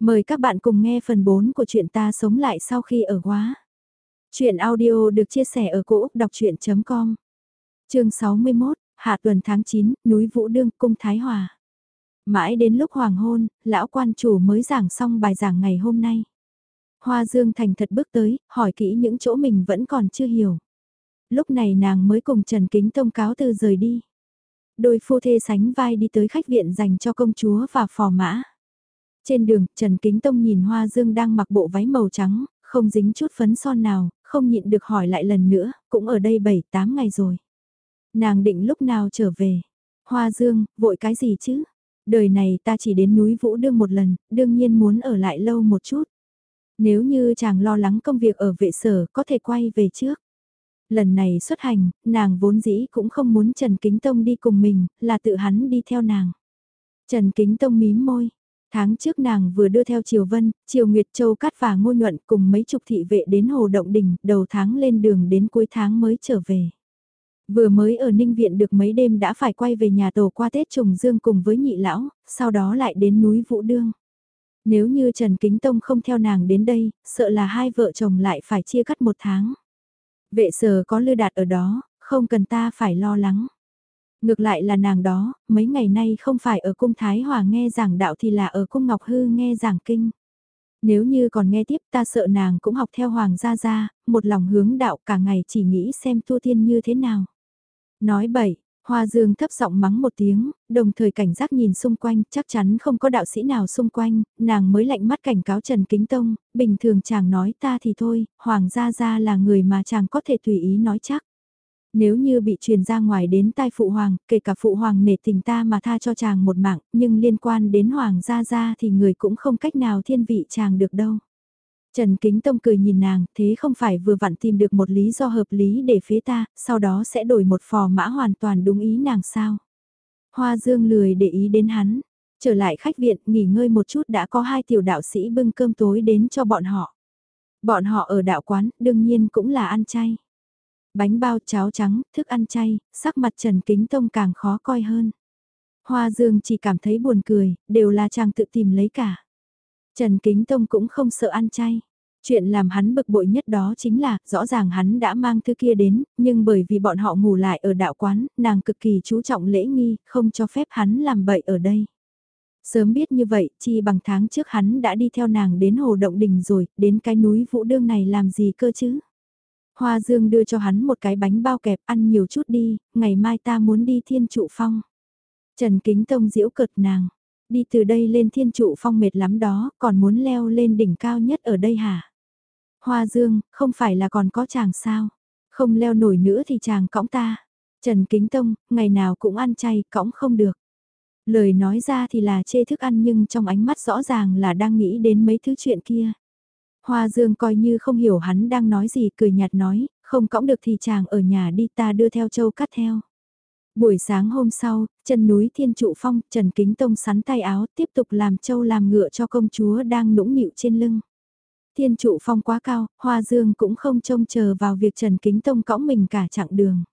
Mời các bạn cùng nghe phần 4 của chuyện ta sống lại sau khi ở quá. Chuyện audio được chia sẻ ở cỗ đọc chuyện.com Trường 61, Hạ tuần tháng 9, núi Vũ Đương, Cung Thái Hòa. Mãi đến lúc hoàng hôn, lão quan chủ mới giảng xong bài giảng ngày hôm nay. Hoa Dương thành thật bước tới, hỏi kỹ những chỗ mình vẫn còn chưa hiểu. Lúc này nàng mới cùng Trần Kính Tông cáo từ rời đi. Đôi phu thê sánh vai đi tới khách viện dành cho công chúa và phò mã. Trên đường, Trần Kính Tông nhìn Hoa Dương đang mặc bộ váy màu trắng, không dính chút phấn son nào, không nhịn được hỏi lại lần nữa, cũng ở đây 7-8 ngày rồi. Nàng định lúc nào trở về? Hoa Dương, vội cái gì chứ? Đời này ta chỉ đến núi Vũ Đương một lần, đương nhiên muốn ở lại lâu một chút. Nếu như chàng lo lắng công việc ở vệ sở có thể quay về trước. Lần này xuất hành, nàng vốn dĩ cũng không muốn Trần Kính Tông đi cùng mình, là tự hắn đi theo nàng. Trần Kính Tông mím môi, Tháng trước nàng vừa đưa theo Triều Vân, Triều Nguyệt Châu Cát và Ngô Nhuận cùng mấy chục thị vệ đến Hồ Động Đình, đầu tháng lên đường đến cuối tháng mới trở về. Vừa mới ở Ninh Viện được mấy đêm đã phải quay về nhà tổ qua Tết trùng dương cùng với nhị lão, sau đó lại đến núi Vũ Đương. Nếu như Trần Kính Tông không theo nàng đến đây, sợ là hai vợ chồng lại phải chia cắt một tháng. Vệ sở có lư đạt ở đó, không cần ta phải lo lắng. Ngược lại là nàng đó, mấy ngày nay không phải ở cung Thái Hòa nghe giảng đạo thì là ở cung Ngọc Hư nghe giảng kinh. Nếu như còn nghe tiếp ta sợ nàng cũng học theo Hoàng gia gia, một lòng hướng đạo cả ngày chỉ nghĩ xem tu tiên như thế nào. Nói bậy, Hoa Dương thấp giọng mắng một tiếng, đồng thời cảnh giác nhìn xung quanh, chắc chắn không có đạo sĩ nào xung quanh, nàng mới lạnh mắt cảnh cáo Trần Kính Tông, bình thường chàng nói ta thì thôi, Hoàng gia gia là người mà chàng có thể tùy ý nói chắc. Nếu như bị truyền ra ngoài đến tai phụ hoàng, kể cả phụ hoàng nể tình ta mà tha cho chàng một mạng, nhưng liên quan đến hoàng gia gia thì người cũng không cách nào thiên vị chàng được đâu. Trần Kính Tông cười nhìn nàng, thế không phải vừa vặn tìm được một lý do hợp lý để phía ta, sau đó sẽ đổi một phò mã hoàn toàn đúng ý nàng sao. Hoa Dương lười để ý đến hắn, trở lại khách viện nghỉ ngơi một chút đã có hai tiểu đạo sĩ bưng cơm tối đến cho bọn họ. Bọn họ ở đạo quán, đương nhiên cũng là ăn chay. Bánh bao cháo trắng, thức ăn chay, sắc mặt Trần Kính Tông càng khó coi hơn. Hoa Dương chỉ cảm thấy buồn cười, đều là chàng tự tìm lấy cả. Trần Kính Tông cũng không sợ ăn chay. Chuyện làm hắn bực bội nhất đó chính là, rõ ràng hắn đã mang thư kia đến, nhưng bởi vì bọn họ ngủ lại ở đạo quán, nàng cực kỳ chú trọng lễ nghi, không cho phép hắn làm bậy ở đây. Sớm biết như vậy, chi bằng tháng trước hắn đã đi theo nàng đến hồ động đình rồi, đến cái núi vũ đương này làm gì cơ chứ? Hoa Dương đưa cho hắn một cái bánh bao kẹp ăn nhiều chút đi, ngày mai ta muốn đi thiên trụ phong. Trần Kính Tông diễu cợt nàng, đi từ đây lên thiên trụ phong mệt lắm đó, còn muốn leo lên đỉnh cao nhất ở đây hả? Hoa Dương, không phải là còn có chàng sao? Không leo nổi nữa thì chàng cõng ta. Trần Kính Tông, ngày nào cũng ăn chay, cõng không được. Lời nói ra thì là chê thức ăn nhưng trong ánh mắt rõ ràng là đang nghĩ đến mấy thứ chuyện kia. Hoa Dương coi như không hiểu hắn đang nói gì cười nhạt nói, không cõng được thì chàng ở nhà đi ta đưa theo châu cắt theo. Buổi sáng hôm sau, chân núi Thiên Trụ Phong, Trần Kính Tông sắn tay áo tiếp tục làm châu làm ngựa cho công chúa đang nũng nịu trên lưng. Thiên Trụ Phong quá cao, Hoa Dương cũng không trông chờ vào việc Trần Kính Tông cõng mình cả chặng đường.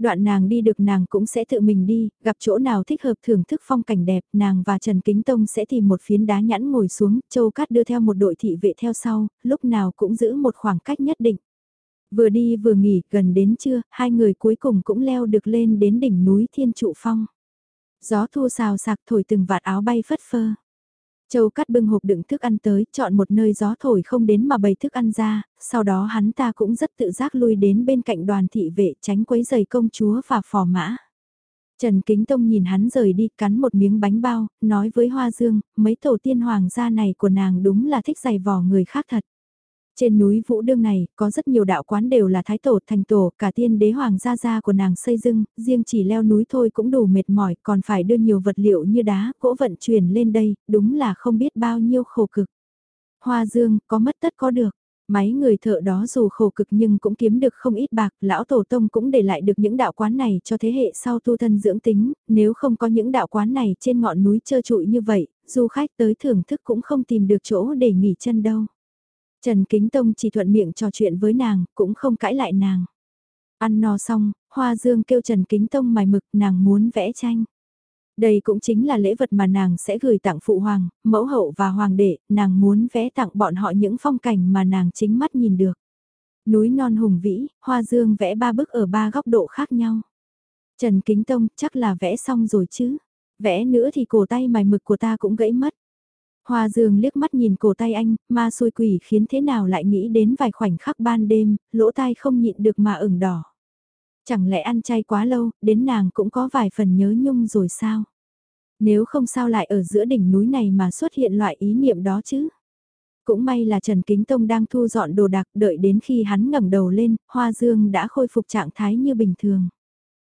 Đoạn nàng đi được nàng cũng sẽ tự mình đi, gặp chỗ nào thích hợp thưởng thức phong cảnh đẹp, nàng và Trần Kính Tông sẽ tìm một phiến đá nhãn ngồi xuống, Châu Cát đưa theo một đội thị vệ theo sau, lúc nào cũng giữ một khoảng cách nhất định. Vừa đi vừa nghỉ, gần đến trưa, hai người cuối cùng cũng leo được lên đến đỉnh núi Thiên Trụ Phong. Gió thu xào sạc thổi từng vạt áo bay phất phơ. Châu cắt bưng hộp đựng thức ăn tới, chọn một nơi gió thổi không đến mà bày thức ăn ra, sau đó hắn ta cũng rất tự giác lui đến bên cạnh đoàn thị vệ tránh quấy giày công chúa và phò mã. Trần Kính Tông nhìn hắn rời đi cắn một miếng bánh bao, nói với Hoa Dương, mấy tổ tiên hoàng gia này của nàng đúng là thích giày vò người khác thật. Trên núi Vũ Đương này, có rất nhiều đạo quán đều là thái tổ thành tổ, cả tiên đế hoàng gia gia của nàng xây dựng, riêng chỉ leo núi thôi cũng đủ mệt mỏi, còn phải đưa nhiều vật liệu như đá, gỗ vận chuyển lên đây, đúng là không biết bao nhiêu khổ cực. Hoa Dương, có mất tất có được. Máy người thợ đó dù khổ cực nhưng cũng kiếm được không ít bạc, lão tổ tông cũng để lại được những đạo quán này cho thế hệ sau tu thân dưỡng tính, nếu không có những đạo quán này trên ngọn núi trơ trụi như vậy, du khách tới thưởng thức cũng không tìm được chỗ để nghỉ chân đâu. Trần Kính Tông chỉ thuận miệng trò chuyện với nàng, cũng không cãi lại nàng. Ăn no xong, Hoa Dương kêu Trần Kính Tông mài mực nàng muốn vẽ tranh. Đây cũng chính là lễ vật mà nàng sẽ gửi tặng phụ hoàng, mẫu hậu và hoàng đệ, nàng muốn vẽ tặng bọn họ những phong cảnh mà nàng chính mắt nhìn được. Núi non hùng vĩ, hoa dương vẽ ba bức ở ba góc độ khác nhau. Trần Kính Tông chắc là vẽ xong rồi chứ. Vẽ nữa thì cổ tay mài mực của ta cũng gãy mất. Hoa Dương liếc mắt nhìn cổ tay anh, ma xui quỷ khiến thế nào lại nghĩ đến vài khoảnh khắc ban đêm, lỗ tai không nhịn được mà ửng đỏ. Chẳng lẽ ăn chay quá lâu, đến nàng cũng có vài phần nhớ nhung rồi sao? Nếu không sao lại ở giữa đỉnh núi này mà xuất hiện loại ý niệm đó chứ? Cũng may là Trần Kính Tông đang thu dọn đồ đạc đợi đến khi hắn ngẩng đầu lên, Hoa Dương đã khôi phục trạng thái như bình thường.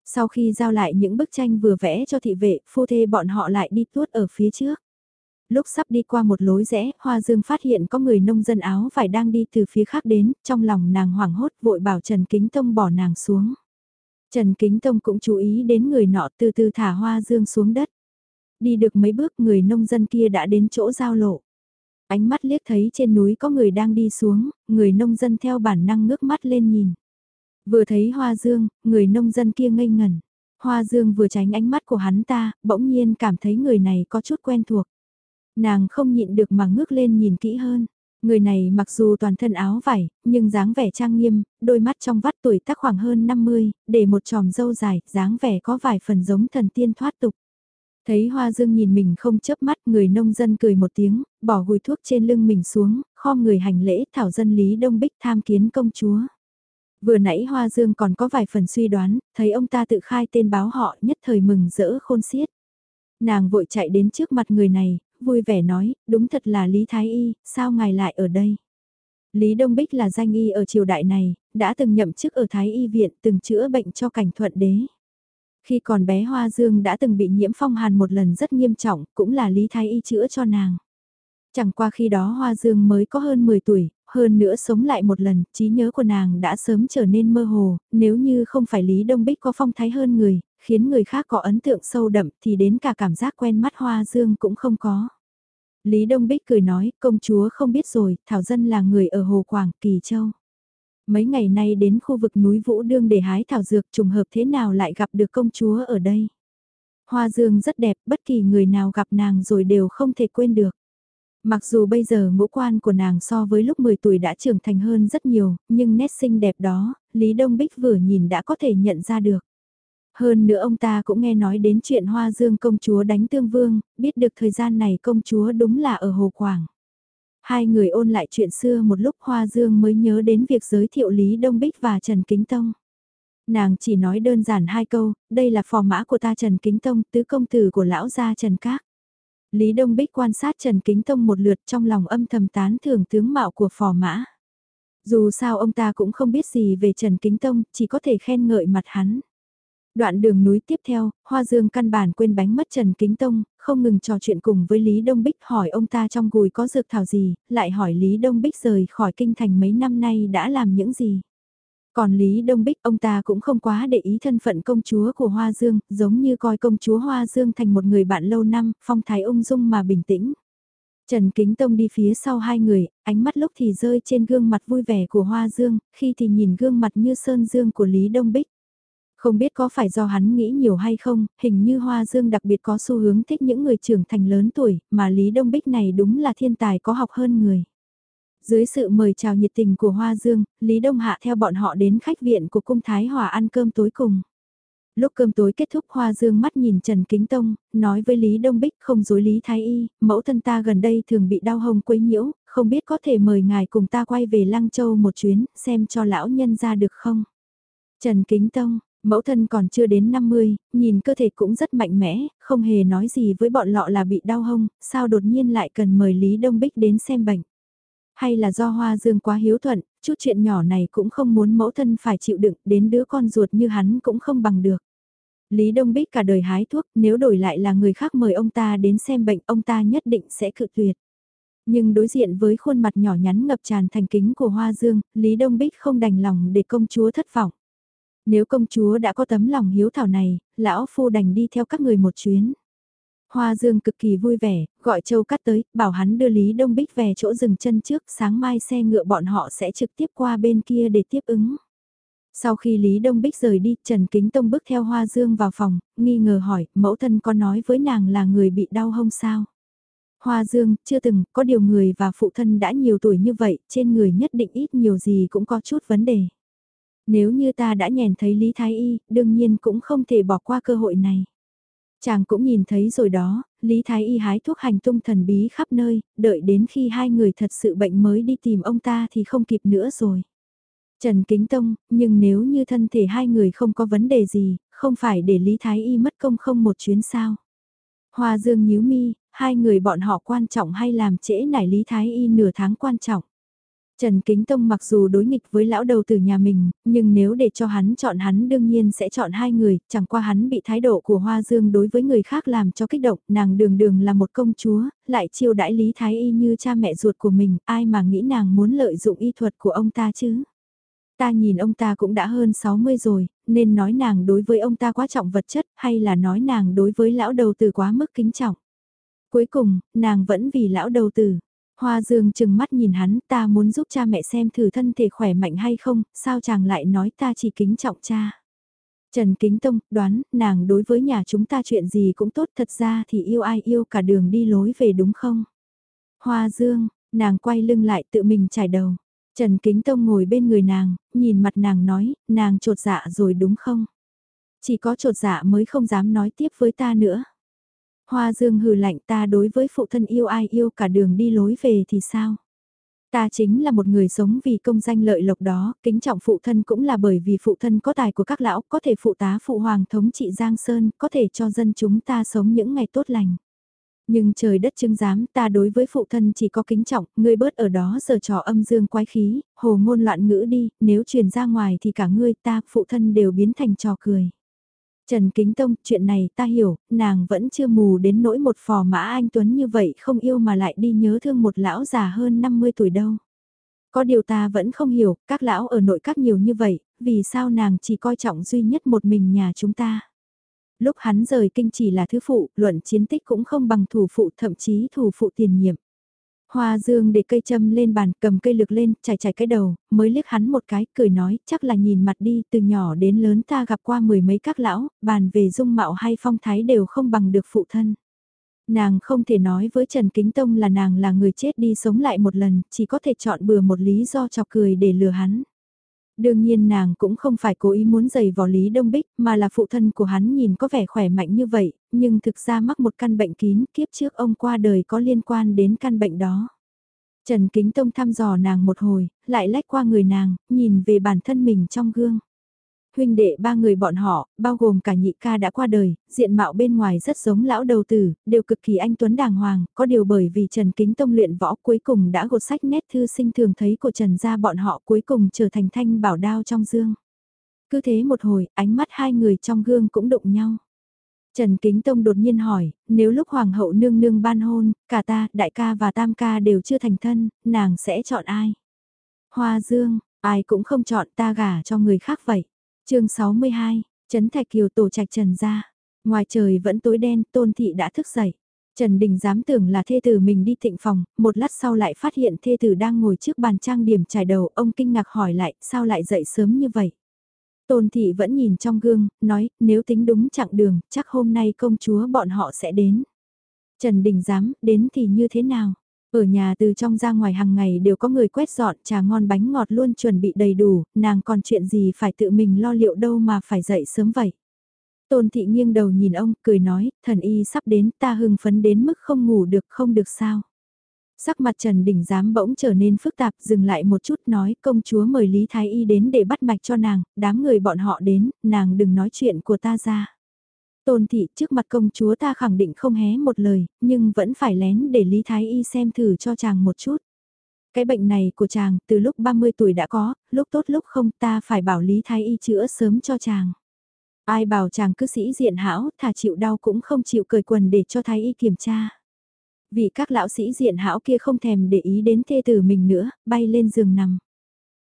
Sau khi giao lại những bức tranh vừa vẽ cho thị vệ, phu thê bọn họ lại đi tuốt ở phía trước. Lúc sắp đi qua một lối rẽ, Hoa Dương phát hiện có người nông dân áo vải đang đi từ phía khác đến, trong lòng nàng hoảng hốt vội bảo Trần Kính Tông bỏ nàng xuống. Trần Kính Tông cũng chú ý đến người nọ từ từ thả Hoa Dương xuống đất. Đi được mấy bước người nông dân kia đã đến chỗ giao lộ. Ánh mắt liếc thấy trên núi có người đang đi xuống, người nông dân theo bản năng ngước mắt lên nhìn. Vừa thấy Hoa Dương, người nông dân kia ngây ngẩn. Hoa Dương vừa tránh ánh mắt của hắn ta, bỗng nhiên cảm thấy người này có chút quen thuộc. Nàng không nhịn được mà ngước lên nhìn kỹ hơn. Người này mặc dù toàn thân áo vải, nhưng dáng vẻ trang nghiêm, đôi mắt trong vắt tuổi tác khoảng hơn 50, để một tròm dâu dài, dáng vẻ có vài phần giống thần tiên thoát tục. Thấy Hoa Dương nhìn mình không chớp mắt, người nông dân cười một tiếng, bỏ gùi thuốc trên lưng mình xuống, kho người hành lễ thảo dân Lý Đông Bích tham kiến công chúa. Vừa nãy Hoa Dương còn có vài phần suy đoán, thấy ông ta tự khai tên báo họ nhất thời mừng rỡ khôn xiết. Nàng vội chạy đến trước mặt người này, vui vẻ nói, đúng thật là Lý Thái Y, sao ngài lại ở đây? Lý Đông Bích là danh y ở triều đại này, đã từng nhậm chức ở Thái Y viện từng chữa bệnh cho cảnh thuận đế. Khi còn bé Hoa Dương đã từng bị nhiễm phong hàn một lần rất nghiêm trọng, cũng là Lý Thái Y chữa cho nàng. Chẳng qua khi đó Hoa Dương mới có hơn 10 tuổi, hơn nữa sống lại một lần, trí nhớ của nàng đã sớm trở nên mơ hồ, nếu như không phải Lý Đông Bích có phong thái hơn người, khiến người khác có ấn tượng sâu đậm thì đến cả cảm giác quen mắt Hoa Dương cũng không có. Lý Đông Bích cười nói, công chúa không biết rồi, Thảo Dân là người ở Hồ Quảng, Kỳ Châu. Mấy ngày nay đến khu vực núi Vũ Đương để hái thảo dược trùng hợp thế nào lại gặp được công chúa ở đây. Hoa Dương rất đẹp, bất kỳ người nào gặp nàng rồi đều không thể quên được. Mặc dù bây giờ ngũ quan của nàng so với lúc 10 tuổi đã trưởng thành hơn rất nhiều, nhưng nét xinh đẹp đó, Lý Đông Bích vừa nhìn đã có thể nhận ra được. Hơn nữa ông ta cũng nghe nói đến chuyện Hoa Dương công chúa đánh tương vương, biết được thời gian này công chúa đúng là ở Hồ Quảng. Hai người ôn lại chuyện xưa một lúc Hoa Dương mới nhớ đến việc giới thiệu Lý Đông Bích và Trần Kính Tông. Nàng chỉ nói đơn giản hai câu, đây là phò mã của ta Trần Kính Tông, tứ công tử của lão gia Trần Các. Lý Đông Bích quan sát Trần Kính Tông một lượt trong lòng âm thầm tán thưởng tướng mạo của phò mã. Dù sao ông ta cũng không biết gì về Trần Kính Tông, chỉ có thể khen ngợi mặt hắn. Đoạn đường núi tiếp theo, Hoa Dương căn bản quên bánh mất Trần Kính Tông, không ngừng trò chuyện cùng với Lý Đông Bích hỏi ông ta trong gùi có dược thảo gì, lại hỏi Lý Đông Bích rời khỏi kinh thành mấy năm nay đã làm những gì. Còn Lý Đông Bích ông ta cũng không quá để ý thân phận công chúa của Hoa Dương, giống như coi công chúa Hoa Dương thành một người bạn lâu năm, phong thái ung dung mà bình tĩnh. Trần Kính Tông đi phía sau hai người, ánh mắt lúc thì rơi trên gương mặt vui vẻ của Hoa Dương, khi thì nhìn gương mặt như sơn dương của Lý Đông Bích. Không biết có phải do hắn nghĩ nhiều hay không, hình như Hoa Dương đặc biệt có xu hướng thích những người trưởng thành lớn tuổi, mà Lý Đông Bích này đúng là thiên tài có học hơn người. Dưới sự mời chào nhiệt tình của Hoa Dương, Lý Đông Hạ theo bọn họ đến khách viện của cung Thái Hòa ăn cơm tối cùng. Lúc cơm tối kết thúc Hoa Dương mắt nhìn Trần Kính Tông, nói với Lý Đông Bích không dối Lý Thái Y, mẫu thân ta gần đây thường bị đau hồng quấy nhiễu, không biết có thể mời ngài cùng ta quay về Lăng Châu một chuyến, xem cho lão nhân ra được không. Trần Kính Tông, Mẫu thân còn chưa đến 50, nhìn cơ thể cũng rất mạnh mẽ, không hề nói gì với bọn lọ là bị đau hông, sao đột nhiên lại cần mời Lý Đông Bích đến xem bệnh. Hay là do Hoa Dương quá hiếu thuận, chút chuyện nhỏ này cũng không muốn mẫu thân phải chịu đựng, đến đứa con ruột như hắn cũng không bằng được. Lý Đông Bích cả đời hái thuốc, nếu đổi lại là người khác mời ông ta đến xem bệnh, ông ta nhất định sẽ cự tuyệt. Nhưng đối diện với khuôn mặt nhỏ nhắn ngập tràn thành kính của Hoa Dương, Lý Đông Bích không đành lòng để công chúa thất vọng. Nếu công chúa đã có tấm lòng hiếu thảo này, lão phu đành đi theo các người một chuyến. Hoa Dương cực kỳ vui vẻ, gọi Châu Cắt tới, bảo hắn đưa Lý Đông Bích về chỗ dừng chân trước, sáng mai xe ngựa bọn họ sẽ trực tiếp qua bên kia để tiếp ứng. Sau khi Lý Đông Bích rời đi, Trần Kính Tông bước theo Hoa Dương vào phòng, nghi ngờ hỏi, mẫu thân có nói với nàng là người bị đau hông sao? Hoa Dương, chưa từng, có điều người và phụ thân đã nhiều tuổi như vậy, trên người nhất định ít nhiều gì cũng có chút vấn đề. Nếu như ta đã nhèn thấy Lý Thái Y, đương nhiên cũng không thể bỏ qua cơ hội này. Chàng cũng nhìn thấy rồi đó, Lý Thái Y hái thuốc hành tung thần bí khắp nơi, đợi đến khi hai người thật sự bệnh mới đi tìm ông ta thì không kịp nữa rồi. Trần Kính Tông, nhưng nếu như thân thể hai người không có vấn đề gì, không phải để Lý Thái Y mất công không một chuyến sao. Hoa Dương nhíu mi, hai người bọn họ quan trọng hay làm trễ nải Lý Thái Y nửa tháng quan trọng. Trần Kính Tông mặc dù đối nghịch với lão đầu từ nhà mình, nhưng nếu để cho hắn chọn hắn đương nhiên sẽ chọn hai người, chẳng qua hắn bị thái độ của Hoa Dương đối với người khác làm cho kích động, nàng đường đường là một công chúa, lại chiêu đãi Lý Thái Y như cha mẹ ruột của mình, ai mà nghĩ nàng muốn lợi dụng y thuật của ông ta chứ. Ta nhìn ông ta cũng đã hơn 60 rồi, nên nói nàng đối với ông ta quá trọng vật chất hay là nói nàng đối với lão đầu từ quá mức kính trọng. Cuối cùng, nàng vẫn vì lão đầu tử. Hoa Dương chừng mắt nhìn hắn ta muốn giúp cha mẹ xem thử thân thể khỏe mạnh hay không, sao chàng lại nói ta chỉ kính trọng cha. Trần Kính Tông đoán nàng đối với nhà chúng ta chuyện gì cũng tốt thật ra thì yêu ai yêu cả đường đi lối về đúng không? Hoa Dương, nàng quay lưng lại tự mình trải đầu. Trần Kính Tông ngồi bên người nàng, nhìn mặt nàng nói, nàng trột dạ rồi đúng không? Chỉ có trột dạ mới không dám nói tiếp với ta nữa. Hoa Dương hừ lạnh ta đối với phụ thân yêu ai yêu cả đường đi lối về thì sao? Ta chính là một người sống vì công danh lợi lộc đó, kính trọng phụ thân cũng là bởi vì phụ thân có tài của các lão, có thể phụ tá phụ hoàng thống trị Giang Sơn, có thể cho dân chúng ta sống những ngày tốt lành. Nhưng trời đất chứng giám ta đối với phụ thân chỉ có kính trọng, ngươi bớt ở đó giờ trò âm dương quái khí, hồ ngôn loạn ngữ đi, nếu truyền ra ngoài thì cả ngươi ta phụ thân đều biến thành trò cười. Trần Kính Tông, chuyện này ta hiểu, nàng vẫn chưa mù đến nỗi một phò mã anh Tuấn như vậy không yêu mà lại đi nhớ thương một lão già hơn 50 tuổi đâu. Có điều ta vẫn không hiểu, các lão ở nội các nhiều như vậy, vì sao nàng chỉ coi trọng duy nhất một mình nhà chúng ta. Lúc hắn rời kinh chỉ là thứ phụ, luận chiến tích cũng không bằng thủ phụ thậm chí thủ phụ tiền nhiệm. Hoa Dương để cây châm lên bàn, cầm cây lược lên, chảy chảy cái đầu, mới liếc hắn một cái, cười nói, chắc là nhìn mặt đi, từ nhỏ đến lớn ta gặp qua mười mấy các lão, bàn về dung mạo hay phong thái đều không bằng được phụ thân. Nàng không thể nói với Trần Kính Tông là nàng là người chết đi sống lại một lần, chỉ có thể chọn bừa một lý do chọc cười để lừa hắn. Đương nhiên nàng cũng không phải cố ý muốn giày vò Lý Đông Bích mà là phụ thân của hắn nhìn có vẻ khỏe mạnh như vậy, nhưng thực ra mắc một căn bệnh kín kiếp trước ông qua đời có liên quan đến căn bệnh đó. Trần Kính Tông thăm dò nàng một hồi, lại lách qua người nàng, nhìn về bản thân mình trong gương huynh đệ ba người bọn họ, bao gồm cả nhị ca đã qua đời, diện mạo bên ngoài rất giống lão đầu tử, đều cực kỳ anh tuấn đàng hoàng, có điều bởi vì Trần Kính Tông luyện võ cuối cùng đã gột sách nét thư sinh thường thấy của Trần gia bọn họ cuối cùng trở thành thanh bảo đao trong dương. Cứ thế một hồi, ánh mắt hai người trong gương cũng đụng nhau. Trần Kính Tông đột nhiên hỏi, nếu lúc Hoàng hậu nương nương ban hôn, cả ta, đại ca và tam ca đều chưa thành thân, nàng sẽ chọn ai? Hoa Dương, ai cũng không chọn ta gả cho người khác vậy chương 62, Trấn Thạch Kiều tổ trạch Trần ra. Ngoài trời vẫn tối đen, Tôn Thị đã thức dậy. Trần Đình dám tưởng là thê tử mình đi thịnh phòng, một lát sau lại phát hiện thê tử đang ngồi trước bàn trang điểm trải đầu, ông kinh ngạc hỏi lại, sao lại dậy sớm như vậy? Tôn Thị vẫn nhìn trong gương, nói, nếu tính đúng chặng đường, chắc hôm nay công chúa bọn họ sẽ đến. Trần Đình dám, đến thì như thế nào? Ở nhà từ trong ra ngoài hàng ngày đều có người quét dọn trà ngon bánh ngọt luôn chuẩn bị đầy đủ, nàng còn chuyện gì phải tự mình lo liệu đâu mà phải dậy sớm vậy. Tôn thị nghiêng đầu nhìn ông, cười nói, thần y sắp đến ta hưng phấn đến mức không ngủ được không được sao. Sắc mặt Trần Đình Giám bỗng trở nên phức tạp dừng lại một chút nói công chúa mời Lý Thái Y đến để bắt mạch cho nàng, đám người bọn họ đến, nàng đừng nói chuyện của ta ra. Tôn thị trước mặt công chúa ta khẳng định không hé một lời, nhưng vẫn phải lén để Lý Thái Y xem thử cho chàng một chút. Cái bệnh này của chàng từ lúc 30 tuổi đã có, lúc tốt lúc không ta phải bảo Lý Thái Y chữa sớm cho chàng. Ai bảo chàng cứ sĩ diện hảo thà chịu đau cũng không chịu cởi quần để cho Thái Y kiểm tra. Vì các lão sĩ diện hảo kia không thèm để ý đến thê tử mình nữa, bay lên giường nằm.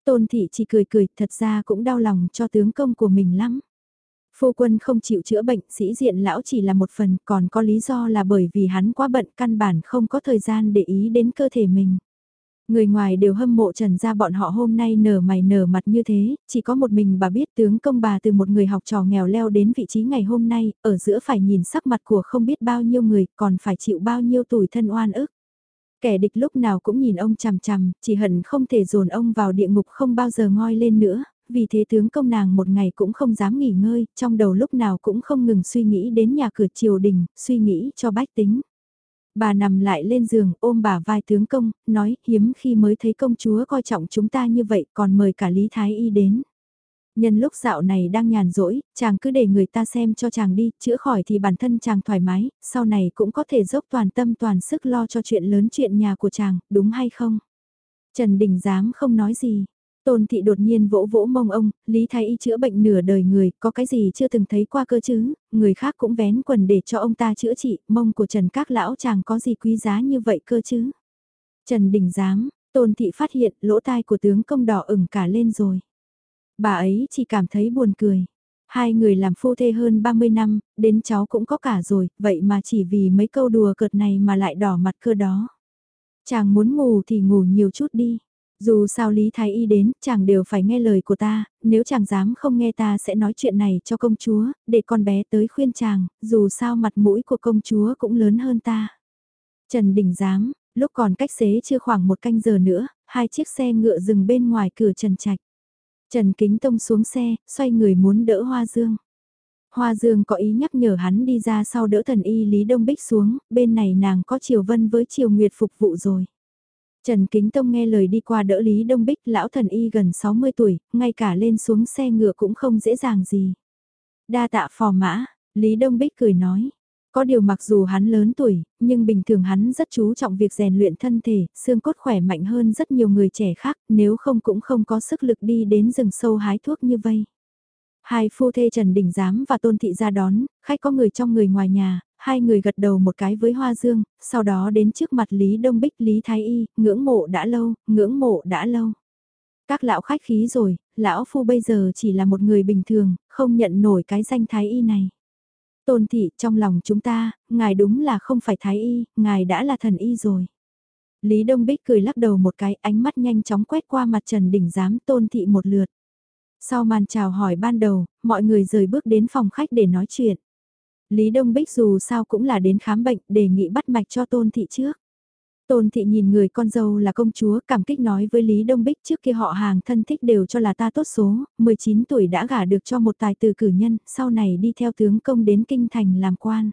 Tôn thị chỉ cười cười, thật ra cũng đau lòng cho tướng công của mình lắm. Phu quân không chịu chữa bệnh, sĩ diện lão chỉ là một phần, còn có lý do là bởi vì hắn quá bận căn bản không có thời gian để ý đến cơ thể mình. Người ngoài đều hâm mộ trần ra bọn họ hôm nay nở mày nở mặt như thế, chỉ có một mình bà biết tướng công bà từ một người học trò nghèo leo đến vị trí ngày hôm nay, ở giữa phải nhìn sắc mặt của không biết bao nhiêu người, còn phải chịu bao nhiêu tủi thân oan ức. Kẻ địch lúc nào cũng nhìn ông chằm chằm, chỉ hận không thể dồn ông vào địa ngục không bao giờ ngoi lên nữa, vì thế tướng công nàng một ngày cũng không dám nghỉ ngơi, trong đầu lúc nào cũng không ngừng suy nghĩ đến nhà cửa triều đình, suy nghĩ cho bách tính. Bà nằm lại lên giường ôm bà vai tướng công, nói hiếm khi mới thấy công chúa coi trọng chúng ta như vậy còn mời cả Lý Thái Y đến. Nhân lúc dạo này đang nhàn rỗi, chàng cứ để người ta xem cho chàng đi, chữa khỏi thì bản thân chàng thoải mái, sau này cũng có thể dốc toàn tâm toàn sức lo cho chuyện lớn chuyện nhà của chàng, đúng hay không? Trần Đình dám không nói gì, Tôn thị đột nhiên vỗ vỗ mông ông, Lý Thái Y chữa bệnh nửa đời người, có cái gì chưa từng thấy qua cơ chứ, người khác cũng vén quần để cho ông ta chữa trị, mông của Trần các lão chàng có gì quý giá như vậy cơ chứ. Trần Đình Giám, Tôn thị phát hiện lỗ tai của tướng công đỏ ửng cả lên rồi. Bà ấy chỉ cảm thấy buồn cười. Hai người làm phu thê hơn 30 năm, đến cháu cũng có cả rồi, vậy mà chỉ vì mấy câu đùa cợt này mà lại đỏ mặt cơ đó. Chàng muốn ngủ thì ngủ nhiều chút đi. Dù sao Lý Thái Y đến, chàng đều phải nghe lời của ta, nếu chàng dám không nghe ta sẽ nói chuyện này cho công chúa, để con bé tới khuyên chàng, dù sao mặt mũi của công chúa cũng lớn hơn ta. Trần Đình dám, lúc còn cách xế chưa khoảng một canh giờ nữa, hai chiếc xe ngựa dừng bên ngoài cửa Trần Trạch. Trần Kính Tông xuống xe, xoay người muốn đỡ Hoa Dương. Hoa Dương có ý nhắc nhở hắn đi ra sau đỡ thần y Lý Đông Bích xuống, bên này nàng có Triều Vân với Triều Nguyệt phục vụ rồi. Trần Kính Tông nghe lời đi qua đỡ Lý Đông Bích, lão thần y gần 60 tuổi, ngay cả lên xuống xe ngựa cũng không dễ dàng gì. Đa tạ phò mã, Lý Đông Bích cười nói. Có điều mặc dù hắn lớn tuổi, nhưng bình thường hắn rất chú trọng việc rèn luyện thân thể, xương cốt khỏe mạnh hơn rất nhiều người trẻ khác, nếu không cũng không có sức lực đi đến rừng sâu hái thuốc như vây. Hai phu thê Trần Đình Giám và Tôn Thị ra đón, khách có người trong người ngoài nhà, hai người gật đầu một cái với Hoa Dương, sau đó đến trước mặt Lý Đông Bích Lý Thái Y, ngưỡng mộ đã lâu, ngưỡng mộ đã lâu. Các lão khách khí rồi, lão phu bây giờ chỉ là một người bình thường, không nhận nổi cái danh Thái Y này. Tôn thị trong lòng chúng ta, ngài đúng là không phải Thái Y, ngài đã là thần Y rồi. Lý Đông Bích cười lắc đầu một cái ánh mắt nhanh chóng quét qua mặt Trần Đỉnh Giám tôn thị một lượt. Sau màn chào hỏi ban đầu, mọi người rời bước đến phòng khách để nói chuyện. Lý Đông Bích dù sao cũng là đến khám bệnh, đề nghị bắt mạch cho Tôn Thị trước. Tôn Thị nhìn người con dâu là công chúa, cảm kích nói với Lý Đông Bích trước kia họ hàng thân thích đều cho là ta tốt số, 19 tuổi đã gả được cho một tài tử cử nhân, sau này đi theo tướng công đến kinh thành làm quan.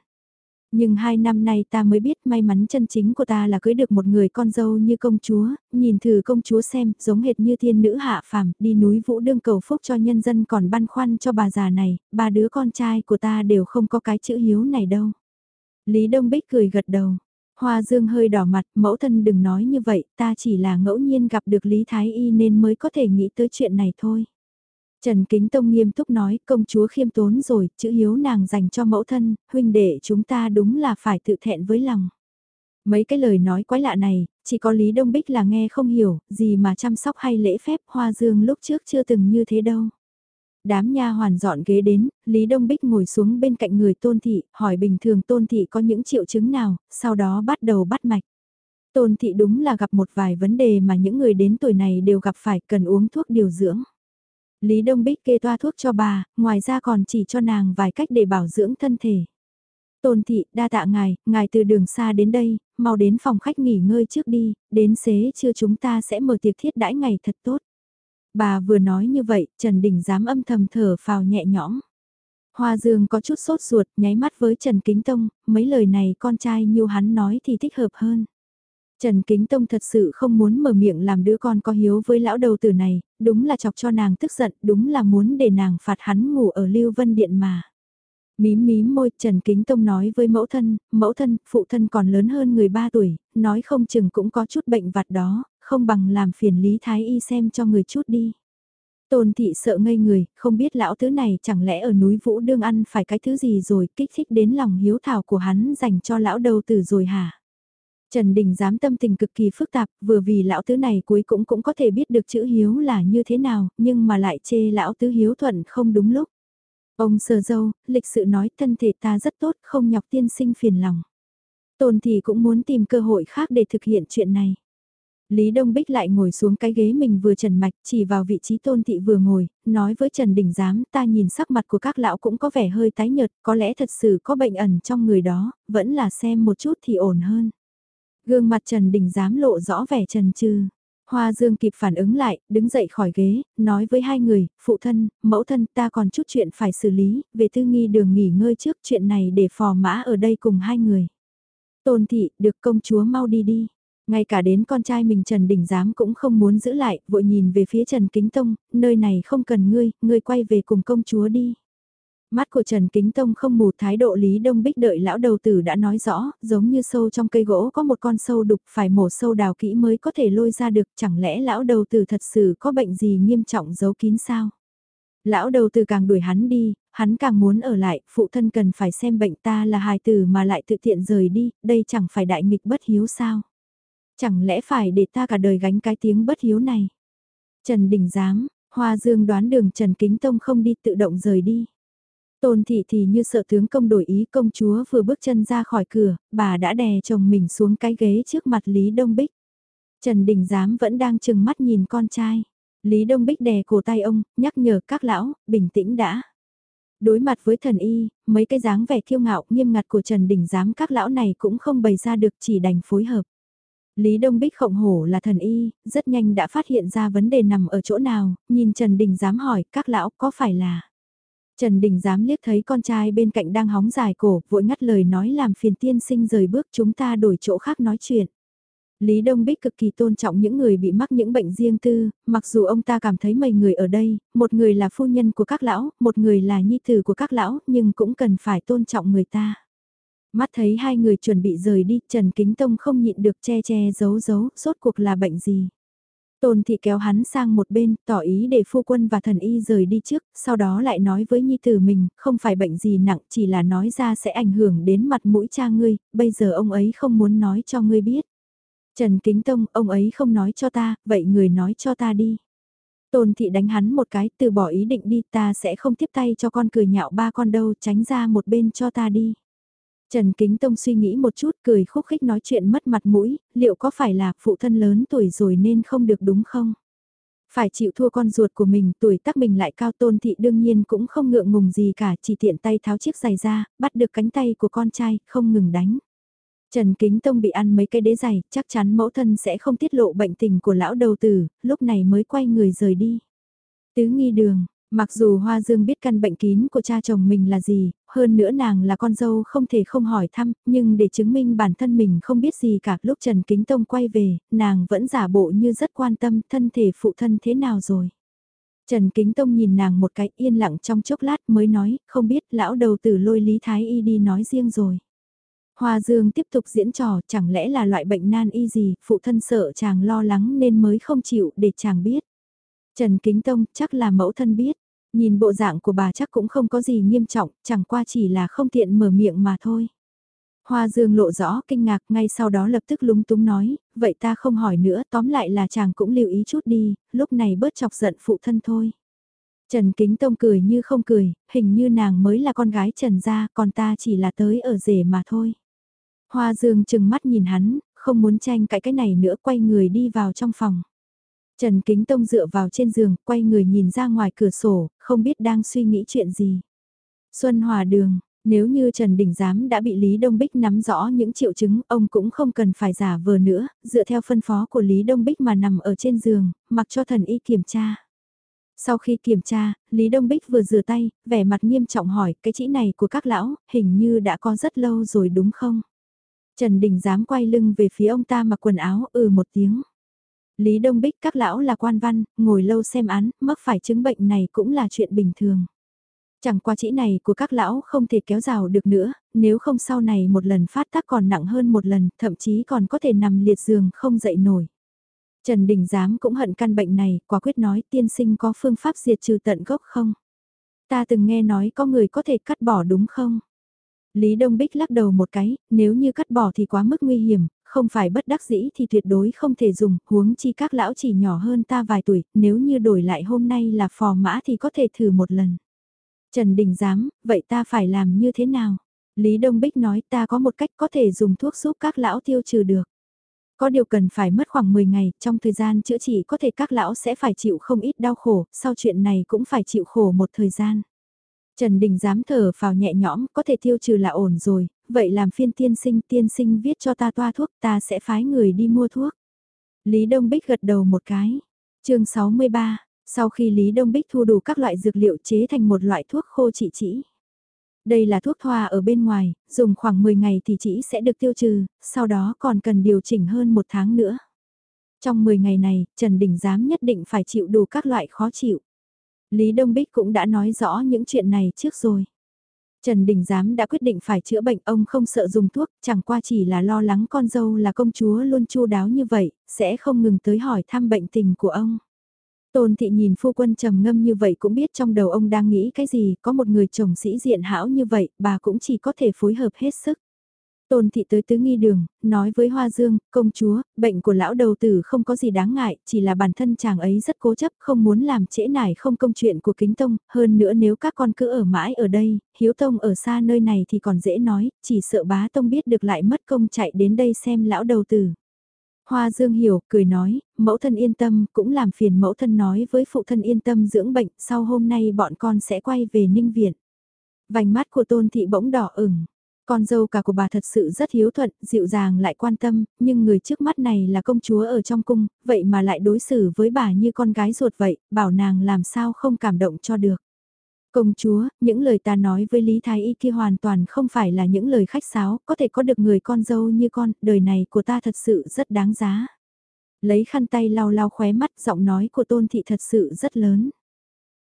Nhưng hai năm nay ta mới biết may mắn chân chính của ta là cưới được một người con dâu như công chúa, nhìn thử công chúa xem, giống hệt như thiên nữ hạ phàm, đi núi vũ đương cầu phúc cho nhân dân còn băn khoăn cho bà già này, ba đứa con trai của ta đều không có cái chữ hiếu này đâu. Lý Đông Bích cười gật đầu. Hoa Dương hơi đỏ mặt, mẫu thân đừng nói như vậy, ta chỉ là ngẫu nhiên gặp được Lý Thái Y nên mới có thể nghĩ tới chuyện này thôi. Trần Kính Tông nghiêm túc nói công chúa khiêm tốn rồi, chữ hiếu nàng dành cho mẫu thân, huynh đệ chúng ta đúng là phải tự thẹn với lòng. Mấy cái lời nói quái lạ này, chỉ có Lý Đông Bích là nghe không hiểu, gì mà chăm sóc hay lễ phép hoa dương lúc trước chưa từng như thế đâu. Đám nha hoàn dọn ghế đến, Lý Đông Bích ngồi xuống bên cạnh người tôn thị, hỏi bình thường tôn thị có những triệu chứng nào, sau đó bắt đầu bắt mạch. Tôn thị đúng là gặp một vài vấn đề mà những người đến tuổi này đều gặp phải cần uống thuốc điều dưỡng. Lý Đông Bích kê toa thuốc cho bà, ngoài ra còn chỉ cho nàng vài cách để bảo dưỡng thân thể. Tôn thị, đa tạ ngài, ngài từ đường xa đến đây, mau đến phòng khách nghỉ ngơi trước đi, đến xế trưa chúng ta sẽ mở tiệc thiết đãi ngày thật tốt. Bà vừa nói như vậy, Trần Đình dám âm thầm thở phào nhẹ nhõm. Hoa Dương có chút sốt ruột, nháy mắt với Trần Kính Tông, mấy lời này con trai như hắn nói thì thích hợp hơn. Trần Kính Tông thật sự không muốn mở miệng làm đứa con có hiếu với lão đầu tử này, đúng là chọc cho nàng tức giận, đúng là muốn để nàng phạt hắn ngủ ở Lưu Vân Điện mà. Mím mím môi, Trần Kính Tông nói với mẫu thân, mẫu thân, phụ thân còn lớn hơn người ba tuổi, nói không chừng cũng có chút bệnh vặt đó, không bằng làm phiền Lý Thái Y xem cho người chút đi. Tôn thị sợ ngây người, không biết lão tứ này chẳng lẽ ở núi Vũ Đương ăn phải cái thứ gì rồi kích thích đến lòng hiếu thảo của hắn dành cho lão đầu tử rồi hả? Trần Đình dám tâm tình cực kỳ phức tạp, vừa vì lão tứ này cuối cũng cũng có thể biết được chữ hiếu là như thế nào, nhưng mà lại chê lão tứ hiếu thuận không đúng lúc. Ông sờ dâu, lịch sự nói thân thể ta rất tốt, không nhọc tiên sinh phiền lòng. Tôn thì cũng muốn tìm cơ hội khác để thực hiện chuyện này. Lý Đông Bích lại ngồi xuống cái ghế mình vừa trần mạch chỉ vào vị trí tôn thị vừa ngồi, nói với Trần Đình Giám ta nhìn sắc mặt của các lão cũng có vẻ hơi tái nhợt, có lẽ thật sự có bệnh ẩn trong người đó, vẫn là xem một chút thì ổn hơn. Gương mặt Trần Đình Giám lộ rõ vẻ trần trừ. Hoa Dương kịp phản ứng lại, đứng dậy khỏi ghế, nói với hai người, phụ thân, mẫu thân ta còn chút chuyện phải xử lý, về tư nghi đường nghỉ ngơi trước chuyện này để phò mã ở đây cùng hai người. Tôn thị, được công chúa mau đi đi. Ngay cả đến con trai mình Trần Đình Giám cũng không muốn giữ lại, vội nhìn về phía Trần Kính Tông, nơi này không cần ngươi, ngươi quay về cùng công chúa đi. Mắt của Trần Kính Tông không mù thái độ Lý Đông Bích đợi lão đầu tử đã nói rõ, giống như sâu trong cây gỗ có một con sâu đục phải mổ sâu đào kỹ mới có thể lôi ra được, chẳng lẽ lão đầu tử thật sự có bệnh gì nghiêm trọng giấu kín sao? Lão đầu tử càng đuổi hắn đi, hắn càng muốn ở lại, phụ thân cần phải xem bệnh ta là hài tử mà lại tự tiện rời đi, đây chẳng phải đại nghịch bất hiếu sao? Chẳng lẽ phải để ta cả đời gánh cái tiếng bất hiếu này? Trần Đình Giám, Hoa Dương đoán đường Trần Kính Tông không đi tự động rời đi. Tôn thị thì như sợ tướng công đổi ý công chúa vừa bước chân ra khỏi cửa, bà đã đè chồng mình xuống cái ghế trước mặt Lý Đông Bích. Trần Đình Giám vẫn đang chừng mắt nhìn con trai. Lý Đông Bích đè cổ tay ông, nhắc nhở các lão, bình tĩnh đã. Đối mặt với thần y, mấy cái dáng vẻ kiêu ngạo nghiêm ngặt của Trần Đình Giám các lão này cũng không bày ra được chỉ đành phối hợp. Lý Đông Bích khổng hổ là thần y, rất nhanh đã phát hiện ra vấn đề nằm ở chỗ nào, nhìn Trần Đình giám hỏi các lão có phải là... Trần Đình dám liếc thấy con trai bên cạnh đang hóng dài cổ, vội ngắt lời nói làm phiền tiên sinh rời bước chúng ta đổi chỗ khác nói chuyện. Lý Đông Bích cực kỳ tôn trọng những người bị mắc những bệnh riêng tư, mặc dù ông ta cảm thấy mấy người ở đây, một người là phu nhân của các lão, một người là nhi tử của các lão, nhưng cũng cần phải tôn trọng người ta. Mắt thấy hai người chuẩn bị rời đi, Trần Kính Tông không nhịn được che che giấu giấu, rốt cuộc là bệnh gì. Tôn thị kéo hắn sang một bên, tỏ ý để phu quân và thần y rời đi trước, sau đó lại nói với nhi tử mình, không phải bệnh gì nặng, chỉ là nói ra sẽ ảnh hưởng đến mặt mũi cha ngươi, bây giờ ông ấy không muốn nói cho ngươi biết. Trần Kính Tông, ông ấy không nói cho ta, vậy người nói cho ta đi. Tôn thị đánh hắn một cái, từ bỏ ý định đi, ta sẽ không tiếp tay cho con cười nhạo ba con đâu, tránh ra một bên cho ta đi. Trần Kính Tông suy nghĩ một chút cười khúc khích nói chuyện mất mặt mũi, liệu có phải là phụ thân lớn tuổi rồi nên không được đúng không? Phải chịu thua con ruột của mình, tuổi tác mình lại cao tôn thị đương nhiên cũng không ngượng ngùng gì cả, chỉ tiện tay tháo chiếc giày ra, bắt được cánh tay của con trai, không ngừng đánh. Trần Kính Tông bị ăn mấy cái đế giày, chắc chắn mẫu thân sẽ không tiết lộ bệnh tình của lão đầu tử, lúc này mới quay người rời đi. Tứ nghi đường, Mặc dù Hoa Dương biết căn bệnh kín của cha chồng mình là gì, hơn nữa nàng là con dâu không thể không hỏi thăm, nhưng để chứng minh bản thân mình không biết gì cả lúc Trần Kính Tông quay về, nàng vẫn giả bộ như rất quan tâm thân thể phụ thân thế nào rồi. Trần Kính Tông nhìn nàng một cái yên lặng trong chốc lát mới nói, không biết lão đầu tử lôi Lý Thái Y đi nói riêng rồi. Hoa Dương tiếp tục diễn trò chẳng lẽ là loại bệnh nan y gì, phụ thân sợ chàng lo lắng nên mới không chịu để chàng biết. Trần Kính Tông chắc là mẫu thân biết. Nhìn bộ dạng của bà chắc cũng không có gì nghiêm trọng, chẳng qua chỉ là không tiện mở miệng mà thôi. Hoa Dương lộ rõ kinh ngạc ngay sau đó lập tức lúng túng nói, vậy ta không hỏi nữa tóm lại là chàng cũng lưu ý chút đi, lúc này bớt chọc giận phụ thân thôi. Trần Kính Tông cười như không cười, hình như nàng mới là con gái Trần gia, còn ta chỉ là tới ở rể mà thôi. Hoa Dương chừng mắt nhìn hắn, không muốn tranh cãi cái này nữa quay người đi vào trong phòng. Trần Kính Tông dựa vào trên giường, quay người nhìn ra ngoài cửa sổ, không biết đang suy nghĩ chuyện gì. Xuân Hòa Đường, nếu như Trần Đình Giám đã bị Lý Đông Bích nắm rõ những triệu chứng, ông cũng không cần phải giả vờ nữa, dựa theo phân phó của Lý Đông Bích mà nằm ở trên giường, mặc cho thần y kiểm tra. Sau khi kiểm tra, Lý Đông Bích vừa rửa tay, vẻ mặt nghiêm trọng hỏi, cái chỉ này của các lão, hình như đã có rất lâu rồi đúng không? Trần Đình Giám quay lưng về phía ông ta mặc quần áo, ừ một tiếng. Lý Đông Bích các lão là quan văn, ngồi lâu xem án, mắc phải chứng bệnh này cũng là chuyện bình thường. Chẳng qua chỉ này của các lão không thể kéo rào được nữa, nếu không sau này một lần phát tác còn nặng hơn một lần, thậm chí còn có thể nằm liệt giường không dậy nổi. Trần Đình Giám cũng hận căn bệnh này, quả quyết nói tiên sinh có phương pháp diệt trừ tận gốc không? Ta từng nghe nói có người có thể cắt bỏ đúng không? Lý Đông Bích lắc đầu một cái, nếu như cắt bỏ thì quá mức nguy hiểm, không phải bất đắc dĩ thì tuyệt đối không thể dùng, huống chi các lão chỉ nhỏ hơn ta vài tuổi, nếu như đổi lại hôm nay là phò mã thì có thể thử một lần. Trần Đình dám, vậy ta phải làm như thế nào? Lý Đông Bích nói ta có một cách có thể dùng thuốc giúp các lão tiêu trừ được. Có điều cần phải mất khoảng 10 ngày, trong thời gian chữa trị có thể các lão sẽ phải chịu không ít đau khổ, sau chuyện này cũng phải chịu khổ một thời gian. Trần Đình dám thở vào nhẹ nhõm, có thể tiêu trừ là ổn rồi, vậy làm phiên tiên sinh tiên sinh viết cho ta toa thuốc ta sẽ phái người đi mua thuốc. Lý Đông Bích gật đầu một cái. chương 63, sau khi Lý Đông Bích thu đủ các loại dược liệu chế thành một loại thuốc khô trị chỉ. Đây là thuốc thoa ở bên ngoài, dùng khoảng 10 ngày thì chỉ sẽ được tiêu trừ, sau đó còn cần điều chỉnh hơn một tháng nữa. Trong 10 ngày này, Trần Đình Giám nhất định phải chịu đủ các loại khó chịu. Lý Đông Bích cũng đã nói rõ những chuyện này trước rồi. Trần Đình Giám đã quyết định phải chữa bệnh ông không sợ dùng thuốc, chẳng qua chỉ là lo lắng con dâu là công chúa luôn chu đáo như vậy, sẽ không ngừng tới hỏi thăm bệnh tình của ông. Tôn thị nhìn phu quân trầm ngâm như vậy cũng biết trong đầu ông đang nghĩ cái gì, có một người chồng sĩ diện hảo như vậy, bà cũng chỉ có thể phối hợp hết sức. Tôn thị tới tứ nghi đường, nói với Hoa Dương, công chúa, bệnh của lão đầu tử không có gì đáng ngại, chỉ là bản thân chàng ấy rất cố chấp, không muốn làm trễ nải không công chuyện của kính tông, hơn nữa nếu các con cứ ở mãi ở đây, hiếu tông ở xa nơi này thì còn dễ nói, chỉ sợ bá tông biết được lại mất công chạy đến đây xem lão đầu tử. Hoa Dương hiểu, cười nói, mẫu thân yên tâm, cũng làm phiền mẫu thân nói với phụ thân yên tâm dưỡng bệnh, sau hôm nay bọn con sẽ quay về ninh viện. Vành mắt của tôn thị bỗng đỏ ửng, con dâu cả của bà thật sự rất hiếu thuận, dịu dàng lại quan tâm, nhưng người trước mắt này là công chúa ở trong cung, vậy mà lại đối xử với bà như con gái ruột vậy, bảo nàng làm sao không cảm động cho được. Công chúa, những lời ta nói với Lý Thái Y kia hoàn toàn không phải là những lời khách sáo, có thể có được người con dâu như con, đời này của ta thật sự rất đáng giá. Lấy khăn tay lau lau khóe mắt, giọng nói của tôn thị thật sự rất lớn.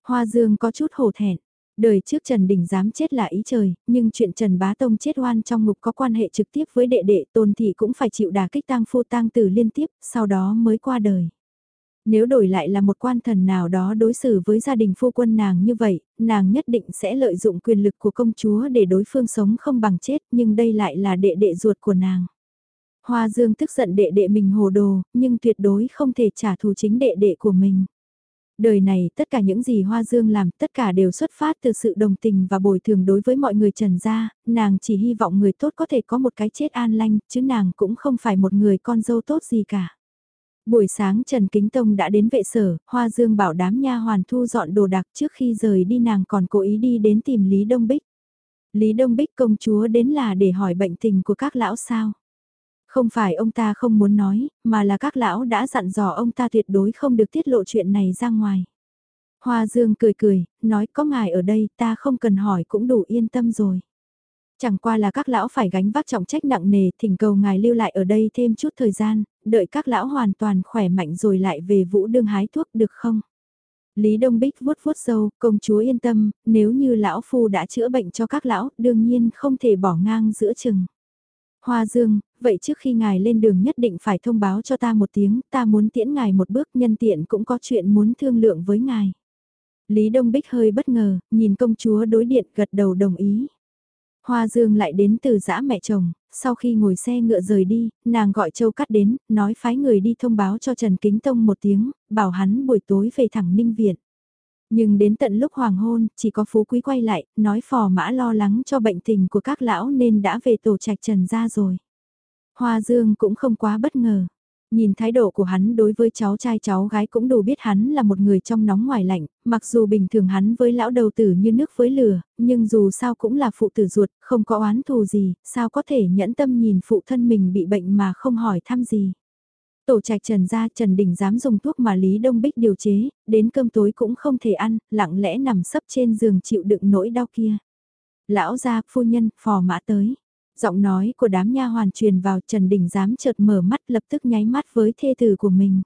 Hoa Dương có chút hổ thẹn. Đời trước Trần Đình dám chết là ý trời, nhưng chuyện Trần Bá Tông chết oan trong ngục có quan hệ trực tiếp với đệ đệ tôn thị cũng phải chịu đà kích tang phu tang tử liên tiếp, sau đó mới qua đời. Nếu đổi lại là một quan thần nào đó đối xử với gia đình phu quân nàng như vậy, nàng nhất định sẽ lợi dụng quyền lực của công chúa để đối phương sống không bằng chết, nhưng đây lại là đệ đệ ruột của nàng. Hoa Dương tức giận đệ đệ mình hồ đồ, nhưng tuyệt đối không thể trả thù chính đệ đệ của mình. Đời này tất cả những gì Hoa Dương làm tất cả đều xuất phát từ sự đồng tình và bồi thường đối với mọi người trần gia, nàng chỉ hy vọng người tốt có thể có một cái chết an lanh, chứ nàng cũng không phải một người con dâu tốt gì cả. Buổi sáng Trần Kính Tông đã đến vệ sở, Hoa Dương bảo đám nha hoàn thu dọn đồ đạc trước khi rời đi nàng còn cố ý đi đến tìm Lý Đông Bích. Lý Đông Bích công chúa đến là để hỏi bệnh tình của các lão sao. Không phải ông ta không muốn nói, mà là các lão đã dặn dò ông ta tuyệt đối không được tiết lộ chuyện này ra ngoài. Hoa Dương cười cười, nói có ngài ở đây ta không cần hỏi cũng đủ yên tâm rồi. Chẳng qua là các lão phải gánh vác trọng trách nặng nề, thỉnh cầu ngài lưu lại ở đây thêm chút thời gian, đợi các lão hoàn toàn khỏe mạnh rồi lại về vũ đương hái thuốc được không? Lý Đông Bích vuốt vuốt sâu, công chúa yên tâm, nếu như lão phu đã chữa bệnh cho các lão, đương nhiên không thể bỏ ngang giữa chừng. Hoa Dương, vậy trước khi ngài lên đường nhất định phải thông báo cho ta một tiếng, ta muốn tiễn ngài một bước nhân tiện cũng có chuyện muốn thương lượng với ngài. Lý Đông Bích hơi bất ngờ, nhìn công chúa đối điện gật đầu đồng ý. Hoa Dương lại đến từ giã mẹ chồng, sau khi ngồi xe ngựa rời đi, nàng gọi Châu Cắt đến, nói phái người đi thông báo cho Trần Kính Tông một tiếng, bảo hắn buổi tối về thẳng Ninh Viện. Nhưng đến tận lúc hoàng hôn, chỉ có phú quý quay lại, nói phò mã lo lắng cho bệnh tình của các lão nên đã về tổ trạch trần ra rồi. Hoa Dương cũng không quá bất ngờ. Nhìn thái độ của hắn đối với cháu trai cháu gái cũng đủ biết hắn là một người trong nóng ngoài lạnh, mặc dù bình thường hắn với lão đầu tử như nước với lửa, nhưng dù sao cũng là phụ tử ruột, không có oán thù gì, sao có thể nhẫn tâm nhìn phụ thân mình bị bệnh mà không hỏi thăm gì. Tổ trạch trần ra Trần Đình dám dùng thuốc mà Lý Đông Bích điều chế, đến cơm tối cũng không thể ăn, lặng lẽ nằm sấp trên giường chịu đựng nỗi đau kia. Lão gia, phu nhân, phò mã tới. Giọng nói của đám nha hoàn truyền vào Trần Đình dám chợt mở mắt lập tức nháy mắt với thê tử của mình.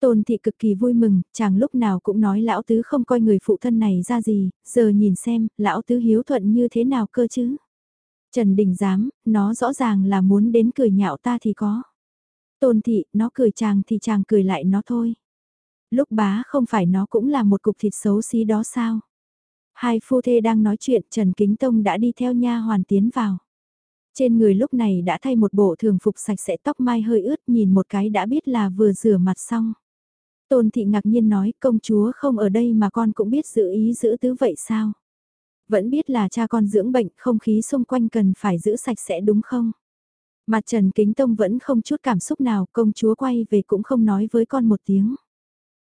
Tôn thị cực kỳ vui mừng, chàng lúc nào cũng nói lão tứ không coi người phụ thân này ra gì, giờ nhìn xem, lão tứ hiếu thuận như thế nào cơ chứ. Trần Đình dám, nó rõ ràng là muốn đến cười nhạo ta thì có. Tôn thị, nó cười chàng thì chàng cười lại nó thôi. Lúc bá không phải nó cũng là một cục thịt xấu xí đó sao? Hai phu thê đang nói chuyện Trần Kính Tông đã đi theo nha hoàn tiến vào. Trên người lúc này đã thay một bộ thường phục sạch sẽ tóc mai hơi ướt nhìn một cái đã biết là vừa rửa mặt xong. Tôn thị ngạc nhiên nói công chúa không ở đây mà con cũng biết giữ ý giữ tứ vậy sao? Vẫn biết là cha con dưỡng bệnh không khí xung quanh cần phải giữ sạch sẽ đúng không? Mặt Trần Kính Tông vẫn không chút cảm xúc nào, công chúa quay về cũng không nói với con một tiếng.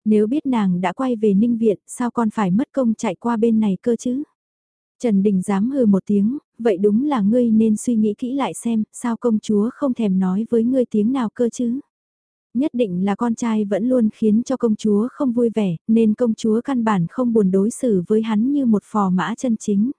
Nếu biết nàng đã quay về Ninh Viện, sao con phải mất công chạy qua bên này cơ chứ? Trần Đình dám hừ một tiếng, vậy đúng là ngươi nên suy nghĩ kỹ lại xem, sao công chúa không thèm nói với ngươi tiếng nào cơ chứ? Nhất định là con trai vẫn luôn khiến cho công chúa không vui vẻ, nên công chúa căn bản không buồn đối xử với hắn như một phò mã chân chính.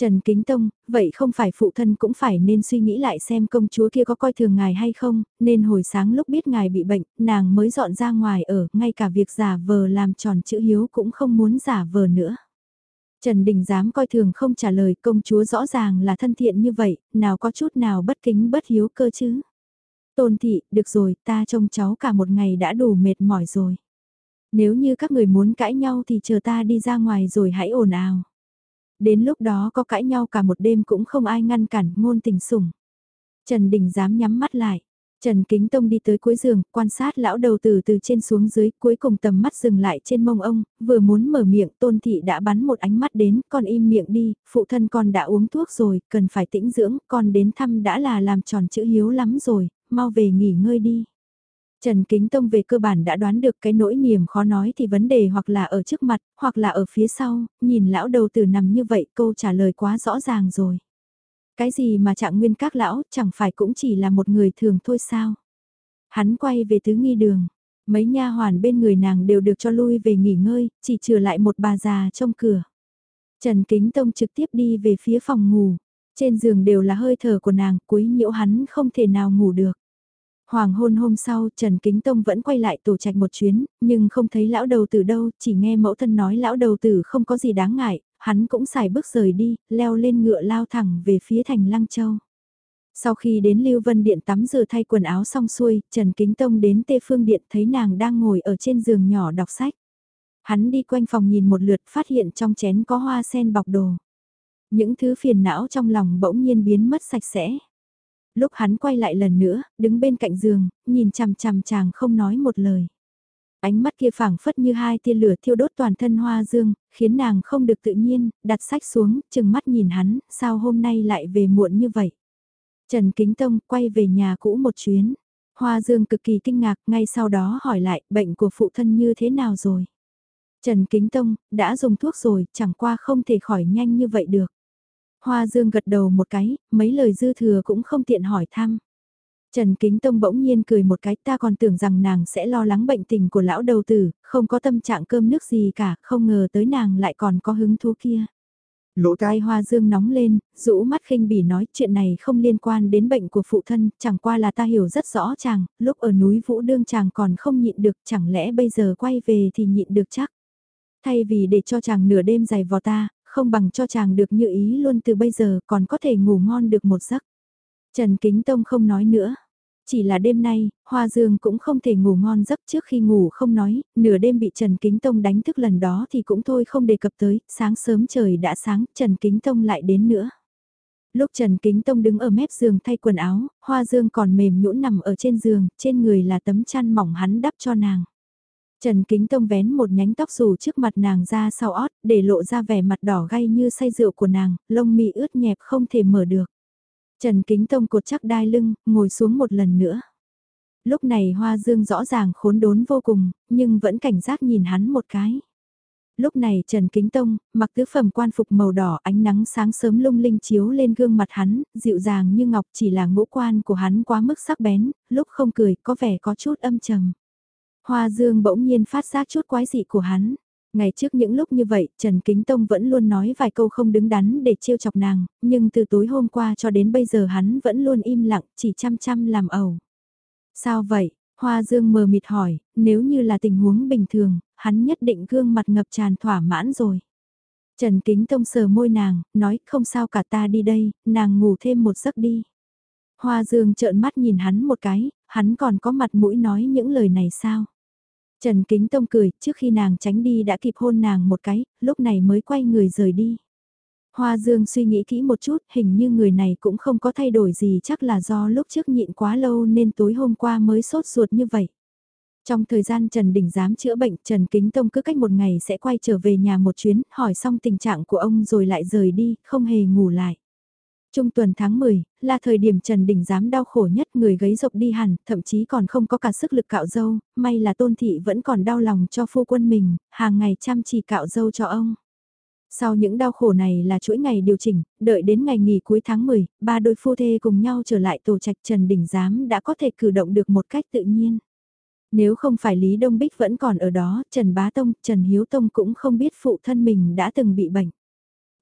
Trần Kính Tông, vậy không phải phụ thân cũng phải nên suy nghĩ lại xem công chúa kia có coi thường ngài hay không, nên hồi sáng lúc biết ngài bị bệnh, nàng mới dọn ra ngoài ở, ngay cả việc giả vờ làm tròn chữ hiếu cũng không muốn giả vờ nữa. Trần Đình dám coi thường không trả lời công chúa rõ ràng là thân thiện như vậy, nào có chút nào bất kính bất hiếu cơ chứ. Tôn thị, được rồi, ta trông cháu cả một ngày đã đủ mệt mỏi rồi. Nếu như các người muốn cãi nhau thì chờ ta đi ra ngoài rồi hãy ồn ào. Đến lúc đó có cãi nhau cả một đêm cũng không ai ngăn cản ngôn tình sủng. Trần Đình dám nhắm mắt lại. Trần Kính Tông đi tới cuối giường, quan sát lão đầu từ từ trên xuống dưới, cuối cùng tầm mắt dừng lại trên mông ông, vừa muốn mở miệng, tôn thị đã bắn một ánh mắt đến, con im miệng đi, phụ thân con đã uống thuốc rồi, cần phải tĩnh dưỡng, con đến thăm đã là làm tròn chữ hiếu lắm rồi, mau về nghỉ ngơi đi. Trần Kính Tông về cơ bản đã đoán được cái nỗi niềm khó nói thì vấn đề hoặc là ở trước mặt, hoặc là ở phía sau, nhìn lão đầu tử nằm như vậy câu trả lời quá rõ ràng rồi. Cái gì mà trạng nguyên các lão chẳng phải cũng chỉ là một người thường thôi sao. Hắn quay về tứ nghi đường, mấy nha hoàn bên người nàng đều được cho lui về nghỉ ngơi, chỉ trừ lại một bà già trong cửa. Trần Kính Tông trực tiếp đi về phía phòng ngủ, trên giường đều là hơi thở của nàng, quấy nhiễu hắn không thể nào ngủ được. Hoàng hôn hôm sau, Trần Kính Tông vẫn quay lại tổ trạch một chuyến, nhưng không thấy lão đầu tử đâu, chỉ nghe mẫu thân nói lão đầu tử không có gì đáng ngại, hắn cũng xài bước rời đi, leo lên ngựa lao thẳng về phía thành Lăng Châu. Sau khi đến Lưu Vân Điện tắm rửa thay quần áo xong xuôi, Trần Kính Tông đến Tê Phương Điện thấy nàng đang ngồi ở trên giường nhỏ đọc sách. Hắn đi quanh phòng nhìn một lượt phát hiện trong chén có hoa sen bọc đồ. Những thứ phiền não trong lòng bỗng nhiên biến mất sạch sẽ. Lúc hắn quay lại lần nữa, đứng bên cạnh giường, nhìn chằm chằm chàng không nói một lời. Ánh mắt kia phảng phất như hai tia lửa thiêu đốt toàn thân hoa dương, khiến nàng không được tự nhiên, đặt sách xuống, chừng mắt nhìn hắn, sao hôm nay lại về muộn như vậy. Trần Kính Tông quay về nhà cũ một chuyến. Hoa Dương cực kỳ kinh ngạc, ngay sau đó hỏi lại, bệnh của phụ thân như thế nào rồi? Trần Kính Tông, đã dùng thuốc rồi, chẳng qua không thể khỏi nhanh như vậy được. Hoa Dương gật đầu một cái, mấy lời dư thừa cũng không tiện hỏi thăm. Trần Kính Tông bỗng nhiên cười một cái ta còn tưởng rằng nàng sẽ lo lắng bệnh tình của lão đầu tử, không có tâm trạng cơm nước gì cả, không ngờ tới nàng lại còn có hứng thú kia. Lỗ tai hoa dương nóng lên, rũ mắt khinh bỉ nói chuyện này không liên quan đến bệnh của phụ thân, chẳng qua là ta hiểu rất rõ chàng, lúc ở núi Vũ Đương chàng còn không nhịn được, chẳng lẽ bây giờ quay về thì nhịn được chắc. Thay vì để cho chàng nửa đêm dài vò ta, không bằng cho chàng được như ý luôn từ bây giờ còn có thể ngủ ngon được một giấc. Trần Kính Tông không nói nữa. Chỉ là đêm nay, Hoa Dương cũng không thể ngủ ngon giấc trước khi ngủ không nói, nửa đêm bị Trần Kính Tông đánh thức lần đó thì cũng thôi không đề cập tới, sáng sớm trời đã sáng, Trần Kính Tông lại đến nữa. Lúc Trần Kính Tông đứng ở mép giường thay quần áo, Hoa Dương còn mềm nhũn nằm ở trên giường, trên người là tấm chăn mỏng hắn đắp cho nàng. Trần Kính Tông vén một nhánh tóc rủ trước mặt nàng ra sau ót, để lộ ra vẻ mặt đỏ gay như say rượu của nàng, lông mi ướt nhẹp không thể mở được. Trần Kính Tông cột chắc đai lưng, ngồi xuống một lần nữa. Lúc này Hoa Dương rõ ràng khốn đốn vô cùng, nhưng vẫn cảnh giác nhìn hắn một cái. Lúc này Trần Kính Tông, mặc tứ phẩm quan phục màu đỏ ánh nắng sáng sớm lung linh chiếu lên gương mặt hắn, dịu dàng như ngọc chỉ là ngũ quan của hắn quá mức sắc bén, lúc không cười có vẻ có chút âm trầm. Hoa Dương bỗng nhiên phát giác chút quái dị của hắn. Ngày trước những lúc như vậy, Trần Kính Tông vẫn luôn nói vài câu không đứng đắn để trêu chọc nàng, nhưng từ tối hôm qua cho đến bây giờ hắn vẫn luôn im lặng, chỉ chăm chăm làm ẩu. Sao vậy? Hoa Dương mờ mịt hỏi, nếu như là tình huống bình thường, hắn nhất định gương mặt ngập tràn thỏa mãn rồi. Trần Kính Tông sờ môi nàng, nói không sao cả ta đi đây, nàng ngủ thêm một giấc đi. Hoa Dương trợn mắt nhìn hắn một cái, hắn còn có mặt mũi nói những lời này sao? Trần Kính Tông cười, trước khi nàng tránh đi đã kịp hôn nàng một cái, lúc này mới quay người rời đi. Hoa Dương suy nghĩ kỹ một chút, hình như người này cũng không có thay đổi gì chắc là do lúc trước nhịn quá lâu nên tối hôm qua mới sốt ruột như vậy. Trong thời gian Trần Đình dám chữa bệnh, Trần Kính Tông cứ cách một ngày sẽ quay trở về nhà một chuyến, hỏi xong tình trạng của ông rồi lại rời đi, không hề ngủ lại. Trung tuần tháng 10, là thời điểm Trần Đình dám đau khổ nhất người gấy rộc đi hẳn, thậm chí còn không có cả sức lực cạo dâu, may là tôn thị vẫn còn đau lòng cho phu quân mình, hàng ngày chăm chỉ cạo dâu cho ông. Sau những đau khổ này là chuỗi ngày điều chỉnh, đợi đến ngày nghỉ cuối tháng 10, ba đôi phu thê cùng nhau trở lại tổ trạch Trần Đình Giám đã có thể cử động được một cách tự nhiên. Nếu không phải Lý Đông Bích vẫn còn ở đó, Trần Bá Tông, Trần Hiếu Tông cũng không biết phụ thân mình đã từng bị bệnh.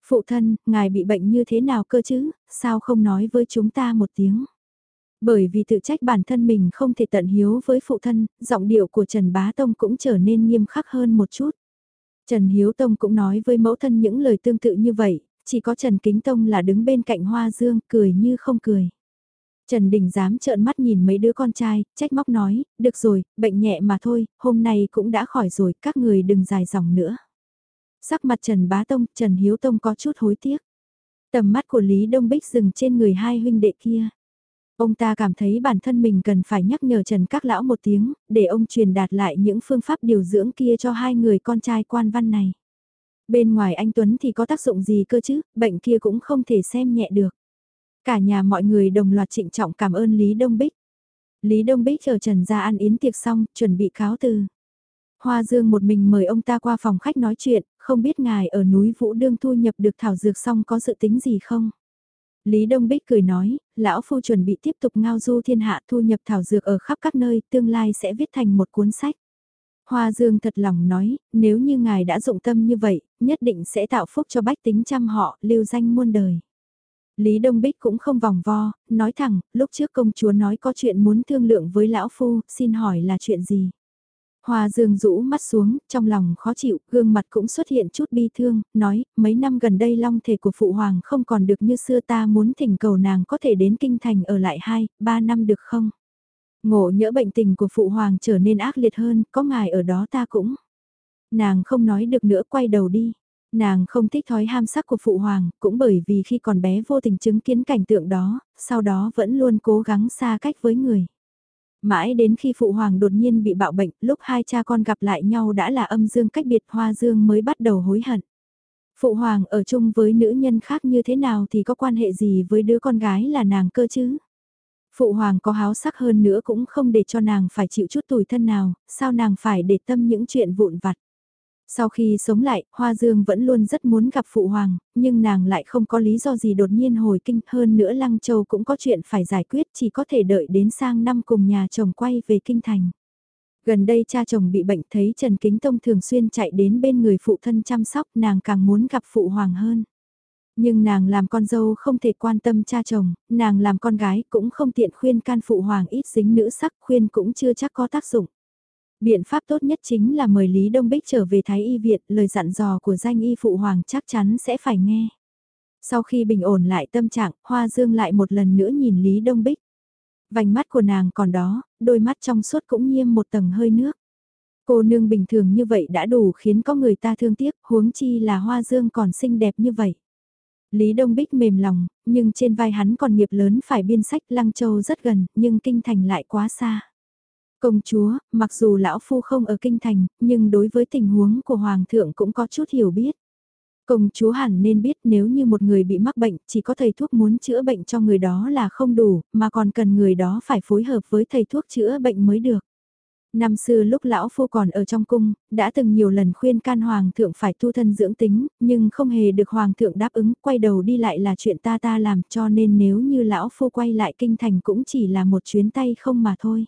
Phụ thân, ngài bị bệnh như thế nào cơ chứ, sao không nói với chúng ta một tiếng. Bởi vì tự trách bản thân mình không thể tận hiếu với phụ thân, giọng điệu của Trần Bá Tông cũng trở nên nghiêm khắc hơn một chút. Trần Hiếu Tông cũng nói với mẫu thân những lời tương tự như vậy, chỉ có Trần Kính Tông là đứng bên cạnh Hoa Dương cười như không cười. Trần Đình dám trợn mắt nhìn mấy đứa con trai, trách móc nói, được rồi, bệnh nhẹ mà thôi, hôm nay cũng đã khỏi rồi, các người đừng dài dòng nữa. Sắc mặt Trần Bá Tông, Trần Hiếu Tông có chút hối tiếc. Tầm mắt của Lý Đông Bích dừng trên người hai huynh đệ kia. Ông ta cảm thấy bản thân mình cần phải nhắc nhở Trần Các Lão một tiếng, để ông truyền đạt lại những phương pháp điều dưỡng kia cho hai người con trai quan văn này. Bên ngoài anh Tuấn thì có tác dụng gì cơ chứ, bệnh kia cũng không thể xem nhẹ được. Cả nhà mọi người đồng loạt trịnh trọng cảm ơn Lý Đông Bích. Lý Đông Bích chờ Trần ra ăn yến tiệc xong, chuẩn bị cáo từ. Hoa Dương một mình mời ông ta qua phòng khách nói chuyện, không biết ngài ở núi Vũ Đương thu nhập được thảo dược xong có dự tính gì không? Lý Đông Bích cười nói, lão phu chuẩn bị tiếp tục ngao du thiên hạ thu nhập thảo dược ở khắp các nơi, tương lai sẽ viết thành một cuốn sách. Hoa Dương thật lòng nói, nếu như ngài đã dụng tâm như vậy, nhất định sẽ tạo phúc cho bách tính trăm họ, lưu danh muôn đời. Lý Đông Bích cũng không vòng vo, nói thẳng, lúc trước công chúa nói có chuyện muốn thương lượng với lão phu, xin hỏi là chuyện gì? Hoa Dương rũ mắt xuống, trong lòng khó chịu, gương mặt cũng xuất hiện chút bi thương, nói, mấy năm gần đây long thể của Phụ Hoàng không còn được như xưa ta muốn thỉnh cầu nàng có thể đến Kinh Thành ở lại 2, 3 năm được không? Ngộ nhỡ bệnh tình của Phụ Hoàng trở nên ác liệt hơn, có ngài ở đó ta cũng. Nàng không nói được nữa quay đầu đi. Nàng không thích thói ham sắc của Phụ Hoàng, cũng bởi vì khi còn bé vô tình chứng kiến cảnh tượng đó, sau đó vẫn luôn cố gắng xa cách với người. Mãi đến khi Phụ Hoàng đột nhiên bị bạo bệnh, lúc hai cha con gặp lại nhau đã là âm dương cách biệt Hoa Dương mới bắt đầu hối hận. Phụ Hoàng ở chung với nữ nhân khác như thế nào thì có quan hệ gì với đứa con gái là nàng cơ chứ? Phụ Hoàng có háo sắc hơn nữa cũng không để cho nàng phải chịu chút tủi thân nào, sao nàng phải để tâm những chuyện vụn vặt. Sau khi sống lại, Hoa Dương vẫn luôn rất muốn gặp Phụ Hoàng, nhưng nàng lại không có lý do gì đột nhiên hồi kinh hơn nữa Lăng Châu cũng có chuyện phải giải quyết chỉ có thể đợi đến sang năm cùng nhà chồng quay về kinh thành. Gần đây cha chồng bị bệnh thấy Trần Kính Tông thường xuyên chạy đến bên người phụ thân chăm sóc nàng càng muốn gặp Phụ Hoàng hơn. Nhưng nàng làm con dâu không thể quan tâm cha chồng, nàng làm con gái cũng không tiện khuyên can Phụ Hoàng ít dính nữ sắc khuyên cũng chưa chắc có tác dụng. Biện pháp tốt nhất chính là mời Lý Đông Bích trở về Thái Y viện lời dặn dò của danh y phụ hoàng chắc chắn sẽ phải nghe. Sau khi bình ổn lại tâm trạng, Hoa Dương lại một lần nữa nhìn Lý Đông Bích. Vành mắt của nàng còn đó, đôi mắt trong suốt cũng nhiêm một tầng hơi nước. Cô nương bình thường như vậy đã đủ khiến có người ta thương tiếc, huống chi là Hoa Dương còn xinh đẹp như vậy. Lý Đông Bích mềm lòng, nhưng trên vai hắn còn nghiệp lớn phải biên sách Lăng Châu rất gần, nhưng kinh thành lại quá xa. Công chúa, mặc dù lão phu không ở kinh thành, nhưng đối với tình huống của hoàng thượng cũng có chút hiểu biết. Công chúa hẳn nên biết nếu như một người bị mắc bệnh, chỉ có thầy thuốc muốn chữa bệnh cho người đó là không đủ, mà còn cần người đó phải phối hợp với thầy thuốc chữa bệnh mới được. Năm xưa lúc lão phu còn ở trong cung, đã từng nhiều lần khuyên can hoàng thượng phải tu thân dưỡng tính, nhưng không hề được hoàng thượng đáp ứng, quay đầu đi lại là chuyện ta ta làm, cho nên nếu như lão phu quay lại kinh thành cũng chỉ là một chuyến tay không mà thôi.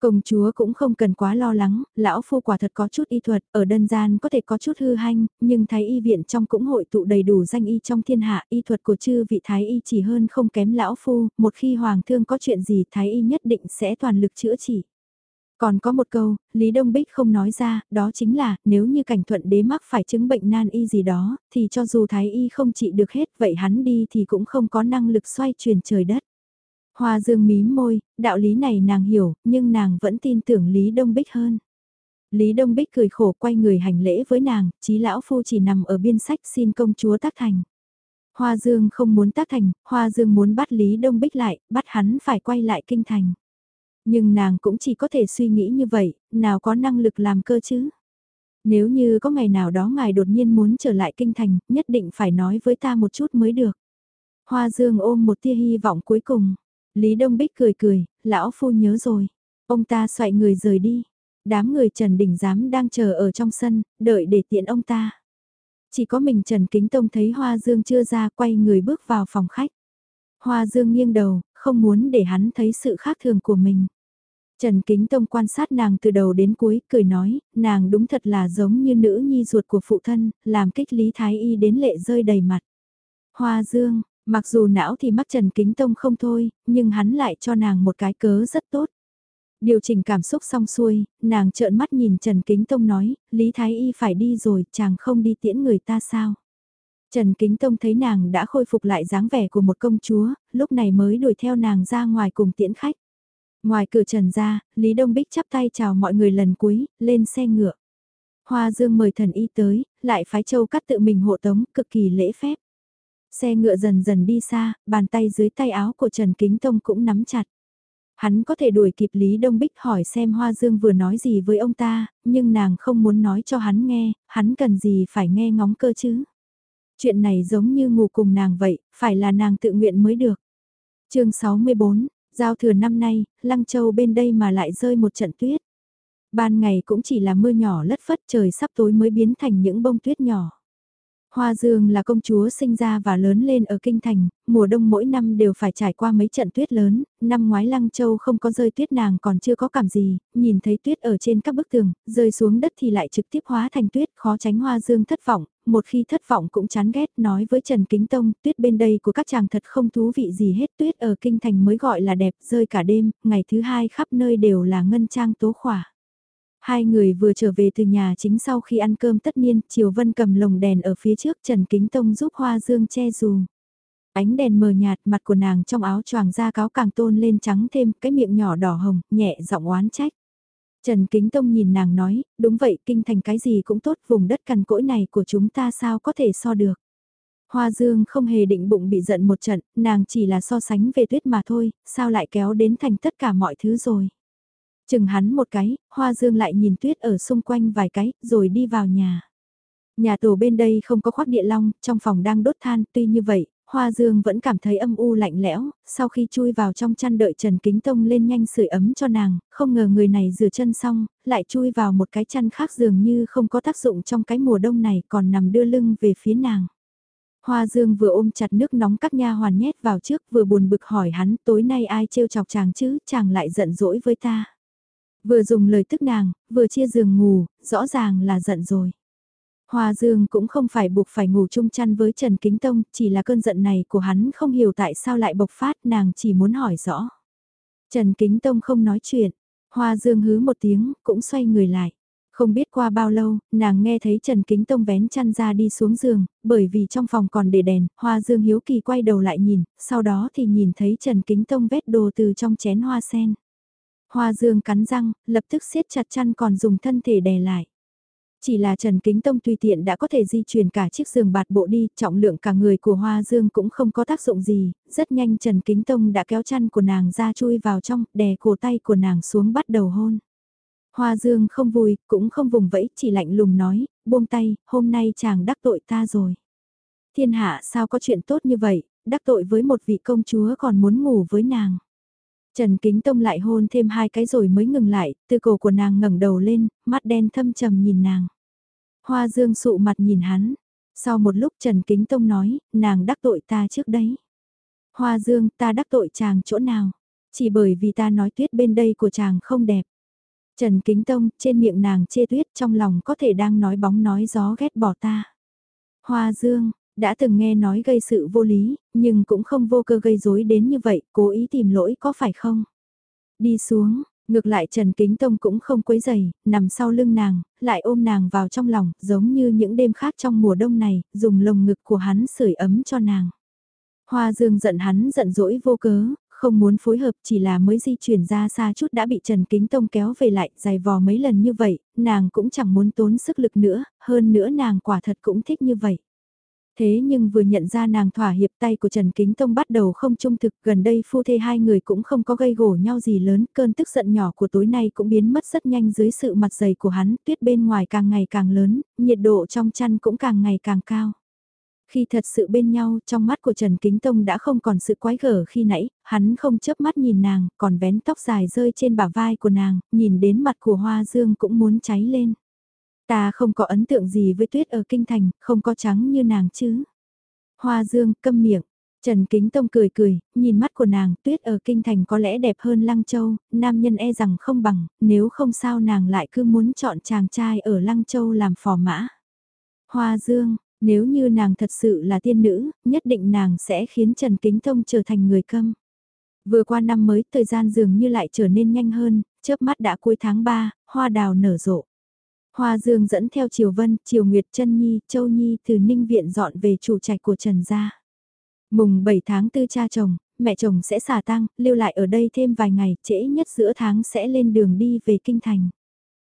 Công chúa cũng không cần quá lo lắng, lão phu quả thật có chút y thuật, ở đơn gian có thể có chút hư hanh, nhưng thái y viện trong cũng hội tụ đầy đủ danh y trong thiên hạ, y thuật của chư vị thái y chỉ hơn không kém lão phu, một khi hoàng thương có chuyện gì thái y nhất định sẽ toàn lực chữa trị. Còn có một câu, Lý Đông Bích không nói ra, đó chính là, nếu như cảnh thuận đế mắc phải chứng bệnh nan y gì đó, thì cho dù thái y không trị được hết, vậy hắn đi thì cũng không có năng lực xoay chuyển trời đất. Hoa dương mím môi, đạo lý này nàng hiểu, nhưng nàng vẫn tin tưởng Lý Đông Bích hơn. Lý Đông Bích cười khổ quay người hành lễ với nàng, chí lão phu chỉ nằm ở biên sách xin công chúa tác thành. Hoa Dương không muốn tác thành, Hoa Dương muốn bắt Lý Đông Bích lại, bắt hắn phải quay lại kinh thành. Nhưng nàng cũng chỉ có thể suy nghĩ như vậy, nào có năng lực làm cơ chứ. Nếu như có ngày nào đó ngài đột nhiên muốn trở lại kinh thành, nhất định phải nói với ta một chút mới được. Hoa Dương ôm một tia hy vọng cuối cùng. Lý Đông Bích cười cười, lão phu nhớ rồi. Ông ta xoay người rời đi. Đám người Trần Đình Giám đang chờ ở trong sân, đợi để tiện ông ta. Chỉ có mình Trần Kính Tông thấy Hoa Dương chưa ra quay người bước vào phòng khách. Hoa Dương nghiêng đầu, không muốn để hắn thấy sự khác thường của mình. Trần Kính Tông quan sát nàng từ đầu đến cuối, cười nói, nàng đúng thật là giống như nữ nhi ruột của phụ thân, làm kích Lý Thái Y đến lệ rơi đầy mặt. Hoa Dương, mặc dù não thì mắc Trần Kính Tông không thôi, nhưng hắn lại cho nàng một cái cớ rất tốt. Điều chỉnh cảm xúc xong xuôi, nàng trợn mắt nhìn Trần Kính Tông nói, Lý Thái Y phải đi rồi, chàng không đi tiễn người ta sao? Trần Kính Tông thấy nàng đã khôi phục lại dáng vẻ của một công chúa, lúc này mới đuổi theo nàng ra ngoài cùng tiễn khách. Ngoài cửa trần ra, Lý Đông Bích chắp tay chào mọi người lần cuối, lên xe ngựa. Hoa Dương mời thần y tới, lại phái châu cắt tự mình hộ tống, cực kỳ lễ phép. Xe ngựa dần dần đi xa, bàn tay dưới tay áo của Trần Kính Tông cũng nắm chặt. Hắn có thể đuổi kịp Lý Đông Bích hỏi xem Hoa Dương vừa nói gì với ông ta, nhưng nàng không muốn nói cho hắn nghe, hắn cần gì phải nghe ngóng cơ chứ. Chuyện này giống như ngủ cùng nàng vậy, phải là nàng tự nguyện mới được. chương 64, giao thừa năm nay, Lăng Châu bên đây mà lại rơi một trận tuyết. Ban ngày cũng chỉ là mưa nhỏ lất phất trời sắp tối mới biến thành những bông tuyết nhỏ. Hoa Dương là công chúa sinh ra và lớn lên ở Kinh Thành, mùa đông mỗi năm đều phải trải qua mấy trận tuyết lớn, năm ngoái Lăng Châu không có rơi tuyết nàng còn chưa có cảm gì, nhìn thấy tuyết ở trên các bức tường, rơi xuống đất thì lại trực tiếp hóa thành tuyết, khó tránh Hoa Dương thất vọng, một khi thất vọng cũng chán ghét, nói với Trần Kính Tông, tuyết bên đây của các chàng thật không thú vị gì hết, tuyết ở Kinh Thành mới gọi là đẹp, rơi cả đêm, ngày thứ hai khắp nơi đều là ngân trang tố khỏa. Hai người vừa trở về từ nhà chính sau khi ăn cơm tất niên, Triều Vân cầm lồng đèn ở phía trước Trần Kính Tông giúp Hoa Dương che dù. Ánh đèn mờ nhạt mặt của nàng trong áo choàng da cáo càng tôn lên trắng thêm cái miệng nhỏ đỏ hồng, nhẹ giọng oán trách. Trần Kính Tông nhìn nàng nói, đúng vậy kinh thành cái gì cũng tốt vùng đất cằn cỗi này của chúng ta sao có thể so được. Hoa Dương không hề định bụng bị giận một trận, nàng chỉ là so sánh về tuyết mà thôi, sao lại kéo đến thành tất cả mọi thứ rồi. Chừng hắn một cái, Hoa Dương lại nhìn tuyết ở xung quanh vài cái, rồi đi vào nhà. Nhà tù bên đây không có khoác địa long, trong phòng đang đốt than, tuy như vậy, Hoa Dương vẫn cảm thấy âm u lạnh lẽo, sau khi chui vào trong chăn đợi Trần Kính Tông lên nhanh sưởi ấm cho nàng, không ngờ người này rửa chân xong, lại chui vào một cái chăn khác dường như không có tác dụng trong cái mùa đông này còn nằm đưa lưng về phía nàng. Hoa Dương vừa ôm chặt nước nóng các nha hoàn nhét vào trước vừa buồn bực hỏi hắn tối nay ai trêu chọc chàng chứ, chàng lại giận dỗi với ta. Vừa dùng lời tức nàng, vừa chia giường ngủ, rõ ràng là giận rồi. Hoa Dương cũng không phải buộc phải ngủ chung chăn với Trần Kính Tông, chỉ là cơn giận này của hắn không hiểu tại sao lại bộc phát, nàng chỉ muốn hỏi rõ. Trần Kính Tông không nói chuyện, Hoa Dương hứ một tiếng, cũng xoay người lại. Không biết qua bao lâu, nàng nghe thấy Trần Kính Tông vén chăn ra đi xuống giường, bởi vì trong phòng còn để đèn, Hoa Dương hiếu kỳ quay đầu lại nhìn, sau đó thì nhìn thấy Trần Kính Tông vét đồ từ trong chén hoa sen. Hoa Dương cắn răng, lập tức siết chặt chăn còn dùng thân thể đè lại. Chỉ là Trần Kính Tông tùy tiện đã có thể di chuyển cả chiếc giường bạt bộ đi, trọng lượng cả người của Hoa Dương cũng không có tác dụng gì, rất nhanh Trần Kính Tông đã kéo chăn của nàng ra chui vào trong, đè cổ tay của nàng xuống bắt đầu hôn. Hoa Dương không vui, cũng không vùng vẫy, chỉ lạnh lùng nói, buông tay, hôm nay chàng đắc tội ta rồi. Thiên hạ sao có chuyện tốt như vậy, đắc tội với một vị công chúa còn muốn ngủ với nàng. Trần Kính Tông lại hôn thêm hai cái rồi mới ngừng lại, từ cổ của nàng ngẩng đầu lên, mắt đen thâm trầm nhìn nàng. Hoa Dương sụ mặt nhìn hắn. Sau một lúc Trần Kính Tông nói, nàng đắc tội ta trước đấy. Hoa Dương, ta đắc tội chàng chỗ nào? Chỉ bởi vì ta nói tuyết bên đây của chàng không đẹp. Trần Kính Tông, trên miệng nàng chê tuyết trong lòng có thể đang nói bóng nói gió ghét bỏ ta. Hoa Dương, đã từng nghe nói gây sự vô lý, nhưng cũng không vô cơ gây rối đến như vậy, cố ý tìm lỗi có phải không? Đi xuống, ngược lại Trần Kính Tông cũng không quấy giày, nằm sau lưng nàng, lại ôm nàng vào trong lòng, giống như những đêm khác trong mùa đông này, dùng lồng ngực của hắn sưởi ấm cho nàng. Hoa Dương giận hắn giận dỗi vô cớ, không muốn phối hợp chỉ là mới di chuyển ra xa chút đã bị Trần Kính Tông kéo về lại, dài vò mấy lần như vậy, nàng cũng chẳng muốn tốn sức lực nữa, hơn nữa nàng quả thật cũng thích như vậy. Thế nhưng vừa nhận ra nàng thỏa hiệp tay của Trần Kính Tông bắt đầu không trung thực gần đây phu thê hai người cũng không có gây gổ nhau gì lớn cơn tức giận nhỏ của tối nay cũng biến mất rất nhanh dưới sự mặt dày của hắn tuyết bên ngoài càng ngày càng lớn, nhiệt độ trong chăn cũng càng ngày càng cao. Khi thật sự bên nhau, trong mắt của Trần Kính Tông đã không còn sự quái gở khi nãy, hắn không chớp mắt nhìn nàng, còn vén tóc dài rơi trên bả vai của nàng, nhìn đến mặt của Hoa Dương cũng muốn cháy lên. Ta không có ấn tượng gì với tuyết ở kinh thành, không có trắng như nàng chứ. Hoa Dương câm miệng, Trần Kính Tông cười cười, nhìn mắt của nàng, tuyết ở kinh thành có lẽ đẹp hơn Lăng Châu, nam nhân e rằng không bằng, nếu không sao nàng lại cứ muốn chọn chàng trai ở Lăng Châu làm phò mã. Hoa Dương, nếu như nàng thật sự là tiên nữ, nhất định nàng sẽ khiến Trần Kính Tông trở thành người câm. Vừa qua năm mới, thời gian dường như lại trở nên nhanh hơn, chớp mắt đã cuối tháng 3, hoa đào nở rộ. Hoa Dương dẫn theo Triều Vân, Triều Nguyệt Trân Nhi, Châu Nhi từ Ninh Viện dọn về chủ trạch của Trần Gia. Mùng 7 tháng tư cha chồng, mẹ chồng sẽ xả tăng, lưu lại ở đây thêm vài ngày, trễ nhất giữa tháng sẽ lên đường đi về Kinh Thành.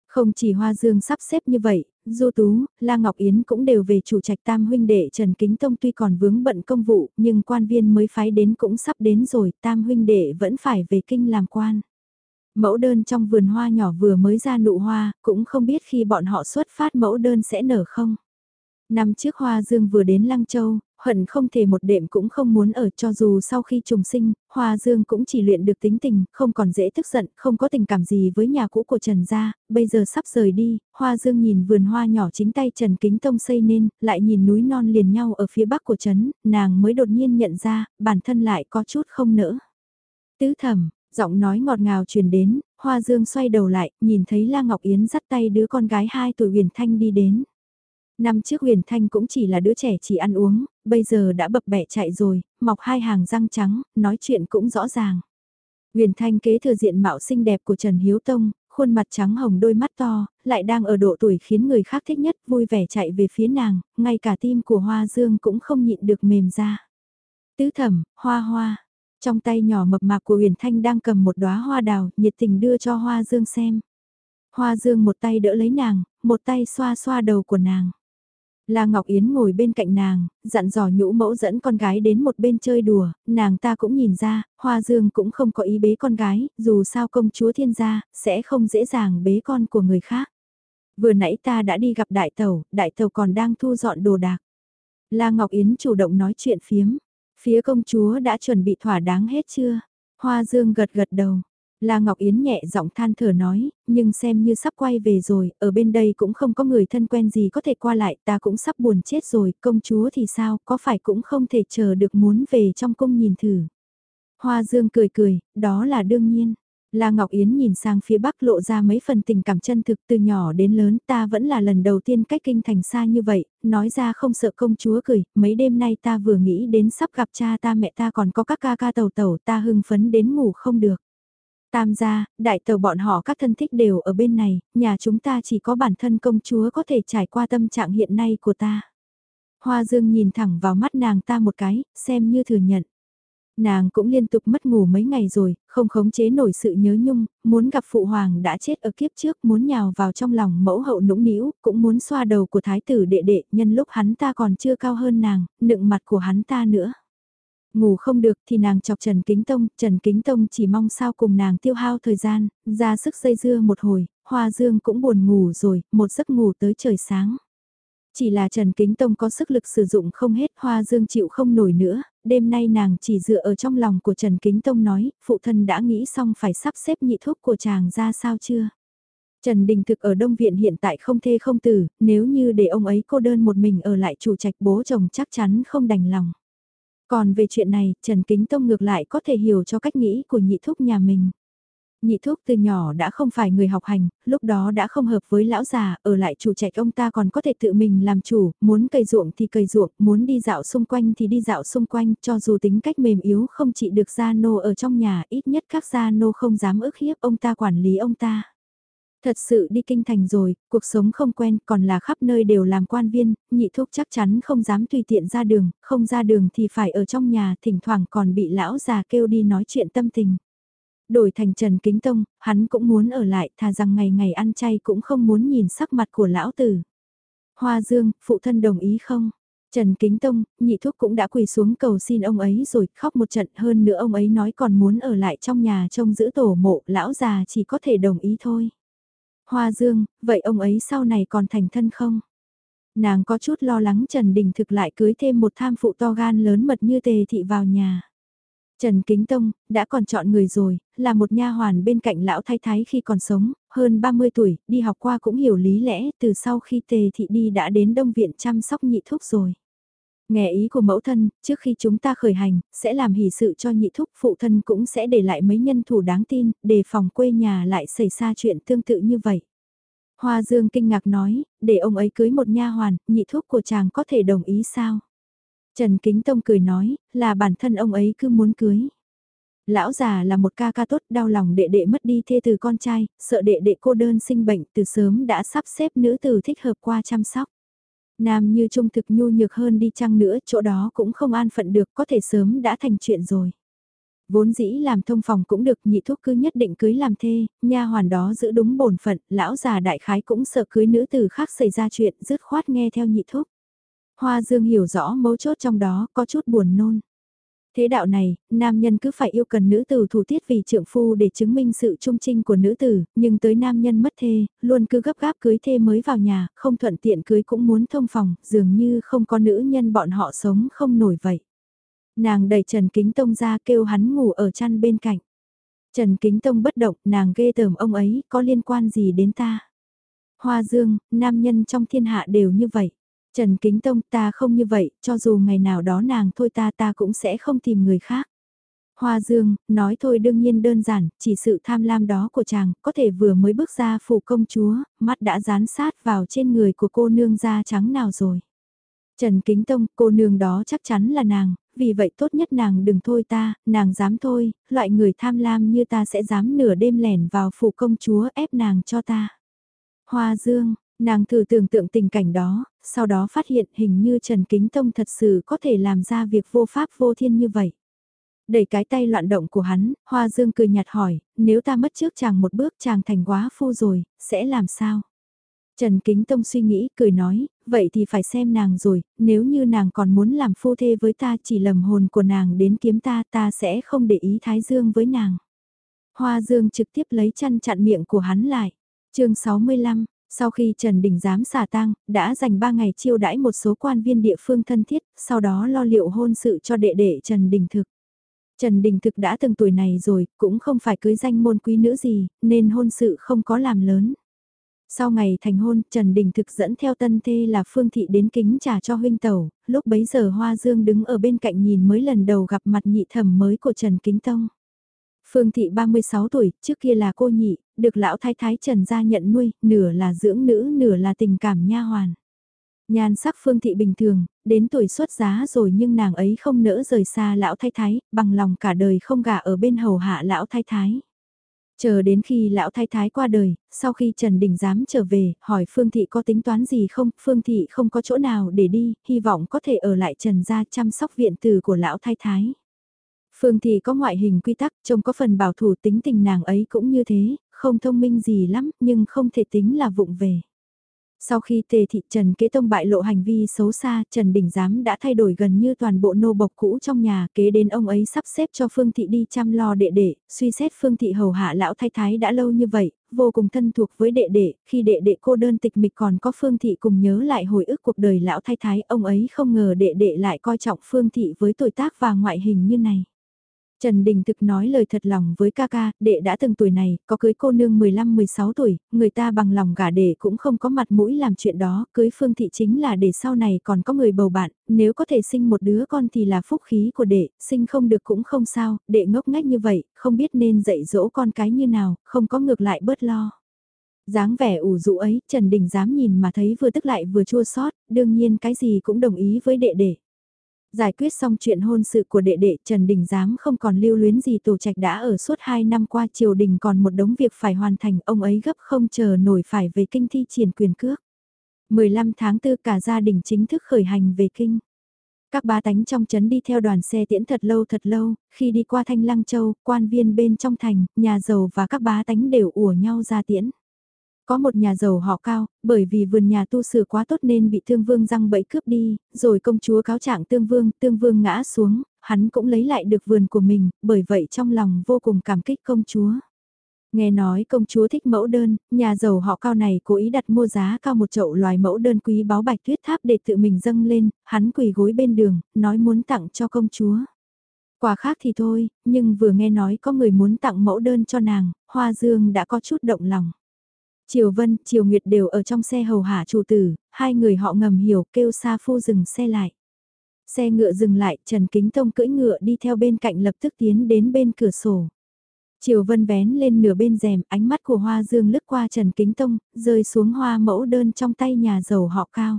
Không chỉ Hoa Dương sắp xếp như vậy, Du Tú, La Ngọc Yến cũng đều về chủ trạch tam huynh đệ Trần Kính Tông tuy còn vướng bận công vụ, nhưng quan viên mới phái đến cũng sắp đến rồi, tam huynh đệ vẫn phải về kinh làm quan. Mẫu đơn trong vườn hoa nhỏ vừa mới ra nụ hoa, cũng không biết khi bọn họ xuất phát mẫu đơn sẽ nở không. Năm trước Hoa Dương vừa đến Lăng Châu, hận không thể một đêm cũng không muốn ở cho dù sau khi trùng sinh, Hoa Dương cũng chỉ luyện được tính tình, không còn dễ tức giận, không có tình cảm gì với nhà cũ của Trần Gia, bây giờ sắp rời đi, Hoa Dương nhìn vườn hoa nhỏ chính tay Trần Kính Tông xây nên, lại nhìn núi non liền nhau ở phía bắc của Trấn, nàng mới đột nhiên nhận ra, bản thân lại có chút không nỡ. Tứ thẩm, giọng nói ngọt ngào truyền đến, Hoa Dương xoay đầu lại, nhìn thấy La Ngọc Yến dắt tay đứa con gái 2 tuổi huyền thanh đi đến. Năm trước huyền thanh cũng chỉ là đứa trẻ chỉ ăn uống, bây giờ đã bập bẹ chạy rồi, mọc hai hàng răng trắng, nói chuyện cũng rõ ràng. Huyền thanh kế thừa diện mạo xinh đẹp của Trần Hiếu Tông, khuôn mặt trắng hồng đôi mắt to, lại đang ở độ tuổi khiến người khác thích nhất vui vẻ chạy về phía nàng, ngay cả tim của Hoa Dương cũng không nhịn được mềm ra. Tứ thẩm, hoa hoa, trong tay nhỏ mập mạp của Huyền Thanh đang cầm một đóa hoa đào, nhiệt tình đưa cho Hoa Dương xem. Hoa Dương một tay đỡ lấy nàng, một tay xoa xoa đầu của nàng. La Ngọc Yến ngồi bên cạnh nàng, dặn dò nhũ mẫu dẫn con gái đến một bên chơi đùa, nàng ta cũng nhìn ra, Hoa Dương cũng không có ý bế con gái, dù sao công chúa thiên gia, sẽ không dễ dàng bế con của người khác. Vừa nãy ta đã đi gặp đại tàu, đại tàu còn đang thu dọn đồ đạc. La Ngọc Yến chủ động nói chuyện phiếm, phía công chúa đã chuẩn bị thỏa đáng hết chưa? Hoa Dương gật gật đầu, La Ngọc Yến nhẹ giọng than thở nói, nhưng xem như sắp quay về rồi, ở bên đây cũng không có người thân quen gì có thể qua lại, ta cũng sắp buồn chết rồi, công chúa thì sao, có phải cũng không thể chờ được muốn về trong cung nhìn thử. Hoa Dương cười cười, đó là đương nhiên. La Ngọc Yến nhìn sang phía bắc lộ ra mấy phần tình cảm chân thực từ nhỏ đến lớn ta vẫn là lần đầu tiên cách kinh thành xa như vậy, nói ra không sợ công chúa cười, mấy đêm nay ta vừa nghĩ đến sắp gặp cha ta mẹ ta còn có các ca ca tàu tàu ta hưng phấn đến ngủ không được. Tam gia, đại tàu bọn họ các thân thích đều ở bên này, nhà chúng ta chỉ có bản thân công chúa có thể trải qua tâm trạng hiện nay của ta. Hoa Dương nhìn thẳng vào mắt nàng ta một cái, xem như thừa nhận. Nàng cũng liên tục mất ngủ mấy ngày rồi, không khống chế nổi sự nhớ nhung, muốn gặp phụ hoàng đã chết ở kiếp trước, muốn nhào vào trong lòng mẫu hậu nũng nĩu, cũng muốn xoa đầu của thái tử đệ đệ, nhân lúc hắn ta còn chưa cao hơn nàng, nựng mặt của hắn ta nữa. Ngủ không được thì nàng chọc Trần Kính Tông, Trần Kính Tông chỉ mong sao cùng nàng tiêu hao thời gian, ra sức dây dưa một hồi, Hoa Dương cũng buồn ngủ rồi, một giấc ngủ tới trời sáng. Chỉ là Trần Kính Tông có sức lực sử dụng không hết, Hoa Dương chịu không nổi nữa, đêm nay nàng chỉ dựa ở trong lòng của Trần Kính Tông nói, phụ thân đã nghĩ xong phải sắp xếp nhị thuốc của chàng ra sao chưa? Trần Đình Thực ở Đông Viện hiện tại không thê không tử, nếu như để ông ấy cô đơn một mình ở lại chủ trạch bố chồng chắc chắn không đành lòng. Còn về chuyện này, Trần Kính Tông ngược lại có thể hiểu cho cách nghĩ của nhị thúc nhà mình. Nhị thúc từ nhỏ đã không phải người học hành, lúc đó đã không hợp với lão già, ở lại chủ trạch ông ta còn có thể tự mình làm chủ, muốn cày ruộng thì cày ruộng, muốn đi dạo xung quanh thì đi dạo xung quanh, cho dù tính cách mềm yếu không chỉ được gia nô ở trong nhà, ít nhất các gia nô không dám ức hiếp ông ta quản lý ông ta. Thật sự đi kinh thành rồi, cuộc sống không quen còn là khắp nơi đều làm quan viên, nhị thúc chắc chắn không dám tùy tiện ra đường, không ra đường thì phải ở trong nhà, thỉnh thoảng còn bị lão già kêu đi nói chuyện tâm tình. Đổi thành Trần Kính Tông, hắn cũng muốn ở lại, thà rằng ngày ngày ăn chay cũng không muốn nhìn sắc mặt của lão tử. Hoa Dương, phụ thân đồng ý không? Trần Kính Tông, nhị thúc cũng đã quỳ xuống cầu xin ông ấy rồi, khóc một trận hơn nữa ông ấy nói còn muốn ở lại trong nhà trông giữ tổ mộ, lão già chỉ có thể đồng ý thôi. Hoa Dương, vậy ông ấy sau này còn thành thân không? Nàng có chút lo lắng Trần Đình thực lại cưới thêm một tham phụ to gan lớn mật như tề thị vào nhà. Trần Kính Tông, đã còn chọn người rồi, là một nha hoàn bên cạnh lão thái thái khi còn sống, hơn 30 tuổi, đi học qua cũng hiểu lý lẽ, từ sau khi tề thị đi đã đến đông viện chăm sóc nhị thúc rồi. Nghe ý của mẫu thân, trước khi chúng ta khởi hành, sẽ làm hỷ sự cho nhị thúc phụ thân cũng sẽ để lại mấy nhân thủ đáng tin, để phòng quê nhà lại xảy ra chuyện tương tự như vậy. Hoa Dương kinh ngạc nói, để ông ấy cưới một nha hoàn, nhị thúc của chàng có thể đồng ý sao? Trần Kính Tông cười nói, là bản thân ông ấy cứ muốn cưới. Lão già là một ca ca tốt đau lòng đệ đệ mất đi thê từ con trai, sợ đệ đệ cô đơn sinh bệnh từ sớm đã sắp xếp nữ tử thích hợp qua chăm sóc. Nam như trung thực nhu nhược hơn đi chăng nữa, chỗ đó cũng không an phận được, có thể sớm đã thành chuyện rồi. Vốn dĩ làm thông phòng cũng được, nhị thuốc cứ nhất định cưới làm thê, nha hoàn đó giữ đúng bổn phận, lão già đại khái cũng sợ cưới nữ tử khác xảy ra chuyện, dứt khoát nghe theo nhị thuốc. Hoa Dương hiểu rõ mấu chốt trong đó, có chút buồn nôn. Thế đạo này, nam nhân cứ phải yêu cần nữ tử thủ tiết vì trượng phu để chứng minh sự trung trinh của nữ tử, nhưng tới nam nhân mất thê, luôn cứ gấp gáp cưới thê mới vào nhà, không thuận tiện cưới cũng muốn thông phòng, dường như không có nữ nhân bọn họ sống không nổi vậy. Nàng đẩy Trần Kính Tông ra kêu hắn ngủ ở chăn bên cạnh. Trần Kính Tông bất động, nàng ghê tởm ông ấy, có liên quan gì đến ta? Hoa Dương, nam nhân trong thiên hạ đều như vậy. Trần Kính Tông ta không như vậy, cho dù ngày nào đó nàng thôi ta ta cũng sẽ không tìm người khác. Hoa Dương, nói thôi đương nhiên đơn giản, chỉ sự tham lam đó của chàng, có thể vừa mới bước ra phủ công chúa, mắt đã dán sát vào trên người của cô nương da trắng nào rồi. Trần Kính Tông, cô nương đó chắc chắn là nàng, vì vậy tốt nhất nàng đừng thôi ta, nàng dám thôi, loại người tham lam như ta sẽ dám nửa đêm lẻn vào phủ công chúa ép nàng cho ta. Hoa Dương, Nàng thử tưởng tượng tình cảnh đó, sau đó phát hiện hình như Trần Kính Tông thật sự có thể làm ra việc vô pháp vô thiên như vậy. Đẩy cái tay loạn động của hắn, Hoa Dương cười nhạt hỏi, nếu ta mất trước chàng một bước chàng thành quá phu rồi, sẽ làm sao? Trần Kính Tông suy nghĩ, cười nói, vậy thì phải xem nàng rồi, nếu như nàng còn muốn làm phu thê với ta chỉ lầm hồn của nàng đến kiếm ta ta sẽ không để ý Thái Dương với nàng. Hoa Dương trực tiếp lấy chăn chặn miệng của hắn lại. chương 65, sau khi Trần Đình giám xả tang, đã dành 3 ngày chiêu đãi một số quan viên địa phương thân thiết, sau đó lo liệu hôn sự cho đệ đệ Trần Đình Thực. Trần Đình Thực đã từng tuổi này rồi, cũng không phải cưới danh môn quý nữ gì, nên hôn sự không có làm lớn. Sau ngày thành hôn, Trần Đình Thực dẫn theo tân thê là Phương Thị đến kính trà cho huynh tẩu, lúc bấy giờ Hoa Dương đứng ở bên cạnh nhìn mới lần đầu gặp mặt nhị thẩm mới của Trần Kính Tông. Phương Thị 36 tuổi, trước kia là cô nhị, được lão thái thái Trần gia nhận nuôi, nửa là dưỡng nữ, nửa là tình cảm nha hoàn. Nhan sắc Phương Thị bình thường, đến tuổi xuất giá rồi nhưng nàng ấy không nỡ rời xa lão thái thái, bằng lòng cả đời không gả ở bên hầu hạ lão thái thái. Chờ đến khi lão thái thái qua đời, sau khi Trần Đình dám trở về, hỏi Phương Thị có tính toán gì không, Phương Thị không có chỗ nào để đi, hy vọng có thể ở lại Trần gia chăm sóc viện từ của lão thái thái. Phương Thị có ngoại hình quy tắc, trông có phần bảo thủ tính tình nàng ấy cũng như thế, không thông minh gì lắm, nhưng không thể tính là vụng về. Sau khi tề thị Trần Kế Tông bại lộ hành vi xấu xa, Trần Đình Giám đã thay đổi gần như toàn bộ nô bộc cũ trong nhà, kế đến ông ấy sắp xếp cho Phương Thị đi chăm lo đệ đệ, suy xét Phương Thị hầu hạ lão thái thái đã lâu như vậy, vô cùng thân thuộc với đệ đệ, khi đệ đệ cô đơn tịch mịch còn có Phương Thị cùng nhớ lại hồi ức cuộc đời lão thái thái, ông ấy không ngờ đệ đệ lại coi trọng Phương Thị với tuổi tác và ngoại hình như này. Trần Đình thực nói lời thật lòng với ca ca, đệ đã từng tuổi này, có cưới cô nương 15-16 tuổi, người ta bằng lòng gả đệ cũng không có mặt mũi làm chuyện đó, cưới Phương Thị chính là để sau này còn có người bầu bạn, nếu có thể sinh một đứa con thì là phúc khí của đệ, sinh không được cũng không sao, đệ ngốc ngách như vậy, không biết nên dạy dỗ con cái như nào, không có ngược lại bớt lo. dáng vẻ ủ rũ ấy, Trần Đình dám nhìn mà thấy vừa tức lại vừa chua xót đương nhiên cái gì cũng đồng ý với đệ đệ. Giải quyết xong chuyện hôn sự của đệ đệ Trần Đình Giám không còn lưu luyến gì tổ trạch đã ở suốt 2 năm qua triều đình còn một đống việc phải hoàn thành ông ấy gấp không chờ nổi phải về kinh thi triển quyền cước. 15 tháng 4 cả gia đình chính thức khởi hành về kinh. Các bá tánh trong trấn đi theo đoàn xe tiễn thật lâu thật lâu, khi đi qua Thanh Lăng Châu, quan viên bên trong thành, nhà giàu và các bá tánh đều ùa nhau ra tiễn. Có một nhà giàu họ cao, bởi vì vườn nhà tu sửa quá tốt nên bị thương vương răng bẫy cướp đi, rồi công chúa cáo trạng tương vương, tương vương ngã xuống, hắn cũng lấy lại được vườn của mình, bởi vậy trong lòng vô cùng cảm kích công chúa. Nghe nói công chúa thích mẫu đơn, nhà giàu họ cao này cố ý đặt mua giá cao một chậu loài mẫu đơn quý báo bạch tuyết tháp để tự mình dâng lên, hắn quỳ gối bên đường, nói muốn tặng cho công chúa. quà khác thì thôi, nhưng vừa nghe nói có người muốn tặng mẫu đơn cho nàng, Hoa Dương đã có chút động lòng. Triều Vân, Triều Nguyệt đều ở trong xe hầu hạ chủ tử, hai người họ ngầm hiểu kêu Sa Phu dừng xe lại. Xe ngựa dừng lại, Trần Kính Tông cưỡi ngựa đi theo bên cạnh lập tức tiến đến bên cửa sổ. Triều Vân vén lên nửa bên rèm, ánh mắt của Hoa Dương lướt qua Trần Kính Tông, rơi xuống hoa mẫu đơn trong tay nhà giàu họ cao.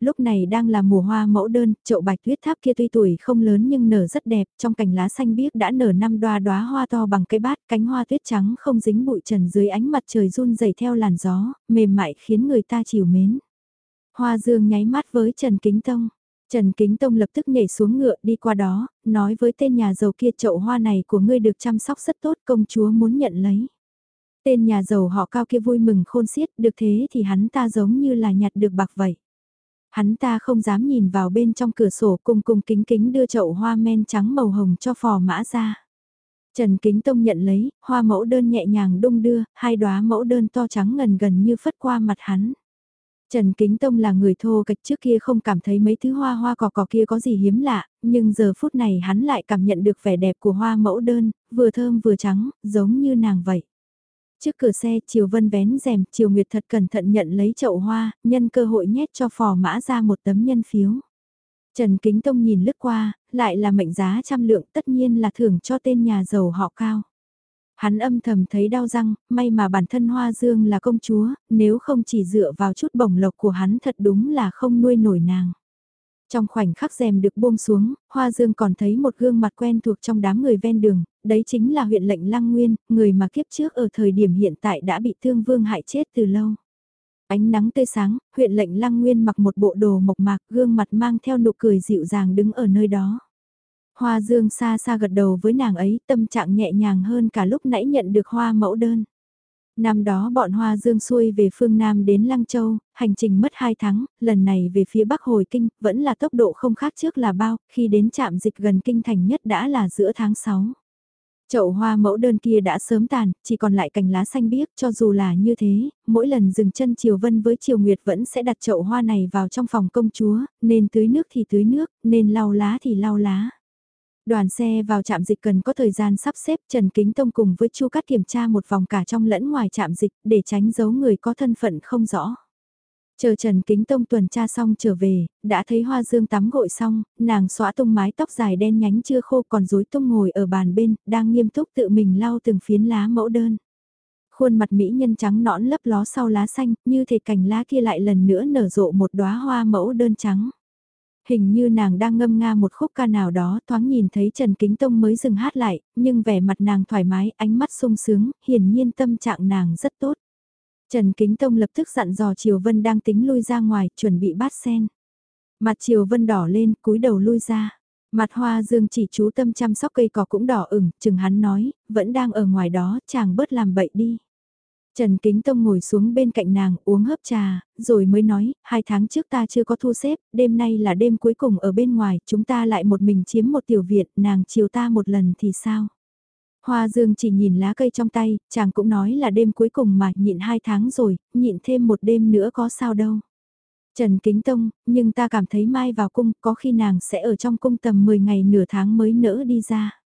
Lúc này đang là mùa hoa mẫu đơn, chậu bạch tuyết tháp kia tuy tuổi không lớn nhưng nở rất đẹp, trong cành lá xanh biếc đã nở năm đoá đóa hoa to bằng cây bát, cánh hoa tuyết trắng không dính bụi trần dưới ánh mặt trời run rẩy theo làn gió, mềm mại khiến người ta chiều mến. Hoa Dương nháy mắt với Trần Kính Tông. Trần Kính Tông lập tức nhảy xuống ngựa đi qua đó, nói với tên nhà giàu kia chậu hoa này của ngươi được chăm sóc rất tốt công chúa muốn nhận lấy. Tên nhà giàu họ cao kia vui mừng khôn xiết, được thế thì hắn ta giống như là nhặt được bạc vậy. Hắn ta không dám nhìn vào bên trong cửa sổ cùng cùng kính kính đưa chậu hoa men trắng màu hồng cho phò mã ra. Trần Kính Tông nhận lấy, hoa mẫu đơn nhẹ nhàng đung đưa, hai đóa mẫu đơn to trắng ngần gần như phất qua mặt hắn. Trần Kính Tông là người thô kịch trước kia không cảm thấy mấy thứ hoa hoa cỏ cỏ kia có gì hiếm lạ, nhưng giờ phút này hắn lại cảm nhận được vẻ đẹp của hoa mẫu đơn, vừa thơm vừa trắng, giống như nàng vậy. Trước cửa xe, Triều Vân vén rèm, Triều Nguyệt thật cẩn thận nhận lấy chậu hoa, nhân cơ hội nhét cho phò mã ra một tấm nhân phiếu. Trần Kính Tông nhìn lướt qua, lại là mệnh giá trăm lượng tất nhiên là thưởng cho tên nhà giàu họ cao. Hắn âm thầm thấy đau răng, may mà bản thân Hoa Dương là công chúa, nếu không chỉ dựa vào chút bổng lộc của hắn thật đúng là không nuôi nổi nàng. Trong khoảnh khắc rèm được buông xuống, Hoa Dương còn thấy một gương mặt quen thuộc trong đám người ven đường, đấy chính là huyện lệnh Lăng Nguyên, người mà kiếp trước ở thời điểm hiện tại đã bị thương vương hại chết từ lâu. Ánh nắng tươi sáng, huyện lệnh Lăng Nguyên mặc một bộ đồ mộc mạc, gương mặt mang theo nụ cười dịu dàng đứng ở nơi đó. Hoa Dương xa xa gật đầu với nàng ấy, tâm trạng nhẹ nhàng hơn cả lúc nãy nhận được hoa mẫu đơn. Năm đó bọn Hoa Dương xuôi về phương Nam đến Lăng Châu, hành trình mất 2 tháng, lần này về phía Bắc hồi kinh, vẫn là tốc độ không khác trước là bao, khi đến trạm dịch gần kinh thành nhất đã là giữa tháng 6. Chậu hoa mẫu đơn kia đã sớm tàn, chỉ còn lại cành lá xanh biếc cho dù là như thế, mỗi lần dừng chân Triều Vân với Triều Nguyệt vẫn sẽ đặt chậu hoa này vào trong phòng công chúa, nên tưới nước thì tưới nước, nên lau lá thì lau lá. Đoàn xe vào trạm dịch cần có thời gian sắp xếp Trần Kính Tông cùng với Chu Cát kiểm tra một vòng cả trong lẫn ngoài trạm dịch để tránh giấu người có thân phận không rõ. Chờ Trần Kính Tông tuần tra xong trở về, đã thấy Hoa Dương tắm gội xong, nàng xóa tung mái tóc dài đen nhánh chưa khô còn rối tung ngồi ở bàn bên, đang nghiêm túc tự mình lau từng phiến lá mẫu đơn. Khuôn mặt mỹ nhân trắng nõn lấp ló sau lá xanh, như thể cành lá kia lại lần nữa nở rộ một đóa hoa mẫu đơn trắng. Hình như nàng đang ngâm nga một khúc ca nào đó thoáng nhìn thấy Trần Kính Tông mới dừng hát lại, nhưng vẻ mặt nàng thoải mái, ánh mắt sung sướng, hiển nhiên tâm trạng nàng rất tốt. Trần Kính Tông lập tức dặn dò Triều Vân đang tính lui ra ngoài, chuẩn bị bát sen. Mặt Triều Vân đỏ lên, cúi đầu lui ra. Mặt hoa dương chỉ chú tâm chăm sóc cây cỏ cũng đỏ ửng, chừng hắn nói, vẫn đang ở ngoài đó, chàng bớt làm bậy đi. Trần Kính Tông ngồi xuống bên cạnh nàng uống hớp trà, rồi mới nói, hai tháng trước ta chưa có thu xếp, đêm nay là đêm cuối cùng ở bên ngoài, chúng ta lại một mình chiếm một tiểu viện, nàng chiều ta một lần thì sao? Hoa Dương chỉ nhìn lá cây trong tay, chàng cũng nói là đêm cuối cùng mà nhịn hai tháng rồi, nhịn thêm một đêm nữa có sao đâu. Trần Kính Tông, nhưng ta cảm thấy mai vào cung có khi nàng sẽ ở trong cung tầm 10 ngày nửa tháng mới nỡ đi ra.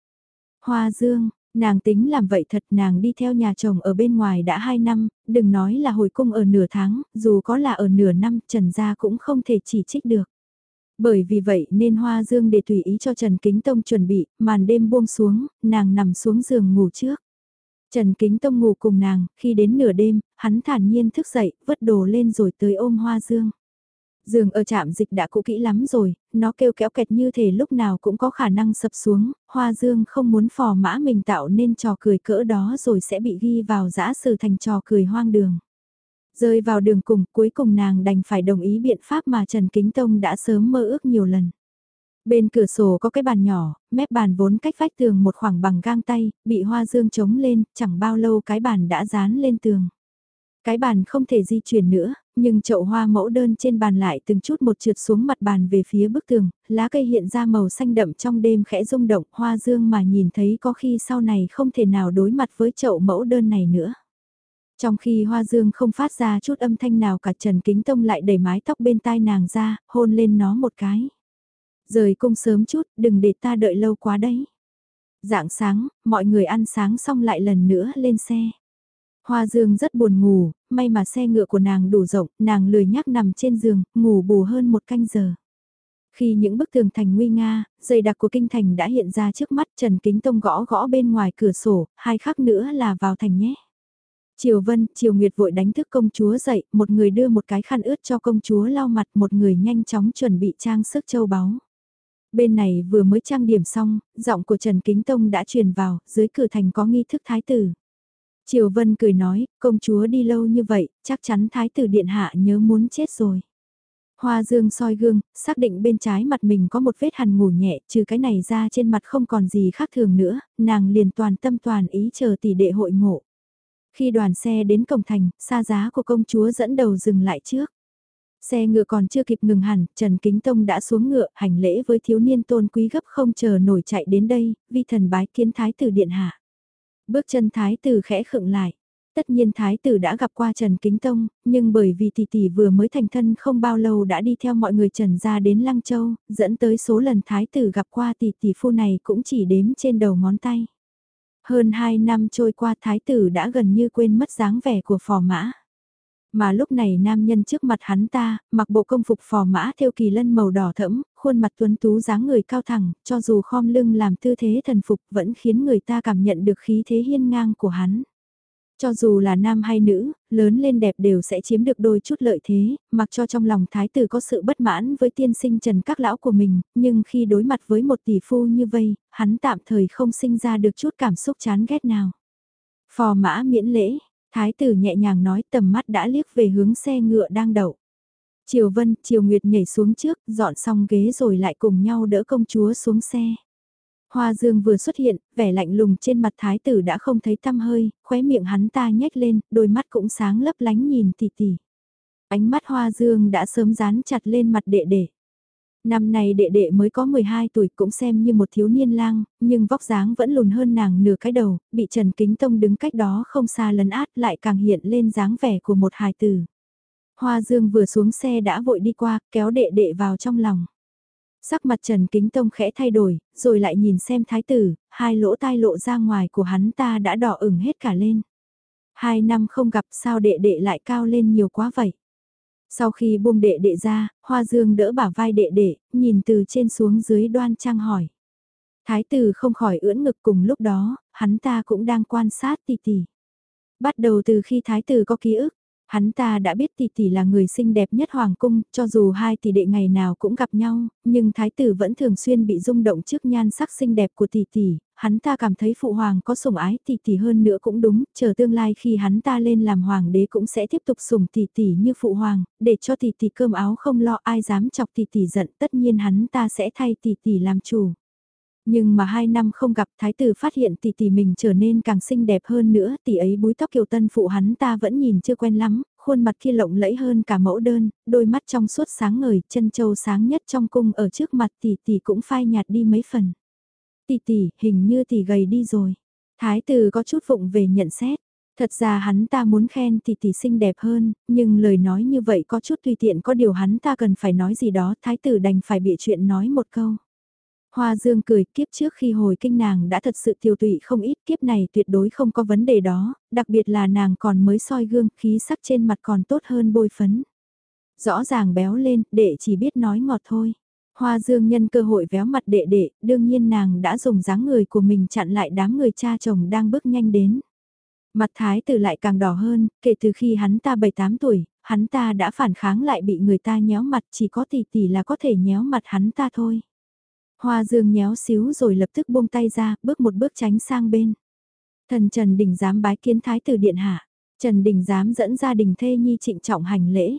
Hoa Dương, Nàng tính làm vậy thật nàng đi theo nhà chồng ở bên ngoài đã 2 năm, đừng nói là hồi cung ở nửa tháng, dù có là ở nửa năm Trần Gia cũng không thể chỉ trích được. Bởi vì vậy nên Hoa Dương để tùy ý cho Trần Kính Tông chuẩn bị, màn đêm buông xuống, nàng nằm xuống giường ngủ trước. Trần Kính Tông ngủ cùng nàng, khi đến nửa đêm, hắn thản nhiên thức dậy, vứt đồ lên rồi tới ôm Hoa Dương. Giường ở trạm dịch đã cũ kỹ lắm rồi, nó kêu kéo kẹt như thể lúc nào cũng có khả năng sập xuống, Hoa Dương không muốn phò mã mình tạo nên trò cười cỡ đó rồi sẽ bị ghi vào giã sử thành trò cười hoang đường. Rơi vào đường cùng, cuối cùng nàng đành phải đồng ý biện pháp mà Trần Kính Tông đã sớm mơ ước nhiều lần. Bên cửa sổ có cái bàn nhỏ, mép bàn vốn cách vách tường một khoảng bằng gang tay, bị hoa dương chống lên, chẳng bao lâu cái bàn đã dán lên tường. Cái bàn không thể di chuyển nữa, nhưng chậu hoa mẫu đơn trên bàn lại từng chút một trượt xuống mặt bàn về phía bức tường, lá cây hiện ra màu xanh đậm trong đêm khẽ rung động, hoa dương mà nhìn thấy có khi sau này không thể nào đối mặt với chậu mẫu đơn này nữa. Trong khi hoa dương không phát ra chút âm thanh nào cả Trần Kính Tông lại đẩy mái tóc bên tai nàng ra, hôn lên nó một cái. Rời cung sớm chút, đừng để ta đợi lâu quá đấy. Dạng sáng, mọi người ăn sáng xong lại lần nữa lên xe. Hoa Dương rất buồn ngủ, may mà xe ngựa của nàng đủ rộng, nàng lười nhác nằm trên giường, ngủ bù hơn một canh giờ. Khi những bức tường thành nguy nga, dày đặc của kinh thành đã hiện ra trước mắt Trần Kính Tông gõ gõ bên ngoài cửa sổ, hai khắc nữa là vào thành nhé. Triều Vân, Triều Nguyệt vội đánh thức công chúa dậy, một người đưa một cái khăn ướt cho công chúa lau mặt, một người nhanh chóng chuẩn bị trang sức châu báu. Bên này vừa mới trang điểm xong, giọng của Trần Kính Tông đã truyền vào, dưới cửa thành có nghi thức thái tử. Triều Vân cười nói, công chúa đi lâu như vậy, chắc chắn thái tử điện hạ nhớ muốn chết rồi. Hoa dương soi gương, xác định bên trái mặt mình có một vết hằn ngủ nhẹ, trừ cái này ra trên mặt không còn gì khác thường nữa, nàng liền toàn tâm toàn ý chờ tỷ đệ hội ngộ. Khi đoàn xe đến cổng thành, xa giá của công chúa dẫn đầu dừng lại trước. Xe ngựa còn chưa kịp ngừng hẳn, Trần Kính Tông đã xuống ngựa, hành lễ với thiếu niên tôn quý gấp không chờ nổi chạy đến đây, vi thần bái kiến thái tử điện hạ. Bước chân thái tử khẽ khựng lại. Tất nhiên thái tử đã gặp qua Trần Kính Tông, nhưng bởi vì tỷ tỷ vừa mới thành thân không bao lâu đã đi theo mọi người Trần ra đến Lăng Châu, dẫn tới số lần thái tử gặp qua tỷ tỷ phu này cũng chỉ đếm trên đầu ngón tay. Hơn 2 năm trôi qua thái tử đã gần như quên mất dáng vẻ của phò mã. Mà lúc này nam nhân trước mặt hắn ta, mặc bộ công phục phò mã theo kỳ lân màu đỏ thẫm, khuôn mặt tuấn tú dáng người cao thẳng, cho dù khom lưng làm tư thế thần phục vẫn khiến người ta cảm nhận được khí thế hiên ngang của hắn. Cho dù là nam hay nữ, lớn lên đẹp đều sẽ chiếm được đôi chút lợi thế, mặc cho trong lòng thái tử có sự bất mãn với tiên sinh trần các lão của mình, nhưng khi đối mặt với một tỷ phu như vây, hắn tạm thời không sinh ra được chút cảm xúc chán ghét nào. Phò mã miễn lễ, thái tử nhẹ nhàng nói tầm mắt đã liếc về hướng xe ngựa đang đậu. Triều Vân, Triều Nguyệt nhảy xuống trước, dọn xong ghế rồi lại cùng nhau đỡ công chúa xuống xe. Hoa Dương vừa xuất hiện, vẻ lạnh lùng trên mặt thái tử đã không thấy tăm hơi, khóe miệng hắn ta nhếch lên, đôi mắt cũng sáng lấp lánh nhìn tỉ tỉ. Ánh mắt Hoa Dương đã sớm dán chặt lên mặt đệ đệ. Năm nay đệ đệ mới có 12 tuổi cũng xem như một thiếu niên lang, nhưng vóc dáng vẫn lùn hơn nàng nửa cái đầu, bị Trần Kính Tông đứng cách đó không xa lấn át lại càng hiện lên dáng vẻ của một hài tử. Hoa Dương vừa xuống xe đã vội đi qua, kéo đệ đệ vào trong lòng. Sắc mặt Trần Kính Tông khẽ thay đổi, rồi lại nhìn xem thái tử, hai lỗ tai lộ ra ngoài của hắn ta đã đỏ ửng hết cả lên. Hai năm không gặp sao đệ đệ lại cao lên nhiều quá vậy. Sau khi buông đệ đệ ra, Hoa Dương đỡ bả vai đệ đệ, nhìn từ trên xuống dưới đoan trang hỏi. Thái tử không khỏi ưỡn ngực cùng lúc đó, hắn ta cũng đang quan sát tỷ tỷ. Bắt đầu từ khi thái tử có ký ức, Hắn ta đã biết tỷ tỷ là người xinh đẹp nhất hoàng cung, cho dù hai tỷ đệ ngày nào cũng gặp nhau, nhưng thái tử vẫn thường xuyên bị rung động trước nhan sắc xinh đẹp của tỷ tỷ, hắn ta cảm thấy phụ hoàng có sủng ái tỷ tỷ hơn nữa cũng đúng, chờ tương lai khi hắn ta lên làm hoàng đế cũng sẽ tiếp tục sủng tỷ tỷ như phụ hoàng, để cho tỷ tỷ cơm áo không lo ai dám chọc tỷ tỷ giận, tất nhiên hắn ta sẽ thay tỷ tỷ làm chủ. Nhưng mà hai năm không gặp thái tử phát hiện tỷ tỷ mình trở nên càng xinh đẹp hơn nữa, tỷ ấy búi tóc kiều tân phụ hắn ta vẫn nhìn chưa quen lắm, khuôn mặt kia lộng lẫy hơn cả mẫu đơn, đôi mắt trong suốt sáng ngời, chân châu sáng nhất trong cung ở trước mặt tỷ tỷ cũng phai nhạt đi mấy phần. Tỷ tỷ, hình như tỷ gầy đi rồi. Thái tử có chút vụng về nhận xét. Thật ra hắn ta muốn khen tỷ tỷ xinh đẹp hơn, nhưng lời nói như vậy có chút tùy tiện có điều hắn ta cần phải nói gì đó, thái tử đành phải bịa chuyện nói một câu. Hoa Dương cười kiếp trước khi hồi kinh nàng đã thật sự tiêu tụy không ít kiếp này tuyệt đối không có vấn đề đó, đặc biệt là nàng còn mới soi gương khí sắc trên mặt còn tốt hơn bôi phấn. Rõ ràng béo lên, đệ chỉ biết nói ngọt thôi. Hoa Dương nhân cơ hội véo mặt đệ đệ, đương nhiên nàng đã dùng dáng người của mình chặn lại đám người cha chồng đang bước nhanh đến. Mặt thái tử lại càng đỏ hơn, kể từ khi hắn ta 7-8 tuổi, hắn ta đã phản kháng lại bị người ta nhéo mặt chỉ có tỷ tỷ là có thể nhéo mặt hắn ta thôi. Hoa dương nhéo xíu rồi lập tức buông tay ra, bước một bước tránh sang bên. Thần Trần Đình dám bái kiến Thái tử Điện Hạ. Trần Đình dám dẫn gia đình thê nhi trịnh trọng hành lễ.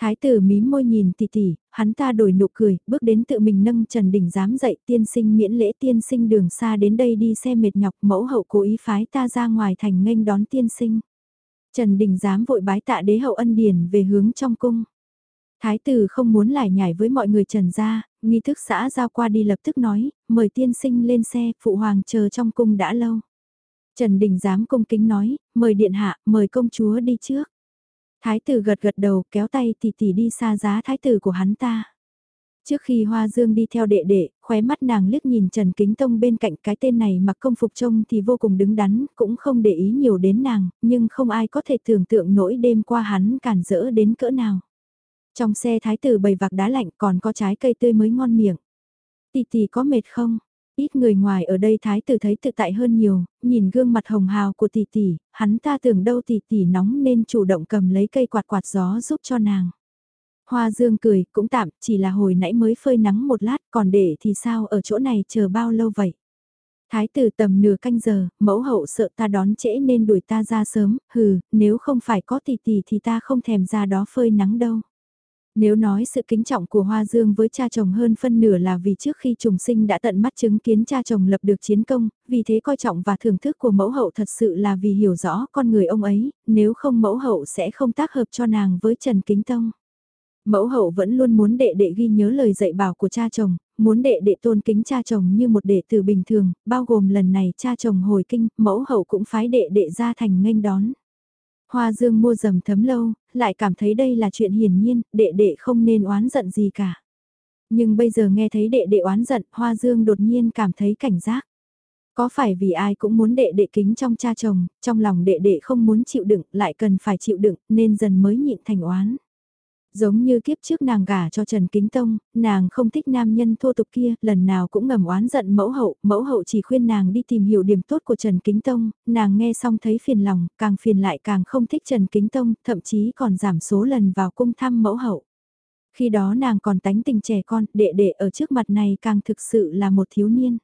Thái tử mím môi nhìn tỷ tỷ, hắn ta đổi nụ cười, bước đến tự mình nâng Trần Đình dám dậy tiên sinh miễn lễ tiên sinh đường xa đến đây đi xe mệt nhọc mẫu hậu cố ý phái ta ra ngoài thành nghênh đón tiên sinh. Trần Đình dám vội bái tạ đế hậu ân điển về hướng trong cung. Thái tử không muốn lải nhải với mọi người trần ra, nghi thức xã giao qua đi lập tức nói, mời tiên sinh lên xe, phụ hoàng chờ trong cung đã lâu. Trần Đình dám cung kính nói, mời điện hạ, mời công chúa đi trước. Thái tử gật gật đầu kéo tay tỷ tỷ đi xa giá thái tử của hắn ta. Trước khi Hoa Dương đi theo đệ đệ, khóe mắt nàng liếc nhìn Trần Kính Tông bên cạnh cái tên này mặc công phục trông thì vô cùng đứng đắn, cũng không để ý nhiều đến nàng, nhưng không ai có thể tưởng tượng nỗi đêm qua hắn cản rỡ đến cỡ nào. Trong xe thái tử bày vạc đá lạnh còn có trái cây tươi mới ngon miệng. tì tì có mệt không? Ít người ngoài ở đây thái tử thấy tự tại hơn nhiều, nhìn gương mặt hồng hào của tỷ tỷ, hắn ta tưởng đâu tỷ tỷ nóng nên chủ động cầm lấy cây quạt quạt gió giúp cho nàng. Hoa dương cười, cũng tạm, chỉ là hồi nãy mới phơi nắng một lát, còn để thì sao ở chỗ này chờ bao lâu vậy? Thái tử tầm nửa canh giờ, mẫu hậu sợ ta đón trễ nên đuổi ta ra sớm, hừ, nếu không phải có tỷ tỷ thì ta không thèm ra đó phơi nắng đâu. Nếu nói sự kính trọng của Hoa Dương với cha chồng hơn phân nửa là vì trước khi trùng sinh đã tận mắt chứng kiến cha chồng lập được chiến công, vì thế coi trọng và thưởng thức của mẫu hậu thật sự là vì hiểu rõ con người ông ấy, nếu không mẫu hậu sẽ không tác hợp cho nàng với Trần Kính Tông. Mẫu hậu vẫn luôn muốn đệ đệ ghi nhớ lời dạy bảo của cha chồng, muốn đệ đệ tôn kính cha chồng như một đệ tử bình thường, bao gồm lần này cha chồng hồi kinh, mẫu hậu cũng phái đệ đệ ra thành nghênh đón. Hoa Dương mua dầm thấm lâu, lại cảm thấy đây là chuyện hiển nhiên, đệ đệ không nên oán giận gì cả. Nhưng bây giờ nghe thấy đệ đệ oán giận, Hoa Dương đột nhiên cảm thấy cảnh giác. Có phải vì ai cũng muốn đệ đệ kính trong cha chồng, trong lòng đệ đệ không muốn chịu đựng, lại cần phải chịu đựng, nên dần mới nhịn thành oán. Giống như kiếp trước nàng gả cho Trần Kính Tông, nàng không thích nam nhân thô tục kia, lần nào cũng ngầm oán giận mẫu hậu, mẫu hậu chỉ khuyên nàng đi tìm hiểu điểm tốt của Trần Kính Tông, nàng nghe xong thấy phiền lòng, càng phiền lại càng không thích Trần Kính Tông, thậm chí còn giảm số lần vào cung thăm mẫu hậu. Khi đó nàng còn tánh tình trẻ con, đệ đệ ở trước mặt này càng thực sự là một thiếu niên.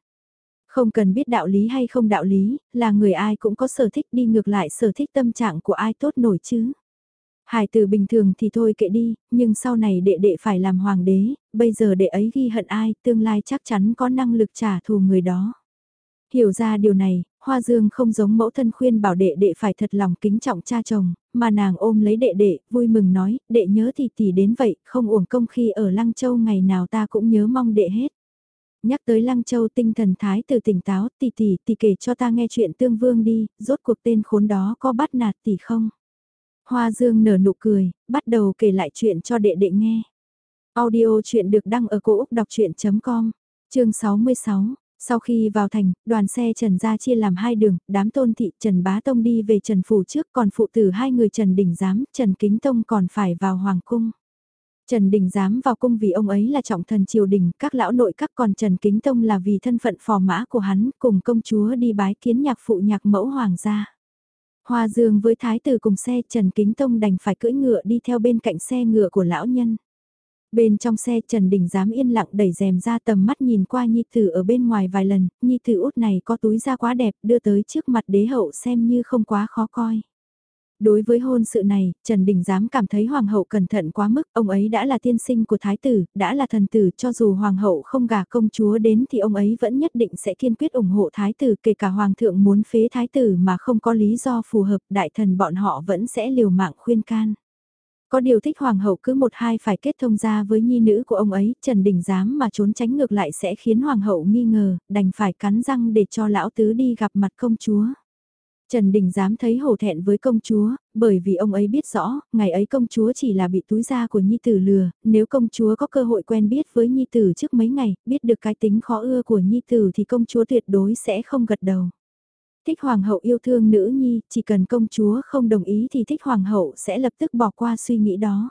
Không cần biết đạo lý hay không đạo lý, là người ai cũng có sở thích đi ngược lại sở thích tâm trạng của ai tốt nổi chứ. Hải tử bình thường thì thôi kệ đi, nhưng sau này đệ đệ phải làm hoàng đế, bây giờ đệ ấy ghi hận ai, tương lai chắc chắn có năng lực trả thù người đó. Hiểu ra điều này, Hoa Dương không giống mẫu thân khuyên bảo đệ đệ phải thật lòng kính trọng cha chồng, mà nàng ôm lấy đệ đệ, vui mừng nói, đệ nhớ thì tỷ đến vậy, không uổng công khi ở Lăng Châu ngày nào ta cũng nhớ mong đệ hết. Nhắc tới Lăng Châu tinh thần thái từ tỉnh táo, tỷ tỷ tỷ kể cho ta nghe chuyện tương vương đi, rốt cuộc tên khốn đó có bắt nạt tỷ không? Hoa Dương nở nụ cười, bắt đầu kể lại chuyện cho đệ đệ nghe. Audio chuyện được đăng ở cổ Úc đọc chuyện.com, chương 66. Sau khi vào thành, đoàn xe Trần Gia chia làm hai đường, đám tôn thị Trần Bá Tông đi về Trần Phủ trước còn phụ tử hai người Trần Đình Giám, Trần Kính Tông còn phải vào Hoàng Cung. Trần Đình Giám vào cung vì ông ấy là trọng thần triều đình, các lão nội các còn Trần Kính Tông là vì thân phận phò mã của hắn cùng công chúa đi bái kiến nhạc phụ nhạc mẫu hoàng gia. Hoa Dương với thái tử cùng xe Trần Kính Tông đành phải cưỡi ngựa đi theo bên cạnh xe ngựa của lão nhân. Bên trong xe Trần Đình dám yên lặng đẩy rèm ra tầm mắt nhìn qua Nhi Tử ở bên ngoài vài lần, Nhi Tử út này có túi da quá đẹp đưa tới trước mặt đế hậu xem như không quá khó coi. Đối với hôn sự này, Trần Đình giám cảm thấy hoàng hậu cẩn thận quá mức, ông ấy đã là tiên sinh của thái tử, đã là thần tử, cho dù hoàng hậu không gả công chúa đến thì ông ấy vẫn nhất định sẽ kiên quyết ủng hộ thái tử, kể cả hoàng thượng muốn phế thái tử mà không có lý do phù hợp, đại thần bọn họ vẫn sẽ liều mạng khuyên can. Có điều thích hoàng hậu cứ một hai phải kết thông ra với nhi nữ của ông ấy, Trần Đình giám mà trốn tránh ngược lại sẽ khiến hoàng hậu nghi ngờ, đành phải cắn răng để cho lão tứ đi gặp mặt công chúa. Trần Đình dám thấy hổ thẹn với công chúa, bởi vì ông ấy biết rõ, ngày ấy công chúa chỉ là bị túi da của Nhi Tử lừa, nếu công chúa có cơ hội quen biết với Nhi Tử trước mấy ngày, biết được cái tính khó ưa của Nhi Tử thì công chúa tuyệt đối sẽ không gật đầu. Thích Hoàng hậu yêu thương nữ Nhi, chỉ cần công chúa không đồng ý thì thích Hoàng hậu sẽ lập tức bỏ qua suy nghĩ đó.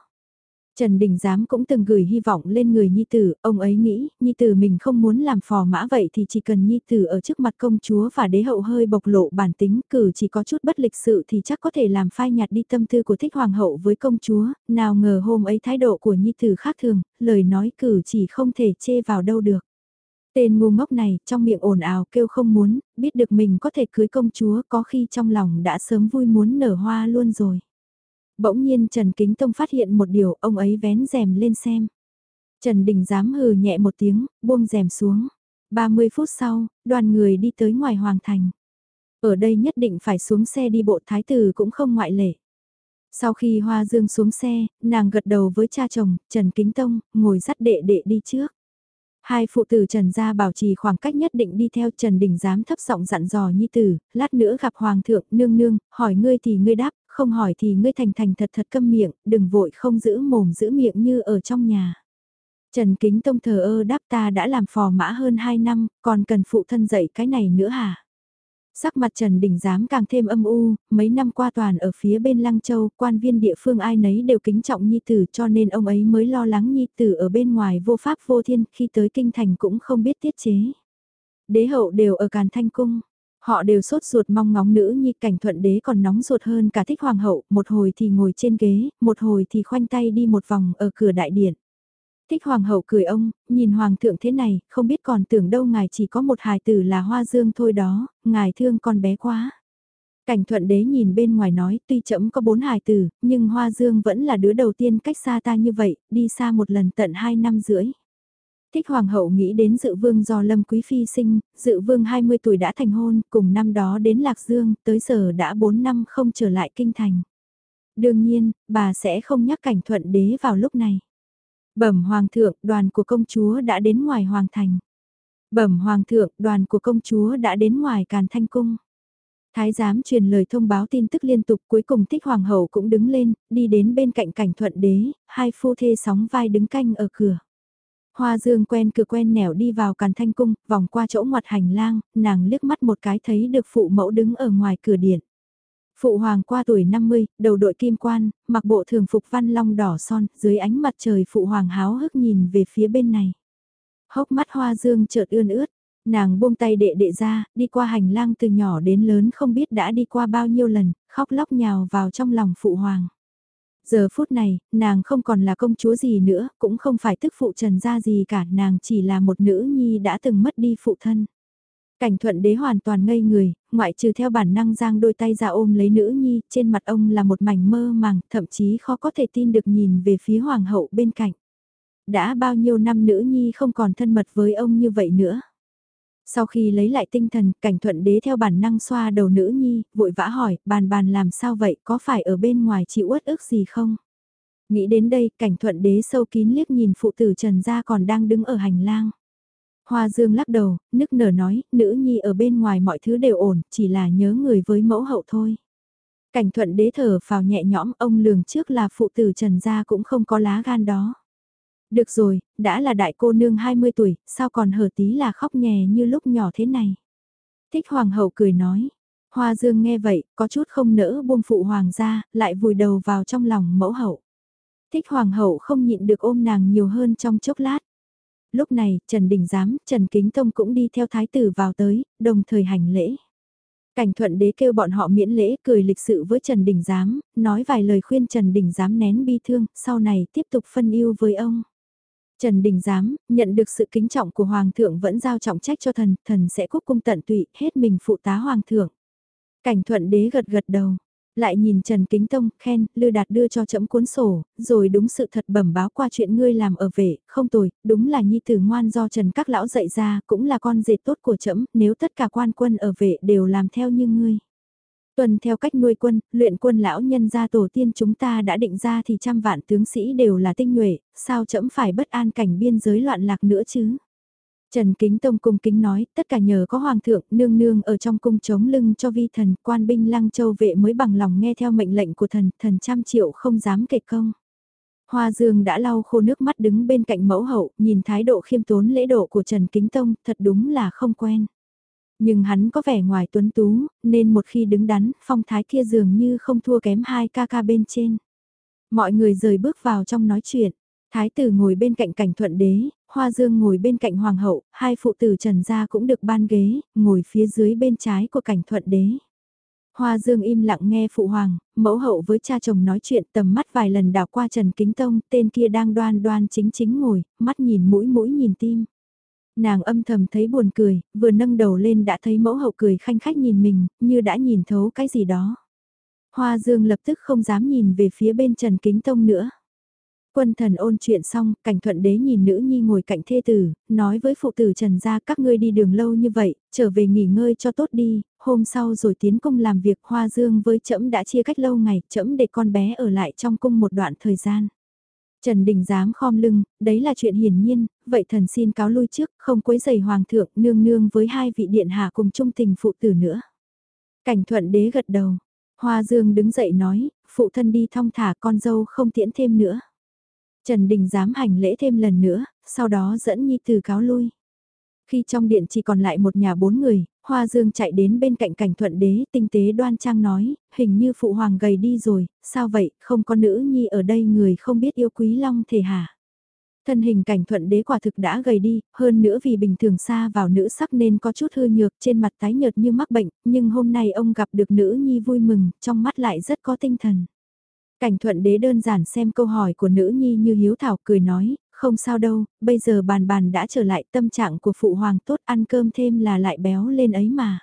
Trần Đình Giám cũng từng gửi hy vọng lên người Nhi Tử, ông ấy nghĩ, Nhi Tử mình không muốn làm phò mã vậy thì chỉ cần Nhi Tử ở trước mặt công chúa và đế hậu hơi bộc lộ bản tính cử chỉ có chút bất lịch sự thì chắc có thể làm phai nhạt đi tâm tư của thích hoàng hậu với công chúa, nào ngờ hôm ấy thái độ của Nhi Tử khác thường, lời nói cử chỉ không thể chê vào đâu được. Tên ngu ngốc này, trong miệng ồn ào kêu không muốn, biết được mình có thể cưới công chúa có khi trong lòng đã sớm vui muốn nở hoa luôn rồi. Bỗng nhiên Trần Kính Tông phát hiện một điều, ông ấy vén rèm lên xem. Trần Đình dám hừ nhẹ một tiếng, buông rèm xuống. 30 phút sau, đoàn người đi tới ngoài hoàng thành. Ở đây nhất định phải xuống xe đi bộ thái tử cũng không ngoại lệ. Sau khi Hoa Dương xuống xe, nàng gật đầu với cha chồng, Trần Kính Tông, ngồi dắt đệ đệ đi trước. Hai phụ tử Trần gia bảo trì khoảng cách nhất định đi theo Trần Đình giám thấp giọng dặn dò nhi tử, lát nữa gặp Hoàng thượng, nương nương, hỏi ngươi thì ngươi đáp, không hỏi thì ngươi thành thành thật thật câm miệng, đừng vội không giữ mồm giữ miệng như ở trong nhà. Trần Kính Tông thờ ơ đáp ta đã làm phò mã hơn 2 năm, còn cần phụ thân dạy cái này nữa hả? Sắc mặt Trần Đình Giám càng thêm âm u, mấy năm qua toàn ở phía bên Lăng Châu, quan viên địa phương ai nấy đều kính trọng Nhi Tử cho nên ông ấy mới lo lắng Nhi Tử ở bên ngoài vô pháp vô thiên khi tới kinh thành cũng không biết tiết chế. Đế hậu đều ở Càn Thanh Cung, họ đều sốt ruột mong ngóng nữ Nhi cảnh thuận đế còn nóng ruột hơn cả thích hoàng hậu, một hồi thì ngồi trên ghế, một hồi thì khoanh tay đi một vòng ở cửa đại điện. Thích hoàng hậu cười ông, nhìn hoàng thượng thế này, không biết còn tưởng đâu ngài chỉ có một hài tử là hoa dương thôi đó, ngài thương con bé quá. Cảnh thuận đế nhìn bên ngoài nói tuy chậm có bốn hài tử, nhưng hoa dương vẫn là đứa đầu tiên cách xa ta như vậy, đi xa một lần tận hai năm rưỡi. Thích hoàng hậu nghĩ đến dự vương do lâm quý phi sinh, dự vương 20 tuổi đã thành hôn, cùng năm đó đến Lạc Dương, tới giờ đã 4 năm không trở lại kinh thành. Đương nhiên, bà sẽ không nhắc cảnh thuận đế vào lúc này. Bẩm hoàng thượng, đoàn của công chúa đã đến ngoài hoàng thành. Bẩm hoàng thượng, đoàn của công chúa đã đến ngoài càn thanh cung. Thái giám truyền lời thông báo tin tức liên tục cuối cùng thích hoàng hậu cũng đứng lên, đi đến bên cạnh cảnh thuận đế, hai phu thê sóng vai đứng canh ở cửa. Hoa dương quen cửa quen nẻo đi vào càn thanh cung, vòng qua chỗ ngoặt hành lang, nàng liếc mắt một cái thấy được phụ mẫu đứng ở ngoài cửa điện. Phụ hoàng qua tuổi 50, đầu đội kim quan, mặc bộ thường phục văn long đỏ son, dưới ánh mặt trời phụ hoàng háo hức nhìn về phía bên này. Hốc mắt hoa dương chợt ươn ướt, nàng buông tay đệ đệ ra, đi qua hành lang từ nhỏ đến lớn không biết đã đi qua bao nhiêu lần, khóc lóc nhào vào trong lòng phụ hoàng. Giờ phút này, nàng không còn là công chúa gì nữa, cũng không phải tức phụ trần gia gì cả, nàng chỉ là một nữ nhi đã từng mất đi phụ thân. Cảnh thuận đế hoàn toàn ngây người, ngoại trừ theo bản năng giang đôi tay ra ôm lấy nữ nhi, trên mặt ông là một mảnh mơ màng, thậm chí khó có thể tin được nhìn về phía hoàng hậu bên cạnh. Đã bao nhiêu năm nữ nhi không còn thân mật với ông như vậy nữa. Sau khi lấy lại tinh thần, cảnh thuận đế theo bản năng xoa đầu nữ nhi, vội vã hỏi, bàn bàn làm sao vậy, có phải ở bên ngoài chịu uất ức gì không? Nghĩ đến đây, cảnh thuận đế sâu kín liếc nhìn phụ tử Trần Gia còn đang đứng ở hành lang. Hoa Dương lắc đầu, nức nở nói, nữ nhi ở bên ngoài mọi thứ đều ổn, chỉ là nhớ người với mẫu hậu thôi. Cảnh thuận đế thở vào nhẹ nhõm, ông lường trước là phụ tử Trần Gia cũng không có lá gan đó. Được rồi, đã là đại cô nương 20 tuổi, sao còn hở tí là khóc nhè như lúc nhỏ thế này. Thích hoàng hậu cười nói. Hoa Dương nghe vậy, có chút không nỡ buông phụ hoàng ra, lại vùi đầu vào trong lòng mẫu hậu. Thích hoàng hậu không nhịn được ôm nàng nhiều hơn trong chốc lát. Lúc này, Trần Đình Giám, Trần Kính Tông cũng đi theo thái tử vào tới, đồng thời hành lễ. Cảnh thuận đế kêu bọn họ miễn lễ cười lịch sự với Trần Đình Giám, nói vài lời khuyên Trần Đình Giám nén bi thương, sau này tiếp tục phân yêu với ông. Trần Đình Giám, nhận được sự kính trọng của Hoàng thượng vẫn giao trọng trách cho thần, thần sẽ quốc cung tận tụy, hết mình phụ tá Hoàng thượng. Cảnh thuận đế gật gật đầu, lại nhìn Trần Kính Tông, khen, Lư Đạt đưa cho chấm cuốn sổ, rồi đúng sự thật bẩm báo qua chuyện ngươi làm ở vệ, không tồi, đúng là nhi tử ngoan do Trần các lão dạy ra, cũng là con dệt tốt của chấm, nếu tất cả quan quân ở vệ đều làm theo như ngươi. Tuần theo cách nuôi quân, luyện quân lão nhân gia tổ tiên chúng ta đã định ra thì trăm vạn tướng sĩ đều là tinh nhuệ, sao chấm phải bất an cảnh biên giới loạn lạc nữa chứ? Trần Kính Tông cung kính nói, tất cả nhờ có hoàng thượng, nương nương ở trong cung chống lưng cho vi thần, quan binh lăng châu vệ mới bằng lòng nghe theo mệnh lệnh của thần, thần trăm triệu không dám kể công. Hoa Dương đã lau khô nước mắt đứng bên cạnh mẫu hậu, nhìn thái độ khiêm tốn lễ độ của Trần Kính Tông, thật đúng là không quen. Nhưng hắn có vẻ ngoài tuấn tú, nên một khi đứng đắn, phong thái kia dường như không thua kém hai ca ca bên trên. Mọi người rời bước vào trong nói chuyện. Thái tử ngồi bên cạnh cảnh thuận đế, Hoa Dương ngồi bên cạnh hoàng hậu, hai phụ tử Trần Gia cũng được ban ghế, ngồi phía dưới bên trái của cảnh thuận đế. Hoa Dương im lặng nghe phụ hoàng, mẫu hậu với cha chồng nói chuyện tầm mắt vài lần đảo qua Trần Kính Tông, tên kia đang đoan đoan chính chính ngồi, mắt nhìn mũi mũi nhìn tim. Nàng âm thầm thấy buồn cười, vừa nâng đầu lên đã thấy mẫu hậu cười khanh khách nhìn mình, như đã nhìn thấu cái gì đó. Hoa Dương lập tức không dám nhìn về phía bên Trần Kính Tông nữa. Quân thần ôn chuyện xong, cảnh thuận đế nhìn nữ nhi ngồi cạnh thê tử, nói với phụ tử trần gia các ngươi đi đường lâu như vậy, trở về nghỉ ngơi cho tốt đi, hôm sau rồi tiến cung làm việc hoa dương với trẫm đã chia cách lâu ngày, trẫm để con bé ở lại trong cung một đoạn thời gian. Trần Đình dám khom lưng, đấy là chuyện hiển nhiên, vậy thần xin cáo lui trước, không quấy giày hoàng thượng nương nương với hai vị điện hạ cùng chung tình phụ tử nữa. Cảnh thuận đế gật đầu, Hoa Dương đứng dậy nói, phụ thân đi thong thả con dâu không tiễn thêm nữa. Trần Đình dám hành lễ thêm lần nữa, sau đó dẫn Nhi Tử cáo lui. Khi trong điện chỉ còn lại một nhà bốn người, Hoa Dương chạy đến bên cạnh cảnh thuận đế tinh tế đoan trang nói, hình như phụ hoàng gầy đi rồi, sao vậy, không có nữ nhi ở đây người không biết yêu quý long thể hả? Thân hình cảnh thuận đế quả thực đã gầy đi, hơn nữa vì bình thường xa vào nữ sắc nên có chút hư nhược trên mặt tái nhợt như mắc bệnh, nhưng hôm nay ông gặp được nữ nhi vui mừng, trong mắt lại rất có tinh thần. Cảnh thuận đế đơn giản xem câu hỏi của nữ nhi như hiếu thảo cười nói, không sao đâu, bây giờ bàn bàn đã trở lại tâm trạng của phụ hoàng tốt ăn cơm thêm là lại béo lên ấy mà.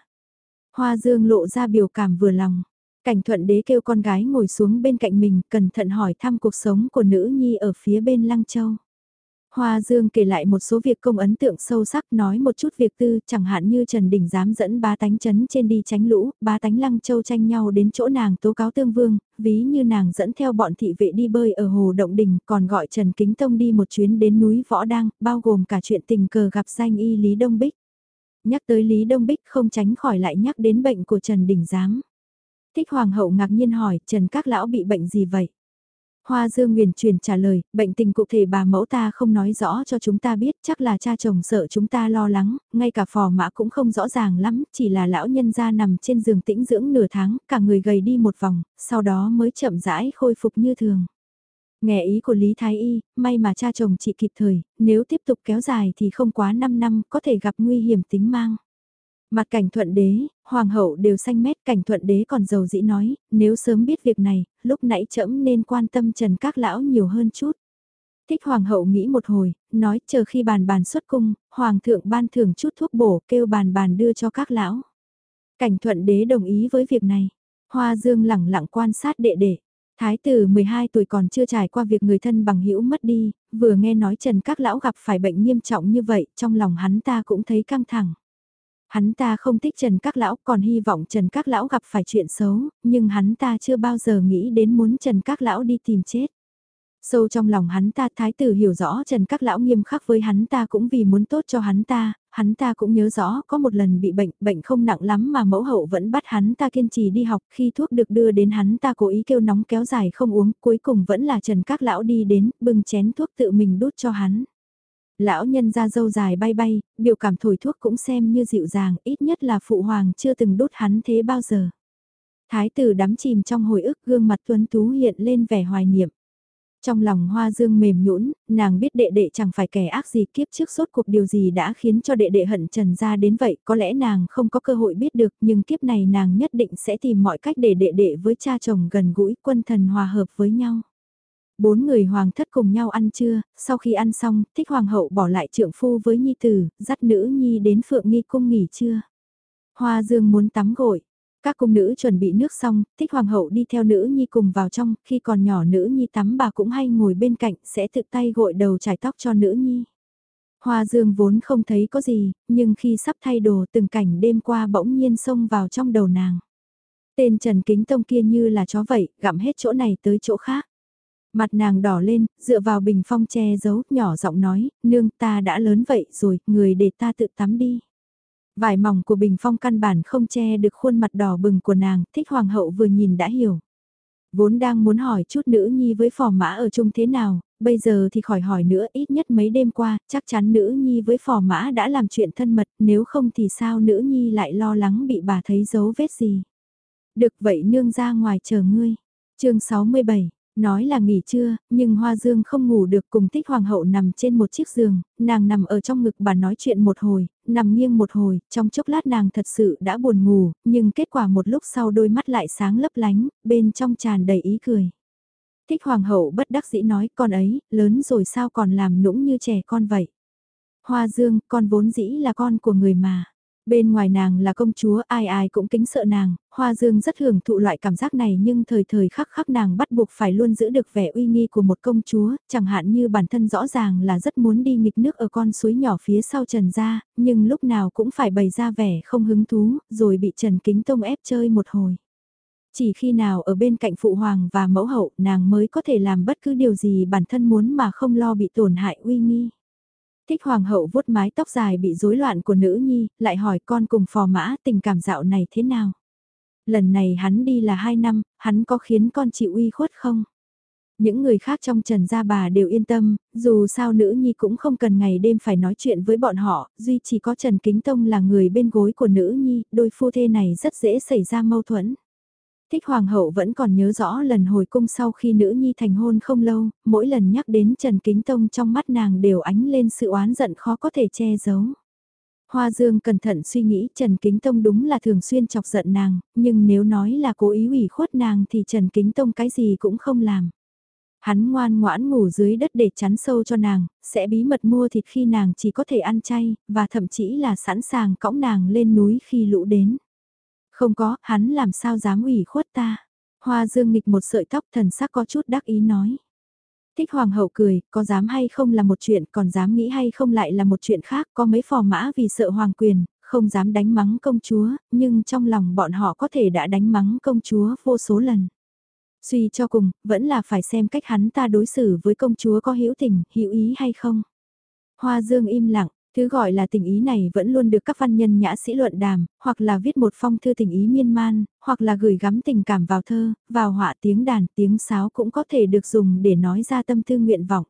Hoa dương lộ ra biểu cảm vừa lòng. Cảnh thuận đế kêu con gái ngồi xuống bên cạnh mình cẩn thận hỏi thăm cuộc sống của nữ nhi ở phía bên Lăng Châu. Hoa Dương kể lại một số việc công ấn tượng sâu sắc nói một chút việc tư, chẳng hạn như Trần Đình dám dẫn ba tánh chấn trên đi tránh lũ, ba tánh lăng châu tranh nhau đến chỗ nàng tố cáo tương vương, ví như nàng dẫn theo bọn thị vệ đi bơi ở hồ Động Đình, còn gọi Trần Kính Tông đi một chuyến đến núi Võ Đăng, bao gồm cả chuyện tình cờ gặp danh y Lý Đông Bích. Nhắc tới Lý Đông Bích không tránh khỏi lại nhắc đến bệnh của Trần Đình Giám. Thích Hoàng hậu ngạc nhiên hỏi, Trần các lão bị bệnh gì vậy? Hoa Dương Nguyền truyền trả lời, bệnh tình cụ thể bà mẫu ta không nói rõ cho chúng ta biết, chắc là cha chồng sợ chúng ta lo lắng, ngay cả phò mã cũng không rõ ràng lắm, chỉ là lão nhân gia nằm trên giường tĩnh dưỡng nửa tháng, cả người gầy đi một vòng, sau đó mới chậm rãi khôi phục như thường. Nghe ý của Lý Thái Y, may mà cha chồng chị kịp thời, nếu tiếp tục kéo dài thì không quá 5 năm có thể gặp nguy hiểm tính mang. Mặt cảnh thuận đế, hoàng hậu đều xanh mét cảnh thuận đế còn giàu dĩ nói, nếu sớm biết việc này, lúc nãy trẫm nên quan tâm trần các lão nhiều hơn chút. Thích hoàng hậu nghĩ một hồi, nói chờ khi bàn bàn xuất cung, hoàng thượng ban thưởng chút thuốc bổ kêu bàn bàn đưa cho các lão. Cảnh thuận đế đồng ý với việc này. Hoa dương lẳng lặng quan sát đệ đệ. Thái tử 12 tuổi còn chưa trải qua việc người thân bằng hữu mất đi, vừa nghe nói Trần các lão gặp phải bệnh nghiêm trọng như vậy, trong lòng hắn ta cũng thấy căng thẳng. Hắn ta không thích Trần Các Lão còn hy vọng Trần Các Lão gặp phải chuyện xấu, nhưng hắn ta chưa bao giờ nghĩ đến muốn Trần Các Lão đi tìm chết. Sâu trong lòng hắn ta thái tử hiểu rõ Trần Các Lão nghiêm khắc với hắn ta cũng vì muốn tốt cho hắn ta, hắn ta cũng nhớ rõ có một lần bị bệnh, bệnh không nặng lắm mà mẫu hậu vẫn bắt hắn ta kiên trì đi học khi thuốc được đưa đến hắn ta cố ý kêu nóng kéo dài không uống, cuối cùng vẫn là Trần Các Lão đi đến, bưng chén thuốc tự mình đút cho hắn. Lão nhân ra dâu dài bay bay, biểu cảm thổi thuốc cũng xem như dịu dàng, ít nhất là phụ hoàng chưa từng đốt hắn thế bao giờ. Thái tử đắm chìm trong hồi ức gương mặt tuấn tú hiện lên vẻ hoài niệm. Trong lòng hoa dương mềm nhũn, nàng biết đệ đệ chẳng phải kẻ ác gì kiếp trước suốt cuộc điều gì đã khiến cho đệ đệ hận trần ra đến vậy, có lẽ nàng không có cơ hội biết được nhưng kiếp này nàng nhất định sẽ tìm mọi cách để đệ đệ với cha chồng gần gũi quân thần hòa hợp với nhau. Bốn người hoàng thất cùng nhau ăn trưa, sau khi ăn xong, thích hoàng hậu bỏ lại trượng phu với nhi tử, dắt nữ nhi đến phượng nghi cung nghỉ trưa. Hoa dương muốn tắm gội. Các cung nữ chuẩn bị nước xong, thích hoàng hậu đi theo nữ nhi cùng vào trong, khi còn nhỏ nữ nhi tắm bà cũng hay ngồi bên cạnh, sẽ tự tay gội đầu trải tóc cho nữ nhi. Hoa dương vốn không thấy có gì, nhưng khi sắp thay đồ từng cảnh đêm qua bỗng nhiên xông vào trong đầu nàng. Tên Trần Kính Tông kia như là chó vậy, gặm hết chỗ này tới chỗ khác. Mặt nàng đỏ lên, dựa vào bình phong che giấu, nhỏ giọng nói, nương ta đã lớn vậy rồi, người để ta tự tắm đi. Vải mỏng của bình phong căn bản không che được khuôn mặt đỏ bừng của nàng, thích hoàng hậu vừa nhìn đã hiểu. Vốn đang muốn hỏi chút nữ nhi với phò mã ở chung thế nào, bây giờ thì khỏi hỏi nữa ít nhất mấy đêm qua, chắc chắn nữ nhi với phò mã đã làm chuyện thân mật, nếu không thì sao nữ nhi lại lo lắng bị bà thấy dấu vết gì. Được vậy nương ra ngoài chờ ngươi. chương 67 Nói là nghỉ trưa, nhưng Hoa Dương không ngủ được cùng thích hoàng hậu nằm trên một chiếc giường, nàng nằm ở trong ngực bà nói chuyện một hồi, nằm nghiêng một hồi, trong chốc lát nàng thật sự đã buồn ngủ, nhưng kết quả một lúc sau đôi mắt lại sáng lấp lánh, bên trong tràn đầy ý cười. Thích hoàng hậu bất đắc dĩ nói con ấy, lớn rồi sao còn làm nũng như trẻ con vậy. Hoa Dương, con vốn dĩ là con của người mà. Bên ngoài nàng là công chúa, ai ai cũng kính sợ nàng, Hoa Dương rất hưởng thụ loại cảm giác này nhưng thời thời khắc khắc nàng bắt buộc phải luôn giữ được vẻ uy nghi của một công chúa, chẳng hạn như bản thân rõ ràng là rất muốn đi nghịch nước ở con suối nhỏ phía sau Trần gia, nhưng lúc nào cũng phải bày ra vẻ không hứng thú, rồi bị Trần Kính Tông ép chơi một hồi. Chỉ khi nào ở bên cạnh phụ hoàng và mẫu hậu nàng mới có thể làm bất cứ điều gì bản thân muốn mà không lo bị tổn hại uy nghi. Thích hoàng hậu vuốt mái tóc dài bị rối loạn của nữ nhi, lại hỏi con cùng phò mã tình cảm dạo này thế nào. Lần này hắn đi là hai năm, hắn có khiến con chịu uy khuất không? Những người khác trong trần gia bà đều yên tâm, dù sao nữ nhi cũng không cần ngày đêm phải nói chuyện với bọn họ, duy chỉ có Trần Kính Tông là người bên gối của nữ nhi, đôi phu thê này rất dễ xảy ra mâu thuẫn. Thích Hoàng hậu vẫn còn nhớ rõ lần hồi cung sau khi nữ nhi thành hôn không lâu, mỗi lần nhắc đến Trần Kính Tông trong mắt nàng đều ánh lên sự oán giận khó có thể che giấu. Hoa Dương cẩn thận suy nghĩ Trần Kính Tông đúng là thường xuyên chọc giận nàng, nhưng nếu nói là cố ý ủy khuất nàng thì Trần Kính Tông cái gì cũng không làm. Hắn ngoan ngoãn ngủ dưới đất để chắn sâu cho nàng, sẽ bí mật mua thịt khi nàng chỉ có thể ăn chay, và thậm chí là sẵn sàng cõng nàng lên núi khi lũ đến. Không có, hắn làm sao dám ủy khuất ta. Hoa dương nghịch một sợi tóc thần sắc có chút đắc ý nói. Thích hoàng hậu cười, có dám hay không là một chuyện, còn dám nghĩ hay không lại là một chuyện khác, có mấy phò mã vì sợ hoàng quyền, không dám đánh mắng công chúa, nhưng trong lòng bọn họ có thể đã đánh mắng công chúa vô số lần. Suy cho cùng, vẫn là phải xem cách hắn ta đối xử với công chúa có hữu tình, hữu ý hay không. Hoa dương im lặng, Thứ gọi là tình ý này vẫn luôn được các văn nhân nhã sĩ luận đàm, hoặc là viết một phong thư tình ý miên man, hoặc là gửi gắm tình cảm vào thơ, vào họa tiếng đàn, tiếng sáo cũng có thể được dùng để nói ra tâm tư nguyện vọng.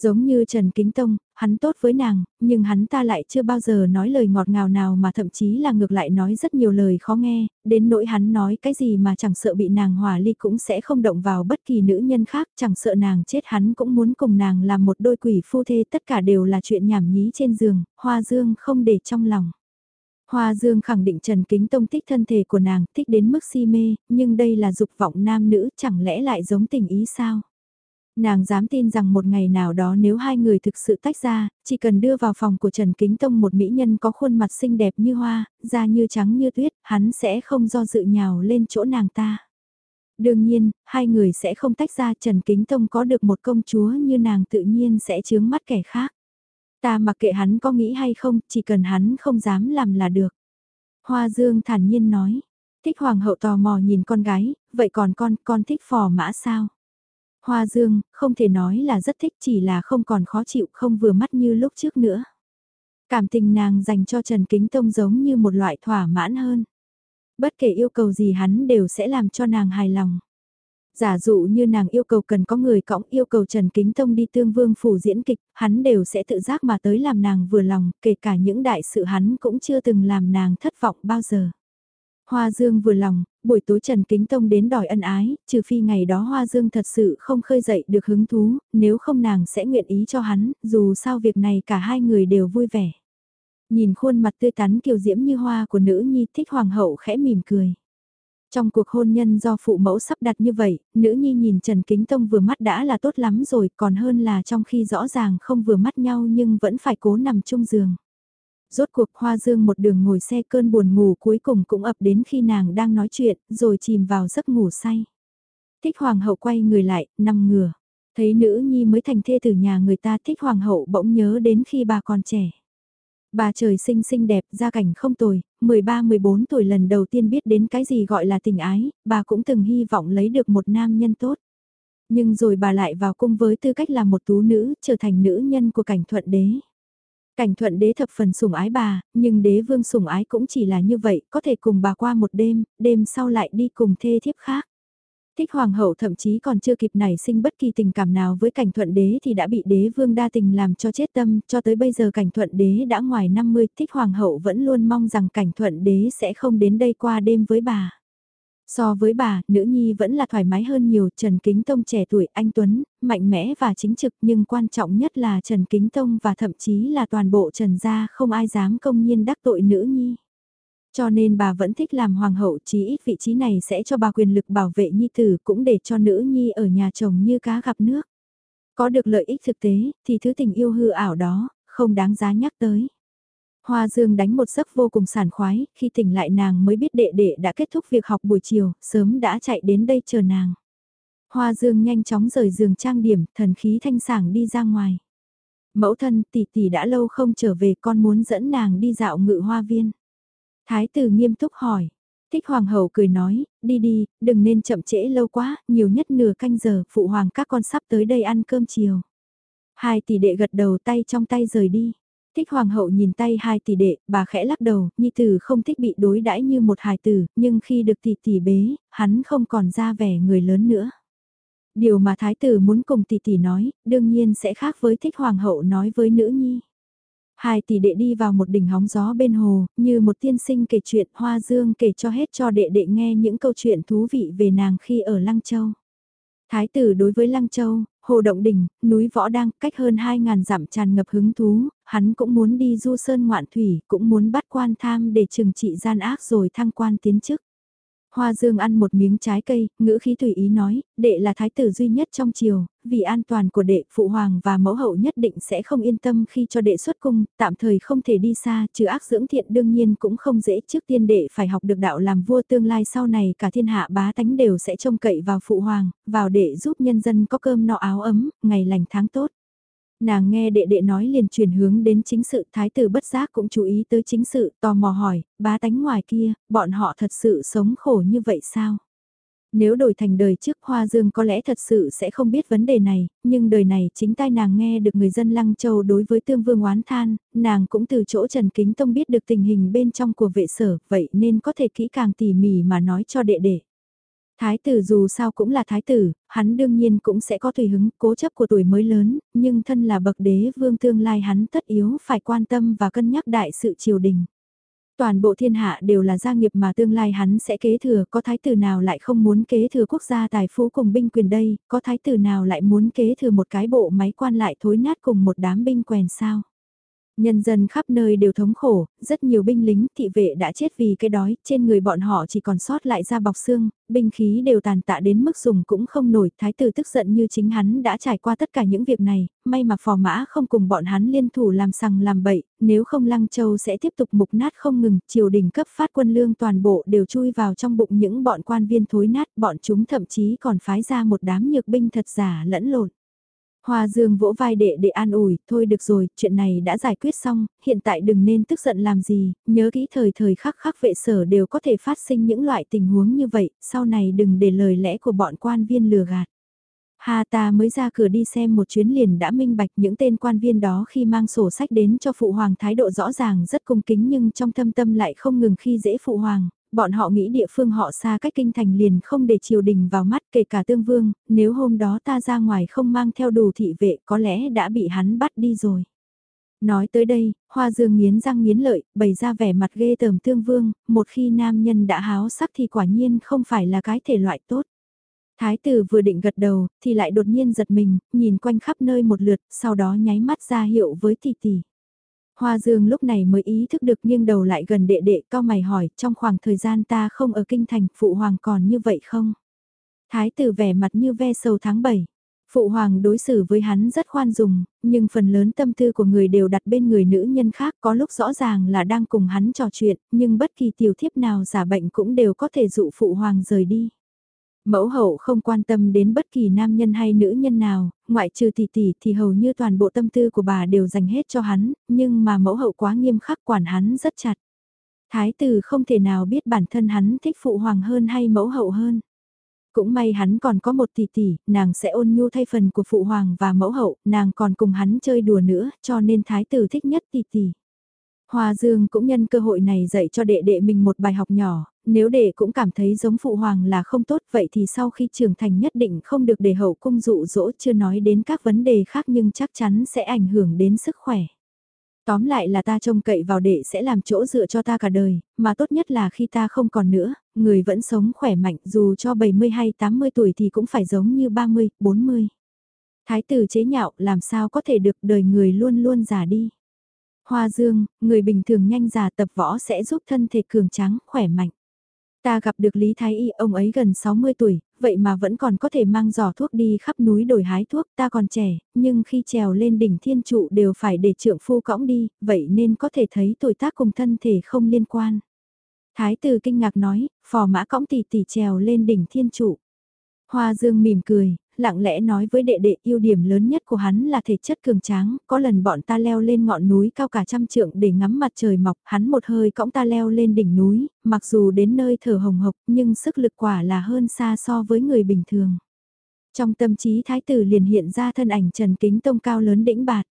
Giống như Trần Kính Tông, hắn tốt với nàng, nhưng hắn ta lại chưa bao giờ nói lời ngọt ngào nào mà thậm chí là ngược lại nói rất nhiều lời khó nghe, đến nỗi hắn nói cái gì mà chẳng sợ bị nàng hòa ly cũng sẽ không động vào bất kỳ nữ nhân khác, chẳng sợ nàng chết hắn cũng muốn cùng nàng làm một đôi quỷ phu thê tất cả đều là chuyện nhảm nhí trên giường, hoa dương không để trong lòng. Hoa Dương khẳng định Trần Kính Tông thích thân thể của nàng, thích đến mức si mê, nhưng đây là dục vọng nam nữ chẳng lẽ lại giống tình ý sao? Nàng dám tin rằng một ngày nào đó nếu hai người thực sự tách ra, chỉ cần đưa vào phòng của Trần Kính Tông một mỹ nhân có khuôn mặt xinh đẹp như hoa, da như trắng như tuyết, hắn sẽ không do dự nhào lên chỗ nàng ta. Đương nhiên, hai người sẽ không tách ra Trần Kính Tông có được một công chúa như nàng tự nhiên sẽ chướng mắt kẻ khác. Ta mặc kệ hắn có nghĩ hay không, chỉ cần hắn không dám làm là được. Hoa Dương thản nhiên nói, thích hoàng hậu tò mò nhìn con gái, vậy còn con, con thích phò mã sao? Hoa Dương, không thể nói là rất thích chỉ là không còn khó chịu không vừa mắt như lúc trước nữa. Cảm tình nàng dành cho Trần Kính Tông giống như một loại thỏa mãn hơn. Bất kể yêu cầu gì hắn đều sẽ làm cho nàng hài lòng. Giả dụ như nàng yêu cầu cần có người cõng yêu cầu Trần Kính Tông đi tương vương phủ diễn kịch, hắn đều sẽ tự giác mà tới làm nàng vừa lòng, kể cả những đại sự hắn cũng chưa từng làm nàng thất vọng bao giờ. Hoa Dương vừa lòng, buổi tối Trần Kính Tông đến đòi ân ái, trừ phi ngày đó Hoa Dương thật sự không khơi dậy được hứng thú, nếu không nàng sẽ nguyện ý cho hắn, dù sao việc này cả hai người đều vui vẻ. Nhìn khuôn mặt tươi tắn kiều diễm như hoa của nữ nhi thích hoàng hậu khẽ mỉm cười. Trong cuộc hôn nhân do phụ mẫu sắp đặt như vậy, nữ nhi nhìn Trần Kính Tông vừa mắt đã là tốt lắm rồi, còn hơn là trong khi rõ ràng không vừa mắt nhau nhưng vẫn phải cố nằm chung giường. Rốt cuộc Hoa Dương một đường ngồi xe cơn buồn ngủ cuối cùng cũng ập đến khi nàng đang nói chuyện, rồi chìm vào giấc ngủ say. Thích Hoàng hậu quay người lại, nằm ngửa. Thấy nữ nhi mới thành thê từ nhà người ta thích Hoàng hậu bỗng nhớ đến khi bà còn trẻ. Bà trời sinh xinh đẹp, gia cảnh không tồi, 13-14 tuổi lần đầu tiên biết đến cái gì gọi là tình ái, bà cũng từng hy vọng lấy được một nam nhân tốt. Nhưng rồi bà lại vào cung với tư cách là một tú nữ, trở thành nữ nhân của cảnh thuận đế. Cảnh thuận đế thập phần sủng ái bà, nhưng đế vương sủng ái cũng chỉ là như vậy, có thể cùng bà qua một đêm, đêm sau lại đi cùng thê thiếp khác. Thích hoàng hậu thậm chí còn chưa kịp nảy sinh bất kỳ tình cảm nào với cảnh thuận đế thì đã bị đế vương đa tình làm cho chết tâm, cho tới bây giờ cảnh thuận đế đã ngoài 50, thích hoàng hậu vẫn luôn mong rằng cảnh thuận đế sẽ không đến đây qua đêm với bà. So với bà, nữ nhi vẫn là thoải mái hơn nhiều, Trần Kính Tông trẻ tuổi, anh Tuấn, mạnh mẽ và chính trực nhưng quan trọng nhất là Trần Kính Tông và thậm chí là toàn bộ Trần gia không ai dám công nhiên đắc tội nữ nhi. Cho nên bà vẫn thích làm hoàng hậu chí ít vị trí này sẽ cho bà quyền lực bảo vệ nhi tử cũng để cho nữ nhi ở nhà chồng như cá gặp nước. Có được lợi ích thực tế thì thứ tình yêu hư ảo đó không đáng giá nhắc tới. Hoa Dương đánh một giấc vô cùng sảng khoái, khi tỉnh lại nàng mới biết đệ đệ đã kết thúc việc học buổi chiều, sớm đã chạy đến đây chờ nàng. Hoa Dương nhanh chóng rời giường trang điểm, thần khí thanh sảng đi ra ngoài. Mẫu thân tỷ tỷ đã lâu không trở về con muốn dẫn nàng đi dạo ngự hoa viên. Thái tử nghiêm túc hỏi. Thích hoàng hậu cười nói, đi đi, đừng nên chậm trễ lâu quá, nhiều nhất nửa canh giờ, phụ hoàng các con sắp tới đây ăn cơm chiều. Hai tỷ đệ gật đầu tay trong tay rời đi. Thích hoàng hậu nhìn tay hai tỷ đệ, bà khẽ lắc đầu, nhi tử không thích bị đối đãi như một hài tử, nhưng khi được tỷ tỷ bế, hắn không còn ra vẻ người lớn nữa. Điều mà thái tử muốn cùng tỷ tỷ nói, đương nhiên sẽ khác với thích hoàng hậu nói với nữ nhi. Hai tỷ đệ đi vào một đỉnh hóng gió bên hồ, như một tiên sinh kể chuyện Hoa Dương kể cho hết cho đệ đệ nghe những câu chuyện thú vị về nàng khi ở Lăng Châu. Thái tử đối với Lăng Châu, Hồ Động Đình, núi Võ đang cách hơn 2.000 dặm tràn ngập hứng thú, hắn cũng muốn đi du sơn ngoạn thủy, cũng muốn bắt quan tham để trừng trị gian ác rồi thăng quan tiến chức. Hoa Dương ăn một miếng trái cây, ngữ khí tùy ý nói, đệ là thái tử duy nhất trong triều, vì an toàn của đệ, phụ hoàng và mẫu hậu nhất định sẽ không yên tâm khi cho đệ xuất cung, tạm thời không thể đi xa, trừ ác dưỡng thiện đương nhiên cũng không dễ, trước tiên đệ phải học được đạo làm vua tương lai sau này cả thiên hạ bá tánh đều sẽ trông cậy vào phụ hoàng, vào đệ giúp nhân dân có cơm no áo ấm, ngày lành tháng tốt. Nàng nghe đệ đệ nói liền chuyển hướng đến chính sự thái tử bất giác cũng chú ý tới chính sự tò mò hỏi, bá tánh ngoài kia, bọn họ thật sự sống khổ như vậy sao? Nếu đổi thành đời trước Hoa Dương có lẽ thật sự sẽ không biết vấn đề này, nhưng đời này chính tai nàng nghe được người dân Lăng Châu đối với tương vương oán than, nàng cũng từ chỗ Trần Kính Tông biết được tình hình bên trong của vệ sở, vậy nên có thể kỹ càng tỉ mỉ mà nói cho đệ đệ. Thái tử dù sao cũng là thái tử, hắn đương nhiên cũng sẽ có tùy hứng cố chấp của tuổi mới lớn, nhưng thân là bậc đế vương tương lai hắn tất yếu phải quan tâm và cân nhắc đại sự triều đình. Toàn bộ thiên hạ đều là gia nghiệp mà tương lai hắn sẽ kế thừa, có thái tử nào lại không muốn kế thừa quốc gia tài phú cùng binh quyền đây, có thái tử nào lại muốn kế thừa một cái bộ máy quan lại thối nát cùng một đám binh quèn sao. Nhân dân khắp nơi đều thống khổ, rất nhiều binh lính thị vệ đã chết vì cái đói, trên người bọn họ chỉ còn sót lại da bọc xương, binh khí đều tàn tạ đến mức dùng cũng không nổi, thái tử tức giận như chính hắn đã trải qua tất cả những việc này, may mà phò mã không cùng bọn hắn liên thủ làm sằng làm bậy, nếu không Lăng Châu sẽ tiếp tục mục nát không ngừng, triều đình cấp phát quân lương toàn bộ đều chui vào trong bụng những bọn quan viên thối nát, bọn chúng thậm chí còn phái ra một đám nhược binh thật giả lẫn lộn. Hoa Dương vỗ vai đệ để an ủi, thôi được rồi, chuyện này đã giải quyết xong, hiện tại đừng nên tức giận làm gì, nhớ kỹ thời thời khắc khắc vệ sở đều có thể phát sinh những loại tình huống như vậy, sau này đừng để lời lẽ của bọn quan viên lừa gạt. Hà ta mới ra cửa đi xem một chuyến liền đã minh bạch những tên quan viên đó khi mang sổ sách đến cho phụ hoàng thái độ rõ ràng rất cung kính nhưng trong thâm tâm lại không ngừng khi dễ phụ hoàng, bọn họ nghĩ địa phương họ xa cách kinh thành liền không để triều đình vào mắt kể cả tương vương, nếu hôm đó ta ra ngoài không mang theo đủ thị vệ có lẽ đã bị hắn bắt đi rồi. Nói tới đây, Hoa Dương nghiến răng nghiến lợi, bày ra vẻ mặt ghê tởm tương vương, một khi nam nhân đã háo sắc thì quả nhiên không phải là cái thể loại tốt. Thái tử vừa định gật đầu, thì lại đột nhiên giật mình, nhìn quanh khắp nơi một lượt, sau đó nháy mắt ra hiệu với tỷ tỷ. Hoa Dương lúc này mới ý thức được nghiêng đầu lại gần đệ đệ cao mày hỏi trong khoảng thời gian ta không ở kinh thành phụ hoàng còn như vậy không? Thái tử vẻ mặt như ve sầu tháng 7. Phụ hoàng đối xử với hắn rất khoan dung, nhưng phần lớn tâm tư của người đều đặt bên người nữ nhân khác có lúc rõ ràng là đang cùng hắn trò chuyện, nhưng bất kỳ tiểu thiếp nào giả bệnh cũng đều có thể dụ phụ hoàng rời đi. Mẫu hậu không quan tâm đến bất kỳ nam nhân hay nữ nhân nào, ngoại trừ tỷ tỷ thì hầu như toàn bộ tâm tư của bà đều dành hết cho hắn, nhưng mà mẫu hậu quá nghiêm khắc quản hắn rất chặt. Thái tử không thể nào biết bản thân hắn thích phụ hoàng hơn hay mẫu hậu hơn. Cũng may hắn còn có một tỷ tỷ, nàng sẽ ôn nhu thay phần của phụ hoàng và mẫu hậu, nàng còn cùng hắn chơi đùa nữa, cho nên thái tử thích nhất tỷ tỷ. Hoa Dương cũng nhân cơ hội này dạy cho đệ đệ mình một bài học nhỏ, nếu đệ cũng cảm thấy giống phụ hoàng là không tốt vậy thì sau khi trưởng thành nhất định không được để hậu cung dụ dỗ chưa nói đến các vấn đề khác nhưng chắc chắn sẽ ảnh hưởng đến sức khỏe. Tóm lại là ta trông cậy vào đệ sẽ làm chỗ dựa cho ta cả đời, mà tốt nhất là khi ta không còn nữa, người vẫn sống khỏe mạnh dù cho 70 hay 80 tuổi thì cũng phải giống như 30, 40. Thái tử chế nhạo làm sao có thể được đời người luôn luôn già đi. Hoa dương, người bình thường nhanh già tập võ sẽ giúp thân thể cường tráng, khỏe mạnh. Ta gặp được Lý Thái Y, ông ấy gần 60 tuổi, vậy mà vẫn còn có thể mang giỏ thuốc đi khắp núi đổi hái thuốc, ta còn trẻ, nhưng khi trèo lên đỉnh thiên trụ đều phải để trượng phu cõng đi, vậy nên có thể thấy tuổi tác cùng thân thể không liên quan. Thái tử kinh ngạc nói, phò mã cõng tỷ tỷ trèo lên đỉnh thiên trụ. Hoa dương mỉm cười, lặng lẽ nói với đệ đệ ưu điểm lớn nhất của hắn là thể chất cường tráng, có lần bọn ta leo lên ngọn núi cao cả trăm trượng để ngắm mặt trời mọc, hắn một hơi cõng ta leo lên đỉnh núi, mặc dù đến nơi thở hồng hộc nhưng sức lực quả là hơn xa so với người bình thường. Trong tâm trí thái tử liền hiện ra thân ảnh Trần Kính Tông cao lớn đĩnh bạt.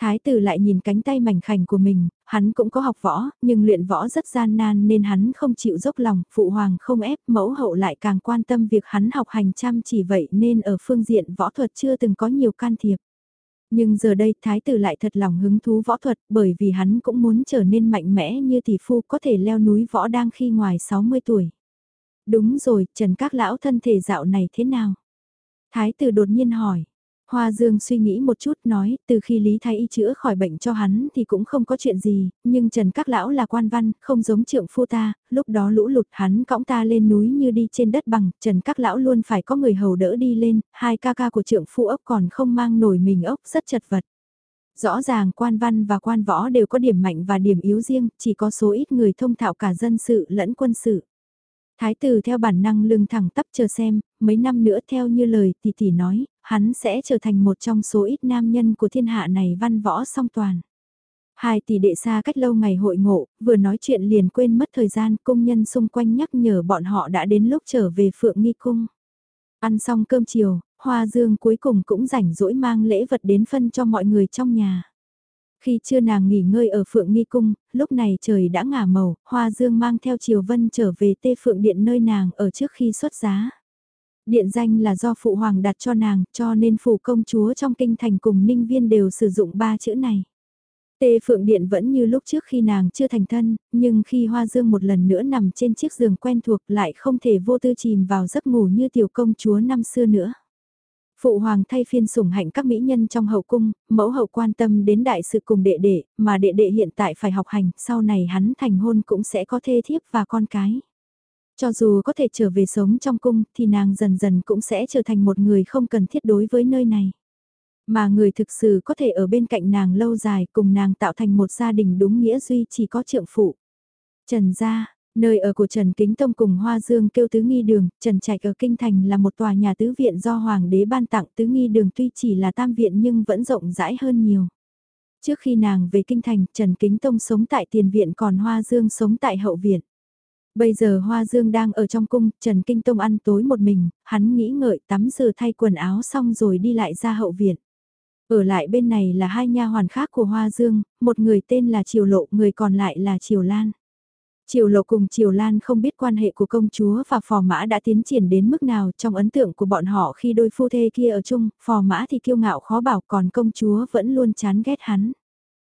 Thái tử lại nhìn cánh tay mảnh khảnh của mình, hắn cũng có học võ, nhưng luyện võ rất gian nan nên hắn không chịu dốc lòng, phụ hoàng không ép, mẫu hậu lại càng quan tâm việc hắn học hành chăm chỉ vậy nên ở phương diện võ thuật chưa từng có nhiều can thiệp. Nhưng giờ đây thái tử lại thật lòng hứng thú võ thuật bởi vì hắn cũng muốn trở nên mạnh mẽ như tỷ phu có thể leo núi võ đang khi ngoài 60 tuổi. Đúng rồi, Trần Các Lão thân thể dạo này thế nào? Thái tử đột nhiên hỏi, Hoa Dương suy nghĩ một chút nói, từ khi Lý Thái Y chữa khỏi bệnh cho hắn thì cũng không có chuyện gì, nhưng Trần Các Lão là quan văn, không giống trượng phu ta, lúc đó lũ lụt hắn cõng ta lên núi như đi trên đất bằng, Trần Các Lão luôn phải có người hầu đỡ đi lên, hai ca ca của trượng phu ốc còn không mang nổi mình ốc rất chật vật. Rõ ràng quan văn và quan võ đều có điểm mạnh và điểm yếu riêng, chỉ có số ít người thông thạo cả dân sự lẫn quân sự. Thái tử theo bản năng lưng thẳng tắp chờ xem, mấy năm nữa theo như lời tỷ tỷ nói, hắn sẽ trở thành một trong số ít nam nhân của thiên hạ này văn võ song toàn. Hai tỷ đệ xa cách lâu ngày hội ngộ, vừa nói chuyện liền quên mất thời gian, công nhân xung quanh nhắc nhở bọn họ đã đến lúc trở về Phượng Nghi Cung. Ăn xong cơm chiều, Hoa Dương cuối cùng cũng rảnh rỗi mang lễ vật đến phân cho mọi người trong nhà. Khi chưa nàng nghỉ ngơi ở Phượng Nghi Cung, lúc này trời đã ngả màu, Hoa Dương mang theo Triều Vân trở về Tê Phượng Điện nơi nàng ở trước khi xuất giá. Điện danh là do Phụ Hoàng đặt cho nàng, cho nên Phủ Công Chúa trong kinh thành cùng Ninh Viên đều sử dụng ba chữ này. Tê Phượng Điện vẫn như lúc trước khi nàng chưa thành thân, nhưng khi Hoa Dương một lần nữa nằm trên chiếc giường quen thuộc lại không thể vô tư chìm vào giấc ngủ như tiểu công chúa năm xưa nữa. Phụ hoàng thay phiên sủng hạnh các mỹ nhân trong hậu cung, mẫu hậu quan tâm đến đại sự cùng đệ đệ, mà đệ đệ hiện tại phải học hành, sau này hắn thành hôn cũng sẽ có thê thiếp và con cái. Cho dù có thể trở về sống trong cung thì nàng dần dần cũng sẽ trở thành một người không cần thiết đối với nơi này. Mà người thực sự có thể ở bên cạnh nàng lâu dài cùng nàng tạo thành một gia đình đúng nghĩa duy chỉ có trượng phụ. Trần gia, Nơi ở của Trần Kính Tông cùng Hoa Dương kêu tứ nghi đường, Trần Trạch ở Kinh Thành là một tòa nhà tứ viện do Hoàng đế ban tặng tứ nghi đường tuy chỉ là tam viện nhưng vẫn rộng rãi hơn nhiều. Trước khi nàng về Kinh Thành, Trần Kính Tông sống tại tiền viện còn Hoa Dương sống tại hậu viện. Bây giờ Hoa Dương đang ở trong cung, Trần Kinh Tông ăn tối một mình, hắn nghĩ ngợi tắm rửa thay quần áo xong rồi đi lại ra hậu viện. Ở lại bên này là hai nha hoàn khác của Hoa Dương, một người tên là Triều Lộ, người còn lại là Triều Lan. Triều Lộ cùng Triều Lan không biết quan hệ của công chúa và phò mã đã tiến triển đến mức nào trong ấn tượng của bọn họ khi đôi phu thê kia ở chung, phò mã thì kiêu ngạo khó bảo còn công chúa vẫn luôn chán ghét hắn.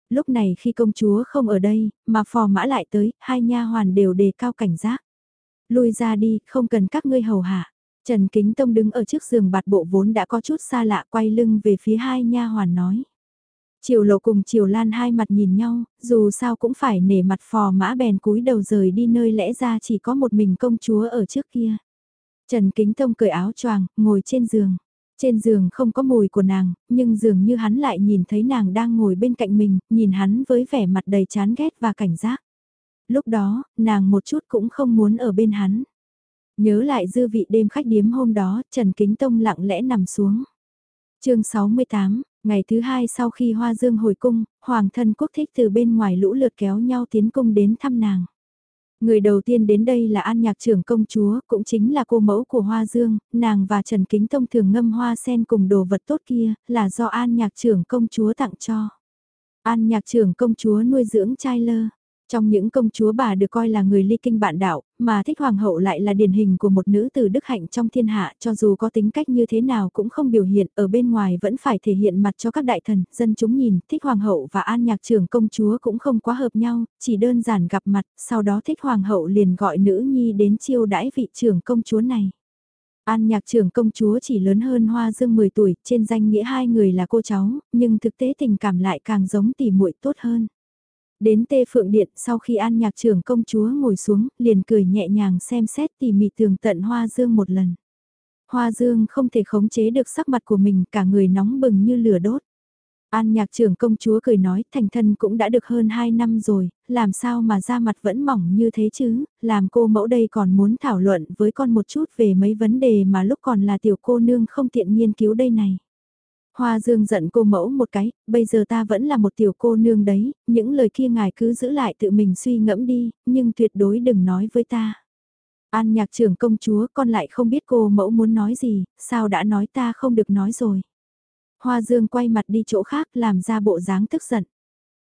Lúc này khi công chúa không ở đây, mà phò mã lại tới, hai nha hoàn đều đề cao cảnh giác. Lui ra đi, không cần các ngươi hầu hạ. Trần Kính Tông đứng ở trước giường bạt bộ vốn đã có chút xa lạ quay lưng về phía hai nha hoàn nói. Triều lộ cùng Triều Lan hai mặt nhìn nhau, dù sao cũng phải nể mặt phò mã bèn cúi đầu rời đi nơi lẽ ra chỉ có một mình công chúa ở trước kia. Trần Kính Tông cởi áo choàng, ngồi trên giường. Trên giường không có mùi của nàng, nhưng dường như hắn lại nhìn thấy nàng đang ngồi bên cạnh mình, nhìn hắn với vẻ mặt đầy chán ghét và cảnh giác. Lúc đó, nàng một chút cũng không muốn ở bên hắn. Nhớ lại dư vị đêm khách điếm hôm đó, Trần Kính Tông lặng lẽ nằm xuống. chương 68, Ngày thứ hai sau khi Hoa Dương hồi cung, Hoàng thân quốc thích từ bên ngoài lũ lượt kéo nhau tiến cung đến thăm nàng. Người đầu tiên đến đây là An Nhạc trưởng công chúa, cũng chính là cô mẫu của Hoa Dương, nàng và Trần Kính Tông thường ngâm hoa sen cùng đồ vật tốt kia, là do An Nhạc trưởng công chúa tặng cho. An Nhạc trưởng công chúa nuôi dưỡng trai lơ, trong những công chúa bà được coi là người ly kinh bạn đạo, mà thích hoàng hậu lại là điển hình của một nữ tử đức hạnh trong thiên hạ cho dù có tính cách như thế nào cũng không biểu hiện ở bên ngoài vẫn phải thể hiện mặt cho các đại thần, dân chúng nhìn, thích hoàng hậu và an nhạc trưởng công chúa cũng không quá hợp nhau, chỉ đơn giản gặp mặt, sau đó thích hoàng hậu liền gọi nữ nhi đến chiêu đãi vị trưởng công chúa này. An nhạc trưởng công chúa chỉ lớn hơn Hoa Dương 10 tuổi, trên danh nghĩa hai người là cô cháu, nhưng thực tế tình cảm lại càng giống tỉ muội tốt hơn. Đến tê phượng điện sau khi an nhạc trưởng công chúa ngồi xuống, liền cười nhẹ nhàng xem xét tỉ mỉ tường tận hoa dương một lần. Hoa Dương không thể khống chế được sắc mặt của mình cả người nóng bừng như lửa đốt. An nhạc trưởng công chúa cười nói thành thân cũng đã được hơn 2 năm rồi, làm sao mà da mặt vẫn mỏng như thế chứ, làm cô mẫu đây còn muốn thảo luận với con một chút về mấy vấn đề mà lúc còn là tiểu cô nương không tiện nghiên cứu đây này. Hoa Dương giận cô mẫu một cái, bây giờ ta vẫn là một tiểu cô nương đấy, những lời kia ngài cứ giữ lại tự mình suy ngẫm đi, nhưng tuyệt đối đừng nói với ta. An nhạc trưởng công chúa con lại không biết cô mẫu muốn nói gì, sao đã nói ta không được nói rồi. Hoa Dương quay mặt đi chỗ khác làm ra bộ dáng tức giận.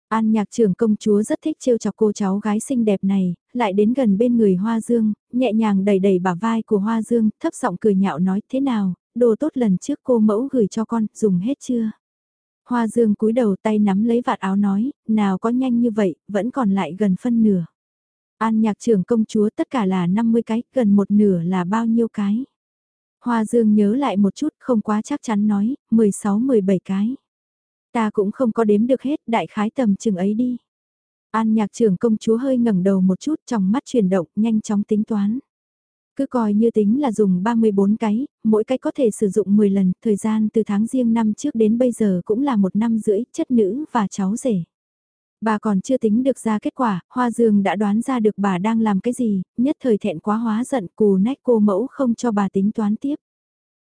An nhạc trưởng công chúa rất thích trêu chọc cô cháu gái xinh đẹp này, lại đến gần bên người Hoa Dương, nhẹ nhàng đẩy đẩy bả vai của Hoa Dương, thấp giọng cười nhạo nói thế nào, đồ tốt lần trước cô mẫu gửi cho con, dùng hết chưa? Hoa Dương cúi đầu tay nắm lấy vạt áo nói, nào có nhanh như vậy, vẫn còn lại gần phân nửa. An nhạc trưởng công chúa tất cả là 50 cái, gần một nửa là bao nhiêu cái? Hoa Dương nhớ lại một chút không quá chắc chắn nói, 16-17 cái. Ta cũng không có đếm được hết, đại khái tầm chừng ấy đi. An nhạc trưởng công chúa hơi ngẩng đầu một chút trong mắt chuyển động, nhanh chóng tính toán. Cứ coi như tính là dùng 34 cái, mỗi cái có thể sử dụng 10 lần, thời gian từ tháng riêng năm trước đến bây giờ cũng là một năm rưỡi, chất nữ và cháu rể. Bà còn chưa tính được ra kết quả, Hoa Dương đã đoán ra được bà đang làm cái gì, nhất thời thẹn quá hóa giận cù nách cô mẫu không cho bà tính toán tiếp.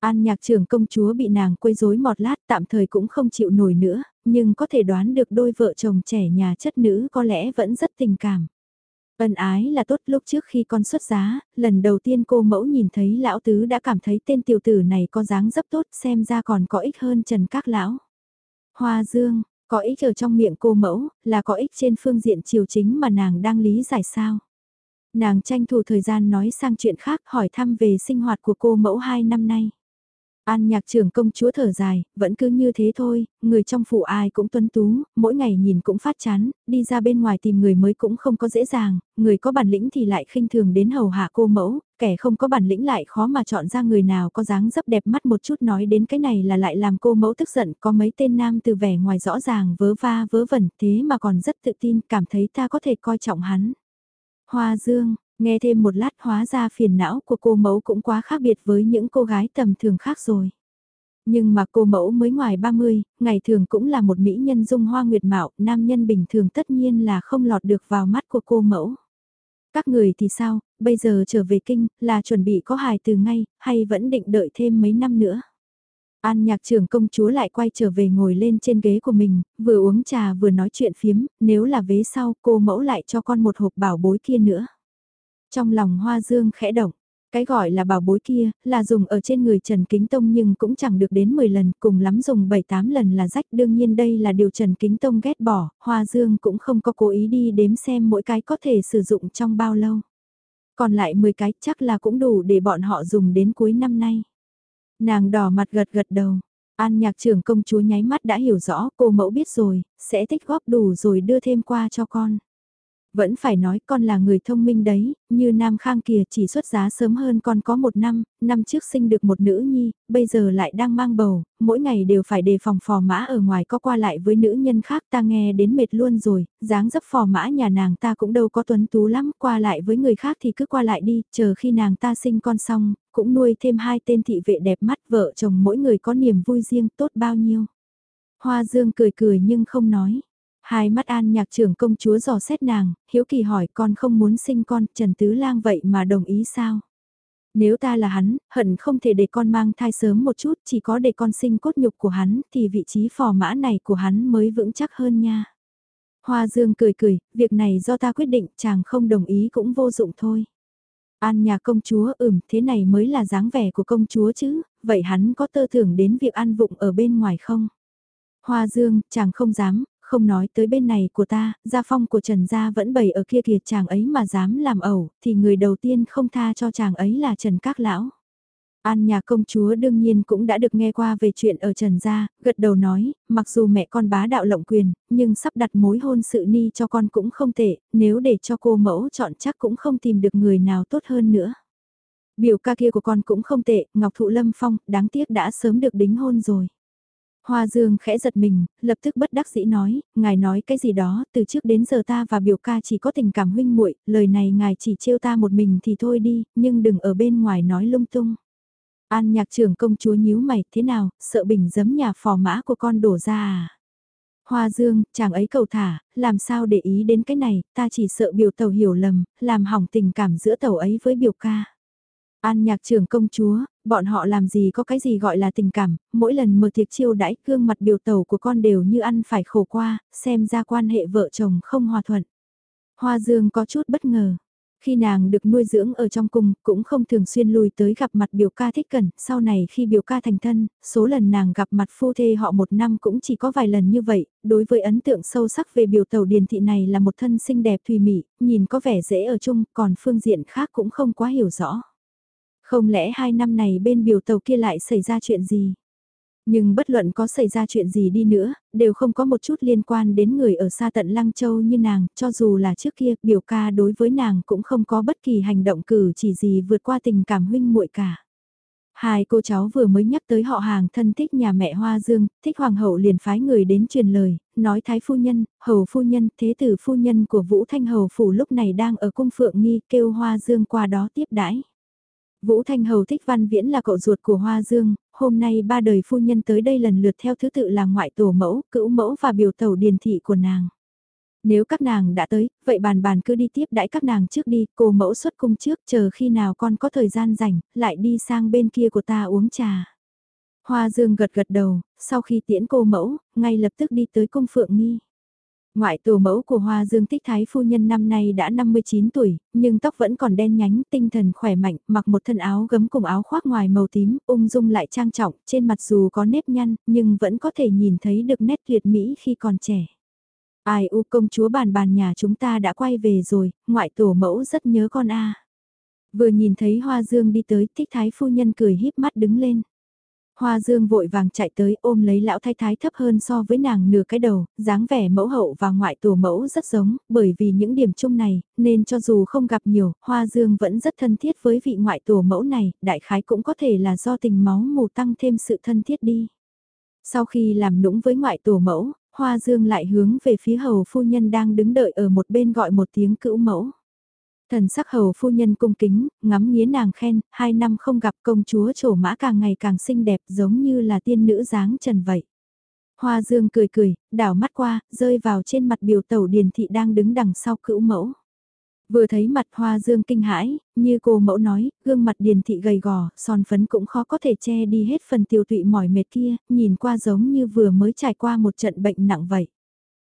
An nhạc trưởng công chúa bị nàng quấy rối một lát tạm thời cũng không chịu nổi nữa, nhưng có thể đoán được đôi vợ chồng trẻ nhà chất nữ có lẽ vẫn rất tình cảm. Ân ái là tốt lúc trước khi con xuất giá, lần đầu tiên cô mẫu nhìn thấy lão tứ đã cảm thấy tên tiểu tử này có dáng dấp tốt xem ra còn có ích hơn Trần Các Lão. Hoa Dương, có ích ở trong miệng cô mẫu, là có ích trên phương diện chiều chính mà nàng đang lý giải sao. Nàng tranh thủ thời gian nói sang chuyện khác hỏi thăm về sinh hoạt của cô mẫu hai năm nay. An nhạc trưởng công chúa thở dài, vẫn cứ như thế thôi, người trong phủ ai cũng tuấn tú, mỗi ngày nhìn cũng phát chán, đi ra bên ngoài tìm người mới cũng không có dễ dàng, người có bản lĩnh thì lại khinh thường đến hầu hạ cô mẫu, kẻ không có bản lĩnh lại khó mà chọn ra người nào có dáng dấp đẹp mắt một chút nói đến cái này là lại làm cô mẫu tức giận, có mấy tên nam từ vẻ ngoài rõ ràng vớ va vớ vẩn thế mà còn rất tự tin, cảm thấy ta có thể coi trọng hắn. Hoa Dương, Nghe thêm một lát hóa ra phiền não của cô mẫu cũng quá khác biệt với những cô gái tầm thường khác rồi. Nhưng mà cô mẫu mới ngoài 30, ngày thường cũng là một mỹ nhân dung hoa nguyệt mạo, nam nhân bình thường tất nhiên là không lọt được vào mắt của cô mẫu. Các người thì sao, bây giờ trở về kinh, là chuẩn bị có hài từ ngay, hay vẫn định đợi thêm mấy năm nữa? An nhạc trưởng công chúa lại quay trở về ngồi lên trên ghế của mình, vừa uống trà vừa nói chuyện phiếm, nếu là vế sau cô mẫu lại cho con một hộp bảo bối kia nữa. Trong lòng hoa dương khẽ động, cái gọi là bảo bối kia, là dùng ở trên người Trần Kính Tông nhưng cũng chẳng được đến 10 lần, cùng lắm dùng 7-8 lần là rách. Đương nhiên đây là điều Trần Kính Tông ghét bỏ, Hoa Dương cũng không có cố ý đi đếm xem mỗi cái có thể sử dụng trong bao lâu. Còn lại 10 cái chắc là cũng đủ để bọn họ dùng đến cuối năm nay. Nàng đỏ mặt gật gật đầu. An nhạc trưởng công chúa nháy mắt đã hiểu rõ cô mẫu biết rồi, sẽ tích góp đủ rồi đưa thêm qua cho con. Vẫn phải nói con là người thông minh đấy, như Nam Khang kìa chỉ xuất giá sớm hơn con có một năm, năm trước sinh được một nữ nhi, bây giờ lại đang mang bầu, mỗi ngày đều phải đề phòng phò mã ở ngoài có qua lại với nữ nhân khác ta nghe đến mệt luôn rồi, dáng dấp phò mã nhà nàng ta cũng đâu có tuấn tú lắm, qua lại với người khác thì cứ qua lại đi, chờ khi nàng ta sinh con xong, cũng nuôi thêm hai tên thị vệ đẹp mắt vợ chồng mỗi người có niềm vui riêng tốt bao nhiêu. Hoa Dương cười cười nhưng không nói. Hai mắt an nhạc trưởng công chúa dò xét nàng, hiếu kỳ hỏi con không muốn sinh con, Trần Tứ Lang vậy mà đồng ý sao? Nếu ta là hắn, hận không thể để con mang thai sớm một chút, chỉ có để con sinh cốt nhục của hắn, thì vị trí phò mã này của hắn mới vững chắc hơn nha. Hoa Dương cười cười, việc này do ta quyết định, chàng không đồng ý cũng vô dụng thôi. An nhà công chúa ừm, thế này mới là dáng vẻ của công chúa chứ, vậy hắn có tơ tưởng đến việc ăn vụng ở bên ngoài không? Hoa Dương, chàng không dám, không nói tới bên này của ta, gia phong của Trần Gia vẫn bày ở kia kìa chàng ấy mà dám làm ẩu, thì người đầu tiên không tha cho chàng ấy là Trần Các Lão. An nhà công chúa đương nhiên cũng đã được nghe qua về chuyện ở Trần Gia, gật đầu nói, mặc dù mẹ con bá đạo lộng quyền, nhưng sắp đặt mối hôn sự ni cho con cũng không tệ, nếu để cho cô mẫu chọn chắc cũng không tìm được người nào tốt hơn nữa. Biểu ca kia của con cũng không tệ, Ngọc Thụ Lâm Phong, đáng tiếc đã sớm được đính hôn rồi. Hoa Dương khẽ giật mình, lập tức bất đắc dĩ nói, ngài nói cái gì đó, từ trước đến giờ ta và biểu ca chỉ có tình cảm huynh muội, lời này ngài chỉ trêu ta một mình thì thôi đi, nhưng đừng ở bên ngoài nói lung tung. An nhạc trưởng công chúa nhíu mày, thế nào, sợ bình giấm nhà phò mã của con đổ ra à? Hoa dương, chàng ấy cầu thả, làm sao để ý đến cái này, ta chỉ sợ biểu tàu hiểu lầm, làm hỏng tình cảm giữa tàu ấy với biểu ca. An nhạc trưởng công chúa, bọn họ làm gì có cái gì gọi là tình cảm, mỗi lần mở tiệc chiêu đãi gương mặt biểu tàu của con đều như ăn phải khổ qua, xem ra quan hệ vợ chồng không hòa thuận. Hoa dương có chút bất ngờ, khi nàng được nuôi dưỡng ở trong cung, cũng không thường xuyên lui tới gặp mặt biểu ca thích cẩn, sau này khi biểu ca thành thân, số lần nàng gặp mặt phu thê họ một năm cũng chỉ có vài lần như vậy, đối với ấn tượng sâu sắc về biểu tàu điền thị này là một thân xinh đẹp thùy mị, nhìn có vẻ dễ ở chung, còn phương diện khác cũng không quá hiểu rõ. Không lẽ hai năm này bên biểu tàu kia lại xảy ra chuyện gì? Nhưng bất luận có xảy ra chuyện gì đi nữa, đều không có một chút liên quan đến người ở xa tận Lăng Châu như nàng, cho dù là trước kia, biểu ca đối với nàng cũng không có bất kỳ hành động cử chỉ gì vượt qua tình cảm huynh muội cả. Hai cô cháu vừa mới nhắc tới họ hàng thân thích nhà mẹ Hoa Dương, thích hoàng hậu liền phái người đến truyền lời, nói thái phu nhân, hầu phu nhân, thế tử phu nhân của Vũ Thanh Hầu Phủ lúc này đang ở cung phượng nghi kêu Hoa Dương qua đó tiếp đãi. Vũ Thanh Hầu thích văn viễn là cậu ruột của Hoa Dương, hôm nay ba đời phu nhân tới đây lần lượt theo thứ tự là ngoại tổ mẫu, cữu mẫu và biểu tẩu điền thị của nàng. Nếu các nàng đã tới, vậy bàn bàn cứ đi tiếp đãi các nàng trước đi, cô mẫu xuất cung trước, chờ khi nào con có thời gian rảnh, lại đi sang bên kia của ta uống trà. Hoa Dương gật gật đầu, sau khi tiễn cô mẫu, ngay lập tức đi tới cung phượng nghi. Ngoại tổ mẫu của Hoa Dương Tích Thái phu nhân năm nay đã 59 tuổi, nhưng tóc vẫn còn đen nhánh, tinh thần khỏe mạnh, mặc một thân áo gấm cùng áo khoác ngoài màu tím, ung dung lại trang trọng, trên mặt dù có nếp nhăn, nhưng vẫn có thể nhìn thấy được nét tuyệt mỹ khi còn trẻ. Ai u công chúa bàn bàn nhà chúng ta đã quay về rồi, ngoại tổ mẫu rất nhớ con a. Vừa nhìn thấy Hoa Dương đi tới, Tích Thái phu nhân cười híp mắt đứng lên. Hoa Dương vội vàng chạy tới ôm lấy lão thái thái thấp hơn so với nàng nửa cái đầu, dáng vẻ mẫu hậu và ngoại tổ mẫu rất giống, bởi vì những điểm chung này, nên cho dù không gặp nhiều, Hoa Dương vẫn rất thân thiết với vị ngoại tổ mẫu này, đại khái cũng có thể là do tình máu mù tăng thêm sự thân thiết đi. Sau khi làm nũng với ngoại tổ mẫu, Hoa Dương lại hướng về phía hầu phu nhân đang đứng đợi ở một bên gọi một tiếng cữu mẫu. Thần sắc hầu phu nhân cung kính, ngắm nghía nàng khen, hai năm không gặp công chúa trổ mã càng ngày càng xinh đẹp giống như là tiên nữ dáng trần vậy. Hoa dương cười cười, đảo mắt qua, rơi vào trên mặt biểu tẩu điền thị đang đứng đằng sau cữu mẫu. Vừa thấy mặt hoa dương kinh hãi, như cô mẫu nói, gương mặt điền thị gầy gò, son phấn cũng khó có thể che đi hết phần tiêu tụy mỏi mệt kia, nhìn qua giống như vừa mới trải qua một trận bệnh nặng vậy.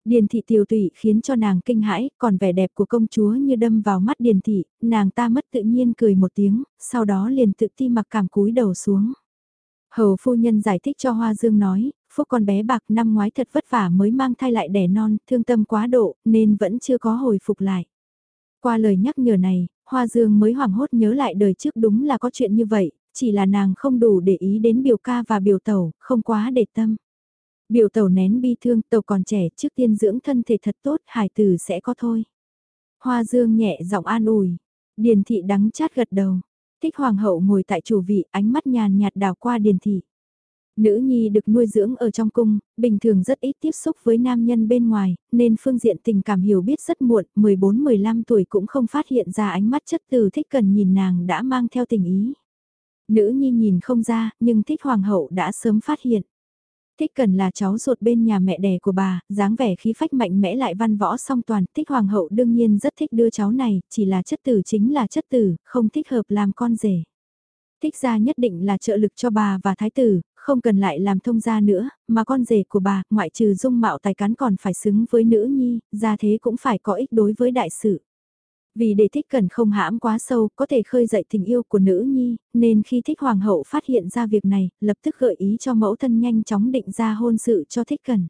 Điền thị tiểu tụy khiến cho nàng kinh hãi, còn vẻ đẹp của công chúa như đâm vào mắt điền thị, nàng ta mất tự nhiên cười một tiếng, sau đó liền tự ti mặc cảm cúi đầu xuống. Hầu phu nhân giải thích cho Hoa Dương nói, phúc con bé bạc năm ngoái thật vất vả mới mang thai lại đẻ non, thương tâm quá độ, nên vẫn chưa có hồi phục lại. Qua lời nhắc nhở này, Hoa Dương mới hoảng hốt nhớ lại đời trước đúng là có chuyện như vậy, chỉ là nàng không đủ để ý đến biểu ca và biểu tẩu, không quá để tâm. Biểu tàu nén bi thương, tàu còn trẻ, trước tiên dưỡng thân thể thật tốt, hải tử sẽ có thôi. Hoa dương nhẹ giọng an ủi, điền thị đắng chát gật đầu. Thích hoàng hậu ngồi tại chủ vị, ánh mắt nhàn nhạt đào qua điền thị. Nữ nhi được nuôi dưỡng ở trong cung, bình thường rất ít tiếp xúc với nam nhân bên ngoài, nên phương diện tình cảm hiểu biết rất muộn, 14-15 tuổi cũng không phát hiện ra ánh mắt chất từ thích cần nhìn nàng đã mang theo tình ý. Nữ nhi nhìn không ra, nhưng thích hoàng hậu đã sớm phát hiện. Thích cần là cháu ruột bên nhà mẹ đẻ của bà, dáng vẻ khí phách mạnh mẽ lại văn võ song toàn. Thích hoàng hậu đương nhiên rất thích đưa cháu này, chỉ là chất tử chính là chất tử, không thích hợp làm con rể. Thích gia nhất định là trợ lực cho bà và thái tử, không cần lại làm thông gia nữa, mà con rể của bà, ngoại trừ dung mạo tài cán còn phải xứng với nữ nhi, gia thế cũng phải có ích đối với đại sự. Vì để thích cần không hãm quá sâu, có thể khơi dậy tình yêu của nữ nhi, nên khi thích hoàng hậu phát hiện ra việc này, lập tức gợi ý cho mẫu thân nhanh chóng định ra hôn sự cho thích cần.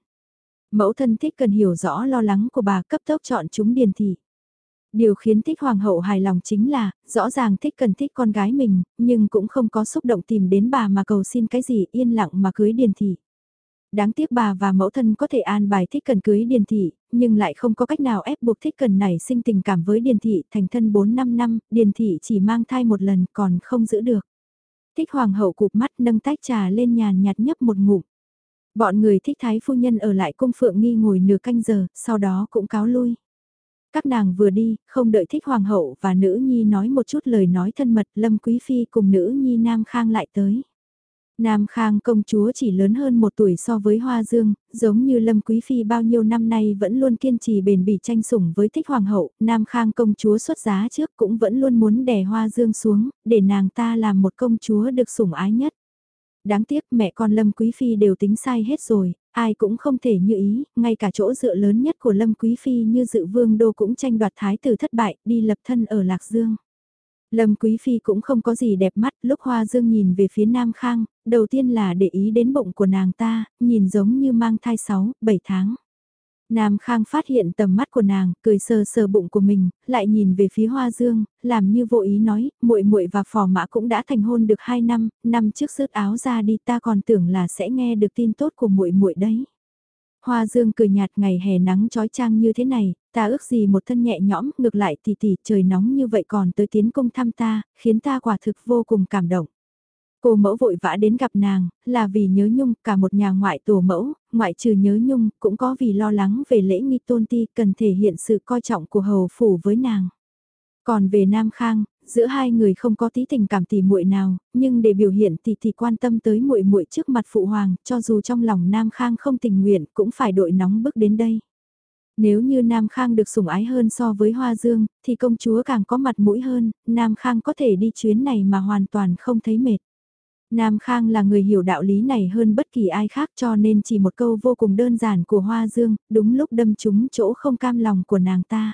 Mẫu thân thích cần hiểu rõ lo lắng của bà cấp tốc chọn chúng điền thị. Điều khiến thích hoàng hậu hài lòng chính là, rõ ràng thích cần thích con gái mình, nhưng cũng không có xúc động tìm đến bà mà cầu xin cái gì yên lặng mà cưới điền thị. Đáng tiếc bà và mẫu thân có thể an bài thích cần cưới điền thị, nhưng lại không có cách nào ép buộc thích cần này sinh tình cảm với điền thị thành thân 4-5 năm, điền thị chỉ mang thai một lần còn không giữ được. Thích hoàng hậu cụp mắt nâng tách trà lên nhàn nhạt nhấp một ngụm. Bọn người thích thái phu nhân ở lại cung phượng nghi ngồi nửa canh giờ, sau đó cũng cáo lui. Các nàng vừa đi, không đợi thích hoàng hậu và nữ nhi nói một chút lời nói thân mật, Lâm Quý Phi cùng nữ nhi Nam Khang lại tới. Nam Khang công chúa chỉ lớn hơn một tuổi so với Hoa Dương, giống như Lâm Quý Phi bao nhiêu năm nay vẫn luôn kiên trì bền bỉ tranh sủng với thích hoàng hậu, Nam Khang công chúa xuất giá trước cũng vẫn luôn muốn đè Hoa Dương xuống, để nàng ta làm một công chúa được sủng ái nhất. Đáng tiếc mẹ con Lâm Quý Phi đều tính sai hết rồi, ai cũng không thể như ý, ngay cả chỗ dựa lớn nhất của Lâm Quý Phi như dự vương đô cũng tranh đoạt thái tử thất bại, đi lập thân ở Lạc Dương. Lâm Quý Phi cũng không có gì đẹp mắt, lúc Hoa Dương nhìn về phía Nam Khang, đầu tiên là để ý đến bụng của nàng ta, nhìn giống như mang thai 6, 7 tháng. Nam Khang phát hiện tầm mắt của nàng, cười sờ sờ bụng của mình, lại nhìn về phía Hoa Dương, làm như vô ý nói, muội muội và phò mã cũng đã thành hôn được 2 năm, năm trước rớt áo ra đi ta còn tưởng là sẽ nghe được tin tốt của muội muội đấy. Hoa Dương cười nhạt ngày hè nắng trói trang như thế này, ta ước gì một thân nhẹ nhõm, ngược lại tỷ tỷ trời nóng như vậy còn tới tiến công thăm ta, khiến ta quả thực vô cùng cảm động. Cô mẫu vội vã đến gặp nàng, là vì nhớ nhung cả một nhà ngoại tổ mẫu, ngoại trừ nhớ nhung, cũng có vì lo lắng về lễ nghi tôn ti cần thể hiện sự coi trọng của hầu phủ với nàng. Còn về Nam Khang, giữa hai người không có tí tình cảm tỉ muội nào, nhưng để biểu hiện thì thì quan tâm tới muội muội trước mặt phụ hoàng, cho dù trong lòng Nam Khang không tình nguyện cũng phải đội nóng bước đến đây. Nếu như Nam Khang được sủng ái hơn so với Hoa Dương, thì công chúa càng có mặt mũi hơn, Nam Khang có thể đi chuyến này mà hoàn toàn không thấy mệt. Nam Khang là người hiểu đạo lý này hơn bất kỳ ai khác cho nên chỉ một câu vô cùng đơn giản của Hoa Dương, đúng lúc đâm trúng chỗ không cam lòng của nàng ta.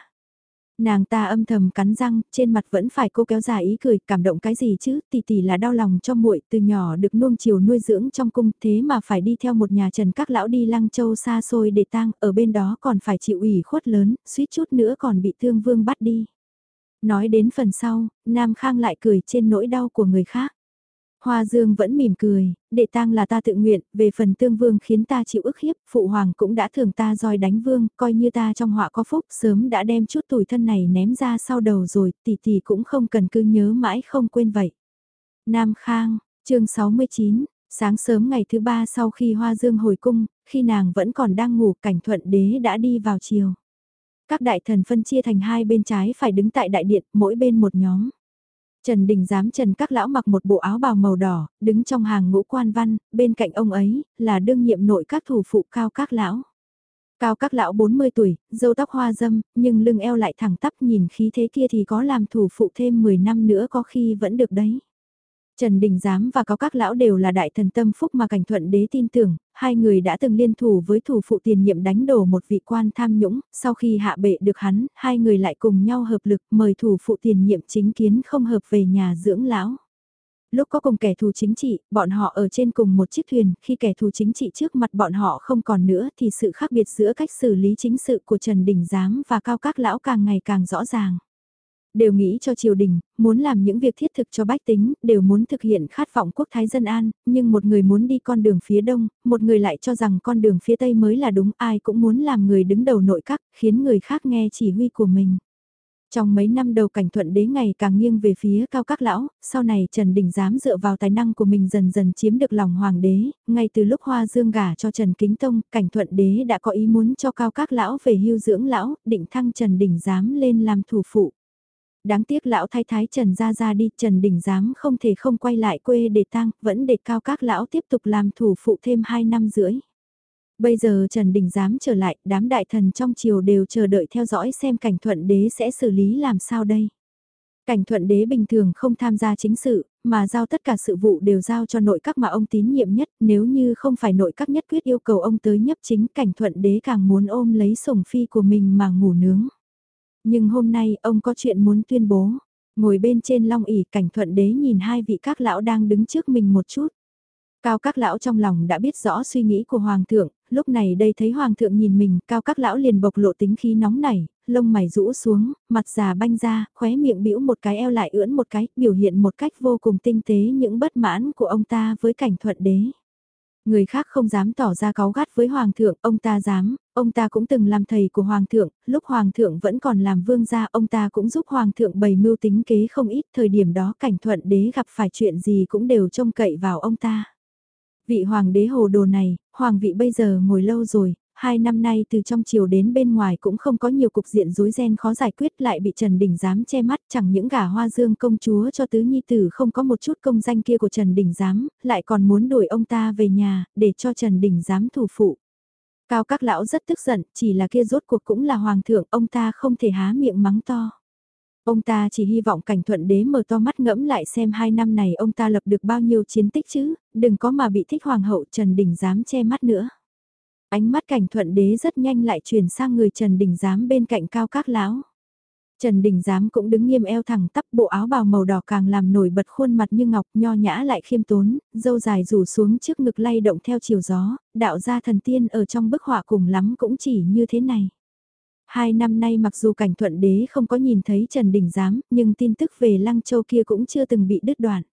Nàng ta âm thầm cắn răng, trên mặt vẫn phải cô kéo dài ý cười, cảm động cái gì chứ, tỷ tỷ là đau lòng cho muội, từ nhỏ được nuông chiều nuôi dưỡng trong cung, thế mà phải đi theo một nhà trần các lão đi lăng châu xa xôi để tang, ở bên đó còn phải chịu ủy khuất lớn, suýt chút nữa còn bị thương vương bắt đi. Nói đến phần sau, Nam Khang lại cười trên nỗi đau của người khác. Hoa Dương vẫn mỉm cười, để tang là ta tự nguyện, về phần tương vương khiến ta chịu ức hiếp, phụ hoàng cũng đã thường ta roi đánh vương, coi như ta trong họa có phúc, sớm đã đem chút tuổi thân này ném ra sau đầu rồi, tỷ tỷ cũng không cần cứ nhớ mãi không quên vậy. Nam Khang, chương 69, sáng sớm ngày thứ ba sau khi Hoa Dương hồi cung, khi nàng vẫn còn đang ngủ cảnh thuận đế đã đi vào chiều. Các đại thần phân chia thành hai bên trái phải đứng tại đại điện, mỗi bên một nhóm. Trần Đình Giám Trần Các Lão mặc một bộ áo bào màu đỏ, đứng trong hàng ngũ quan văn, bên cạnh ông ấy, là đương nhiệm nội các thủ phụ Cao Các Lão. Cao Các Lão 40 tuổi, dâu tóc hoa dâm, nhưng lưng eo lại thẳng tắp nhìn khí thế kia thì có làm thủ phụ thêm 10 năm nữa có khi vẫn được đấy. Trần Đình Giám và Cao Các Lão đều là đại thần tâm phúc mà cảnh thuận đế tin tưởng, hai người đã từng liên thủ với thủ phụ tiền nhiệm đánh đổ một vị quan tham nhũng, sau khi hạ bệ được hắn, hai người lại cùng nhau hợp lực mời thủ phụ tiền nhiệm chính kiến không hợp về nhà dưỡng lão. Lúc có cùng kẻ thù chính trị, bọn họ ở trên cùng một chiếc thuyền, khi kẻ thù chính trị trước mặt bọn họ không còn nữa thì sự khác biệt giữa cách xử lý chính sự của Trần Đình Giám và Cao Các Lão càng ngày càng rõ ràng đều nghĩ cho triều đình, muốn làm những việc thiết thực cho bách tính, đều muốn thực hiện khát vọng quốc thái dân an, nhưng một người muốn đi con đường phía đông, một người lại cho rằng con đường phía tây mới là đúng, ai cũng muốn làm người đứng đầu nội các, khiến người khác nghe chỉ huy của mình. Trong mấy năm đầu cảnh thuận đế ngày càng nghiêng về phía cao các lão, sau này Trần Đình dám dựa vào tài năng của mình dần dần chiếm được lòng hoàng đế, ngay từ lúc hoa dương gả cho Trần Kính Tông, cảnh thuận đế đã có ý muốn cho cao các lão về hưu dưỡng lão, định thăng Trần Đình dám lên làm thủ phụ đáng tiếc lão thái thái Trần ra ra đi, Trần Đình Giám không thể không quay lại quê để tang, vẫn để cao các lão tiếp tục làm thủ phụ thêm 2 năm rưỡi. Bây giờ Trần Đình Giám trở lại, đám đại thần trong triều đều chờ đợi theo dõi xem cảnh thuận đế sẽ xử lý làm sao đây. Cảnh thuận đế bình thường không tham gia chính sự, mà giao tất cả sự vụ đều giao cho nội các mà ông tín nhiệm nhất, nếu như không phải nội các nhất quyết yêu cầu ông tới nhấp chính cảnh thuận đế càng muốn ôm lấy sủng phi của mình mà ngủ nướng. Nhưng hôm nay ông có chuyện muốn tuyên bố. Ngồi bên trên long ỉ cảnh thuận đế nhìn hai vị các lão đang đứng trước mình một chút. Cao các lão trong lòng đã biết rõ suy nghĩ của hoàng thượng, lúc này đây thấy hoàng thượng nhìn mình, cao các lão liền bộc lộ tính khí nóng nảy, lông mày rũ xuống, mặt già banh ra, khóe miệng bĩu một cái eo lại ưỡn một cái, biểu hiện một cách vô cùng tinh tế những bất mãn của ông ta với cảnh thuận đế. Người khác không dám tỏ ra cáu gắt với Hoàng thượng, ông ta dám, ông ta cũng từng làm thầy của Hoàng thượng, lúc Hoàng thượng vẫn còn làm vương gia, ông ta cũng giúp Hoàng thượng bày mưu tính kế không ít, thời điểm đó cảnh thuận đế gặp phải chuyện gì cũng đều trông cậy vào ông ta. Vị Hoàng đế hồ đồ này, Hoàng vị bây giờ ngồi lâu rồi, hai năm nay từ trong chiều đến bên ngoài cũng không có nhiều cục diện rối ren khó giải quyết lại bị Trần Đình Giám che mắt chẳng những gả hoa dương công chúa cho tứ nhi tử không có một chút công danh kia của Trần Đình Giám, lại còn muốn đuổi ông ta về nhà, để cho Trần Đình Giám thủ phụ. Cao các lão rất tức giận, chỉ là kia rốt cuộc cũng là hoàng thượng, ông ta không thể há miệng mắng to. Ông ta chỉ hy vọng cảnh thuận đế mở to mắt ngẫm lại xem hai năm này ông ta lập được bao nhiêu chiến tích chứ, đừng có mà bị thích hoàng hậu Trần Đình dám che mắt nữa. Ánh mắt cảnh thuận đế rất nhanh lại chuyển sang người Trần Đình giám bên cạnh cao các lão. Trần Đình Giám cũng đứng nghiêm eo thẳng tắp bộ áo bào màu đỏ càng làm nổi bật khuôn mặt như ngọc nho nhã lại khiêm tốn, dâu dài rủ xuống trước ngực lay động theo chiều gió, đạo gia thần tiên ở trong bức họa cùng lắm cũng chỉ như thế này. Hai năm nay mặc dù cảnh thuận đế không có nhìn thấy Trần Đình Giám, nhưng tin tức về Lăng Châu kia cũng chưa từng bị đứt đoạn.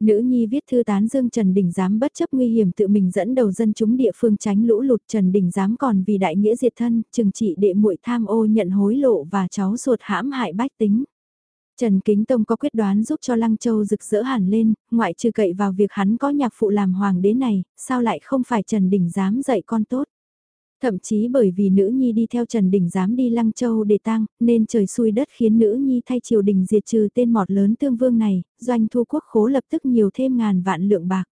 Nữ nhi viết thư tán dương Trần Đình Giám bất chấp nguy hiểm tự mình dẫn đầu dân chúng địa phương tránh lũ lụt Trần Đình Giám còn vì đại nghĩa diệt thân, trừng trị đệ muội tham ô nhận hối lộ và cháu ruột hãm hại bách tính. Trần Kính Tông có quyết đoán giúp cho Lăng Châu rực rỡ hẳn lên, ngoại trừ cậy vào việc hắn có nhạc phụ làm hoàng đế này, sao lại không phải Trần Đình Giám dạy con tốt. Thậm chí bởi vì nữ nhi đi theo Trần Đình dám đi Lăng Châu để tang, nên trời xui đất khiến nữ nhi thay triều đình diệt trừ tên mọt lớn tương vương này, doanh thu quốc khố lập tức nhiều thêm ngàn vạn lượng bạc.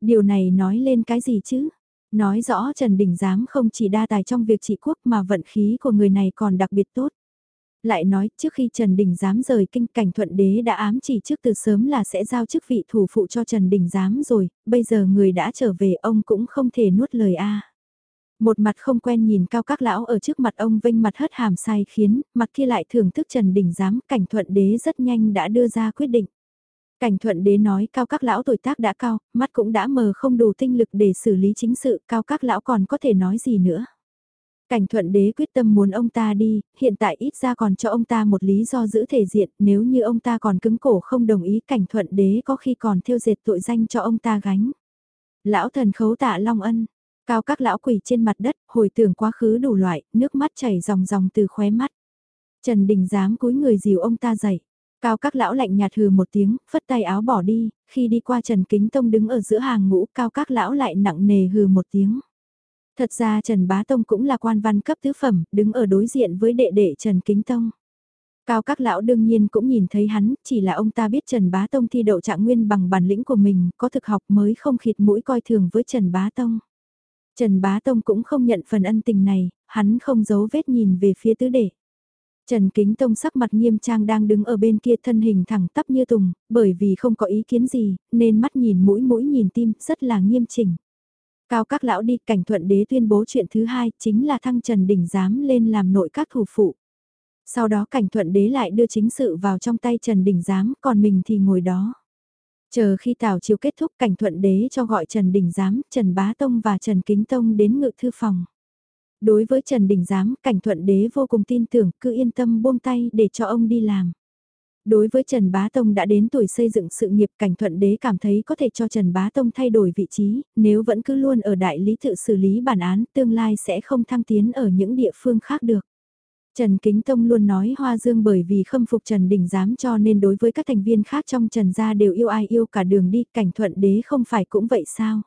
Điều này nói lên cái gì chứ? Nói rõ Trần Đình Giám không chỉ đa tài trong việc trị quốc mà vận khí của người này còn đặc biệt tốt. Lại nói trước khi Trần Đình Giám rời kinh cảnh thuận đế đã ám chỉ trước từ sớm là sẽ giao chức vị thủ phụ cho Trần Đình Giám rồi, bây giờ người đã trở về ông cũng không thể nuốt lời a một mặt không quen nhìn cao các lão ở trước mặt ông vinh mặt hất hàm sai khiến, mặt kia lại thưởng thức Trần Đình Giám, cảnh thuận đế rất nhanh đã đưa ra quyết định. Cảnh thuận đế nói cao các lão tuổi tác đã cao, mắt cũng đã mờ không đủ tinh lực để xử lý chính sự, cao các lão còn có thể nói gì nữa. Cảnh thuận đế quyết tâm muốn ông ta đi, hiện tại ít ra còn cho ông ta một lý do giữ thể diện, nếu như ông ta còn cứng cổ không đồng ý cảnh thuận đế có khi còn theo dệt tội danh cho ông ta gánh. Lão thần khấu tạ Long Ân, Cao các lão quỳ trên mặt đất, hồi tưởng quá khứ đủ loại, nước mắt chảy ròng ròng từ khóe mắt. Trần Đình dám cúi người dìu ông ta dậy. Cao các lão lạnh nhạt hừ một tiếng, phất tay áo bỏ đi, khi đi qua Trần Kính Tông đứng ở giữa hàng ngũ, cao các lão lại nặng nề hừ một tiếng. Thật ra Trần Bá Tông cũng là quan văn cấp tứ phẩm, đứng ở đối diện với đệ đệ Trần Kính Tông. Cao các lão đương nhiên cũng nhìn thấy hắn, chỉ là ông ta biết Trần Bá Tông thi đậu trạng nguyên bằng bản lĩnh của mình, có thực học mới không khịt mũi coi thường với Trần Bá Tông. Trần Bá Tông cũng không nhận phần ân tình này, hắn không giấu vết nhìn về phía tứ đệ. Trần Kính Tông sắc mặt nghiêm trang đang đứng ở bên kia thân hình thẳng tắp như tùng, bởi vì không có ý kiến gì, nên mắt nhìn mũi mũi nhìn tim, rất là nghiêm chỉnh. Cao các lão đi cảnh thuận đế tuyên bố chuyện thứ hai chính là thăng Trần Đình Giám lên làm nội các thủ phụ. Sau đó cảnh thuận đế lại đưa chính sự vào trong tay Trần Đình Giám, còn mình thì ngồi đó. Chờ khi tào chiều kết thúc cảnh thuận đế cho gọi Trần Đình Giám, Trần Bá Tông và Trần Kính Tông đến ngự thư phòng. Đối với Trần Đình Giám, cảnh thuận đế vô cùng tin tưởng, cứ yên tâm buông tay để cho ông đi làm. Đối với Trần Bá Tông đã đến tuổi xây dựng sự nghiệp cảnh thuận đế cảm thấy có thể cho Trần Bá Tông thay đổi vị trí, nếu vẫn cứ luôn ở đại lý tự xử lý bản án tương lai sẽ không thăng tiến ở những địa phương khác được. Trần Kính Tông luôn nói Hoa Dương bởi vì khâm phục Trần Đình Giám cho nên đối với các thành viên khác trong Trần gia đều yêu ai yêu cả đường đi, cảnh thuận đế không phải cũng vậy sao?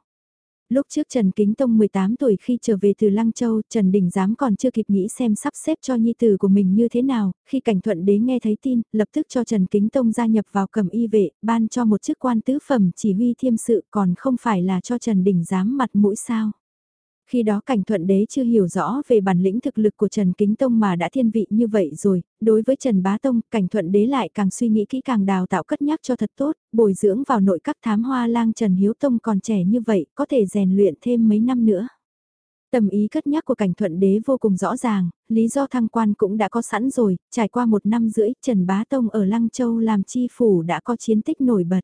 Lúc trước Trần Kính Tông 18 tuổi khi trở về từ Lăng Châu, Trần Đình Giám còn chưa kịp nghĩ xem sắp xếp cho nhi tử của mình như thế nào, khi cảnh thuận đế nghe thấy tin, lập tức cho Trần Kính Tông gia nhập vào cầm y vệ, ban cho một chức quan tứ phẩm chỉ huy thiêm sự còn không phải là cho Trần Đình Giám mặt mũi sao. Khi đó cảnh thuận đế chưa hiểu rõ về bản lĩnh thực lực của Trần Kính Tông mà đã thiên vị như vậy rồi, đối với Trần Bá Tông, cảnh thuận đế lại càng suy nghĩ kỹ càng đào tạo cất nhắc cho thật tốt, bồi dưỡng vào nội các thám hoa lang Trần Hiếu Tông còn trẻ như vậy, có thể rèn luyện thêm mấy năm nữa. Tầm ý cất nhắc của cảnh thuận đế vô cùng rõ ràng, lý do thăng quan cũng đã có sẵn rồi, trải qua một năm rưỡi, Trần Bá Tông ở Lăng Châu làm chi phủ đã có chiến tích nổi bật.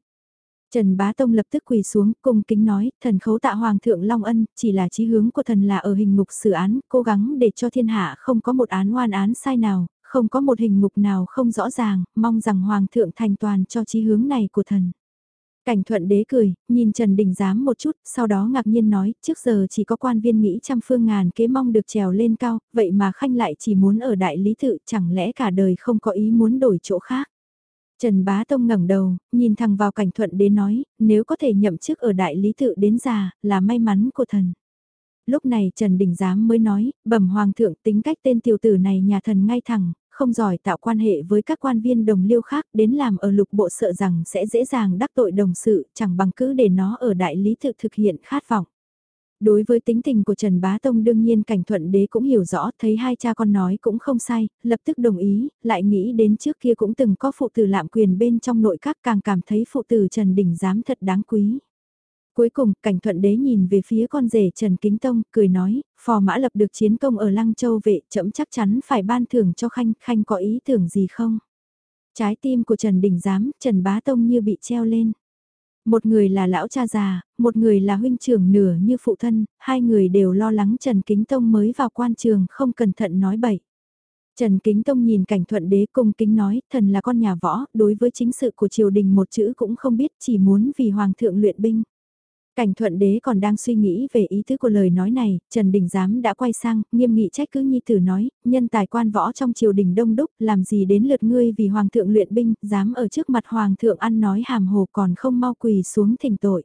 Trần Bá Tông lập tức quỳ xuống, cung kính nói, thần khấu tạ Hoàng thượng Long Ân, chỉ là chí hướng của thần là ở hình ngục xử án, cố gắng để cho thiên hạ không có một án oan án sai nào, không có một hình ngục nào không rõ ràng, mong rằng Hoàng thượng thành toàn cho chí hướng này của thần. Cảnh thuận đế cười, nhìn Trần Đình Giám một chút, sau đó ngạc nhiên nói, trước giờ chỉ có quan viên nghĩ trăm phương ngàn kế mong được trèo lên cao, vậy mà khanh lại chỉ muốn ở đại lý tự, chẳng lẽ cả đời không có ý muốn đổi chỗ khác. Trần Bá Tông ngẩng đầu, nhìn thẳng vào cảnh thuận đế nói, nếu có thể nhậm chức ở đại lý tự đến già, là may mắn của thần. Lúc này Trần Đình Giám mới nói, bẩm hoàng thượng tính cách tên tiểu tử này nhà thần ngay thẳng, không giỏi tạo quan hệ với các quan viên đồng liêu khác đến làm ở lục bộ sợ rằng sẽ dễ dàng đắc tội đồng sự, chẳng bằng cứ để nó ở đại lý thực thực hiện khát vọng. Đối với tính tình của Trần Bá Tông đương nhiên cảnh thuận đế cũng hiểu rõ, thấy hai cha con nói cũng không sai, lập tức đồng ý, lại nghĩ đến trước kia cũng từng có phụ tử lạm quyền bên trong nội các càng cảm thấy phụ tử Trần Đình Giám thật đáng quý. Cuối cùng, cảnh thuận đế nhìn về phía con rể Trần Kính Tông, cười nói, phò mã lập được chiến công ở Lăng Châu vệ, chậm chắc chắn phải ban thưởng cho Khanh, Khanh có ý tưởng gì không? Trái tim của Trần Đình Giám, Trần Bá Tông như bị treo lên. Một người là lão cha già, một người là huynh trưởng nửa như phụ thân, hai người đều lo lắng Trần Kính Tông mới vào quan trường không cẩn thận nói bậy. Trần Kính Tông nhìn cảnh thuận đế cung kính nói, thần là con nhà võ, đối với chính sự của triều đình một chữ cũng không biết, chỉ muốn vì hoàng thượng luyện binh. Cảnh thuận đế còn đang suy nghĩ về ý tứ của lời nói này, Trần Đình Giám đã quay sang, nghiêm nghị trách cứ nhi tử nói, nhân tài quan võ trong triều đình đông đúc, làm gì đến lượt ngươi vì hoàng thượng luyện binh, dám ở trước mặt hoàng thượng ăn nói hàm hồ còn không mau quỳ xuống thỉnh tội.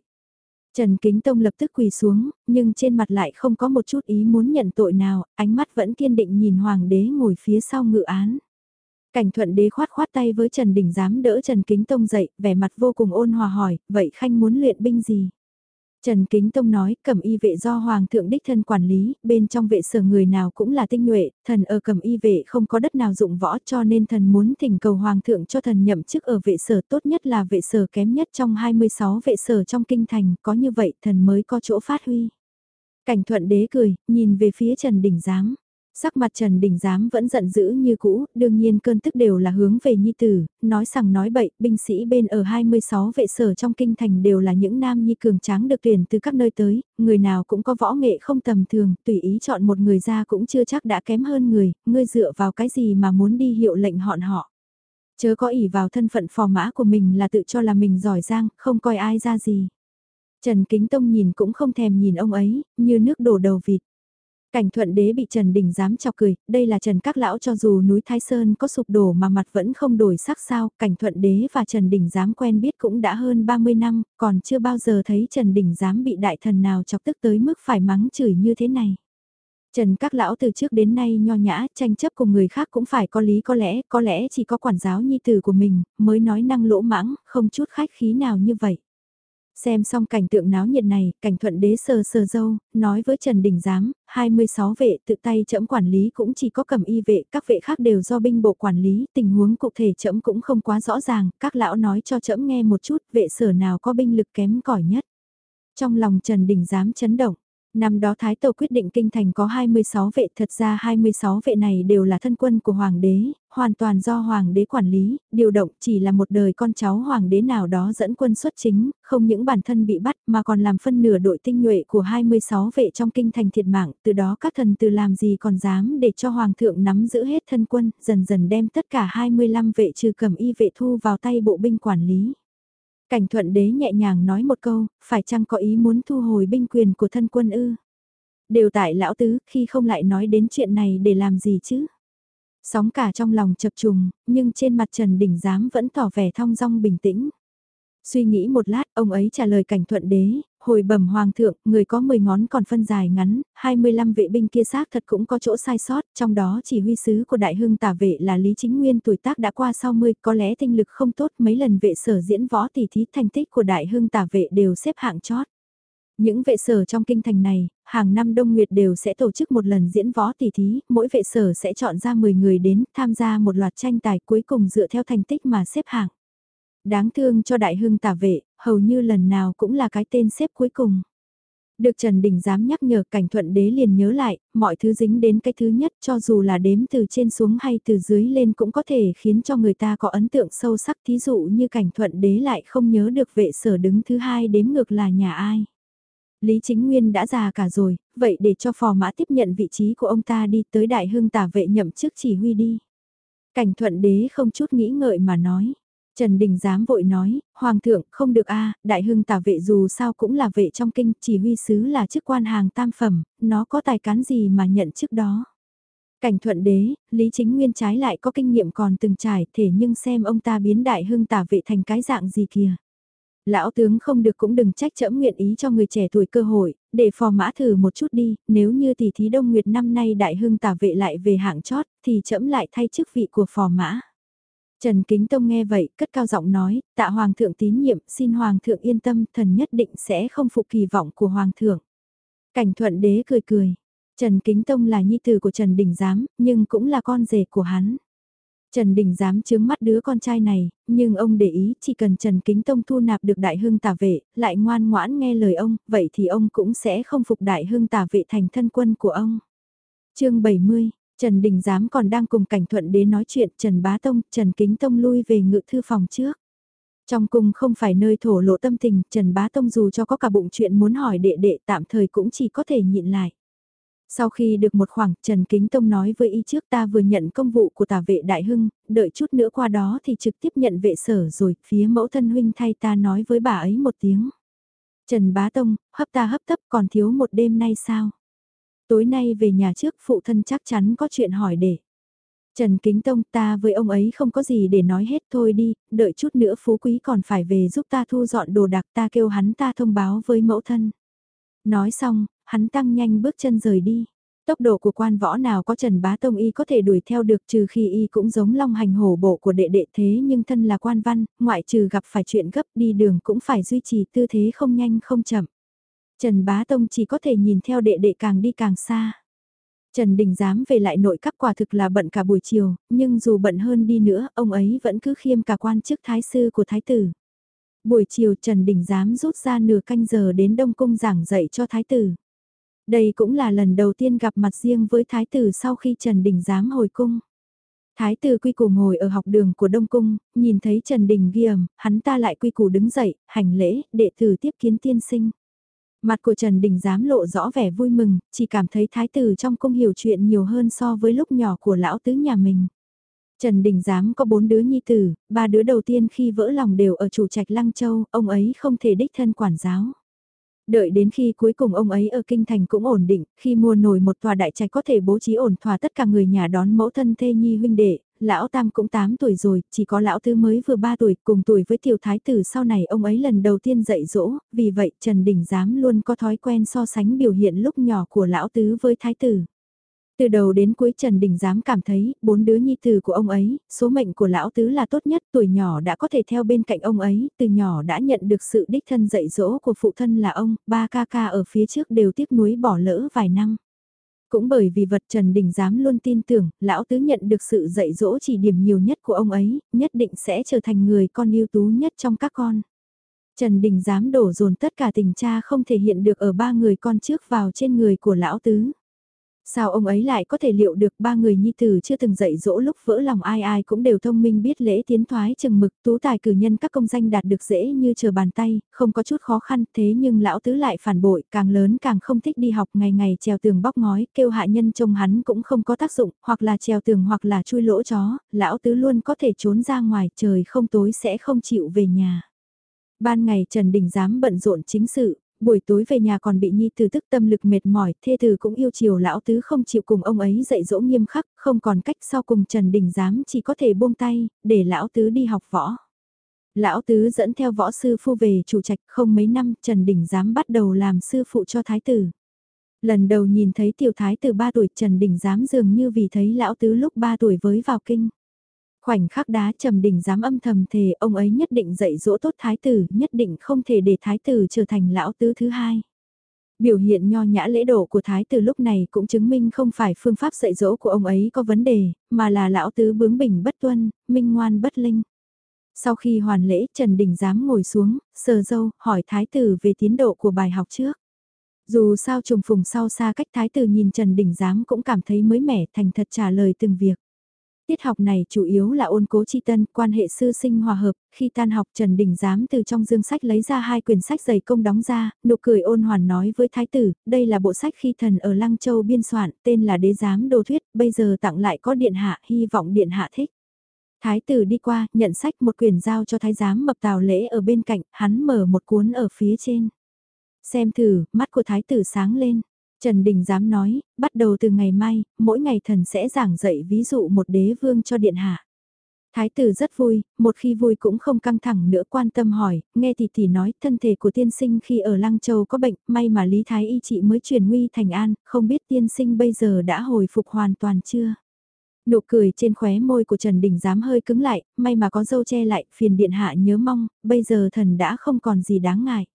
Trần Kính Tông lập tức quỳ xuống, nhưng trên mặt lại không có một chút ý muốn nhận tội nào, ánh mắt vẫn kiên định nhìn hoàng đế ngồi phía sau ngự án. Cảnh thuận đế khoát khoát tay với Trần Đình Giám đỡ Trần Kính Tông dậy, vẻ mặt vô cùng ôn hòa hỏi, vậy Khanh muốn luyện binh gì? Trần Kính Tông nói, cẩm y vệ do Hoàng thượng đích thân quản lý, bên trong vệ sở người nào cũng là tinh nhuệ, thần ở cẩm y vệ không có đất nào dụng võ cho nên thần muốn thỉnh cầu Hoàng thượng cho thần nhậm chức ở vệ sở tốt nhất là vệ sở kém nhất trong 26 vệ sở trong kinh thành, có như vậy thần mới có chỗ phát huy. Cảnh thuận đế cười, nhìn về phía Trần Đình Giám. Sắc mặt Trần Đình Giám vẫn giận dữ như cũ, đương nhiên cơn tức đều là hướng về Nhi Tử, nói sằng nói bậy, binh sĩ bên ở 26 vệ sở trong kinh thành đều là những nam nhi cường tráng được tuyển từ các nơi tới, người nào cũng có võ nghệ không tầm thường, tùy ý chọn một người ra cũng chưa chắc đã kém hơn người, ngươi dựa vào cái gì mà muốn đi hiệu lệnh họn họ. Chớ có ỷ vào thân phận phò mã của mình là tự cho là mình giỏi giang, không coi ai ra gì. Trần Kính Tông nhìn cũng không thèm nhìn ông ấy, như nước đổ đầu vịt. Cảnh thuận đế bị Trần Đình dám chọc cười, đây là Trần Các Lão cho dù núi Thái Sơn có sụp đổ mà mặt vẫn không đổi sắc sao, cảnh thuận đế và Trần Đình dám quen biết cũng đã hơn 30 năm, còn chưa bao giờ thấy Trần Đình dám bị đại thần nào chọc tức tới mức phải mắng chửi như thế này. Trần các lão từ trước đến nay nho nhã, tranh chấp cùng người khác cũng phải có lý có lẽ, có lẽ chỉ có quản giáo nhi tử của mình, mới nói năng lỗ mãng, không chút khách khí nào như vậy. Xem xong cảnh tượng náo nhiệt này, cảnh thuận đế sờ sờ dâu, nói với Trần Đình Giám, 26 vệ tự tay chậm quản lý cũng chỉ có cầm y vệ, các vệ khác đều do binh bộ quản lý, tình huống cụ thể chậm cũng không quá rõ ràng, các lão nói cho chậm nghe một chút, vệ sở nào có binh lực kém cỏi nhất. Trong lòng Trần Đình Giám chấn động, Năm đó Thái Tàu quyết định kinh thành có 26 vệ, thật ra 26 vệ này đều là thân quân của Hoàng đế, hoàn toàn do Hoàng đế quản lý, điều động chỉ là một đời con cháu Hoàng đế nào đó dẫn quân xuất chính, không những bản thân bị bắt mà còn làm phân nửa đội tinh nhuệ của 26 vệ trong kinh thành thiệt mạng, từ đó các thần từ làm gì còn dám để cho Hoàng thượng nắm giữ hết thân quân, dần dần đem tất cả 25 vệ trừ cầm y vệ thu vào tay bộ binh quản lý. Cảnh thuận đế nhẹ nhàng nói một câu, phải chăng có ý muốn thu hồi binh quyền của thân quân ư? Đều tại lão tứ, khi không lại nói đến chuyện này để làm gì chứ? Sóng cả trong lòng chập trùng, nhưng trên mặt Trần Đình Giám vẫn tỏ vẻ thong dong bình tĩnh. Suy nghĩ một lát, ông ấy trả lời cảnh thuận đế, hồi bẩm hoàng thượng, người có 10 ngón còn phân dài ngắn, 25 vệ binh kia xác thật cũng có chỗ sai sót, trong đó chỉ huy sứ của đại hưng tả vệ là Lý Chính Nguyên tuổi tác đã qua 60, có lẽ tinh lực không tốt, mấy lần vệ sở diễn võ tỷ thí thành tích của đại hưng tả vệ đều xếp hạng chót. Những vệ sở trong kinh thành này, hàng năm Đông Nguyệt đều sẽ tổ chức một lần diễn võ tỷ thí, mỗi vệ sở sẽ chọn ra 10 người đến tham gia một loạt tranh tài cuối cùng dựa theo thành tích mà xếp hạng đáng thương cho đại hưng tả vệ, hầu như lần nào cũng là cái tên xếp cuối cùng. Được Trần Đình dám nhắc nhở cảnh thuận đế liền nhớ lại, mọi thứ dính đến cái thứ nhất cho dù là đếm từ trên xuống hay từ dưới lên cũng có thể khiến cho người ta có ấn tượng sâu sắc thí dụ như cảnh thuận đế lại không nhớ được vệ sở đứng thứ hai đếm ngược là nhà ai. Lý Chính Nguyên đã già cả rồi, vậy để cho phò mã tiếp nhận vị trí của ông ta đi tới đại hương tả vệ nhậm chức chỉ huy đi. Cảnh thuận đế không chút nghĩ ngợi mà nói. Trần Đình dám vội nói, Hoàng thượng không được a đại hưng tả vệ dù sao cũng là vệ trong kinh, chỉ huy sứ là chức quan hàng tam phẩm, nó có tài cán gì mà nhận chức đó. Cảnh thuận đế, Lý Chính Nguyên trái lại có kinh nghiệm còn từng trải thể nhưng xem ông ta biến đại hưng tả vệ thành cái dạng gì kìa. Lão tướng không được cũng đừng trách trẫm nguyện ý cho người trẻ tuổi cơ hội, để phò mã thử một chút đi, nếu như tỷ thí đông nguyệt năm nay đại hưng tả vệ lại về hạng chót, thì trẫm lại thay chức vị của phò mã. Trần Kính Tông nghe vậy, cất cao giọng nói, tạ Hoàng thượng tín nhiệm, xin Hoàng thượng yên tâm, thần nhất định sẽ không phụ kỳ vọng của Hoàng thượng. Cảnh thuận đế cười cười, Trần Kính Tông là nhi tử của Trần Đình Giám, nhưng cũng là con rể của hắn. Trần Đình dám chướng mắt đứa con trai này, nhưng ông để ý chỉ cần Trần Kính Tông thu nạp được đại hưng tả vệ, lại ngoan ngoãn nghe lời ông, vậy thì ông cũng sẽ không phục đại hưng tả vệ thành thân quân của ông. chương 70, Trần Đình Giám còn đang cùng cảnh thuận đế nói chuyện Trần Bá Tông, Trần Kính Tông lui về ngự thư phòng trước. Trong cung không phải nơi thổ lộ tâm tình, Trần Bá Tông dù cho có cả bụng chuyện muốn hỏi đệ đệ tạm thời cũng chỉ có thể nhịn lại. Sau khi được một khoảng, Trần Kính Tông nói với y trước ta vừa nhận công vụ của tả vệ đại hưng, đợi chút nữa qua đó thì trực tiếp nhận vệ sở rồi, phía mẫu thân huynh thay ta nói với bà ấy một tiếng. Trần Bá Tông, hấp ta hấp tấp còn thiếu một đêm nay sao? Tối nay về nhà trước phụ thân chắc chắn có chuyện hỏi để. Trần Kính Tông ta với ông ấy không có gì để nói hết thôi đi, đợi chút nữa phú quý còn phải về giúp ta thu dọn đồ đạc ta kêu hắn ta thông báo với mẫu thân. Nói xong, hắn tăng nhanh bước chân rời đi. Tốc độ của quan võ nào có Trần Bá Tông y có thể đuổi theo được trừ khi y cũng giống long hành hổ bộ của đệ đệ thế nhưng thân là quan văn, ngoại trừ gặp phải chuyện gấp đi đường cũng phải duy trì tư thế không nhanh không chậm. Trần Bá Tông chỉ có thể nhìn theo đệ đệ càng đi càng xa. Trần Đình dám về lại nội các quả thực là bận cả buổi chiều, nhưng dù bận hơn đi nữa, ông ấy vẫn cứ khiêm cả quan chức thái sư của thái tử. Buổi chiều Trần Đình dám rút ra nửa canh giờ đến Đông Cung giảng dạy cho thái tử. Đây cũng là lần đầu tiên gặp mặt riêng với thái tử sau khi Trần Đình dám hồi cung. Thái tử quy củ ngồi ở học đường của Đông Cung, nhìn thấy Trần Đình ghi ẩm, hắn ta lại quy củ đứng dậy, hành lễ, đệ tử tiếp kiến tiên sinh. Mặt của Trần Đình dám lộ rõ vẻ vui mừng, chỉ cảm thấy thái tử trong cung hiểu chuyện nhiều hơn so với lúc nhỏ của lão tứ nhà mình. Trần Đình Giám có bốn đứa nhi tử, ba đứa đầu tiên khi vỡ lòng đều ở chủ trạch Lăng Châu, ông ấy không thể đích thân quản giáo. Đợi đến khi cuối cùng ông ấy ở kinh thành cũng ổn định, khi mua nổi một tòa đại trạch có thể bố trí ổn thỏa tất cả người nhà đón mẫu thân thê nhi huynh đệ, lão tam cũng 8 tuổi rồi, chỉ có lão tứ mới vừa 3 tuổi, cùng tuổi với tiểu thái tử sau này ông ấy lần đầu tiên dạy dỗ, vì vậy Trần Đình Giám luôn có thói quen so sánh biểu hiện lúc nhỏ của lão tứ với thái tử. Từ đầu đến cuối Trần Đình giám cảm thấy, bốn đứa nhi tử của ông ấy, số mệnh của lão tứ là tốt nhất, tuổi nhỏ đã có thể theo bên cạnh ông ấy, từ nhỏ đã nhận được sự đích thân dạy dỗ của phụ thân là ông, ba ca ca ở phía trước đều tiếc nuối bỏ lỡ vài năm. Cũng bởi vì vật Trần Đình dám luôn tin tưởng, lão tứ nhận được sự dạy dỗ chỉ điểm nhiều nhất của ông ấy, nhất định sẽ trở thành người con ưu tú nhất trong các con. Trần Đình dám đổ dồn tất cả tình cha không thể hiện được ở ba người con trước vào trên người của lão tứ. Sao ông ấy lại có thể liệu được ba người nhi tử chưa từng dạy dỗ lúc vỡ lòng ai ai cũng đều thông minh biết lễ tiến thoái chừng mực tú tài cử nhân các công danh đạt được dễ như chờ bàn tay, không có chút khó khăn thế nhưng lão tứ lại phản bội càng lớn càng không thích đi học ngày ngày trèo tường bóc ngói kêu hạ nhân trông hắn cũng không có tác dụng hoặc là trèo tường hoặc là chui lỗ chó, lão tứ luôn có thể trốn ra ngoài trời không tối sẽ không chịu về nhà. Ban ngày Trần Đình dám bận rộn chính sự, buổi tối về nhà còn bị nhi từ tức tâm lực mệt mỏi, thê từ cũng yêu chiều lão tứ không chịu cùng ông ấy dạy dỗ nghiêm khắc, không còn cách sau cùng Trần Đình Giám chỉ có thể buông tay, để lão tứ đi học võ. Lão tứ dẫn theo võ sư phu về chủ trạch không mấy năm Trần Đình Giám bắt đầu làm sư phụ cho thái tử. Lần đầu nhìn thấy tiểu thái từ 3 tuổi Trần Đình Giám dường như vì thấy lão tứ lúc 3 tuổi với vào kinh. Khoảnh khắc đá trầm đỉnh dám âm thầm thề ông ấy nhất định dạy dỗ tốt thái tử, nhất định không thể để thái tử trở thành lão tứ thứ hai. Biểu hiện nho nhã lễ độ của thái tử lúc này cũng chứng minh không phải phương pháp dạy dỗ của ông ấy có vấn đề, mà là lão tứ bướng bỉnh bất tuân, minh ngoan bất linh. Sau khi hoàn lễ Trần Đình dám ngồi xuống, sờ dâu, hỏi thái tử về tiến độ của bài học trước. Dù sao trùng phùng sau xa cách thái tử nhìn Trần Đình Giám cũng cảm thấy mới mẻ thành thật trả lời từng việc. Tiết học này chủ yếu là ôn cố chi tân, quan hệ sư sinh hòa hợp, khi tan học Trần Đình Giám từ trong dương sách lấy ra hai quyển sách dày công đóng ra, nụ cười ôn hoàn nói với thái tử, đây là bộ sách khi thần ở Lăng Châu biên soạn, tên là Đế Giám đồ Thuyết, bây giờ tặng lại có điện hạ, hy vọng điện hạ thích. Thái tử đi qua, nhận sách một quyển giao cho thái giám mập tào lễ ở bên cạnh, hắn mở một cuốn ở phía trên. Xem thử, mắt của thái tử sáng lên. Trần Đình dám nói, bắt đầu từ ngày mai, mỗi ngày thần sẽ giảng dạy ví dụ một đế vương cho điện hạ. Thái tử rất vui, một khi vui cũng không căng thẳng nữa quan tâm hỏi, nghe tỷ tỷ nói thân thể của tiên sinh khi ở Lăng Châu có bệnh, may mà Lý Thái y chị mới truyền nguy thành an, không biết tiên sinh bây giờ đã hồi phục hoàn toàn chưa? Nụ cười trên khóe môi của Trần Đình dám hơi cứng lại, may mà có dâu che lại, phiền điện hạ nhớ mong, bây giờ thần đã không còn gì đáng ngại.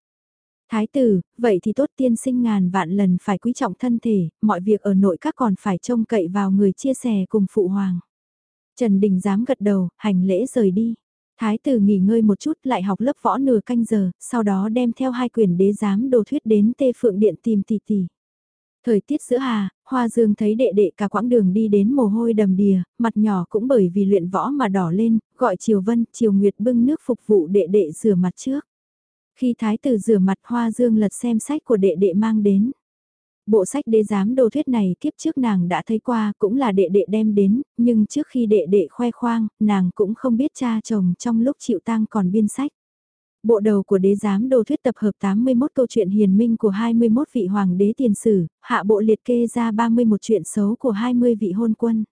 Thái tử, vậy thì tốt tiên sinh ngàn vạn lần phải quý trọng thân thể, mọi việc ở nội các còn phải trông cậy vào người chia sẻ cùng phụ hoàng. Trần Đình dám gật đầu, hành lễ rời đi. Thái tử nghỉ ngơi một chút lại học lớp võ nửa canh giờ, sau đó đem theo hai quyển đế giám đồ thuyết đến tê phượng điện tìm tỷ tỷ. Thời tiết giữa hà, Hoa Dương thấy đệ đệ cả quãng đường đi đến mồ hôi đầm đìa, mặt nhỏ cũng bởi vì luyện võ mà đỏ lên, gọi Triều Vân, Triều Nguyệt bưng nước phục vụ đệ đệ rửa mặt trước. Khi thái tử rửa mặt Hoa Dương lật xem sách của đệ đệ mang đến. Bộ sách đế giám đồ thuyết này kiếp trước nàng đã thấy qua cũng là đệ đệ đem đến, nhưng trước khi đệ đệ khoe khoang, nàng cũng không biết cha chồng trong lúc chịu tang còn biên sách. Bộ đầu của đế giám đồ thuyết tập hợp 81 câu chuyện hiền minh của 21 vị hoàng đế tiền sử, hạ bộ liệt kê ra 31 chuyện xấu của 20 vị hôn quân.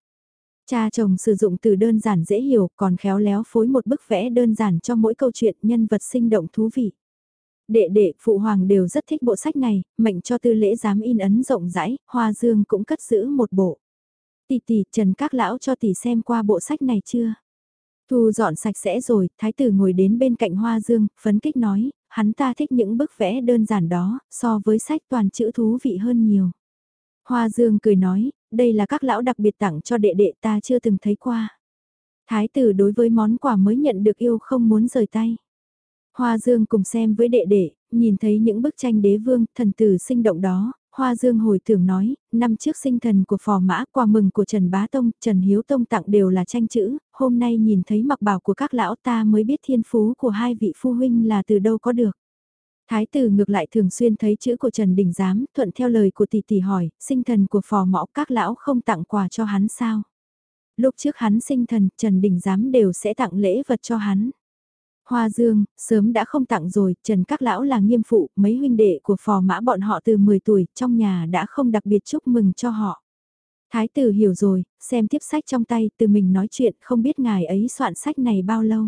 Cha chồng sử dụng từ đơn giản dễ hiểu còn khéo léo phối một bức vẽ đơn giản cho mỗi câu chuyện nhân vật sinh động thú vị. Đệ đệ, phụ hoàng đều rất thích bộ sách này, mệnh cho tư lễ dám in ấn rộng rãi, hoa dương cũng cất giữ một bộ. Tỷ tỷ, Trần các lão cho tỷ xem qua bộ sách này chưa? Thu dọn sạch sẽ rồi, thái tử ngồi đến bên cạnh hoa dương, phấn kích nói, hắn ta thích những bức vẽ đơn giản đó, so với sách toàn chữ thú vị hơn nhiều. Hoa dương cười nói, đây là các lão đặc biệt tặng cho đệ đệ ta chưa từng thấy qua. Thái tử đối với món quà mới nhận được yêu không muốn rời tay. Hoa Dương cùng xem với đệ đệ, nhìn thấy những bức tranh đế vương, thần tử sinh động đó, Hoa Dương hồi tưởng nói, năm trước sinh thần của phò mã, quà mừng của Trần Bá Tông, Trần Hiếu Tông tặng đều là tranh chữ, hôm nay nhìn thấy mặc bảo của các lão ta mới biết thiên phú của hai vị phu huynh là từ đâu có được. Thái tử ngược lại thường xuyên thấy chữ của Trần Đình Giám, thuận theo lời của tỷ tỷ hỏi, sinh thần của phò mõ các lão không tặng quà cho hắn sao? Lúc trước hắn sinh thần, Trần Đình Giám đều sẽ tặng lễ vật cho hắn. Hoa Dương, sớm đã không tặng rồi, Trần Các Lão là nghiêm phụ, mấy huynh đệ của phò mã bọn họ từ 10 tuổi, trong nhà đã không đặc biệt chúc mừng cho họ. Thái tử hiểu rồi, xem tiếp sách trong tay, từ mình nói chuyện, không biết ngài ấy soạn sách này bao lâu.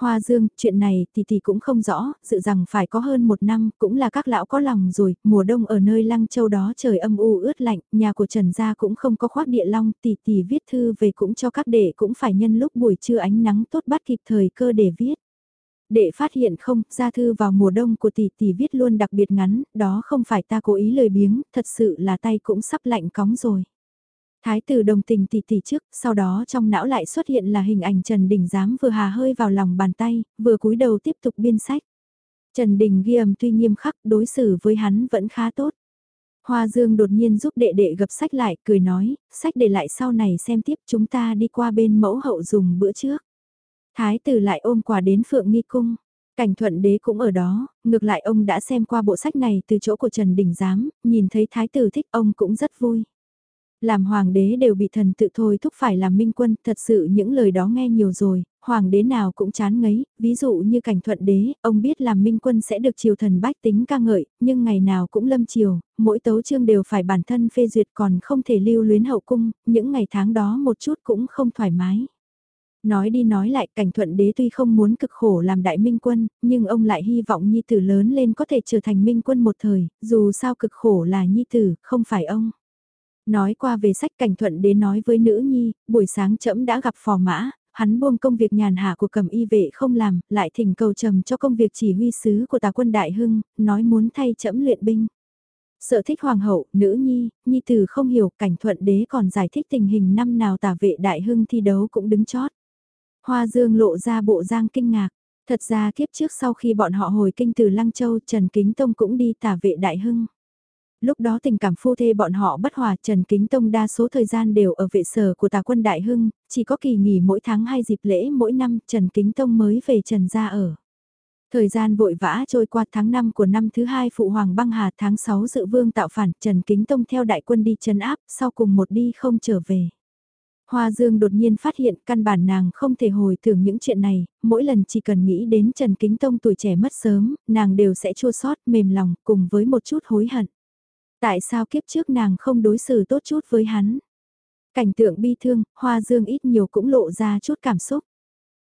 Hoa Dương, chuyện này thì thì cũng không rõ, dự rằng phải có hơn một năm, cũng là các lão có lòng rồi, mùa đông ở nơi lăng châu đó trời âm u ướt lạnh, nhà của Trần Gia cũng không có khoác địa long, tỷ tỷ viết thư về cũng cho các đệ cũng phải nhân lúc buổi trưa ánh nắng tốt bắt kịp thời cơ để viết. Đệ phát hiện không, gia thư vào mùa đông của tỷ tỷ viết luôn đặc biệt ngắn, đó không phải ta cố ý lời biếng, thật sự là tay cũng sắp lạnh cóng rồi. Thái tử đồng tình tỷ tỷ trước, sau đó trong não lại xuất hiện là hình ảnh Trần Đình dám vừa hà hơi vào lòng bàn tay, vừa cúi đầu tiếp tục biên sách. Trần Đình ghi âm tuy nghiêm khắc, đối xử với hắn vẫn khá tốt. Hoa Dương đột nhiên giúp đệ đệ gập sách lại, cười nói, sách để lại sau này xem tiếp chúng ta đi qua bên mẫu hậu dùng bữa trước. Thái tử lại ôm quà đến Phượng Nghi Cung. Cảnh thuận đế cũng ở đó, ngược lại ông đã xem qua bộ sách này từ chỗ của Trần Đình Giám, nhìn thấy thái tử thích ông cũng rất vui. Làm hoàng đế đều bị thần tự thôi thúc phải làm minh quân, thật sự những lời đó nghe nhiều rồi, hoàng đế nào cũng chán ngấy, ví dụ như cảnh thuận đế, ông biết làm minh quân sẽ được triều thần bách tính ca ngợi, nhưng ngày nào cũng lâm triều, mỗi tấu chương đều phải bản thân phê duyệt còn không thể lưu luyến hậu cung, những ngày tháng đó một chút cũng không thoải mái. Nói đi nói lại cảnh thuận đế tuy không muốn cực khổ làm đại minh quân, nhưng ông lại hy vọng nhi tử lớn lên có thể trở thành minh quân một thời, dù sao cực khổ là nhi tử, không phải ông. Nói qua về sách cảnh thuận đế nói với nữ nhi, buổi sáng trẫm đã gặp phò mã, hắn buông công việc nhàn hạ của cầm y vệ không làm, lại thỉnh cầu trầm cho công việc chỉ huy sứ của tà quân đại hưng, nói muốn thay trẫm luyện binh. Sợ thích hoàng hậu, nữ nhi, nhi tử không hiểu cảnh thuận đế còn giải thích tình hình năm nào tà vệ đại hưng thi đấu cũng đứng chót. Hoa Dương lộ ra bộ giang kinh ngạc. Thật ra kiếp trước sau khi bọn họ hồi kinh từ Lăng Châu, Trần Kính Tông cũng đi tả vệ Đại Hưng. Lúc đó tình cảm phu thê bọn họ bất hòa, Trần Kính Tông đa số thời gian đều ở vệ sở của tà quân Đại Hưng, chỉ có kỳ nghỉ mỗi tháng hai dịp lễ mỗi năm Trần Kính Tông mới về Trần gia ở. Thời gian vội vã trôi qua tháng 5 của năm thứ hai Phụ Hoàng băng hà tháng 6 dự vương tạo phản Trần Kính Tông theo đại quân đi trấn áp sau cùng một đi không trở về. Hoa Dương đột nhiên phát hiện căn bản nàng không thể hồi tưởng những chuyện này, mỗi lần chỉ cần nghĩ đến Trần Kính Tông tuổi trẻ mất sớm, nàng đều sẽ chua xót mềm lòng cùng với một chút hối hận. Tại sao kiếp trước nàng không đối xử tốt chút với hắn? Cảnh tượng bi thương, Hoa Dương ít nhiều cũng lộ ra chút cảm xúc.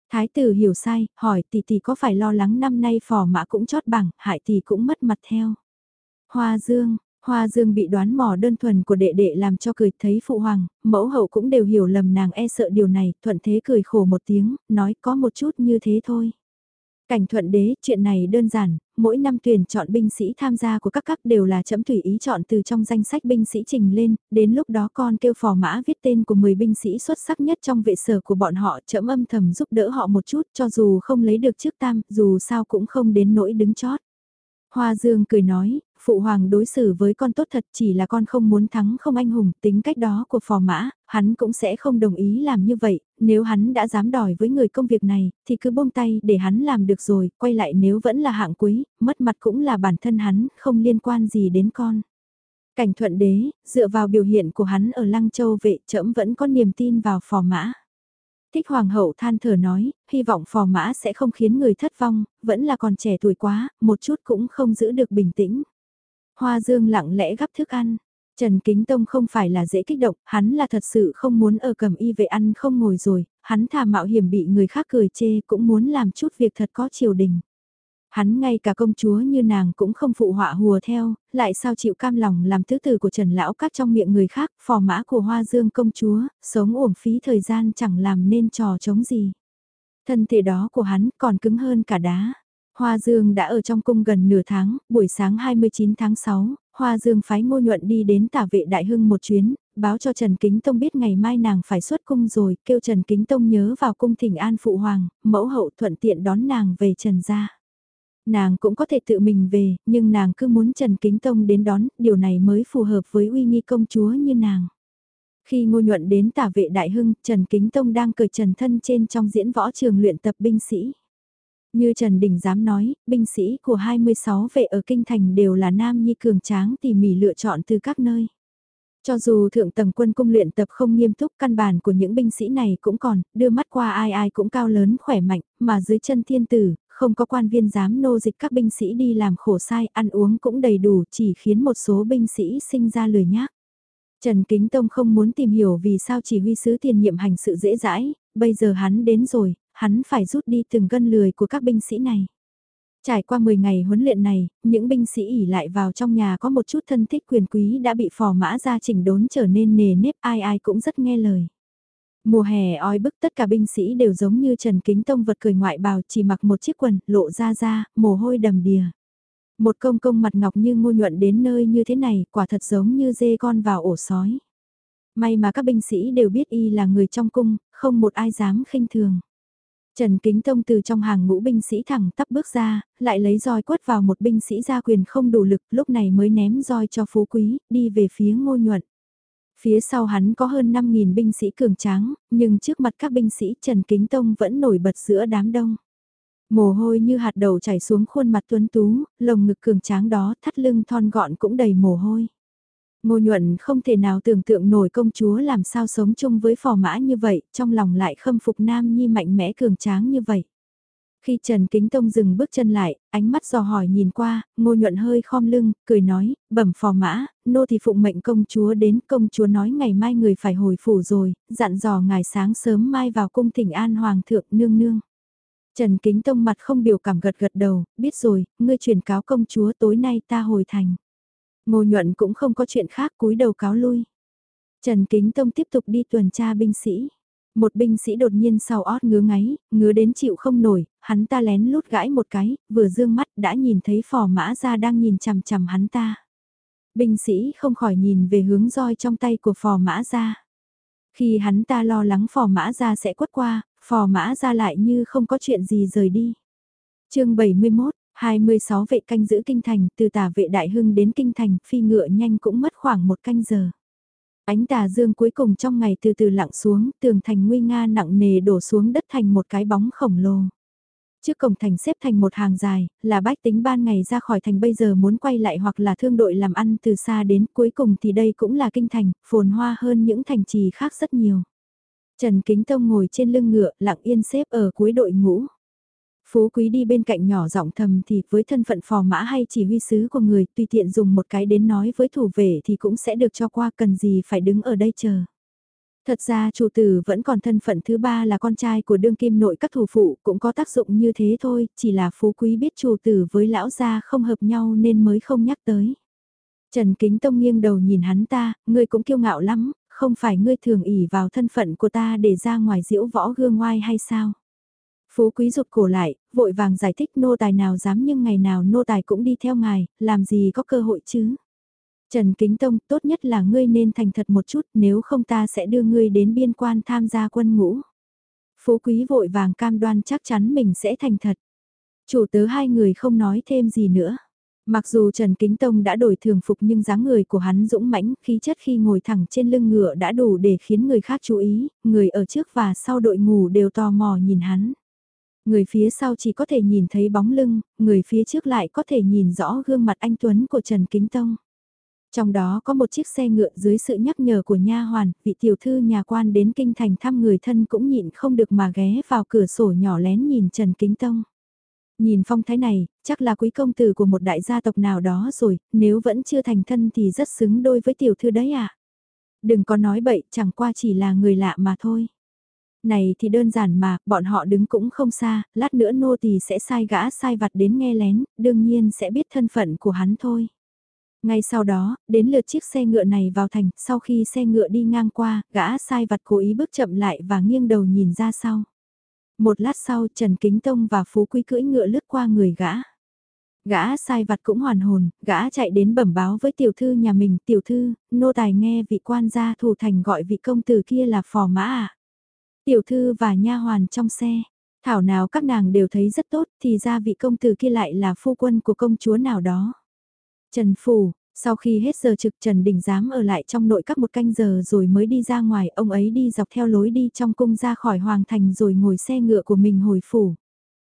Thái tử hiểu sai, hỏi tỷ tỷ có phải lo lắng năm nay phò mã cũng chót bằng, hại tỷ cũng mất mặt theo. Hoa dương, Hoa Dương bị đoán mò đơn thuần của đệ đệ làm cho cười thấy phụ hoàng, mẫu hậu cũng đều hiểu lầm nàng e sợ điều này, thuận thế cười khổ một tiếng, nói có một chút như thế thôi. Cảnh thuận đế, chuyện này đơn giản, mỗi năm tuyển chọn binh sĩ tham gia của các cấp đều là chấm thủy ý chọn từ trong danh sách binh sĩ trình lên, đến lúc đó con kêu phò mã viết tên của 10 binh sĩ xuất sắc nhất trong vệ sở của bọn họ chấm âm thầm giúp đỡ họ một chút cho dù không lấy được trước tam, dù sao cũng không đến nỗi đứng chót. Hoa Dương cười nói, phụ hoàng đối xử với con tốt thật chỉ là con không muốn thắng không anh hùng, tính cách đó của phò mã, hắn cũng sẽ không đồng ý làm như vậy, nếu hắn đã dám đòi với người công việc này, thì cứ buông tay để hắn làm được rồi, quay lại nếu vẫn là hạng quý, mất mặt cũng là bản thân hắn, không liên quan gì đến con. Cảnh thuận đế, dựa vào biểu hiện của hắn ở Lăng Châu vệ trẫm vẫn có niềm tin vào phò mã. Thích hoàng hậu than thở nói, hy vọng phò mã sẽ không khiến người thất vong, vẫn là còn trẻ tuổi quá, một chút cũng không giữ được bình tĩnh. Hoa Dương lặng lẽ gắp thức ăn. Trần Kính Tông không phải là dễ kích động, hắn là thật sự không muốn ở cầm y vệ ăn không ngồi rồi, hắn thà mạo hiểm bị người khác cười chê cũng muốn làm chút việc thật có triều đình. Hắn ngay cả công chúa như nàng cũng không phụ họa hùa theo, lại sao chịu cam lòng làm thứ tử của Trần Lão cát trong miệng người khác, phò mã của Hoa Dương công chúa, sống uổng phí thời gian chẳng làm nên trò chống gì. Thân thể đó của hắn còn cứng hơn cả đá. Hoa Dương đã ở trong cung gần nửa tháng, buổi sáng 29 tháng 6, Hoa Dương phái ngô nhuận đi đến tả vệ đại hưng một chuyến, báo cho Trần Kính Tông biết ngày mai nàng phải xuất cung rồi, kêu Trần Kính Tông nhớ vào cung thỉnh an phụ hoàng, mẫu hậu thuận tiện đón nàng về Trần gia. Nàng cũng có thể tự mình về, nhưng nàng cứ muốn Trần Kính Tông đến đón, điều này mới phù hợp với uy nghi công chúa như nàng. Khi ngô nhuận đến tả vệ đại hưng, Trần Kính Tông đang cởi trần thân trên trong diễn võ trường luyện tập binh sĩ. Như Trần Đình dám nói, binh sĩ của 26 vệ ở Kinh Thành đều là nam nhi cường tráng tỉ mỉ lựa chọn từ các nơi. Cho dù thượng tầng quân cung luyện tập không nghiêm túc căn bản của những binh sĩ này cũng còn, đưa mắt qua ai ai cũng cao lớn khỏe mạnh, mà dưới chân thiên tử, không có quan viên dám nô dịch các binh sĩ đi làm khổ sai, ăn uống cũng đầy đủ chỉ khiến một số binh sĩ sinh ra lười nhác. Trần Kính Tông không muốn tìm hiểu vì sao chỉ huy sứ tiền nhiệm hành sự dễ dãi, bây giờ hắn đến rồi, hắn phải rút đi từng gân lười của các binh sĩ này. Trải qua 10 ngày huấn luyện này, những binh sĩ ỉ lại vào trong nhà có một chút thân thích quyền quý đã bị phò mã ra chỉnh đốn trở nên nề nếp ai ai cũng rất nghe lời. Mùa hè oi bức tất cả binh sĩ đều giống như Trần Kính Tông vật cười ngoại bào chỉ mặc một chiếc quần, lộ ra ra, mồ hôi đầm đìa. Một công công mặt ngọc như ngô nhuận đến nơi như thế này, quả thật giống như dê con vào ổ sói. May mà các binh sĩ đều biết y là người trong cung, không một ai dám khinh thường. Trần Kính Tông từ trong hàng ngũ binh sĩ thẳng tắp bước ra, lại lấy roi quất vào một binh sĩ gia quyền không đủ lực, lúc này mới ném roi cho phú quý, đi về phía ngô nhuận. Phía sau hắn có hơn 5.000 binh sĩ cường tráng, nhưng trước mặt các binh sĩ Trần Kính Tông vẫn nổi bật giữa đám đông. Mồ hôi như hạt đầu chảy xuống khuôn mặt tuấn tú, lồng ngực cường tráng đó thắt lưng thon gọn cũng đầy mồ hôi. Ngô nhuận không thể nào tưởng tượng nổi công chúa làm sao sống chung với phò mã như vậy, trong lòng lại khâm phục nam nhi mạnh mẽ cường tráng như vậy. Khi Trần Kính Tông dừng bước chân lại, ánh mắt dò hỏi nhìn qua, ngô nhuận hơi khom lưng, cười nói, bẩm phò mã, nô thì phụng mệnh công chúa đến, công chúa nói ngày mai người phải hồi phủ rồi, dặn dò ngài sáng sớm mai vào cung thỉnh an hoàng thượng nương nương. Trần Kính Tông mặt không biểu cảm gật gật đầu, biết rồi, ngươi truyền cáo công chúa tối nay ta hồi thành. Ngô nhuận cũng không có chuyện khác cúi đầu cáo lui. Trần Kính Tông tiếp tục đi tuần tra binh sĩ. Một binh sĩ đột nhiên sau ót ngứa ngáy, ngứa đến chịu không nổi, hắn ta lén lút gãi một cái, vừa dương mắt đã nhìn thấy phò mã ra đang nhìn chằm chằm hắn ta. Binh sĩ không khỏi nhìn về hướng roi trong tay của phò mã ra. Khi hắn ta lo lắng phò mã ra sẽ quất qua, phò mã ra lại như không có chuyện gì rời đi. chương 71, 26 vệ canh giữ kinh thành, từ tả vệ đại hưng đến kinh thành, phi ngựa nhanh cũng mất khoảng một canh giờ. Ánh tà dương cuối cùng trong ngày từ từ lặng xuống, tường thành nguy nga nặng nề đổ xuống đất thành một cái bóng khổng lồ. Trước cổng thành xếp thành một hàng dài, là bách tính ban ngày ra khỏi thành bây giờ muốn quay lại hoặc là thương đội làm ăn từ xa đến cuối cùng thì đây cũng là kinh thành, phồn hoa hơn những thành trì khác rất nhiều. Trần Kính Tông ngồi trên lưng ngựa lặng yên xếp ở cuối đội ngũ. Phú quý đi bên cạnh nhỏ giọng thầm thì với thân phận phò mã hay chỉ huy sứ của người tùy tiện dùng một cái đến nói với thủ vệ thì cũng sẽ được cho qua cần gì phải đứng ở đây chờ. Thật ra chủ tử vẫn còn thân phận thứ ba là con trai của đương kim nội các thủ phụ cũng có tác dụng như thế thôi, chỉ là phú quý biết chủ tử với lão gia không hợp nhau nên mới không nhắc tới. Trần Kính Tông nghiêng đầu nhìn hắn ta, ngươi cũng kiêu ngạo lắm, không phải ngươi thường ỉ vào thân phận của ta để ra ngoài diễu võ gương ngoai hay sao? Phú quý rụt cổ lại, vội vàng giải thích nô tài nào dám nhưng ngày nào nô tài cũng đi theo ngài, làm gì có cơ hội chứ? Trần Kính Tông, tốt nhất là ngươi nên thành thật một chút, nếu không ta sẽ đưa ngươi đến biên quan tham gia quân ngũ. Phú Quý vội vàng cam đoan chắc chắn mình sẽ thành thật. Chủ tớ hai người không nói thêm gì nữa. Mặc dù Trần Kính Tông đã đổi thường phục nhưng dáng người của hắn dũng mãnh, khí chất khi ngồi thẳng trên lưng ngựa đã đủ để khiến người khác chú ý, người ở trước và sau đội ngủ đều tò mò nhìn hắn. Người phía sau chỉ có thể nhìn thấy bóng lưng, người phía trước lại có thể nhìn rõ gương mặt anh Tuấn của Trần Kính Tông. Trong đó có một chiếc xe ngựa dưới sự nhắc nhở của nha hoàn, vị tiểu thư nhà quan đến kinh thành thăm người thân cũng nhịn không được mà ghé vào cửa sổ nhỏ lén nhìn Trần Kính Tông. Nhìn phong thái này, chắc là quý công tử của một đại gia tộc nào đó rồi, nếu vẫn chưa thành thân thì rất xứng đôi với tiểu thư đấy à. Đừng có nói bậy, chẳng qua chỉ là người lạ mà thôi. Này thì đơn giản mà, bọn họ đứng cũng không xa, lát nữa nô tỳ sẽ sai gã sai vặt đến nghe lén, đương nhiên sẽ biết thân phận của hắn thôi. Ngay sau đó, đến lượt chiếc xe ngựa này vào thành, sau khi xe ngựa đi ngang qua, gã sai vặt cố ý bước chậm lại và nghiêng đầu nhìn ra sau. Một lát sau, Trần Kính Tông và Phú Quý cưỡi ngựa lướt qua người gã. Gã sai vặt cũng hoàn hồn, gã chạy đến bẩm báo với tiểu thư nhà mình, tiểu thư, nô tài nghe vị quan gia thủ thành gọi vị công tử kia là phò mã à. Tiểu thư và nha hoàn trong xe, thảo nào các nàng đều thấy rất tốt thì ra vị công tử kia lại là phu quân của công chúa nào đó. Trần Phủ, sau khi hết giờ trực Trần Đình dám ở lại trong nội các một canh giờ rồi mới đi ra ngoài, ông ấy đi dọc theo lối đi trong cung ra khỏi hoàng thành rồi ngồi xe ngựa của mình hồi phủ.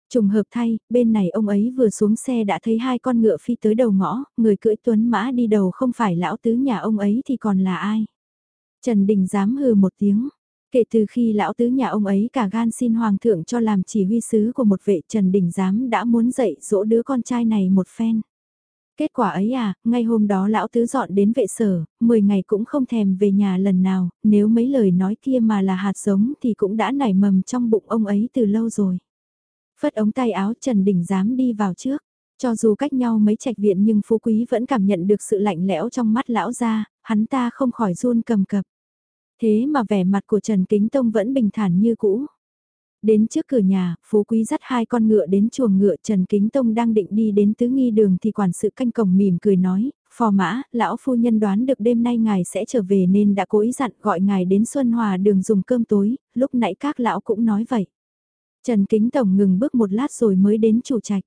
Trùng hợp thay, bên này ông ấy vừa xuống xe đã thấy hai con ngựa phi tới đầu ngõ, người cưỡi tuấn mã đi đầu không phải lão tứ nhà ông ấy thì còn là ai. Trần Đình dám hừ một tiếng. Kể từ khi lão tứ nhà ông ấy cả gan xin hoàng thượng cho làm chỉ huy sứ của một vệ Trần Đình Giám đã muốn dạy dỗ đứa con trai này một phen. Kết quả ấy à, ngay hôm đó lão tứ dọn đến vệ sở, 10 ngày cũng không thèm về nhà lần nào, nếu mấy lời nói kia mà là hạt giống thì cũng đã nảy mầm trong bụng ông ấy từ lâu rồi. Phất ống tay áo Trần Đình dám đi vào trước. Cho dù cách nhau mấy trạch viện nhưng Phú Quý vẫn cảm nhận được sự lạnh lẽo trong mắt lão ra, hắn ta không khỏi run cầm cập. Thế mà vẻ mặt của Trần Kính Tông vẫn bình thản như cũ. Đến trước cửa nhà, Phú Quý dắt hai con ngựa đến chuồng ngựa Trần Kính Tông đang định đi đến tứ nghi đường thì quản sự canh cổng mỉm cười nói, phò mã, lão phu nhân đoán được đêm nay ngài sẽ trở về nên đã cố ý dặn gọi ngài đến Xuân Hòa đường dùng cơm tối, lúc nãy các lão cũng nói vậy. Trần Kính Tổng ngừng bước một lát rồi mới đến chủ trạch.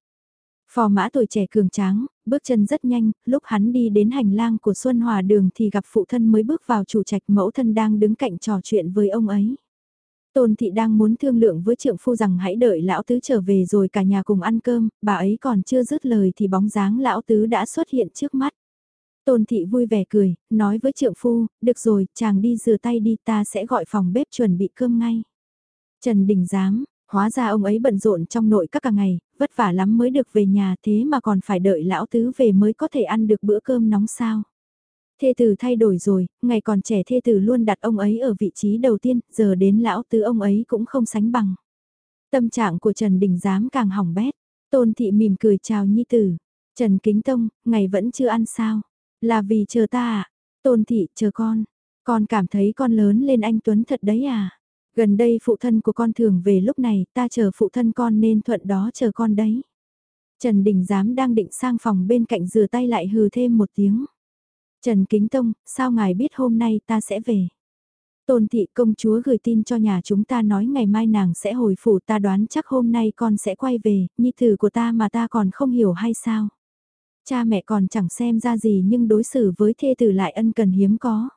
Phò mã tuổi trẻ cường tráng, bước chân rất nhanh, lúc hắn đi đến hành lang của Xuân Hòa đường thì gặp phụ thân mới bước vào chủ trạch mẫu thân đang đứng cạnh trò chuyện với ông ấy. Tôn thị đang muốn thương lượng với trượng phu rằng hãy đợi lão tứ trở về rồi cả nhà cùng ăn cơm, bà ấy còn chưa dứt lời thì bóng dáng lão tứ đã xuất hiện trước mắt. Tôn thị vui vẻ cười, nói với trượng phu, được rồi, chàng đi rửa tay đi ta sẽ gọi phòng bếp chuẩn bị cơm ngay. Trần Đình Giám, hóa ra ông ấy bận rộn trong nội các cả ngày, vất vả lắm mới được về nhà thế mà còn phải đợi lão tứ về mới có thể ăn được bữa cơm nóng sao. Thê tử thay đổi rồi, ngày còn trẻ thê tử luôn đặt ông ấy ở vị trí đầu tiên, giờ đến lão tứ ông ấy cũng không sánh bằng. Tâm trạng của Trần Đình Giám càng hỏng bét, tôn thị mỉm cười chào nhi tử. Trần Kính Tông, ngày vẫn chưa ăn sao? Là vì chờ ta à? Tôn thị, chờ con. Con cảm thấy con lớn lên anh Tuấn thật đấy à? Gần đây phụ thân của con thường về lúc này, ta chờ phụ thân con nên thuận đó chờ con đấy. Trần Đình Giám đang định sang phòng bên cạnh rửa tay lại hừ thêm một tiếng. Trần Kính Tông, sao ngài biết hôm nay ta sẽ về? Tôn thị công chúa gửi tin cho nhà chúng ta nói ngày mai nàng sẽ hồi phủ ta đoán chắc hôm nay con sẽ quay về, nhi tử của ta mà ta còn không hiểu hay sao? Cha mẹ còn chẳng xem ra gì nhưng đối xử với thê tử lại ân cần hiếm có.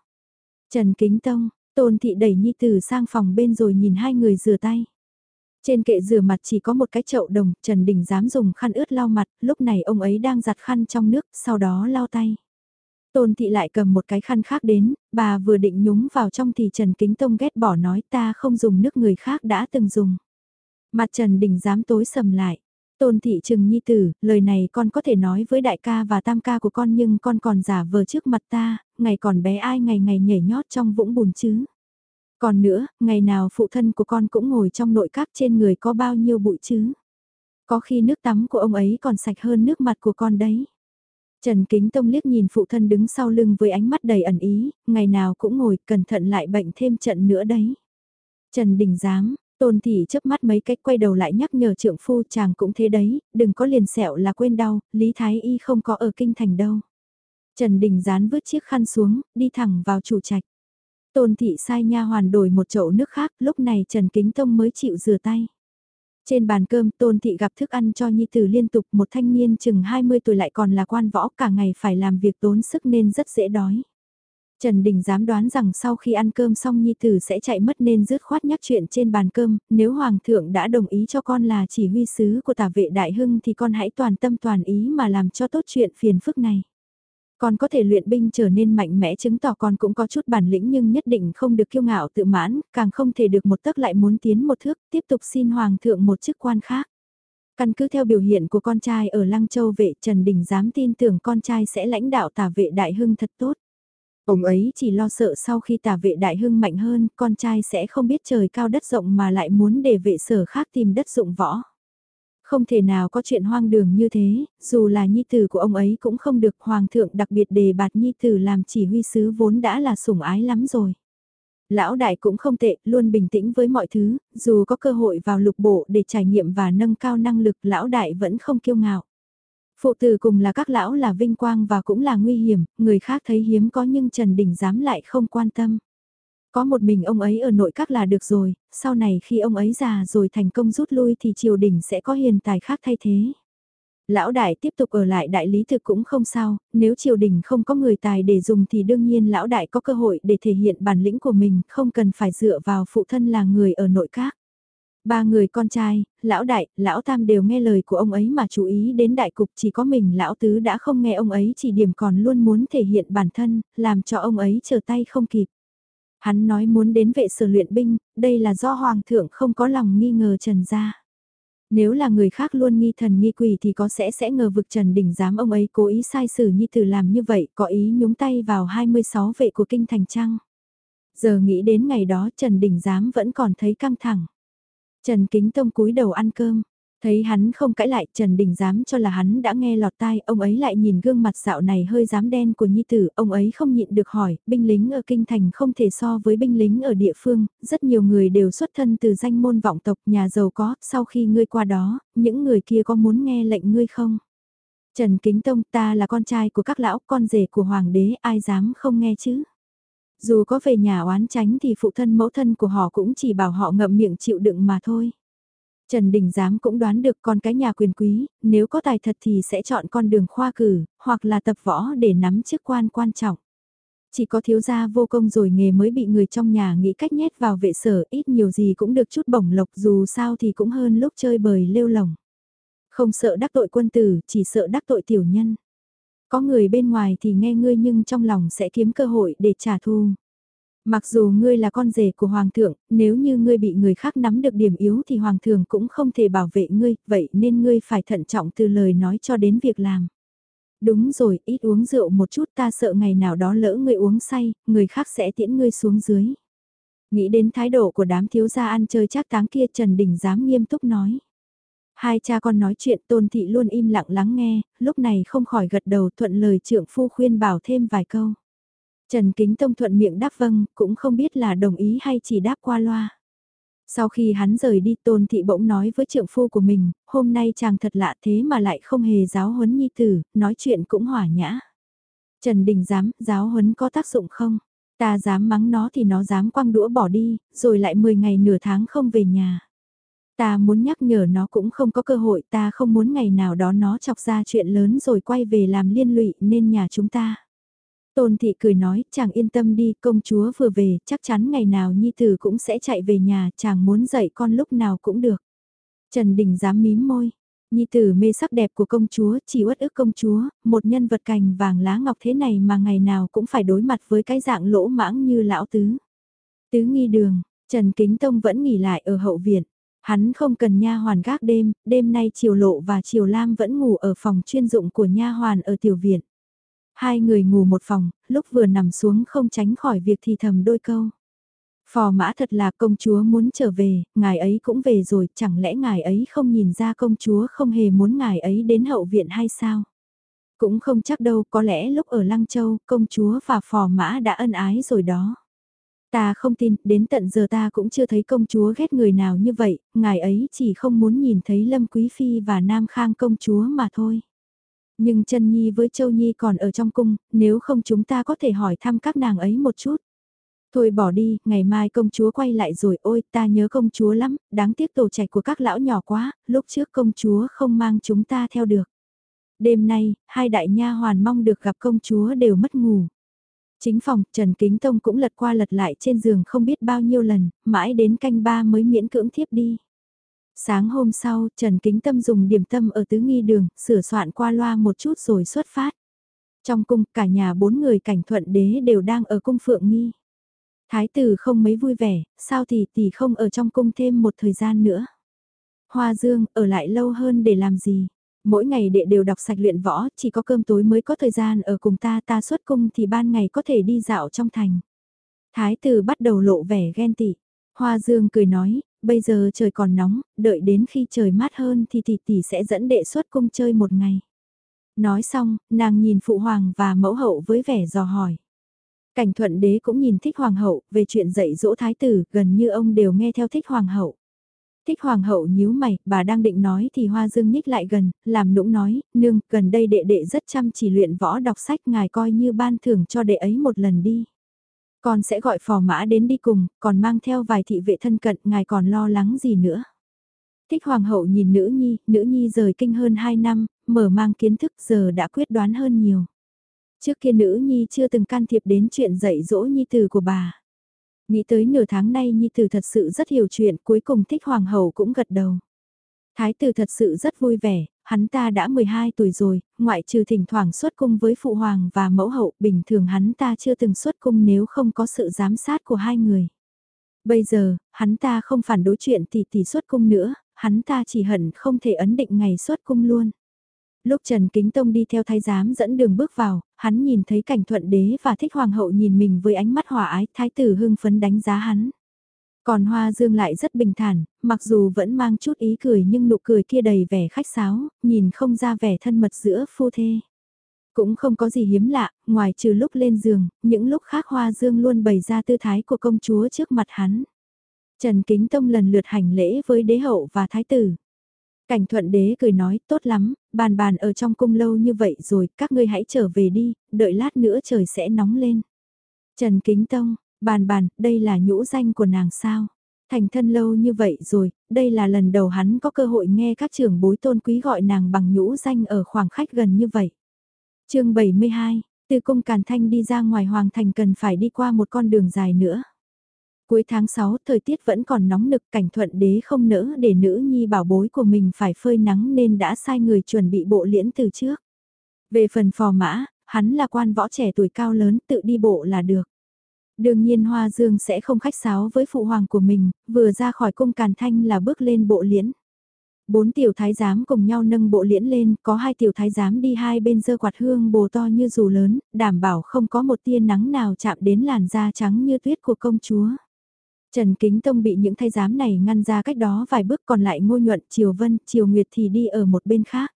Trần Kính Tông, Tôn thị đẩy nhi tử sang phòng bên rồi nhìn hai người rửa tay. Trên kệ rửa mặt chỉ có một cái chậu đồng, Trần Đình dám dùng khăn ướt lau mặt, lúc này ông ấy đang giặt khăn trong nước, sau đó lau tay. Tôn thị lại cầm một cái khăn khác đến, bà vừa định nhúng vào trong thì Trần Kính Tông ghét bỏ nói ta không dùng nước người khác đã từng dùng. Mặt Trần Đình dám tối sầm lại. Tôn thị trừng nhi tử, lời này con có thể nói với đại ca và tam ca của con nhưng con còn giả vờ trước mặt ta, ngày còn bé ai ngày ngày nhảy nhót trong vũng bùn chứ. Còn nữa, ngày nào phụ thân của con cũng ngồi trong nội các trên người có bao nhiêu bụi chứ? Có khi nước tắm của ông ấy còn sạch hơn nước mặt của con đấy. Trần Kính Tông liếc nhìn phụ thân đứng sau lưng với ánh mắt đầy ẩn ý, ngày nào cũng ngồi cẩn thận lại bệnh thêm trận nữa đấy. Trần Đình Giám, Tôn Thị chớp mắt mấy cách quay đầu lại nhắc nhở trượng phu chàng cũng thế đấy, đừng có liền sẹo là quên đau, Lý Thái Y không có ở kinh thành đâu. Trần Đình Gián vứt chiếc khăn xuống, đi thẳng vào chủ trạch. Tôn Thị sai nha hoàn đổi một chậu nước khác, lúc này Trần Kính Tông mới chịu rửa tay. Trên bàn cơm Tôn Thị gặp thức ăn cho Nhi Tử liên tục một thanh niên chừng 20 tuổi lại còn là quan võ cả ngày phải làm việc tốn sức nên rất dễ đói. Trần Đình dám đoán rằng sau khi ăn cơm xong Nhi Tử sẽ chạy mất nên rứt khoát nhắc chuyện trên bàn cơm, nếu Hoàng thượng đã đồng ý cho con là chỉ huy sứ của tả vệ Đại Hưng thì con hãy toàn tâm toàn ý mà làm cho tốt chuyện phiền phức này. Con có thể luyện binh trở nên mạnh mẽ chứng tỏ con cũng có chút bản lĩnh nhưng nhất định không được kiêu ngạo tự mãn, càng không thể được một tấc lại muốn tiến một thước, tiếp tục xin Hoàng thượng một chức quan khác. Căn cứ theo biểu hiện của con trai ở Lăng Châu vệ Trần Đình dám tin tưởng con trai sẽ lãnh đạo tả vệ đại hưng thật tốt. Ông ấy chỉ lo sợ sau khi tả vệ đại hưng mạnh hơn, con trai sẽ không biết trời cao đất rộng mà lại muốn để vệ sở khác tìm đất dụng võ. Không thể nào có chuyện hoang đường như thế, dù là nhi tử của ông ấy cũng không được hoàng thượng đặc biệt đề bạt nhi tử làm chỉ huy sứ vốn đã là sủng ái lắm rồi. Lão đại cũng không tệ, luôn bình tĩnh với mọi thứ, dù có cơ hội vào lục bộ để trải nghiệm và nâng cao năng lực lão đại vẫn không kiêu ngạo. Phụ tử cùng là các lão là vinh quang và cũng là nguy hiểm, người khác thấy hiếm có nhưng Trần Đình dám lại không quan tâm. Có một mình ông ấy ở nội các là được rồi, sau này khi ông ấy già rồi thành công rút lui thì triều đình sẽ có hiền tài khác thay thế. Lão đại tiếp tục ở lại đại lý thực cũng không sao, nếu triều đình không có người tài để dùng thì đương nhiên lão đại có cơ hội để thể hiện bản lĩnh của mình, không cần phải dựa vào phụ thân là người ở nội các. Ba người con trai, lão đại, lão tam đều nghe lời của ông ấy mà chú ý đến đại cục chỉ có mình lão tứ đã không nghe ông ấy chỉ điểm còn luôn muốn thể hiện bản thân, làm cho ông ấy trở tay không kịp. Hắn nói muốn đến vệ sở luyện binh, đây là do hoàng thượng không có lòng nghi ngờ trần gia. Nếu là người khác luôn nghi thần nghi quỷ thì có sẽ sẽ ngờ vực Trần Đình giám ông ấy cố ý sai xử như từ làm như vậy, có ý nhúng tay vào 26 vệ của kinh thành trăng. Giờ nghĩ đến ngày đó Trần Đình giám vẫn còn thấy căng thẳng. Trần Kính Tông cúi đầu ăn cơm, thấy hắn không cãi lại Trần Đình dám cho là hắn đã nghe lọt tai, ông ấy lại nhìn gương mặt dạo này hơi dám đen của Nhi Tử, ông ấy không nhịn được hỏi, binh lính ở Kinh Thành không thể so với binh lính ở địa phương, rất nhiều người đều xuất thân từ danh môn vọng tộc nhà giàu có, sau khi ngươi qua đó, những người kia có muốn nghe lệnh ngươi không? Trần Kính Tông ta là con trai của các lão, con rể của hoàng đế, ai dám không nghe chứ? Dù có về nhà oán tránh thì phụ thân mẫu thân của họ cũng chỉ bảo họ ngậm miệng chịu đựng mà thôi. Trần Đình Giám cũng đoán được con cái nhà quyền quý, nếu có tài thật thì sẽ chọn con đường khoa cử, hoặc là tập võ để nắm chức quan quan trọng. Chỉ có thiếu gia vô công rồi nghề mới bị người trong nhà nghĩ cách nhét vào vệ sở ít nhiều gì cũng được chút bổng lộc dù sao thì cũng hơn lúc chơi bời lêu lồng. Không sợ đắc tội quân tử, chỉ sợ đắc tội tiểu nhân. Có người bên ngoài thì nghe ngươi nhưng trong lòng sẽ kiếm cơ hội để trả thù. Mặc dù ngươi là con rể của Hoàng thượng, nếu như ngươi bị người khác nắm được điểm yếu thì Hoàng thượng cũng không thể bảo vệ ngươi, vậy nên ngươi phải thận trọng từ lời nói cho đến việc làm. Đúng rồi, ít uống rượu một chút ta sợ ngày nào đó lỡ ngươi uống say, người khác sẽ tiễn ngươi xuống dưới. Nghĩ đến thái độ của đám thiếu gia ăn chơi chắc táng kia Trần Đình dám nghiêm túc nói. Hai cha con nói chuyện tôn thị luôn im lặng lắng nghe, lúc này không khỏi gật đầu thuận lời trượng phu khuyên bảo thêm vài câu. Trần Kính Tông thuận miệng đáp vâng, cũng không biết là đồng ý hay chỉ đáp qua loa. Sau khi hắn rời đi tôn thị bỗng nói với trượng phu của mình, hôm nay chàng thật lạ thế mà lại không hề giáo huấn nhi tử, nói chuyện cũng hỏa nhã. Trần Đình dám, giáo huấn có tác dụng không? Ta dám mắng nó thì nó dám quăng đũa bỏ đi, rồi lại 10 ngày nửa tháng không về nhà. Ta muốn nhắc nhở nó cũng không có cơ hội, ta không muốn ngày nào đó nó chọc ra chuyện lớn rồi quay về làm liên lụy nên nhà chúng ta. Tôn thị cười nói, chàng yên tâm đi, công chúa vừa về, chắc chắn ngày nào nhi tử cũng sẽ chạy về nhà, chàng muốn dạy con lúc nào cũng được. Trần Đình dám mím môi, nhi tử mê sắc đẹp của công chúa, chỉ uất ức công chúa, một nhân vật cành vàng lá ngọc thế này mà ngày nào cũng phải đối mặt với cái dạng lỗ mãng như lão tứ. Tứ nghi đường, Trần Kính Tông vẫn nghỉ lại ở hậu viện. Hắn không cần nha hoàn gác đêm, đêm nay Triều Lộ và Triều Lam vẫn ngủ ở phòng chuyên dụng của nha hoàn ở tiểu viện. Hai người ngủ một phòng, lúc vừa nằm xuống không tránh khỏi việc thì thầm đôi câu. Phò mã thật là công chúa muốn trở về, ngài ấy cũng về rồi, chẳng lẽ ngài ấy không nhìn ra công chúa không hề muốn ngài ấy đến hậu viện hay sao? Cũng không chắc đâu, có lẽ lúc ở Lăng Châu, công chúa và phò mã đã ân ái rồi đó. Ta không tin, đến tận giờ ta cũng chưa thấy công chúa ghét người nào như vậy, ngài ấy chỉ không muốn nhìn thấy Lâm Quý Phi và Nam Khang công chúa mà thôi. Nhưng chân Nhi với Châu Nhi còn ở trong cung, nếu không chúng ta có thể hỏi thăm các nàng ấy một chút. Thôi bỏ đi, ngày mai công chúa quay lại rồi, ôi ta nhớ công chúa lắm, đáng tiếc tổ trẻ của các lão nhỏ quá, lúc trước công chúa không mang chúng ta theo được. Đêm nay, hai đại nha hoàn mong được gặp công chúa đều mất ngủ. Chính phòng, Trần Kính Tông cũng lật qua lật lại trên giường không biết bao nhiêu lần, mãi đến canh ba mới miễn cưỡng thiếp đi. Sáng hôm sau, Trần Kính Tâm dùng điểm tâm ở tứ nghi đường, sửa soạn qua loa một chút rồi xuất phát. Trong cung, cả nhà bốn người cảnh thuận đế đều đang ở cung phượng nghi. Thái tử không mấy vui vẻ, sao thì tỷ không ở trong cung thêm một thời gian nữa. Hoa Dương, ở lại lâu hơn để làm gì? Mỗi ngày đệ đều đọc sạch luyện võ, chỉ có cơm tối mới có thời gian ở cùng ta ta xuất cung thì ban ngày có thể đi dạo trong thành. Thái tử bắt đầu lộ vẻ ghen tị. Hoa Dương cười nói, bây giờ trời còn nóng, đợi đến khi trời mát hơn thì tỷ tỷ sẽ dẫn đệ xuất cung chơi một ngày. Nói xong, nàng nhìn phụ hoàng và mẫu hậu với vẻ dò hỏi. Cảnh thuận đế cũng nhìn thích hoàng hậu, về chuyện dạy dỗ thái tử, gần như ông đều nghe theo thích hoàng hậu. Thích hoàng hậu nhíu mày, bà đang định nói thì hoa dương nhích lại gần, làm nũng nói, nương, gần đây đệ đệ rất chăm chỉ luyện võ đọc sách ngài coi như ban thưởng cho đệ ấy một lần đi. Con sẽ gọi phò mã đến đi cùng, còn mang theo vài thị vệ thân cận, ngài còn lo lắng gì nữa. Thích hoàng hậu nhìn nữ nhi, nữ nhi rời kinh hơn 2 năm, mở mang kiến thức giờ đã quyết đoán hơn nhiều. Trước kia nữ nhi chưa từng can thiệp đến chuyện dạy dỗ nhi tử của bà. Nghĩ tới nửa tháng nay nhi tử thật sự rất hiểu chuyện cuối cùng thích hoàng hậu cũng gật đầu. Thái tử thật sự rất vui vẻ, hắn ta đã 12 tuổi rồi, ngoại trừ thỉnh thoảng xuất cung với phụ hoàng và mẫu hậu, bình thường hắn ta chưa từng xuất cung nếu không có sự giám sát của hai người. Bây giờ, hắn ta không phản đối chuyện tỷ tỷ xuất cung nữa, hắn ta chỉ hận không thể ấn định ngày xuất cung luôn. Lúc Trần Kính Tông đi theo thái giám dẫn đường bước vào, hắn nhìn thấy cảnh thuận đế và thích hoàng hậu nhìn mình với ánh mắt hòa ái, thái tử hưng phấn đánh giá hắn. Còn Hoa Dương lại rất bình thản, mặc dù vẫn mang chút ý cười nhưng nụ cười kia đầy vẻ khách sáo, nhìn không ra vẻ thân mật giữa phu thê. Cũng không có gì hiếm lạ, ngoài trừ lúc lên giường, những lúc khác Hoa Dương luôn bày ra tư thái của công chúa trước mặt hắn. Trần Kính Tông lần lượt hành lễ với đế hậu và thái tử. Cảnh thuận đế cười nói, tốt lắm, bàn bàn ở trong cung lâu như vậy rồi, các ngươi hãy trở về đi, đợi lát nữa trời sẽ nóng lên. Trần Kính Tông, bàn bàn, đây là nhũ danh của nàng sao? Thành thân lâu như vậy rồi, đây là lần đầu hắn có cơ hội nghe các trưởng bối tôn quý gọi nàng bằng nhũ danh ở khoảng khách gần như vậy. chương 72, từ cung Càn Thanh đi ra ngoài Hoàng Thành cần phải đi qua một con đường dài nữa. Cuối tháng 6 thời tiết vẫn còn nóng nực cảnh thuận đế không nỡ để nữ nhi bảo bối của mình phải phơi nắng nên đã sai người chuẩn bị bộ liễn từ trước. Về phần phò mã, hắn là quan võ trẻ tuổi cao lớn tự đi bộ là được. Đương nhiên Hoa Dương sẽ không khách sáo với phụ hoàng của mình, vừa ra khỏi cung càn thanh là bước lên bộ liễn. Bốn tiểu thái giám cùng nhau nâng bộ liễn lên, có hai tiểu thái giám đi hai bên dơ quạt hương bồ to như dù lớn, đảm bảo không có một tia nắng nào chạm đến làn da trắng như tuyết của công chúa. Trần Kính Tông bị những thay giám này ngăn ra cách đó vài bước còn lại ngô nhuận Triều Vân, Triều Nguyệt thì đi ở một bên khác.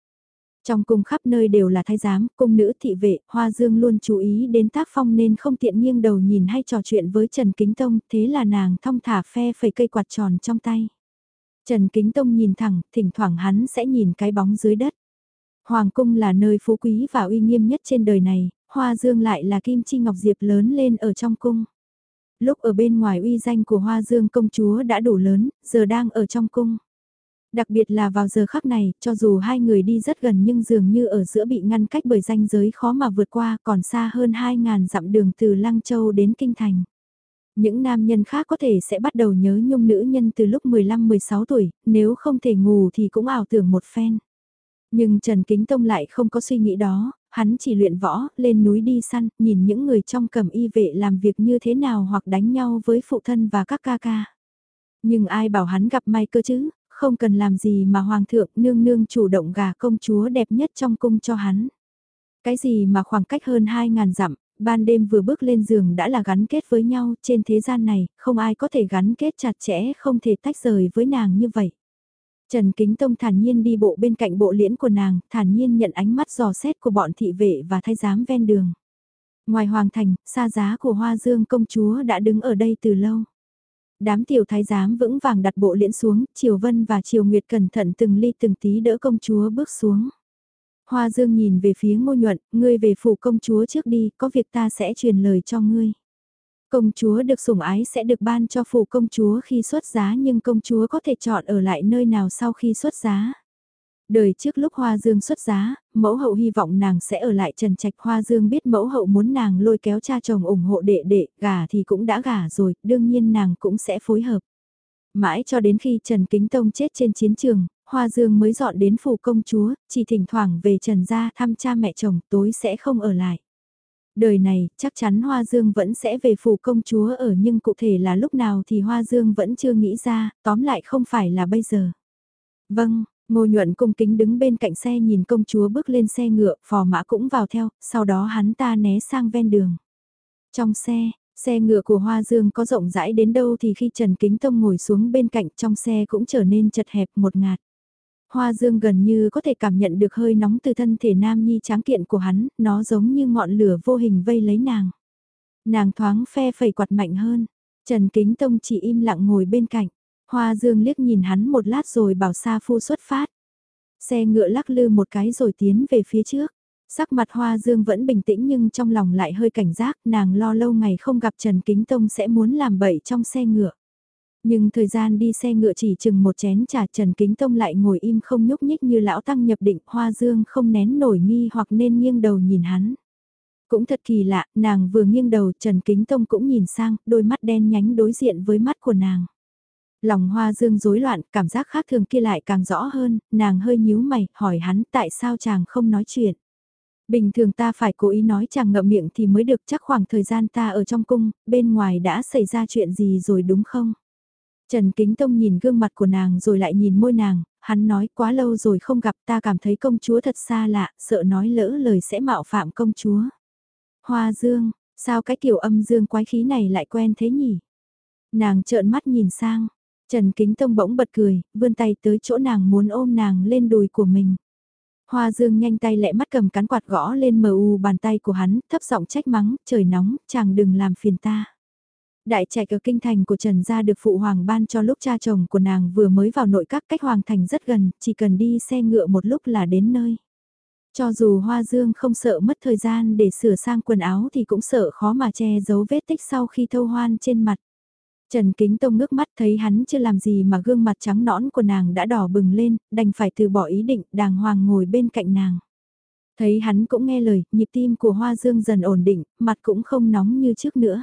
Trong cung khắp nơi đều là thái giám, cung nữ thị vệ, Hoa Dương luôn chú ý đến tác phong nên không tiện nghiêng đầu nhìn hay trò chuyện với Trần Kính Tông, thế là nàng thong thả phe phẩy cây quạt tròn trong tay. Trần Kính Tông nhìn thẳng, thỉnh thoảng hắn sẽ nhìn cái bóng dưới đất. Hoàng cung là nơi phú quý và uy nghiêm nhất trên đời này, Hoa Dương lại là kim chi ngọc diệp lớn lên ở trong cung lúc ở bên ngoài uy danh của Hoa Dương công chúa đã đủ lớn, giờ đang ở trong cung. Đặc biệt là vào giờ khắc này, cho dù hai người đi rất gần nhưng dường như ở giữa bị ngăn cách bởi ranh giới khó mà vượt qua còn xa hơn 2.000 dặm đường từ Lăng Châu đến Kinh Thành. Những nam nhân khác có thể sẽ bắt đầu nhớ nhung nữ nhân từ lúc 15-16 tuổi, nếu không thể ngủ thì cũng ảo tưởng một phen. Nhưng Trần Kính Tông lại không có suy nghĩ đó, hắn chỉ luyện võ, lên núi đi săn, nhìn những người trong cầm y vệ làm việc như thế nào hoặc đánh nhau với phụ thân và các ca ca. Nhưng ai bảo hắn gặp may cơ chứ, không cần làm gì mà hoàng thượng nương nương chủ động gà công chúa đẹp nhất trong cung cho hắn. Cái gì mà khoảng cách hơn 2.000 dặm, Ban đêm vừa bước lên giường đã là gắn kết với nhau, trên thế gian này, không ai có thể gắn kết chặt chẽ, không thể tách rời với nàng như vậy. Trần Kính Tông thản nhiên đi bộ bên cạnh bộ liễn của nàng, thản nhiên nhận ánh mắt dò xét của bọn thị vệ và thái giám ven đường. Ngoài hoàng thành, xa giá của Hoa Dương công chúa đã đứng ở đây từ lâu. Đám tiểu thái giám vững vàng đặt bộ liễn xuống, Triều Vân và Triều Nguyệt cẩn thận từng ly từng tí đỡ công chúa bước xuống. Hoa Dương nhìn về phía ngô nhuận, ngươi về phủ công chúa trước đi, có việc ta sẽ truyền lời cho ngươi. Công chúa được sủng ái sẽ được ban cho phủ công chúa khi xuất giá nhưng công chúa có thể chọn ở lại nơi nào sau khi xuất giá. Đời trước lúc Hoa Dương xuất giá, mẫu hậu hy vọng nàng sẽ ở lại Trần Trạch Hoa Dương biết mẫu hậu muốn nàng lôi kéo cha chồng ủng hộ đệ đệ, gả thì cũng đã gả rồi, đương nhiên nàng cũng sẽ phối hợp. Mãi cho đến khi Trần Kính Tông chết trên chiến trường, Hoa Dương mới dọn đến phủ công chúa, chỉ thỉnh thoảng về Trần gia thăm cha mẹ chồng tối sẽ không ở lại. Đời này, chắc chắn Hoa Dương vẫn sẽ về phủ công chúa ở nhưng cụ thể là lúc nào thì Hoa Dương vẫn chưa nghĩ ra, tóm lại không phải là bây giờ. Vâng, Ngô nhuận cung kính đứng bên cạnh xe nhìn công chúa bước lên xe ngựa, phò mã cũng vào theo, sau đó hắn ta né sang ven đường. Trong xe, xe ngựa của Hoa Dương có rộng rãi đến đâu thì khi Trần Kính Tông ngồi xuống bên cạnh trong xe cũng trở nên chật hẹp một ngạt. Hoa Dương gần như có thể cảm nhận được hơi nóng từ thân thể nam nhi tráng kiện của hắn, nó giống như ngọn lửa vô hình vây lấy nàng. Nàng thoáng phe phẩy quạt mạnh hơn, Trần Kính Tông chỉ im lặng ngồi bên cạnh. Hoa Dương liếc nhìn hắn một lát rồi bảo Sa Phu xuất phát. Xe ngựa lắc lư một cái rồi tiến về phía trước. Sắc mặt Hoa Dương vẫn bình tĩnh nhưng trong lòng lại hơi cảnh giác, nàng lo lâu ngày không gặp Trần Kính Tông sẽ muốn làm bậy trong xe ngựa. Nhưng thời gian đi xe ngựa chỉ chừng một chén trà Trần Kính Tông lại ngồi im không nhúc nhích như lão tăng nhập định Hoa Dương không nén nổi nghi hoặc nên nghiêng đầu nhìn hắn. Cũng thật kỳ lạ, nàng vừa nghiêng đầu Trần Kính Tông cũng nhìn sang, đôi mắt đen nhánh đối diện với mắt của nàng. Lòng hoa dương rối loạn, cảm giác khác thường kia lại càng rõ hơn, nàng hơi nhíu mày, hỏi hắn tại sao chàng không nói chuyện. Bình thường ta phải cố ý nói chàng ngậm miệng thì mới được chắc khoảng thời gian ta ở trong cung, bên ngoài đã xảy ra chuyện gì rồi đúng không? Trần Kính Tông nhìn gương mặt của nàng rồi lại nhìn môi nàng, hắn nói quá lâu rồi không gặp ta cảm thấy công chúa thật xa lạ, sợ nói lỡ lời sẽ mạo phạm công chúa. Hoa dương, sao cái kiểu âm dương quái khí này lại quen thế nhỉ? Nàng trợn mắt nhìn sang, Trần Kính Tông bỗng bật cười, vươn tay tới chỗ nàng muốn ôm nàng lên đùi của mình. Hoa Dương nhanh tay lẹ mắt cầm cán quạt gõ lên mờ u bàn tay của hắn, thấp giọng trách mắng, trời nóng, chàng đừng làm phiền ta. Đại trạch ở kinh thành của Trần gia được phụ hoàng ban cho lúc cha chồng của nàng vừa mới vào nội các cách hoàng thành rất gần, chỉ cần đi xe ngựa một lúc là đến nơi. Cho dù Hoa Dương không sợ mất thời gian để sửa sang quần áo thì cũng sợ khó mà che giấu vết tích sau khi thâu hoan trên mặt. Trần Kính Tông ngước mắt thấy hắn chưa làm gì mà gương mặt trắng nõn của nàng đã đỏ bừng lên, đành phải từ bỏ ý định đàng hoàng ngồi bên cạnh nàng. Thấy hắn cũng nghe lời, nhịp tim của Hoa Dương dần ổn định, mặt cũng không nóng như trước nữa.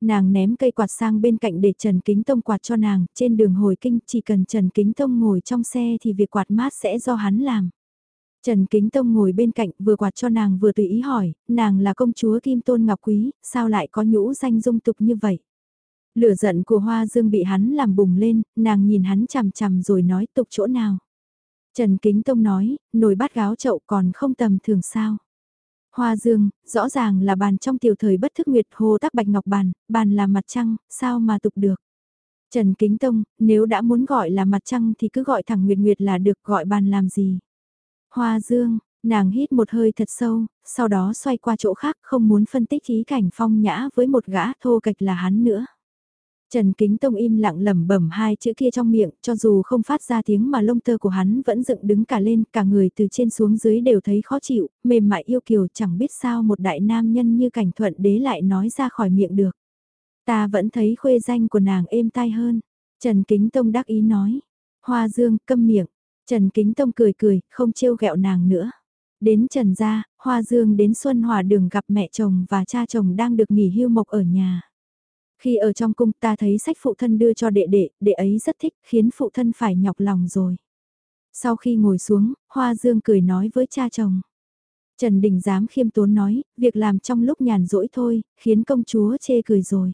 Nàng ném cây quạt sang bên cạnh để Trần Kính Tông quạt cho nàng, trên đường hồi kinh chỉ cần Trần Kính Tông ngồi trong xe thì việc quạt mát sẽ do hắn làm. Trần Kính Tông ngồi bên cạnh vừa quạt cho nàng vừa tùy ý hỏi, nàng là công chúa Kim Tôn Ngọc Quý, sao lại có nhũ danh dung tục như vậy? Lửa giận của Hoa Dương bị hắn làm bùng lên, nàng nhìn hắn chằm chằm rồi nói tục chỗ nào. Trần Kính Tông nói, nồi bát gáo chậu còn không tầm thường sao. Hoa Dương, rõ ràng là bàn trong tiểu thời bất thức nguyệt hồ tác bạch ngọc bàn, bàn là mặt trăng, sao mà tục được. Trần Kính Tông, nếu đã muốn gọi là mặt trăng thì cứ gọi thẳng Nguyệt Nguyệt là được gọi bàn làm gì. Hoa Dương, nàng hít một hơi thật sâu, sau đó xoay qua chỗ khác không muốn phân tích ý cảnh phong nhã với một gã thô kịch là hắn nữa. Trần Kính Tông im lặng lẩm bẩm hai chữ kia trong miệng, cho dù không phát ra tiếng mà lông tơ của hắn vẫn dựng đứng cả lên, cả người từ trên xuống dưới đều thấy khó chịu, mềm mại yêu kiều chẳng biết sao một đại nam nhân như cảnh thuận đế lại nói ra khỏi miệng được. Ta vẫn thấy khuê danh của nàng êm tai hơn. Trần Kính Tông đắc ý nói. Hoa Dương, câm miệng. Trần Kính Tông cười cười, không trêu ghẹo nàng nữa. Đến Trần gia, Hoa Dương đến Xuân Hòa đường gặp mẹ chồng và cha chồng đang được nghỉ hưu mộc ở nhà. Khi ở trong cung ta thấy sách phụ thân đưa cho đệ đệ, đệ ấy rất thích, khiến phụ thân phải nhọc lòng rồi. Sau khi ngồi xuống, Hoa Dương cười nói với cha chồng. Trần Đình dám khiêm tốn nói, việc làm trong lúc nhàn rỗi thôi, khiến công chúa chê cười rồi.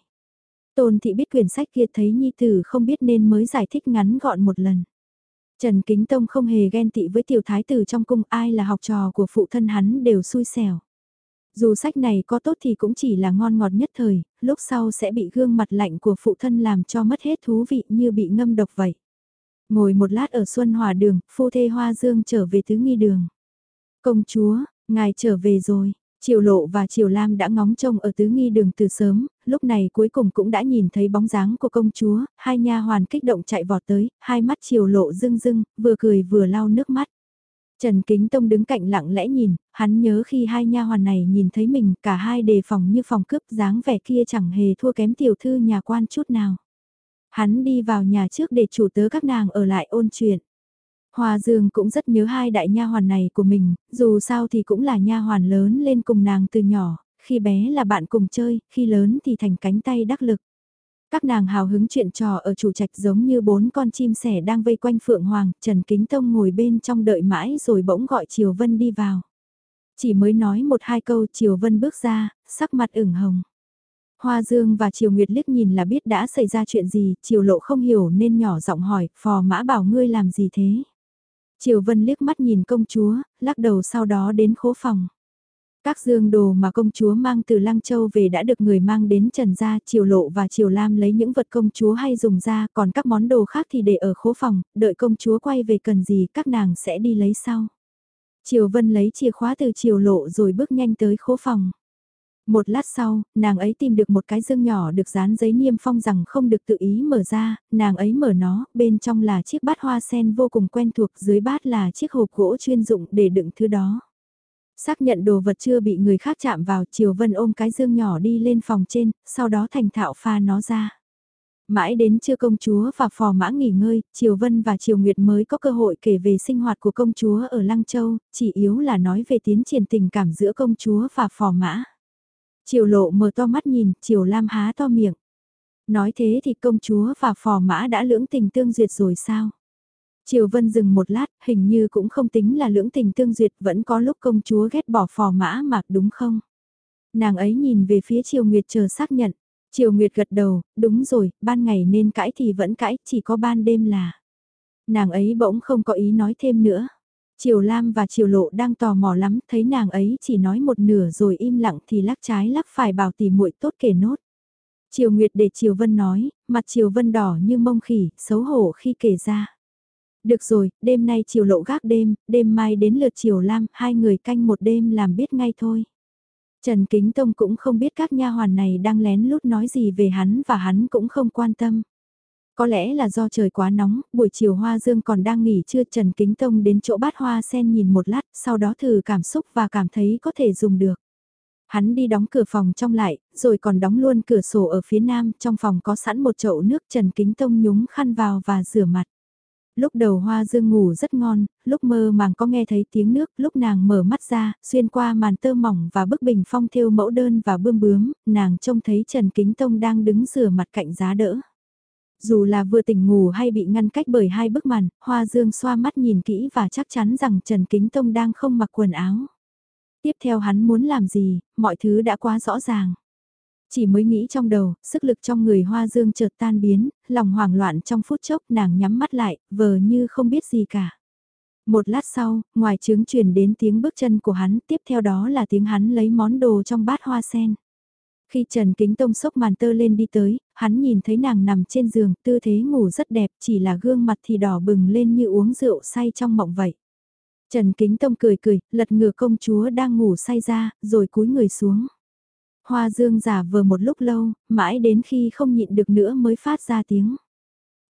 Tôn thị biết quyển sách kia thấy nhi tử không biết nên mới giải thích ngắn gọn một lần. Trần Kính Tông không hề ghen tị với tiểu thái tử trong cung ai là học trò của phụ thân hắn đều xui xẻo. Dù sách này có tốt thì cũng chỉ là ngon ngọt nhất thời, lúc sau sẽ bị gương mặt lạnh của phụ thân làm cho mất hết thú vị như bị ngâm độc vậy. Ngồi một lát ở Xuân Hòa đường, phu thê Hoa Dương trở về tứ nghi đường. Công chúa, ngài trở về rồi. Triều Lộ và Triều Lam đã ngóng trông ở tứ nghi đường từ sớm, lúc này cuối cùng cũng đã nhìn thấy bóng dáng của công chúa, hai nha hoàn kích động chạy vọt tới, hai mắt Triều Lộ rưng rưng, vừa cười vừa lau nước mắt. Trần Kính Tông đứng cạnh lặng lẽ nhìn, hắn nhớ khi hai nha hoàn này nhìn thấy mình, cả hai đề phòng như phòng cướp dáng vẻ kia chẳng hề thua kém tiểu thư nhà quan chút nào. Hắn đi vào nhà trước để chủ tớ các nàng ở lại ôn chuyện. Hoa Dương cũng rất nhớ hai đại nha hoàn này của mình, dù sao thì cũng là nha hoàn lớn lên cùng nàng từ nhỏ, khi bé là bạn cùng chơi, khi lớn thì thành cánh tay đắc lực. Các nàng hào hứng chuyện trò ở chủ trạch giống như bốn con chim sẻ đang vây quanh Phượng Hoàng, Trần Kính Tông ngồi bên trong đợi mãi rồi bỗng gọi Triều Vân đi vào. Chỉ mới nói một hai câu Triều Vân bước ra, sắc mặt ửng hồng. Hoa Dương và Triều Nguyệt liếc nhìn là biết đã xảy ra chuyện gì, Triều Lộ không hiểu nên nhỏ giọng hỏi, phò mã bảo ngươi làm gì thế? Triều Vân liếc mắt nhìn công chúa, lắc đầu sau đó đến khố phòng. Các dương đồ mà công chúa mang từ Lăng Châu về đã được người mang đến Trần Gia, Triều Lộ và Triều Lam lấy những vật công chúa hay dùng ra, còn các món đồ khác thì để ở khố phòng, đợi công chúa quay về cần gì các nàng sẽ đi lấy sau. Triều Vân lấy chìa khóa từ Triều Lộ rồi bước nhanh tới khố phòng. Một lát sau, nàng ấy tìm được một cái dương nhỏ được dán giấy niêm phong rằng không được tự ý mở ra, nàng ấy mở nó, bên trong là chiếc bát hoa sen vô cùng quen thuộc, dưới bát là chiếc hộp gỗ chuyên dụng để đựng thứ đó. Xác nhận đồ vật chưa bị người khác chạm vào, Triều Vân ôm cái dương nhỏ đi lên phòng trên, sau đó thành thạo pha nó ra. Mãi đến chưa công chúa và phò mã nghỉ ngơi, Triều Vân và Triều Nguyệt mới có cơ hội kể về sinh hoạt của công chúa ở Lăng Châu, chỉ yếu là nói về tiến triển tình cảm giữa công chúa và phò mã. Triều lộ mở to mắt nhìn, Triều Lam há to miệng. Nói thế thì công chúa và phò mã đã lưỡng tình tương duyệt rồi sao? Triều Vân dừng một lát, hình như cũng không tính là lưỡng tình tương duyệt, vẫn có lúc công chúa ghét bỏ phò mã mạc đúng không? Nàng ấy nhìn về phía Triều Nguyệt chờ xác nhận. Triều Nguyệt gật đầu, đúng rồi, ban ngày nên cãi thì vẫn cãi, chỉ có ban đêm là. Nàng ấy bỗng không có ý nói thêm nữa. Triều Lam và Triều Lộ đang tò mò lắm, thấy nàng ấy chỉ nói một nửa rồi im lặng thì lắc trái lắc phải bảo tỉ muội tốt kể nốt. Triều Nguyệt để Triều Vân nói, mặt Triều Vân đỏ như mông khỉ, xấu hổ khi kể ra. Được rồi, đêm nay chiều Lộ gác đêm, đêm mai đến lượt chiều Lam, hai người canh một đêm làm biết ngay thôi. Trần Kính Tông cũng không biết các nha hoàn này đang lén lút nói gì về hắn và hắn cũng không quan tâm. Có lẽ là do trời quá nóng, buổi chiều Hoa Dương còn đang nghỉ trưa Trần Kính Tông đến chỗ bát hoa sen nhìn một lát, sau đó thử cảm xúc và cảm thấy có thể dùng được. Hắn đi đóng cửa phòng trong lại, rồi còn đóng luôn cửa sổ ở phía nam, trong phòng có sẵn một chậu nước Trần Kính Tông nhúng khăn vào và rửa mặt. Lúc đầu Hoa Dương ngủ rất ngon, lúc mơ màng có nghe thấy tiếng nước, lúc nàng mở mắt ra, xuyên qua màn tơ mỏng và bức bình phong thêu mẫu đơn và bươm bướm, nàng trông thấy Trần Kính Tông đang đứng rửa mặt cạnh giá đỡ. Dù là vừa tỉnh ngủ hay bị ngăn cách bởi hai bức màn, Hoa Dương xoa mắt nhìn kỹ và chắc chắn rằng Trần Kính Tông đang không mặc quần áo. Tiếp theo hắn muốn làm gì, mọi thứ đã quá rõ ràng. Chỉ mới nghĩ trong đầu, sức lực trong người Hoa Dương chợt tan biến, lòng hoảng loạn trong phút chốc nàng nhắm mắt lại, vờ như không biết gì cả. Một lát sau, ngoài trướng truyền đến tiếng bước chân của hắn, tiếp theo đó là tiếng hắn lấy món đồ trong bát hoa sen. Khi Trần Kính Tông sốc màn tơ lên đi tới, hắn nhìn thấy nàng nằm trên giường, tư thế ngủ rất đẹp, chỉ là gương mặt thì đỏ bừng lên như uống rượu say trong mộng vậy. Trần Kính Tông cười cười, lật ngửa công chúa đang ngủ say ra, rồi cúi người xuống. Hoa dương giả vờ một lúc lâu, mãi đến khi không nhịn được nữa mới phát ra tiếng.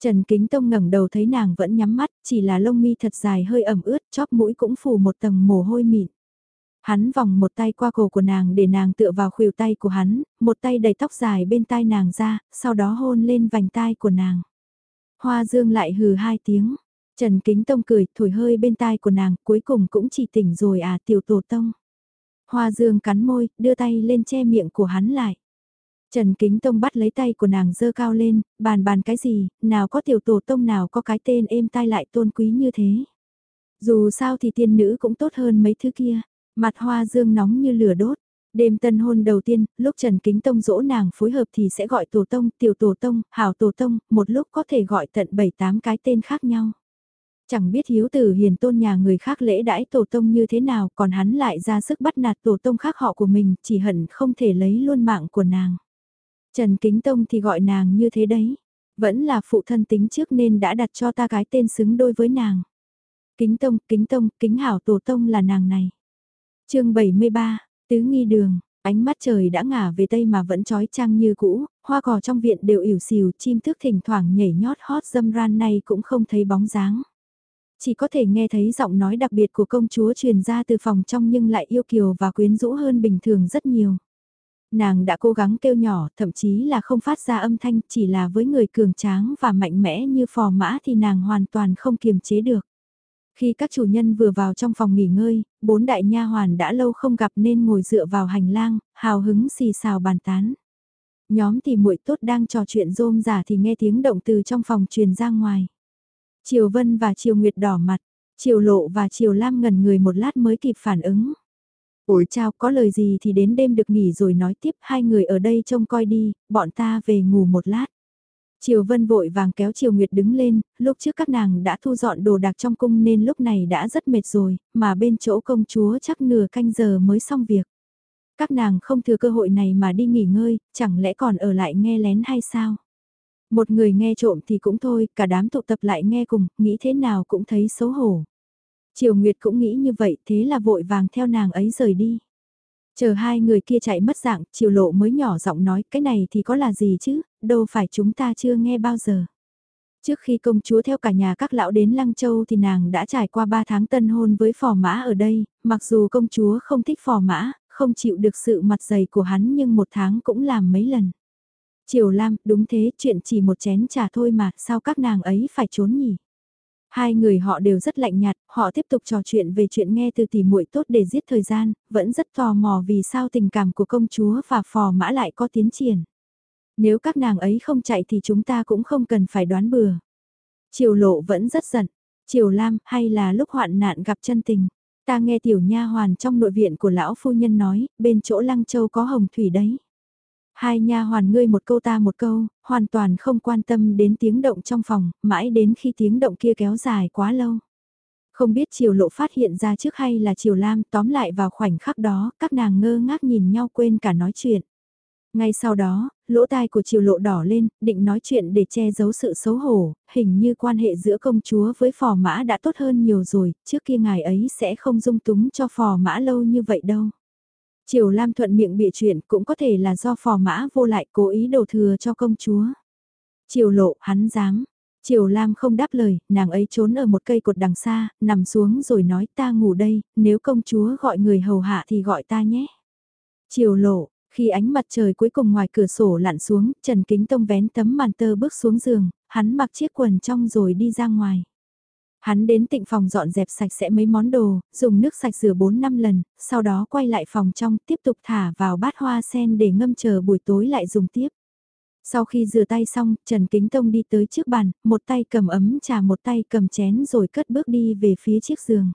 Trần Kính Tông ngẩng đầu thấy nàng vẫn nhắm mắt, chỉ là lông mi thật dài hơi ẩm ướt, chóp mũi cũng phủ một tầng mồ hôi mịn. Hắn vòng một tay qua cổ của nàng để nàng tựa vào khuỷu tay của hắn, một tay đầy tóc dài bên tai nàng ra, sau đó hôn lên vành tai của nàng. Hoa dương lại hừ hai tiếng. Trần Kính Tông cười, thổi hơi bên tai của nàng, cuối cùng cũng chỉ tỉnh rồi à tiểu tổ tông. Hoa dương cắn môi, đưa tay lên che miệng của hắn lại. Trần Kính Tông bắt lấy tay của nàng dơ cao lên, bàn bàn cái gì, nào có tiểu tổ tông nào có cái tên êm tai lại tôn quý như thế. Dù sao thì tiên nữ cũng tốt hơn mấy thứ kia. Mặt hoa dương nóng như lửa đốt. Đêm tân hôn đầu tiên, lúc Trần Kính Tông dỗ nàng phối hợp thì sẽ gọi tổ tông, tiểu tổ tông, hảo tổ tông, một lúc có thể gọi tận 7-8 cái tên khác nhau. Chẳng biết hiếu tử hiền tôn nhà người khác lễ đãi tổ tông như thế nào còn hắn lại ra sức bắt nạt tổ tông khác họ của mình chỉ hận không thể lấy luôn mạng của nàng. Trần Kính Tông thì gọi nàng như thế đấy. Vẫn là phụ thân tính trước nên đã đặt cho ta cái tên xứng đôi với nàng. Kính Tông, Kính Tông, Kính Hảo Tổ Tông là nàng này. chương 73, Tứ Nghi Đường, ánh mắt trời đã ngả về tây mà vẫn trói trăng như cũ, hoa cỏ trong viện đều ỉu xìu, chim thức thỉnh thoảng nhảy nhót hót dâm ran này cũng không thấy bóng dáng. Chỉ có thể nghe thấy giọng nói đặc biệt của công chúa truyền ra từ phòng trong nhưng lại yêu kiều và quyến rũ hơn bình thường rất nhiều. Nàng đã cố gắng kêu nhỏ, thậm chí là không phát ra âm thanh, chỉ là với người cường tráng và mạnh mẽ như phò mã thì nàng hoàn toàn không kiềm chế được. Khi các chủ nhân vừa vào trong phòng nghỉ ngơi, bốn đại nha hoàn đã lâu không gặp nên ngồi dựa vào hành lang, hào hứng xì xào bàn tán. Nhóm thì muội tốt đang trò chuyện rôm giả thì nghe tiếng động từ trong phòng truyền ra ngoài. Triều Vân và Triều Nguyệt đỏ mặt, Triều Lộ và Triều Lam ngẩn người một lát mới kịp phản ứng. Ủi chào có lời gì thì đến đêm được nghỉ rồi nói tiếp hai người ở đây trông coi đi, bọn ta về ngủ một lát. Triều Vân vội vàng kéo Triều Nguyệt đứng lên, lúc trước các nàng đã thu dọn đồ đạc trong cung nên lúc này đã rất mệt rồi, mà bên chỗ công chúa chắc nửa canh giờ mới xong việc. Các nàng không thừa cơ hội này mà đi nghỉ ngơi, chẳng lẽ còn ở lại nghe lén hay sao? Một người nghe trộm thì cũng thôi, cả đám tụ tập lại nghe cùng, nghĩ thế nào cũng thấy xấu hổ. Triều Nguyệt cũng nghĩ như vậy, thế là vội vàng theo nàng ấy rời đi. Chờ hai người kia chạy mất dạng, Triều Lộ mới nhỏ giọng nói, cái này thì có là gì chứ, đâu phải chúng ta chưa nghe bao giờ. Trước khi công chúa theo cả nhà các lão đến Lăng Châu thì nàng đã trải qua 3 tháng tân hôn với phò mã ở đây, mặc dù công chúa không thích phò mã, không chịu được sự mặt dày của hắn nhưng một tháng cũng làm mấy lần. Triều Lam, đúng thế, chuyện chỉ một chén trà thôi mà, sao các nàng ấy phải trốn nhỉ? Hai người họ đều rất lạnh nhạt, họ tiếp tục trò chuyện về chuyện nghe từ tỷ muội tốt để giết thời gian, vẫn rất tò mò vì sao tình cảm của công chúa và phò mã lại có tiến triển. Nếu các nàng ấy không chạy thì chúng ta cũng không cần phải đoán bừa. Triều lộ vẫn rất giận. Triều Lam, hay là lúc hoạn nạn gặp chân tình. Ta nghe tiểu nha hoàn trong nội viện của lão phu nhân nói, bên chỗ Lăng Châu có hồng thủy đấy. Hai nha hoàn ngươi một câu ta một câu, hoàn toàn không quan tâm đến tiếng động trong phòng, mãi đến khi tiếng động kia kéo dài quá lâu. Không biết Triều Lộ phát hiện ra trước hay là Triều Lam tóm lại vào khoảnh khắc đó, các nàng ngơ ngác nhìn nhau quên cả nói chuyện. Ngay sau đó, lỗ tai của Triều Lộ đỏ lên, định nói chuyện để che giấu sự xấu hổ, hình như quan hệ giữa công chúa với phò mã đã tốt hơn nhiều rồi, trước kia ngài ấy sẽ không dung túng cho phò mã lâu như vậy đâu. Triều Lam thuận miệng bịa chuyện cũng có thể là do phò mã vô lại cố ý đổ thừa cho công chúa. Triều lộ, hắn dám. Triều Lam không đáp lời, nàng ấy trốn ở một cây cột đằng xa, nằm xuống rồi nói ta ngủ đây, nếu công chúa gọi người hầu hạ thì gọi ta nhé. Triều lộ, khi ánh mặt trời cuối cùng ngoài cửa sổ lặn xuống, Trần Kính Tông vén tấm màn tơ bước xuống giường, hắn mặc chiếc quần trong rồi đi ra ngoài. Hắn đến tịnh phòng dọn dẹp sạch sẽ mấy món đồ, dùng nước sạch rửa 4 năm lần, sau đó quay lại phòng trong tiếp tục thả vào bát hoa sen để ngâm chờ buổi tối lại dùng tiếp. Sau khi rửa tay xong, Trần Kính Tông đi tới trước bàn, một tay cầm ấm trà một tay cầm chén rồi cất bước đi về phía chiếc giường.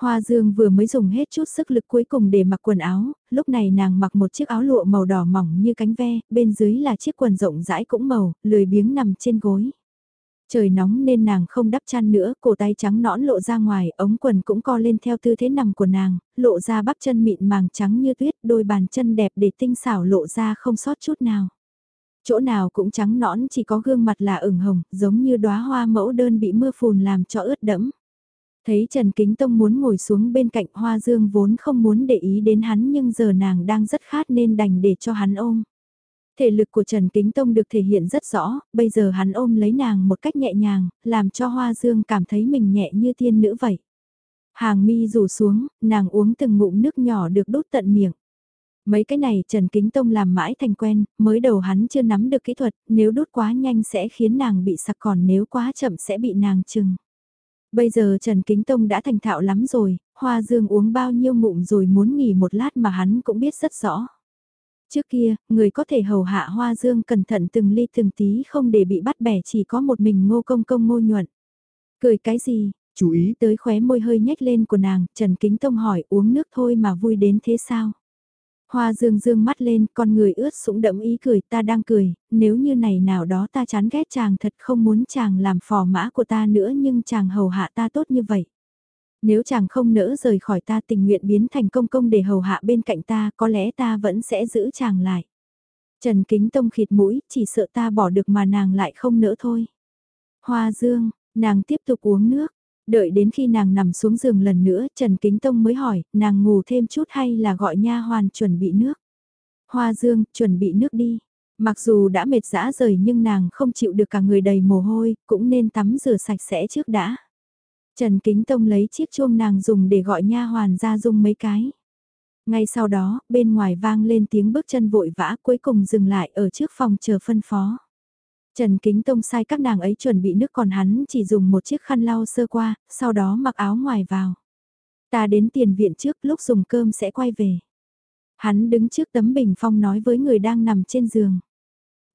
Hoa Dương vừa mới dùng hết chút sức lực cuối cùng để mặc quần áo, lúc này nàng mặc một chiếc áo lụa màu đỏ mỏng như cánh ve, bên dưới là chiếc quần rộng rãi cũng màu, lười biếng nằm trên gối. Trời nóng nên nàng không đắp chăn nữa, cổ tay trắng nõn lộ ra ngoài, ống quần cũng co lên theo tư thế nằm của nàng, lộ ra bắp chân mịn màng trắng như tuyết, đôi bàn chân đẹp để tinh xảo lộ ra không sót chút nào. Chỗ nào cũng trắng nõn chỉ có gương mặt là ửng hồng, giống như đóa hoa mẫu đơn bị mưa phùn làm cho ướt đẫm. Thấy Trần Kính Tông muốn ngồi xuống bên cạnh Hoa Dương vốn không muốn để ý đến hắn nhưng giờ nàng đang rất khát nên đành để cho hắn ôm. Thể lực của Trần Kính Tông được thể hiện rất rõ, bây giờ hắn ôm lấy nàng một cách nhẹ nhàng, làm cho Hoa Dương cảm thấy mình nhẹ như tiên nữ vậy. Hàng mi rủ xuống, nàng uống từng ngụm nước nhỏ được đút tận miệng. Mấy cái này Trần Kính Tông làm mãi thành quen, mới đầu hắn chưa nắm được kỹ thuật, nếu đút quá nhanh sẽ khiến nàng bị sặc còn nếu quá chậm sẽ bị nàng chừng. Bây giờ Trần Kính Tông đã thành thạo lắm rồi, Hoa Dương uống bao nhiêu ngụm rồi muốn nghỉ một lát mà hắn cũng biết rất rõ. Trước kia, người có thể hầu hạ hoa dương cẩn thận từng ly từng tí không để bị bắt bẻ chỉ có một mình ngô công công ngô nhuận. Cười cái gì, chú ý tới khóe môi hơi nhếch lên của nàng, Trần Kính Tông hỏi uống nước thôi mà vui đến thế sao? Hoa dương dương mắt lên, con người ướt sũng đẫm ý cười, ta đang cười, nếu như này nào đó ta chán ghét chàng thật không muốn chàng làm phò mã của ta nữa nhưng chàng hầu hạ ta tốt như vậy. Nếu chàng không nỡ rời khỏi ta tình nguyện biến thành công công để hầu hạ bên cạnh ta, có lẽ ta vẫn sẽ giữ chàng lại. Trần Kính Tông khịt mũi, chỉ sợ ta bỏ được mà nàng lại không nỡ thôi. Hoa dương, nàng tiếp tục uống nước. Đợi đến khi nàng nằm xuống giường lần nữa, Trần Kính Tông mới hỏi, nàng ngủ thêm chút hay là gọi nha hoàn chuẩn bị nước. Hoa dương, chuẩn bị nước đi. Mặc dù đã mệt dã rời nhưng nàng không chịu được cả người đầy mồ hôi, cũng nên tắm rửa sạch sẽ trước đã. Trần Kính Tông lấy chiếc chuông nàng dùng để gọi nha hoàn ra dung mấy cái. Ngay sau đó, bên ngoài vang lên tiếng bước chân vội vã cuối cùng dừng lại ở trước phòng chờ phân phó. Trần Kính Tông sai các nàng ấy chuẩn bị nước còn hắn chỉ dùng một chiếc khăn lau sơ qua, sau đó mặc áo ngoài vào. Ta đến tiền viện trước lúc dùng cơm sẽ quay về. Hắn đứng trước tấm bình phong nói với người đang nằm trên giường.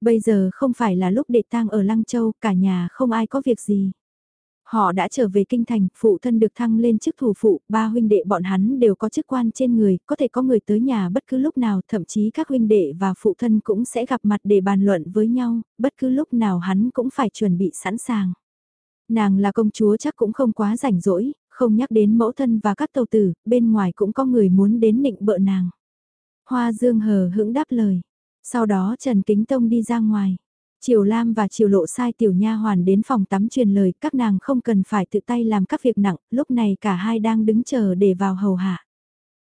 Bây giờ không phải là lúc để tang ở Lăng Châu, cả nhà không ai có việc gì. Họ đã trở về kinh thành, phụ thân được thăng lên chức thủ phụ, ba huynh đệ bọn hắn đều có chức quan trên người, có thể có người tới nhà bất cứ lúc nào, thậm chí các huynh đệ và phụ thân cũng sẽ gặp mặt để bàn luận với nhau, bất cứ lúc nào hắn cũng phải chuẩn bị sẵn sàng. Nàng là công chúa chắc cũng không quá rảnh rỗi, không nhắc đến mẫu thân và các tàu tử, bên ngoài cũng có người muốn đến nịnh bợ nàng. Hoa dương hờ hững đáp lời, sau đó Trần Kính Tông đi ra ngoài. Triều Lam và Triều Lộ sai tiểu nha hoàn đến phòng tắm truyền lời, các nàng không cần phải tự tay làm các việc nặng, lúc này cả hai đang đứng chờ để vào hầu hạ.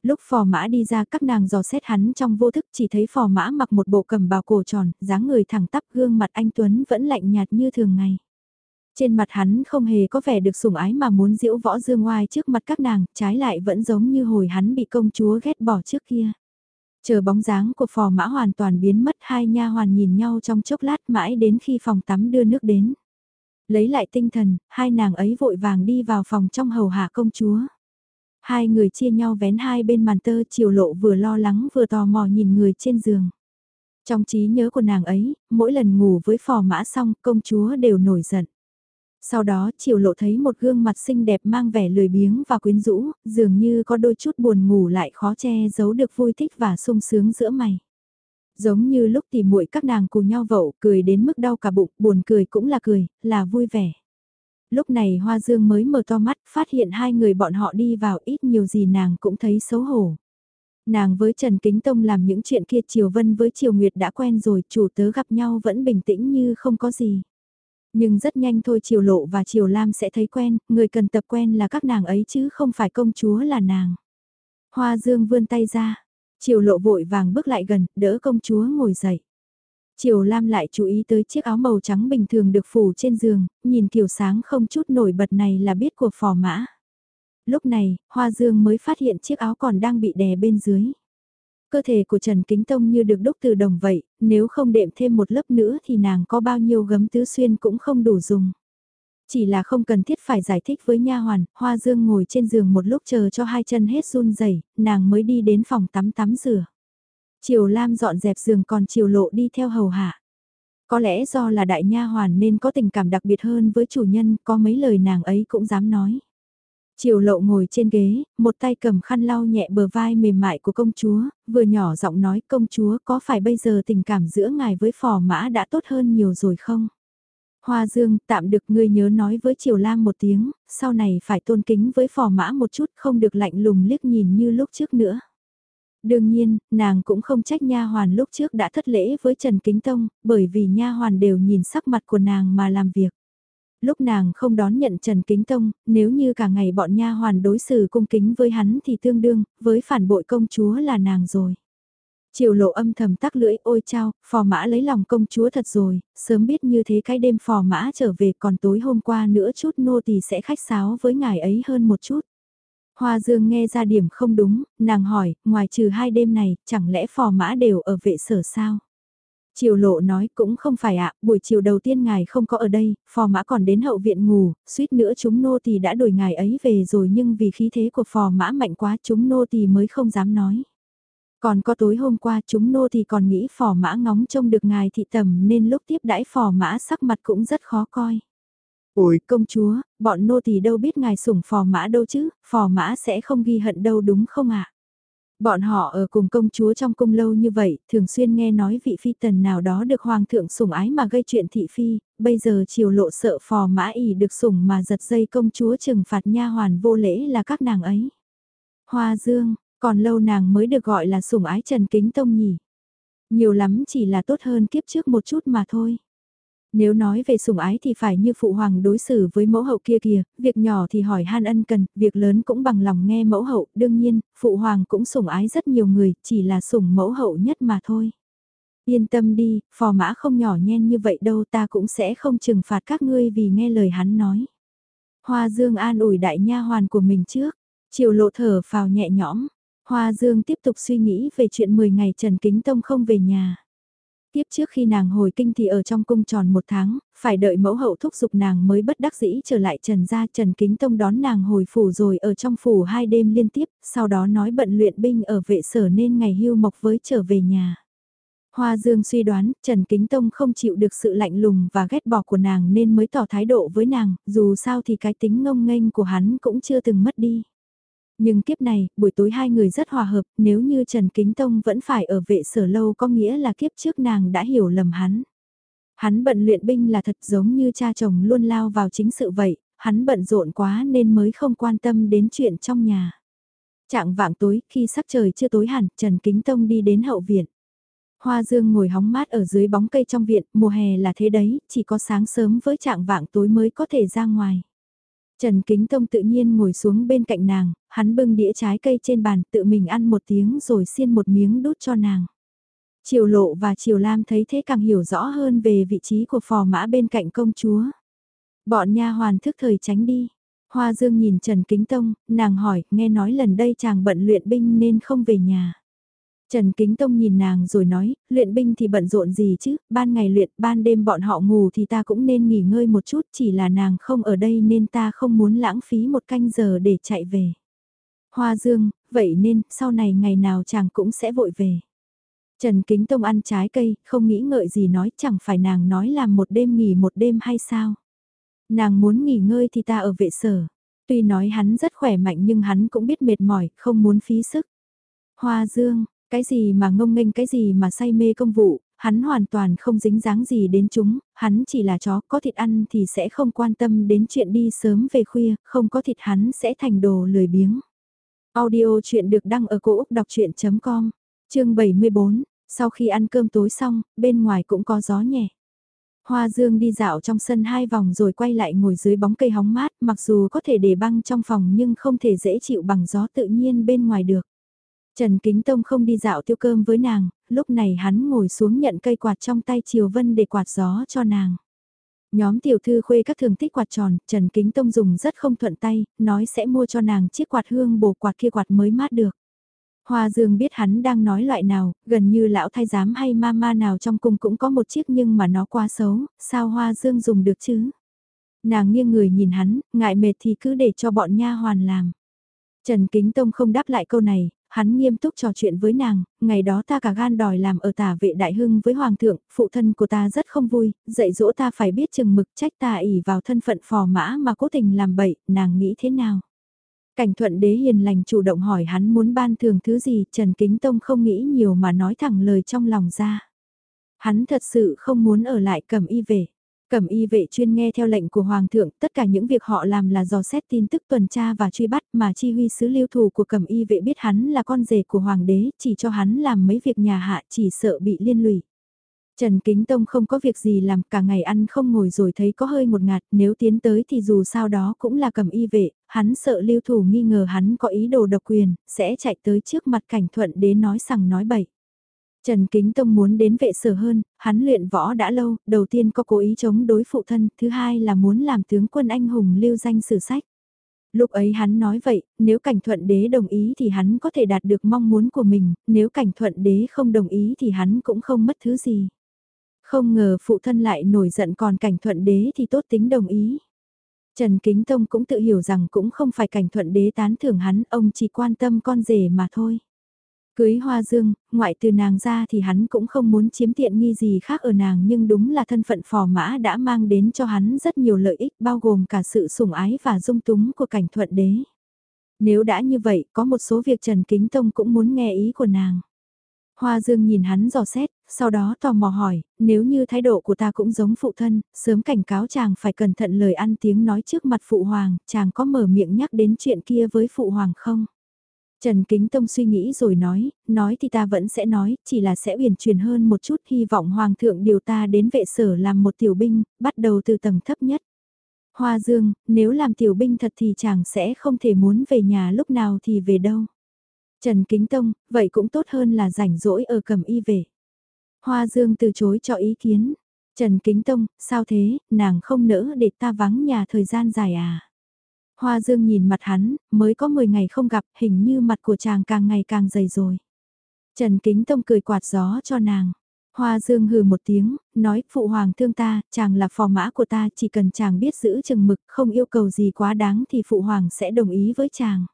Lúc phò mã đi ra các nàng dò xét hắn trong vô thức chỉ thấy phò mã mặc một bộ cầm bào cổ tròn, dáng người thẳng tắp gương mặt anh Tuấn vẫn lạnh nhạt như thường ngày. Trên mặt hắn không hề có vẻ được sủng ái mà muốn diễu võ dương oai trước mặt các nàng, trái lại vẫn giống như hồi hắn bị công chúa ghét bỏ trước kia. Chờ bóng dáng của phò mã hoàn toàn biến mất hai nha hoàn nhìn nhau trong chốc lát mãi đến khi phòng tắm đưa nước đến. Lấy lại tinh thần, hai nàng ấy vội vàng đi vào phòng trong hầu hạ công chúa. Hai người chia nhau vén hai bên màn tơ chiều lộ vừa lo lắng vừa tò mò nhìn người trên giường. Trong trí nhớ của nàng ấy, mỗi lần ngủ với phò mã xong công chúa đều nổi giận. Sau đó triều lộ thấy một gương mặt xinh đẹp mang vẻ lười biếng và quyến rũ, dường như có đôi chút buồn ngủ lại khó che giấu được vui thích và sung sướng giữa mày. Giống như lúc tỉ muội các nàng cùng nhau vậu, cười đến mức đau cả bụng, buồn cười cũng là cười, là vui vẻ. Lúc này Hoa Dương mới mở to mắt, phát hiện hai người bọn họ đi vào ít nhiều gì nàng cũng thấy xấu hổ. Nàng với Trần Kính Tông làm những chuyện kia Triều Vân với Triều Nguyệt đã quen rồi, chủ tớ gặp nhau vẫn bình tĩnh như không có gì. Nhưng rất nhanh thôi Triều Lộ và Triều Lam sẽ thấy quen, người cần tập quen là các nàng ấy chứ không phải công chúa là nàng. Hoa Dương vươn tay ra, Triều Lộ vội vàng bước lại gần, đỡ công chúa ngồi dậy. Triều Lam lại chú ý tới chiếc áo màu trắng bình thường được phủ trên giường, nhìn kiểu sáng không chút nổi bật này là biết của phò mã. Lúc này, Hoa Dương mới phát hiện chiếc áo còn đang bị đè bên dưới. Cơ thể của Trần Kính Tông như được đúc từ đồng vậy, nếu không đệm thêm một lớp nữa thì nàng có bao nhiêu gấm tứ xuyên cũng không đủ dùng. Chỉ là không cần thiết phải giải thích với nha hoàn, Hoa Dương ngồi trên giường một lúc chờ cho hai chân hết run rẩy, nàng mới đi đến phòng tắm tắm rửa. Triều Lam dọn dẹp giường còn Triều Lộ đi theo hầu hạ. Có lẽ do là đại nha hoàn nên có tình cảm đặc biệt hơn với chủ nhân, có mấy lời nàng ấy cũng dám nói. Triều lộ ngồi trên ghế, một tay cầm khăn lau nhẹ bờ vai mềm mại của công chúa, vừa nhỏ giọng nói công chúa có phải bây giờ tình cảm giữa ngài với phò mã đã tốt hơn nhiều rồi không? Hoa Dương, tạm được ngươi nhớ nói với Triều Lam một tiếng, sau này phải tôn kính với phò mã một chút không được lạnh lùng liếc nhìn như lúc trước nữa. Đương nhiên, nàng cũng không trách nha hoàn lúc trước đã thất lễ với Trần Kính Tông, bởi vì nha hoàn đều nhìn sắc mặt của nàng mà làm việc. Lúc nàng không đón nhận Trần Kính Tông, nếu như cả ngày bọn nha hoàn đối xử cung kính với hắn thì tương đương, với phản bội công chúa là nàng rồi. Triều lộ âm thầm tắc lưỡi, ôi chao, phò mã lấy lòng công chúa thật rồi, sớm biết như thế cái đêm phò mã trở về còn tối hôm qua nữa chút nô thì sẽ khách sáo với ngài ấy hơn một chút. Hoa Dương nghe ra điểm không đúng, nàng hỏi, ngoài trừ hai đêm này, chẳng lẽ phò mã đều ở vệ sở sao? Triều lộ nói cũng không phải ạ, buổi chiều đầu tiên ngài không có ở đây, phò mã còn đến hậu viện ngủ, suýt nữa chúng nô tỳ đã đuổi ngài ấy về rồi nhưng vì khí thế của phò mã mạnh quá chúng nô tỳ mới không dám nói. Còn có tối hôm qua chúng nô thì còn nghĩ phò mã ngóng trông được ngài thị tầm nên lúc tiếp đãi phò mã sắc mặt cũng rất khó coi. Ôi công chúa, bọn nô tỳ đâu biết ngài sủng phò mã đâu chứ, phò mã sẽ không ghi hận đâu đúng không ạ? Bọn họ ở cùng công chúa trong cung lâu như vậy, thường xuyên nghe nói vị phi tần nào đó được hoàng thượng sủng ái mà gây chuyện thị phi, bây giờ chiều lộ sợ phò mã ỉ được sủng mà giật dây công chúa trừng phạt nha hoàn vô lễ là các nàng ấy. Hoa dương, còn lâu nàng mới được gọi là sủng ái Trần Kính Tông nhỉ. Nhiều lắm chỉ là tốt hơn kiếp trước một chút mà thôi. Nếu nói về sủng ái thì phải như phụ hoàng đối xử với mẫu hậu kia kìa, việc nhỏ thì hỏi han ân cần, việc lớn cũng bằng lòng nghe mẫu hậu, đương nhiên, phụ hoàng cũng sủng ái rất nhiều người, chỉ là sủng mẫu hậu nhất mà thôi. Yên tâm đi, phò mã không nhỏ nhen như vậy đâu ta cũng sẽ không trừng phạt các ngươi vì nghe lời hắn nói. Hoa Dương an ủi đại nha hoàn của mình trước, chiều lộ thở phào nhẹ nhõm, Hoa Dương tiếp tục suy nghĩ về chuyện 10 ngày Trần Kính Tông không về nhà. Tiếp trước khi nàng hồi kinh thì ở trong cung tròn một tháng, phải đợi mẫu hậu thúc giục nàng mới bất đắc dĩ trở lại Trần gia Trần Kính Tông đón nàng hồi phủ rồi ở trong phủ hai đêm liên tiếp, sau đó nói bận luyện binh ở vệ sở nên ngày hưu mộc với trở về nhà. Hoa Dương suy đoán Trần Kính Tông không chịu được sự lạnh lùng và ghét bỏ của nàng nên mới tỏ thái độ với nàng, dù sao thì cái tính ngông nghênh của hắn cũng chưa từng mất đi. Nhưng kiếp này, buổi tối hai người rất hòa hợp, nếu như Trần Kính Tông vẫn phải ở vệ sở lâu có nghĩa là kiếp trước nàng đã hiểu lầm hắn. Hắn bận luyện binh là thật giống như cha chồng luôn lao vào chính sự vậy, hắn bận rộn quá nên mới không quan tâm đến chuyện trong nhà. Trạng vạng tối, khi sắc trời chưa tối hẳn, Trần Kính Tông đi đến hậu viện. Hoa Dương ngồi hóng mát ở dưới bóng cây trong viện, mùa hè là thế đấy, chỉ có sáng sớm với trạng vạng tối mới có thể ra ngoài. Trần Kính Tông tự nhiên ngồi xuống bên cạnh nàng, hắn bưng đĩa trái cây trên bàn tự mình ăn một tiếng rồi xiên một miếng đút cho nàng. Triều Lộ và Triều Lam thấy thế càng hiểu rõ hơn về vị trí của phò mã bên cạnh công chúa. Bọn nha hoàn thức thời tránh đi. Hoa Dương nhìn Trần Kính Tông, nàng hỏi, nghe nói lần đây chàng bận luyện binh nên không về nhà. Trần Kính Tông nhìn nàng rồi nói, luyện binh thì bận rộn gì chứ, ban ngày luyện, ban đêm bọn họ ngủ thì ta cũng nên nghỉ ngơi một chút, chỉ là nàng không ở đây nên ta không muốn lãng phí một canh giờ để chạy về. Hoa Dương, vậy nên, sau này ngày nào chàng cũng sẽ vội về. Trần Kính Tông ăn trái cây, không nghĩ ngợi gì nói, chẳng phải nàng nói là một đêm nghỉ một đêm hay sao. Nàng muốn nghỉ ngơi thì ta ở vệ sở. Tuy nói hắn rất khỏe mạnh nhưng hắn cũng biết mệt mỏi, không muốn phí sức. Hoa Dương, cái gì mà ngông nghênh cái gì mà say mê công vụ, hắn hoàn toàn không dính dáng gì đến chúng, hắn chỉ là chó, có thịt ăn thì sẽ không quan tâm đến chuyện đi sớm về khuya, không có thịt hắn sẽ thành đồ lười biếng. Audio chuyện được đăng ở cổ Úc đọc chuyện.com, chương 74, sau khi ăn cơm tối xong, bên ngoài cũng có gió nhẹ. Hoa Dương đi dạo trong sân hai vòng rồi quay lại ngồi dưới bóng cây hóng mát, mặc dù có thể để băng trong phòng nhưng không thể dễ chịu bằng gió tự nhiên bên ngoài được. Trần Kính Tông không đi dạo tiêu cơm với nàng, lúc này hắn ngồi xuống nhận cây quạt trong tay Triều Vân để quạt gió cho nàng. Nhóm tiểu thư khuê các thường thích quạt tròn, Trần Kính Tông dùng rất không thuận tay, nói sẽ mua cho nàng chiếc quạt hương bổ quạt kia quạt mới mát được. Hoa Dương biết hắn đang nói loại nào, gần như lão thái giám hay ma ma nào trong cung cũng có một chiếc nhưng mà nó quá xấu, sao Hoa Dương dùng được chứ? Nàng nghiêng người nhìn hắn, ngại mệt thì cứ để cho bọn nha hoàn làm. Trần Kính Tông không đáp lại câu này, hắn nghiêm túc trò chuyện với nàng, ngày đó ta cả gan đòi làm ở tả vệ đại hưng với hoàng thượng, phụ thân của ta rất không vui, dạy dỗ ta phải biết chừng mực trách ta ỉ vào thân phận phò mã mà cố tình làm bậy, nàng nghĩ thế nào? Cảnh thuận đế hiền lành chủ động hỏi hắn muốn ban thường thứ gì, Trần Kính Tông không nghĩ nhiều mà nói thẳng lời trong lòng ra. Hắn thật sự không muốn ở lại cầm y về. Cẩm y vệ chuyên nghe theo lệnh của Hoàng thượng, tất cả những việc họ làm là dò xét tin tức tuần tra và truy bắt mà chi huy sứ lưu thủ của cẩm y vệ biết hắn là con rể của Hoàng đế, chỉ cho hắn làm mấy việc nhà hạ chỉ sợ bị liên lụy. Trần Kính Tông không có việc gì làm cả ngày ăn không ngồi rồi thấy có hơi một ngạt nếu tiến tới thì dù sao đó cũng là cầm y vệ, hắn sợ lưu thủ nghi ngờ hắn có ý đồ độc quyền, sẽ chạy tới trước mặt cảnh thuận đế nói sằng nói bậy. Trần Kính Tông muốn đến vệ sở hơn, hắn luyện võ đã lâu, đầu tiên có cố ý chống đối phụ thân, thứ hai là muốn làm tướng quân anh hùng lưu danh sử sách. Lúc ấy hắn nói vậy, nếu cảnh thuận đế đồng ý thì hắn có thể đạt được mong muốn của mình, nếu cảnh thuận đế không đồng ý thì hắn cũng không mất thứ gì. Không ngờ phụ thân lại nổi giận còn cảnh thuận đế thì tốt tính đồng ý. Trần Kính Tông cũng tự hiểu rằng cũng không phải cảnh thuận đế tán thưởng hắn, ông chỉ quan tâm con rể mà thôi. Cưới hoa dương, ngoại từ nàng ra thì hắn cũng không muốn chiếm tiện nghi gì khác ở nàng nhưng đúng là thân phận phò mã đã mang đến cho hắn rất nhiều lợi ích bao gồm cả sự sủng ái và dung túng của cảnh thuận đế. Nếu đã như vậy, có một số việc Trần Kính Tông cũng muốn nghe ý của nàng. Hoa Dương nhìn hắn dò xét, sau đó tò mò hỏi, nếu như thái độ của ta cũng giống phụ thân, sớm cảnh cáo chàng phải cẩn thận lời ăn tiếng nói trước mặt phụ hoàng, chàng có mở miệng nhắc đến chuyện kia với phụ hoàng không? Trần Kính Tông suy nghĩ rồi nói, nói thì ta vẫn sẽ nói, chỉ là sẽ uyển chuyển hơn một chút hy vọng Hoàng thượng điều ta đến vệ sở làm một tiểu binh, bắt đầu từ tầng thấp nhất. Hoa Dương, nếu làm tiểu binh thật thì chàng sẽ không thể muốn về nhà lúc nào thì về đâu. Trần Kính Tông, vậy cũng tốt hơn là rảnh rỗi ở cầm y về. Hoa Dương từ chối cho ý kiến. Trần Kính Tông, sao thế, nàng không nỡ để ta vắng nhà thời gian dài à? Hoa Dương nhìn mặt hắn, mới có 10 ngày không gặp, hình như mặt của chàng càng ngày càng dày rồi. Trần Kính Tông cười quạt gió cho nàng. Hoa Dương hừ một tiếng, nói phụ hoàng thương ta, chàng là phò mã của ta, chỉ cần chàng biết giữ chừng mực, không yêu cầu gì quá đáng thì phụ hoàng sẽ đồng ý với chàng.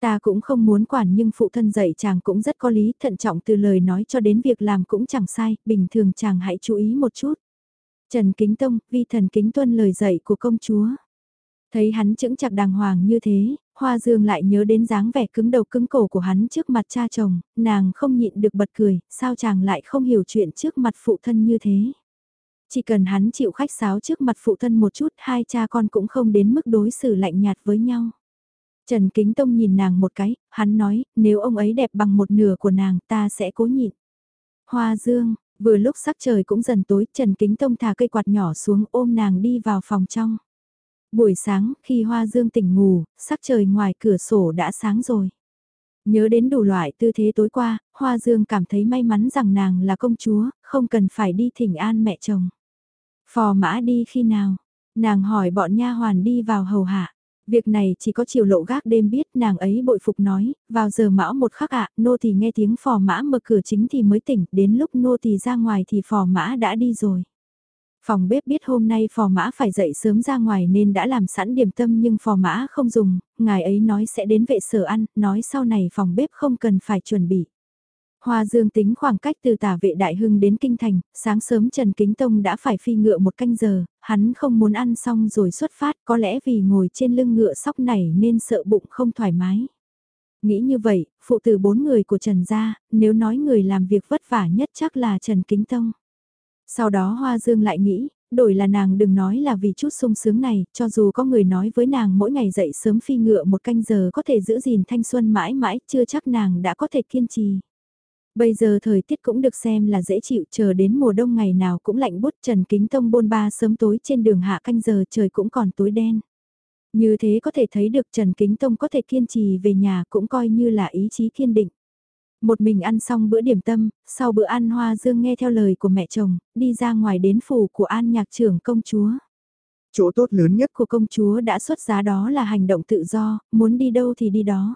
Ta cũng không muốn quản nhưng phụ thân dạy chàng cũng rất có lý, thận trọng từ lời nói cho đến việc làm cũng chẳng sai, bình thường chàng hãy chú ý một chút. Trần Kính Tông, vi thần kính tuân lời dạy của công chúa. Thấy hắn chững chặt đàng hoàng như thế, Hoa Dương lại nhớ đến dáng vẻ cứng đầu cứng cổ của hắn trước mặt cha chồng, nàng không nhịn được bật cười, sao chàng lại không hiểu chuyện trước mặt phụ thân như thế. Chỉ cần hắn chịu khách sáo trước mặt phụ thân một chút, hai cha con cũng không đến mức đối xử lạnh nhạt với nhau. Trần Kính Tông nhìn nàng một cái, hắn nói, nếu ông ấy đẹp bằng một nửa của nàng ta sẽ cố nhịn. Hoa Dương, vừa lúc sắc trời cũng dần tối, Trần Kính Tông thả cây quạt nhỏ xuống ôm nàng đi vào phòng trong. Buổi sáng, khi Hoa Dương tỉnh ngủ, sắc trời ngoài cửa sổ đã sáng rồi. Nhớ đến đủ loại tư thế tối qua, Hoa Dương cảm thấy may mắn rằng nàng là công chúa, không cần phải đi thỉnh an mẹ chồng. Phò mã đi khi nào? Nàng hỏi bọn nha hoàn đi vào hầu hạ. Việc này chỉ có chiều lộ gác đêm biết nàng ấy bội phục nói, vào giờ mão một khắc ạ, nô thì nghe tiếng phò mã mở cửa chính thì mới tỉnh, đến lúc nô thì ra ngoài thì phò mã đã đi rồi. Phòng bếp biết hôm nay phò mã phải dậy sớm ra ngoài nên đã làm sẵn điểm tâm nhưng phò mã không dùng, ngài ấy nói sẽ đến vệ sở ăn, nói sau này phòng bếp không cần phải chuẩn bị. Hoa Dương tính khoảng cách từ tả vệ đại hưng đến kinh thành, sáng sớm Trần Kính Tông đã phải phi ngựa một canh giờ, hắn không muốn ăn xong rồi xuất phát, có lẽ vì ngồi trên lưng ngựa sóc này nên sợ bụng không thoải mái. Nghĩ như vậy, phụ tử bốn người của Trần gia, nếu nói người làm việc vất vả nhất chắc là Trần Kính Tông. Sau đó Hoa Dương lại nghĩ, đổi là nàng đừng nói là vì chút sung sướng này, cho dù có người nói với nàng mỗi ngày dậy sớm phi ngựa một canh giờ có thể giữ gìn thanh xuân mãi mãi, chưa chắc nàng đã có thể kiên trì. Bây giờ thời tiết cũng được xem là dễ chịu chờ đến mùa đông ngày nào cũng lạnh bút Trần Kính Tông bôn ba sớm tối trên đường hạ canh giờ trời cũng còn tối đen. Như thế có thể thấy được Trần Kính Tông có thể kiên trì về nhà cũng coi như là ý chí kiên định. Một mình ăn xong bữa điểm tâm, sau bữa ăn Hoa Dương nghe theo lời của mẹ chồng, đi ra ngoài đến phủ của An nhạc trưởng công chúa. Chỗ tốt lớn nhất của công chúa đã xuất giá đó là hành động tự do, muốn đi đâu thì đi đó.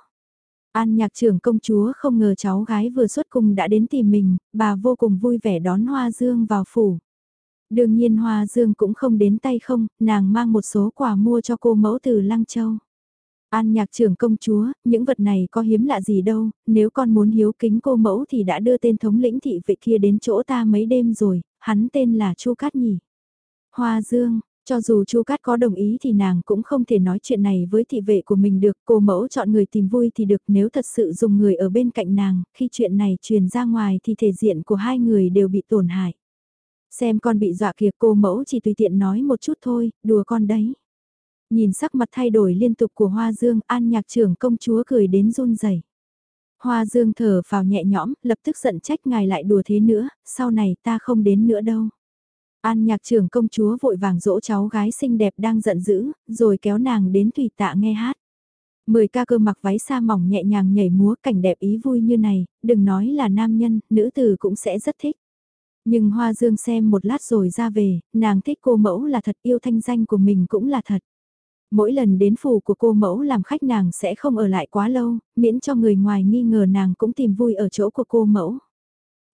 An nhạc trưởng công chúa không ngờ cháu gái vừa xuất cung đã đến tìm mình, bà vô cùng vui vẻ đón Hoa Dương vào phủ. Đương nhiên Hoa Dương cũng không đến tay không, nàng mang một số quà mua cho cô mẫu từ Lăng Châu. An nhạc trưởng công chúa, những vật này có hiếm lạ gì đâu, nếu con muốn hiếu kính cô mẫu thì đã đưa tên thống lĩnh thị vệ kia đến chỗ ta mấy đêm rồi, hắn tên là Chu Cát nhỉ. Hoa Dương, cho dù Chu Cát có đồng ý thì nàng cũng không thể nói chuyện này với thị vệ của mình được, cô mẫu chọn người tìm vui thì được nếu thật sự dùng người ở bên cạnh nàng, khi chuyện này truyền ra ngoài thì thể diện của hai người đều bị tổn hại. Xem con bị dọa kìa cô mẫu chỉ tùy tiện nói một chút thôi, đùa con đấy. Nhìn sắc mặt thay đổi liên tục của Hoa Dương, an nhạc trưởng công chúa cười đến run rẩy. Hoa Dương thở vào nhẹ nhõm, lập tức giận trách ngài lại đùa thế nữa, sau này ta không đến nữa đâu. An nhạc trưởng công chúa vội vàng dỗ cháu gái xinh đẹp đang giận dữ, rồi kéo nàng đến tùy tạ nghe hát. Mười ca cơ mặc váy sa mỏng nhẹ nhàng nhảy múa cảnh đẹp ý vui như này, đừng nói là nam nhân, nữ tử cũng sẽ rất thích. Nhưng Hoa Dương xem một lát rồi ra về, nàng thích cô mẫu là thật yêu thanh danh của mình cũng là thật. Mỗi lần đến phủ của cô mẫu làm khách nàng sẽ không ở lại quá lâu, miễn cho người ngoài nghi ngờ nàng cũng tìm vui ở chỗ của cô mẫu.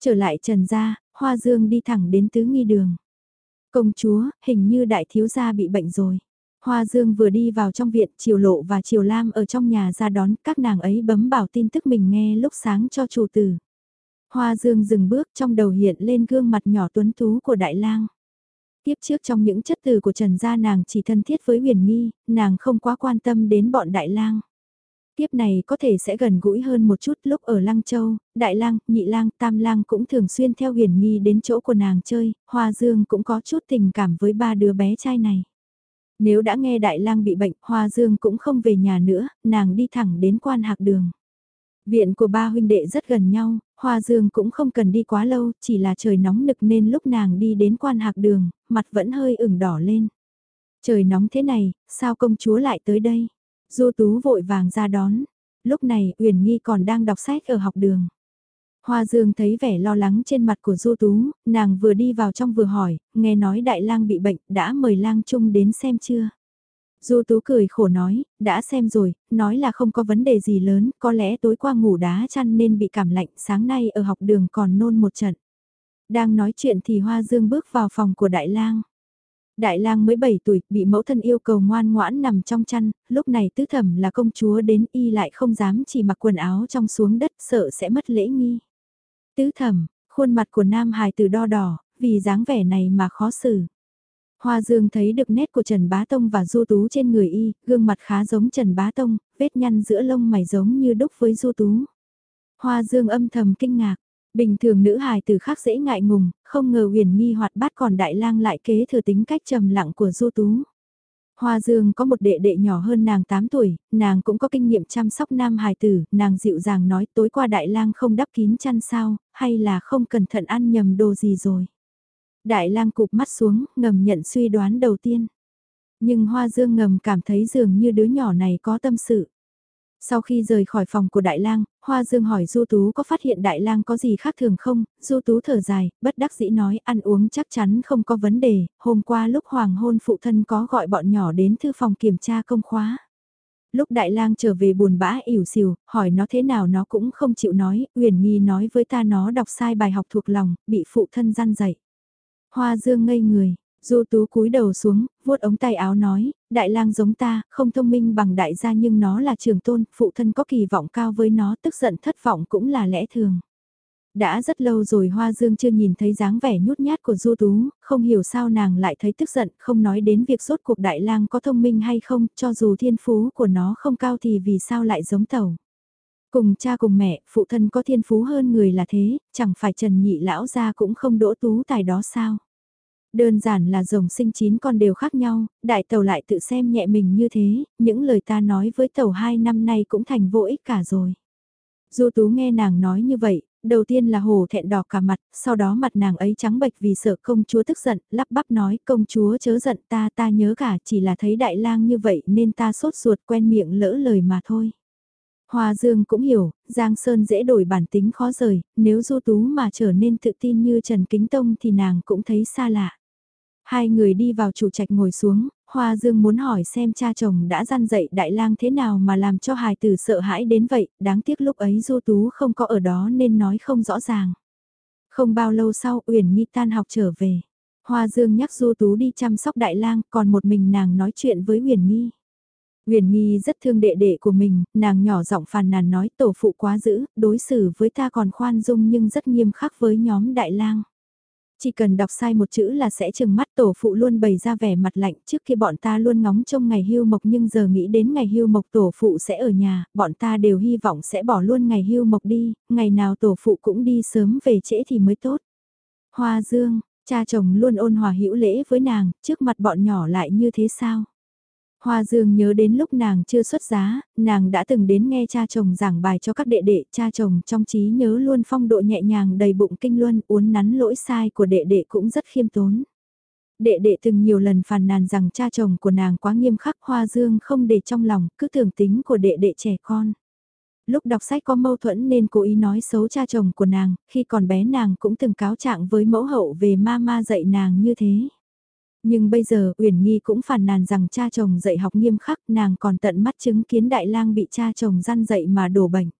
Trở lại trần gia, Hoa Dương đi thẳng đến tứ nghi đường. Công chúa, hình như đại thiếu gia bị bệnh rồi. Hoa Dương vừa đi vào trong viện, Triều Lộ và Triều Lam ở trong nhà ra đón, các nàng ấy bấm bảo tin tức mình nghe lúc sáng cho chủ tử. Hoa Dương dừng bước trong đầu hiện lên gương mặt nhỏ tuấn tú của Đại Lang. Tiếp trước trong những chất từ của Trần Gia nàng chỉ thân thiết với huyền nghi, nàng không quá quan tâm đến bọn Đại Lang. Tiếp này có thể sẽ gần gũi hơn một chút lúc ở Lăng Châu, Đại Lang, Nhị Lang, Tam Lang cũng thường xuyên theo huyền nghi đến chỗ của nàng chơi, Hoa Dương cũng có chút tình cảm với ba đứa bé trai này. Nếu đã nghe Đại Lang bị bệnh, Hoa Dương cũng không về nhà nữa, nàng đi thẳng đến quan hạc đường. Viện của ba huynh đệ rất gần nhau, Hoa Dương cũng không cần đi quá lâu, chỉ là trời nóng nực nên lúc nàng đi đến quan hạc đường, mặt vẫn hơi ửng đỏ lên. Trời nóng thế này, sao công chúa lại tới đây? Du Tú vội vàng ra đón. Lúc này, Uyển Nhi còn đang đọc sách ở học đường. Hoa Dương thấy vẻ lo lắng trên mặt của Du Tú, nàng vừa đi vào trong vừa hỏi, nghe nói đại lang bị bệnh, đã mời lang trung đến xem chưa? Du Tú cười khổ nói, đã xem rồi, nói là không có vấn đề gì lớn, có lẽ tối qua ngủ đá chăn nên bị cảm lạnh, sáng nay ở học đường còn nôn một trận. Đang nói chuyện thì Hoa Dương bước vào phòng của Đại Lang. Đại lang mới 7 tuổi, bị mẫu thân yêu cầu ngoan ngoãn nằm trong chăn, lúc này tứ thẩm là công chúa đến y lại không dám chỉ mặc quần áo trong xuống đất sợ sẽ mất lễ nghi. Tứ thẩm, khuôn mặt của nam hài từ đo đỏ, vì dáng vẻ này mà khó xử. Hoa Dương thấy được nét của Trần Bá Tông và Du Tú trên người y, gương mặt khá giống Trần Bá Tông, vết nhăn giữa lông mày giống như đúc với Du Tú. Hoa Dương âm thầm kinh ngạc, Bình thường nữ hài từ khác dễ ngại ngùng, không ngờ huyền nghi hoạt bát còn đại lang lại kế thừa tính cách trầm lặng của du tú. Hoa Dương có một đệ đệ nhỏ hơn nàng 8 tuổi, nàng cũng có kinh nghiệm chăm sóc nam hài tử, nàng dịu dàng nói tối qua đại lang không đắp kín chăn sao, hay là không cẩn thận ăn nhầm đồ gì rồi. Đại lang cụp mắt xuống, ngầm nhận suy đoán đầu tiên. Nhưng Hoa Dương ngầm cảm thấy dường như đứa nhỏ này có tâm sự. Sau khi rời khỏi phòng của Đại Lang, Hoa Dương hỏi Du Tú có phát hiện Đại Lang có gì khác thường không, Du Tú thở dài, bất đắc dĩ nói ăn uống chắc chắn không có vấn đề, hôm qua lúc hoàng hôn phụ thân có gọi bọn nhỏ đến thư phòng kiểm tra công khóa. Lúc Đại Lang trở về buồn bã ỉu xìu, hỏi nó thế nào nó cũng không chịu nói, Uyển Nghi nói với ta nó đọc sai bài học thuộc lòng, bị phụ thân gian dạy. Hoa Dương ngây người, Du Tú cúi đầu xuống, vuốt ống tay áo nói, đại lang giống ta, không thông minh bằng đại gia nhưng nó là trường tôn, phụ thân có kỳ vọng cao với nó, tức giận thất vọng cũng là lẽ thường. Đã rất lâu rồi Hoa Dương chưa nhìn thấy dáng vẻ nhút nhát của Du Tú, không hiểu sao nàng lại thấy tức giận, không nói đến việc rốt cuộc đại lang có thông minh hay không, cho dù thiên phú của nó không cao thì vì sao lại giống tàu. Cùng cha cùng mẹ, phụ thân có thiên phú hơn người là thế, chẳng phải Trần Nhị Lão gia cũng không đỗ tú tài đó sao. Đơn giản là rồng sinh chín con đều khác nhau, đại tàu lại tự xem nhẹ mình như thế, những lời ta nói với tàu hai năm nay cũng thành vô ích cả rồi. Du Tú nghe nàng nói như vậy, đầu tiên là hồ thẹn đỏ cả mặt, sau đó mặt nàng ấy trắng bệch vì sợ công chúa tức giận, lắp bắp nói công chúa chớ giận ta ta nhớ cả chỉ là thấy đại lang như vậy nên ta sốt ruột quen miệng lỡ lời mà thôi. Hoa Dương cũng hiểu, Giang Sơn dễ đổi bản tính khó rời, nếu Du Tú mà trở nên tự tin như Trần Kính Tông thì nàng cũng thấy xa lạ. Hai người đi vào chủ trạch ngồi xuống, Hoa Dương muốn hỏi xem cha chồng đã gian dạy đại lang thế nào mà làm cho hài tử sợ hãi đến vậy, đáng tiếc lúc ấy Du Tú không có ở đó nên nói không rõ ràng. Không bao lâu sau Uyển Nhi tan học trở về. Hoa Dương nhắc Du Tú đi chăm sóc đại lang, còn một mình nàng nói chuyện với Uyển Nhi. Uyển Nhi rất thương đệ đệ của mình, nàng nhỏ giọng phàn nàn nói tổ phụ quá dữ, đối xử với ta còn khoan dung nhưng rất nghiêm khắc với nhóm đại lang. Chỉ cần đọc sai một chữ là sẽ chừng mắt tổ phụ luôn bày ra vẻ mặt lạnh trước khi bọn ta luôn ngóng trông ngày hưu mộc nhưng giờ nghĩ đến ngày hưu mộc tổ phụ sẽ ở nhà, bọn ta đều hy vọng sẽ bỏ luôn ngày hưu mộc đi, ngày nào tổ phụ cũng đi sớm về trễ thì mới tốt. Hoa Dương, cha chồng luôn ôn hòa hữu lễ với nàng, trước mặt bọn nhỏ lại như thế sao? Hoa Dương nhớ đến lúc nàng chưa xuất giá, nàng đã từng đến nghe cha chồng giảng bài cho các đệ đệ, cha chồng trong trí nhớ luôn phong độ nhẹ nhàng đầy bụng kinh luân, uốn nắn lỗi sai của đệ đệ cũng rất khiêm tốn. Đệ đệ từng nhiều lần phàn nàn rằng cha chồng của nàng quá nghiêm khắc Hoa Dương không để trong lòng, cứ tưởng tính của đệ đệ trẻ con. Lúc đọc sách có mâu thuẫn nên cố ý nói xấu cha chồng của nàng, khi còn bé nàng cũng từng cáo trạng với mẫu hậu về ma ma dạy nàng như thế. Nhưng bây giờ Uyển Nghi cũng phản nàn rằng cha chồng dạy học nghiêm khắc nàng còn tận mắt chứng kiến đại lang bị cha chồng gian dạy mà đổ bệnh.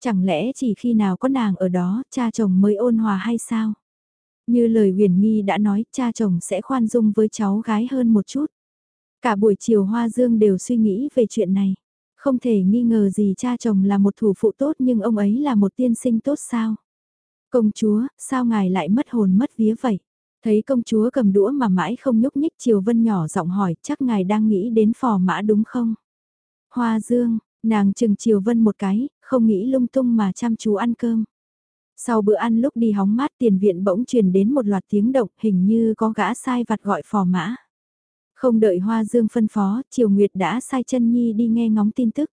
Chẳng lẽ chỉ khi nào có nàng ở đó cha chồng mới ôn hòa hay sao? Như lời Uyển Nghi đã nói cha chồng sẽ khoan dung với cháu gái hơn một chút. Cả buổi chiều Hoa Dương đều suy nghĩ về chuyện này. Không thể nghi ngờ gì cha chồng là một thủ phụ tốt nhưng ông ấy là một tiên sinh tốt sao? Công chúa, sao ngài lại mất hồn mất vía vậy? Thấy công chúa cầm đũa mà mãi không nhúc nhích Triều Vân nhỏ giọng hỏi chắc ngài đang nghĩ đến phò mã đúng không? Hoa Dương, Nàng chừng triều vân một cái, không nghĩ lung tung mà chăm chú ăn cơm. Sau bữa ăn lúc đi hóng mát tiền viện bỗng truyền đến một loạt tiếng động hình như có gã sai vặt gọi phò mã. Không đợi Hoa Dương phân phó, Triều Nguyệt đã sai chân Nhi đi nghe ngóng tin tức.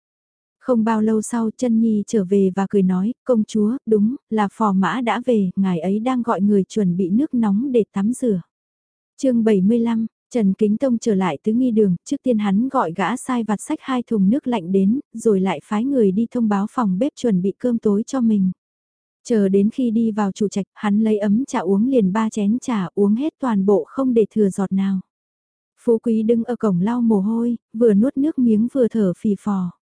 Không bao lâu sau chân Nhi trở về và cười nói, công chúa, đúng, là phò mã đã về, ngài ấy đang gọi người chuẩn bị nước nóng để tắm rửa. chương 75, Trần Kính Tông trở lại tứ nghi đường, trước tiên hắn gọi gã sai vặt sách hai thùng nước lạnh đến, rồi lại phái người đi thông báo phòng bếp chuẩn bị cơm tối cho mình. Chờ đến khi đi vào chủ trạch, hắn lấy ấm trà uống liền ba chén trà uống hết toàn bộ không để thừa giọt nào. Phú quý đứng ở cổng lau mồ hôi, vừa nuốt nước miếng vừa thở phì phò.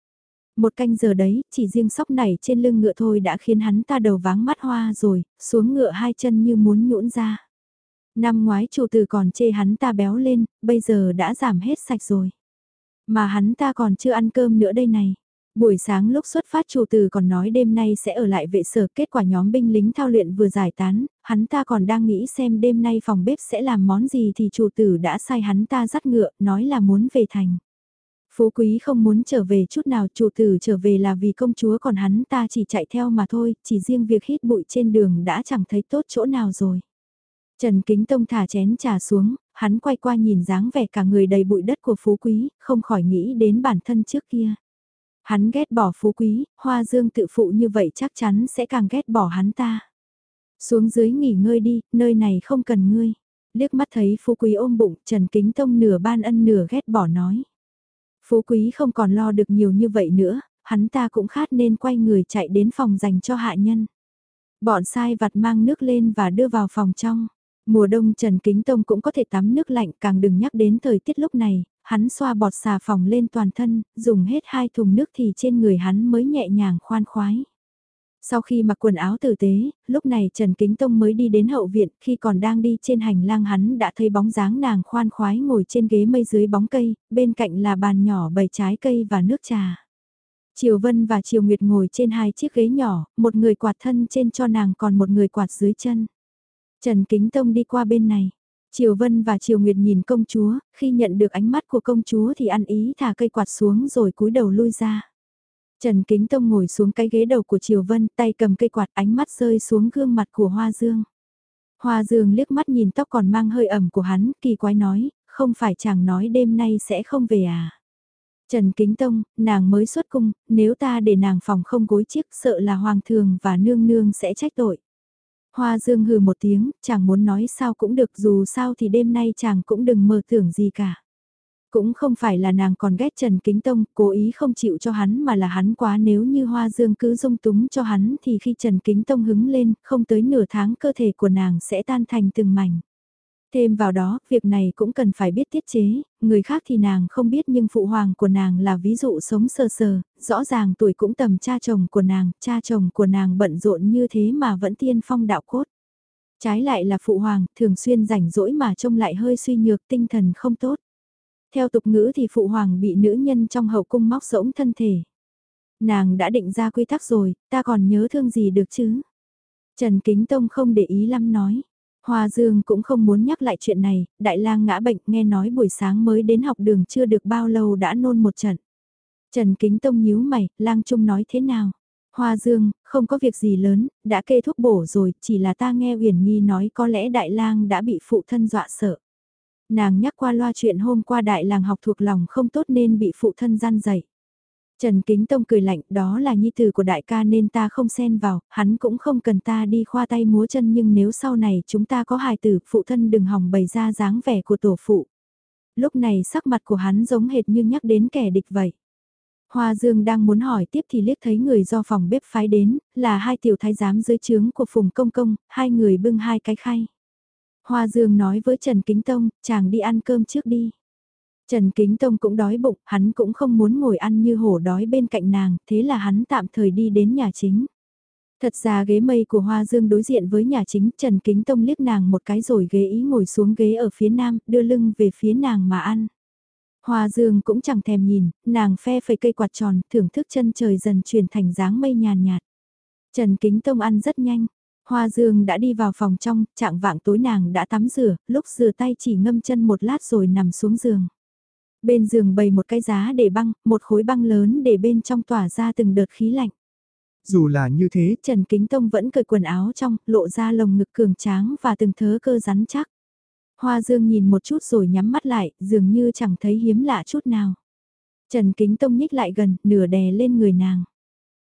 Một canh giờ đấy, chỉ riêng sóc này trên lưng ngựa thôi đã khiến hắn ta đầu váng mắt hoa rồi, xuống ngựa hai chân như muốn nhũn ra. Năm ngoái chủ tử còn chê hắn ta béo lên, bây giờ đã giảm hết sạch rồi. Mà hắn ta còn chưa ăn cơm nữa đây này. Buổi sáng lúc xuất phát chủ tử còn nói đêm nay sẽ ở lại vệ sở kết quả nhóm binh lính thao luyện vừa giải tán, hắn ta còn đang nghĩ xem đêm nay phòng bếp sẽ làm món gì thì chủ tử đã sai hắn ta dắt ngựa, nói là muốn về thành. Phú quý không muốn trở về chút nào chủ tử trở về là vì công chúa còn hắn ta chỉ chạy theo mà thôi, chỉ riêng việc hít bụi trên đường đã chẳng thấy tốt chỗ nào rồi. Trần Kính Tông thả chén trà xuống, hắn quay qua nhìn dáng vẻ cả người đầy bụi đất của phú quý, không khỏi nghĩ đến bản thân trước kia. Hắn ghét bỏ phú quý, hoa dương tự phụ như vậy chắc chắn sẽ càng ghét bỏ hắn ta. Xuống dưới nghỉ ngơi đi, nơi này không cần ngươi. Liếc mắt thấy phú quý ôm bụng, Trần Kính Tông nửa ban ân nửa ghét bỏ nói. Phú quý không còn lo được nhiều như vậy nữa, hắn ta cũng khát nên quay người chạy đến phòng dành cho hạ nhân. Bọn sai vặt mang nước lên và đưa vào phòng trong. Mùa đông Trần Kính Tông cũng có thể tắm nước lạnh càng đừng nhắc đến thời tiết lúc này, hắn xoa bọt xà phòng lên toàn thân, dùng hết hai thùng nước thì trên người hắn mới nhẹ nhàng khoan khoái. Sau khi mặc quần áo tử tế, lúc này Trần Kính Tông mới đi đến hậu viện, khi còn đang đi trên hành lang hắn đã thấy bóng dáng nàng khoan khoái ngồi trên ghế mây dưới bóng cây, bên cạnh là bàn nhỏ bày trái cây và nước trà. Triều Vân và Triều Nguyệt ngồi trên hai chiếc ghế nhỏ, một người quạt thân trên cho nàng còn một người quạt dưới chân. Trần Kính Tông đi qua bên này. Triều Vân và Triều Nguyệt nhìn công chúa, khi nhận được ánh mắt của công chúa thì ăn ý thả cây quạt xuống rồi cúi đầu lui ra. Trần Kính Tông ngồi xuống cái ghế đầu của Triều Vân, tay cầm cây quạt ánh mắt rơi xuống gương mặt của Hoa Dương. Hoa Dương liếc mắt nhìn tóc còn mang hơi ẩm của hắn, kỳ quái nói, không phải chàng nói đêm nay sẽ không về à. Trần Kính Tông, nàng mới xuất cung, nếu ta để nàng phòng không gối chiếc sợ là hoàng thường và nương nương sẽ trách tội. Hoa Dương hừ một tiếng, chàng muốn nói sao cũng được dù sao thì đêm nay chàng cũng đừng mơ tưởng gì cả. Cũng không phải là nàng còn ghét Trần Kính Tông, cố ý không chịu cho hắn mà là hắn quá nếu như Hoa Dương cứ dung túng cho hắn thì khi Trần Kính Tông hứng lên, không tới nửa tháng cơ thể của nàng sẽ tan thành từng mảnh. Thêm vào đó, việc này cũng cần phải biết tiết chế, người khác thì nàng không biết nhưng phụ hoàng của nàng là ví dụ sống sơ sờ, rõ ràng tuổi cũng tầm cha chồng của nàng, cha chồng của nàng bận rộn như thế mà vẫn tiên phong đạo cốt. Trái lại là phụ hoàng, thường xuyên rảnh rỗi mà trông lại hơi suy nhược tinh thần không tốt. Theo tục ngữ thì phụ hoàng bị nữ nhân trong hậu cung móc rỗng thân thể. Nàng đã định ra quy tắc rồi, ta còn nhớ thương gì được chứ? Trần Kính Tông không để ý lắm nói. Hoa Dương cũng không muốn nhắc lại chuyện này, đại lang ngã bệnh nghe nói buổi sáng mới đến học đường chưa được bao lâu đã nôn một trận. Trần Kính Tông nhíu mày, lang trung nói thế nào? Hoa Dương, không có việc gì lớn, đã kê thuốc bổ rồi, chỉ là ta nghe Uyển Nghi nói có lẽ đại lang đã bị phụ thân dọa sợ. Nàng nhắc qua loa chuyện hôm qua đại làng học thuộc lòng không tốt nên bị phụ thân gian dậy. Trần Kính Tông cười lạnh, đó là nhi tử của đại ca nên ta không xen vào, hắn cũng không cần ta đi khoa tay múa chân nhưng nếu sau này chúng ta có hài tử, phụ thân đừng hỏng bày ra dáng vẻ của tổ phụ. Lúc này sắc mặt của hắn giống hệt như nhắc đến kẻ địch vậy. Hoa Dương đang muốn hỏi tiếp thì liếc thấy người do phòng bếp phái đến, là hai tiểu thái giám dưới trướng của Phùng Công Công, hai người bưng hai cái khay. Hoa Dương nói với Trần Kính Tông, chàng đi ăn cơm trước đi. Trần Kính Tông cũng đói bụng, hắn cũng không muốn ngồi ăn như hổ đói bên cạnh nàng, thế là hắn tạm thời đi đến nhà chính. Thật ra ghế mây của Hoa Dương đối diện với nhà chính, Trần Kính Tông liếc nàng một cái rồi ghế ý ngồi xuống ghế ở phía nam, đưa lưng về phía nàng mà ăn. Hoa Dương cũng chẳng thèm nhìn, nàng phe phẩy cây quạt tròn, thưởng thức chân trời dần chuyển thành dáng mây nhàn nhạt. Trần Kính Tông ăn rất nhanh, Hoa Dương đã đi vào phòng trong, trạng vạng tối nàng đã tắm rửa, lúc rửa tay chỉ ngâm chân một lát rồi nằm xuống giường. Bên giường bày một cái giá để băng, một khối băng lớn để bên trong tỏa ra từng đợt khí lạnh. Dù là như thế, Trần Kính Tông vẫn cởi quần áo trong, lộ ra lồng ngực cường tráng và từng thớ cơ rắn chắc. Hoa Dương nhìn một chút rồi nhắm mắt lại, dường như chẳng thấy hiếm lạ chút nào. Trần Kính Tông nhích lại gần, nửa đè lên người nàng.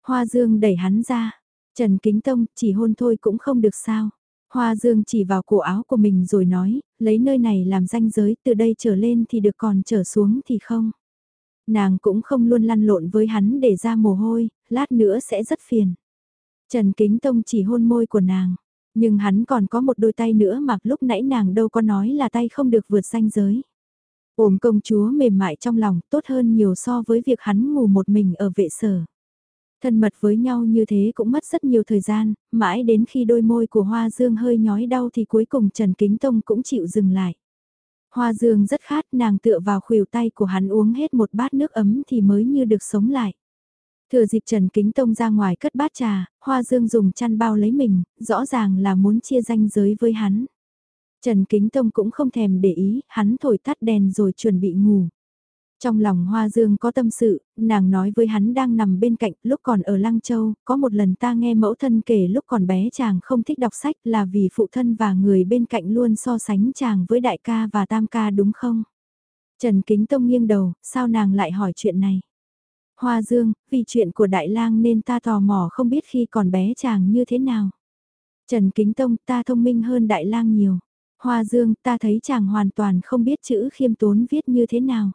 Hoa Dương đẩy hắn ra. Trần Kính Tông, chỉ hôn thôi cũng không được sao. Hoa Dương chỉ vào cổ áo của mình rồi nói, lấy nơi này làm ranh giới, từ đây trở lên thì được còn trở xuống thì không. Nàng cũng không luôn lăn lộn với hắn để ra mồ hôi, lát nữa sẽ rất phiền. Trần Kính Tông chỉ hôn môi của nàng, nhưng hắn còn có một đôi tay nữa mà lúc nãy nàng đâu có nói là tay không được vượt ranh giới. Ôm công chúa mềm mại trong lòng tốt hơn nhiều so với việc hắn ngủ một mình ở vệ sở. Thân mật với nhau như thế cũng mất rất nhiều thời gian, mãi đến khi đôi môi của Hoa Dương hơi nhói đau thì cuối cùng Trần Kính Tông cũng chịu dừng lại. Hoa Dương rất khát nàng tựa vào khuỷu tay của hắn uống hết một bát nước ấm thì mới như được sống lại. Thừa dịp Trần Kính Tông ra ngoài cất bát trà, Hoa Dương dùng chăn bao lấy mình, rõ ràng là muốn chia ranh giới với hắn. Trần Kính Tông cũng không thèm để ý, hắn thổi tắt đèn rồi chuẩn bị ngủ. Trong lòng Hoa Dương có tâm sự, nàng nói với hắn đang nằm bên cạnh lúc còn ở Lăng Châu, có một lần ta nghe mẫu thân kể lúc còn bé chàng không thích đọc sách là vì phụ thân và người bên cạnh luôn so sánh chàng với đại ca và tam ca đúng không? Trần Kính Tông nghiêng đầu, sao nàng lại hỏi chuyện này? Hoa Dương, vì chuyện của Đại lang nên ta tò mò không biết khi còn bé chàng như thế nào. Trần Kính Tông, ta thông minh hơn Đại lang nhiều. Hoa Dương, ta thấy chàng hoàn toàn không biết chữ khiêm tốn viết như thế nào.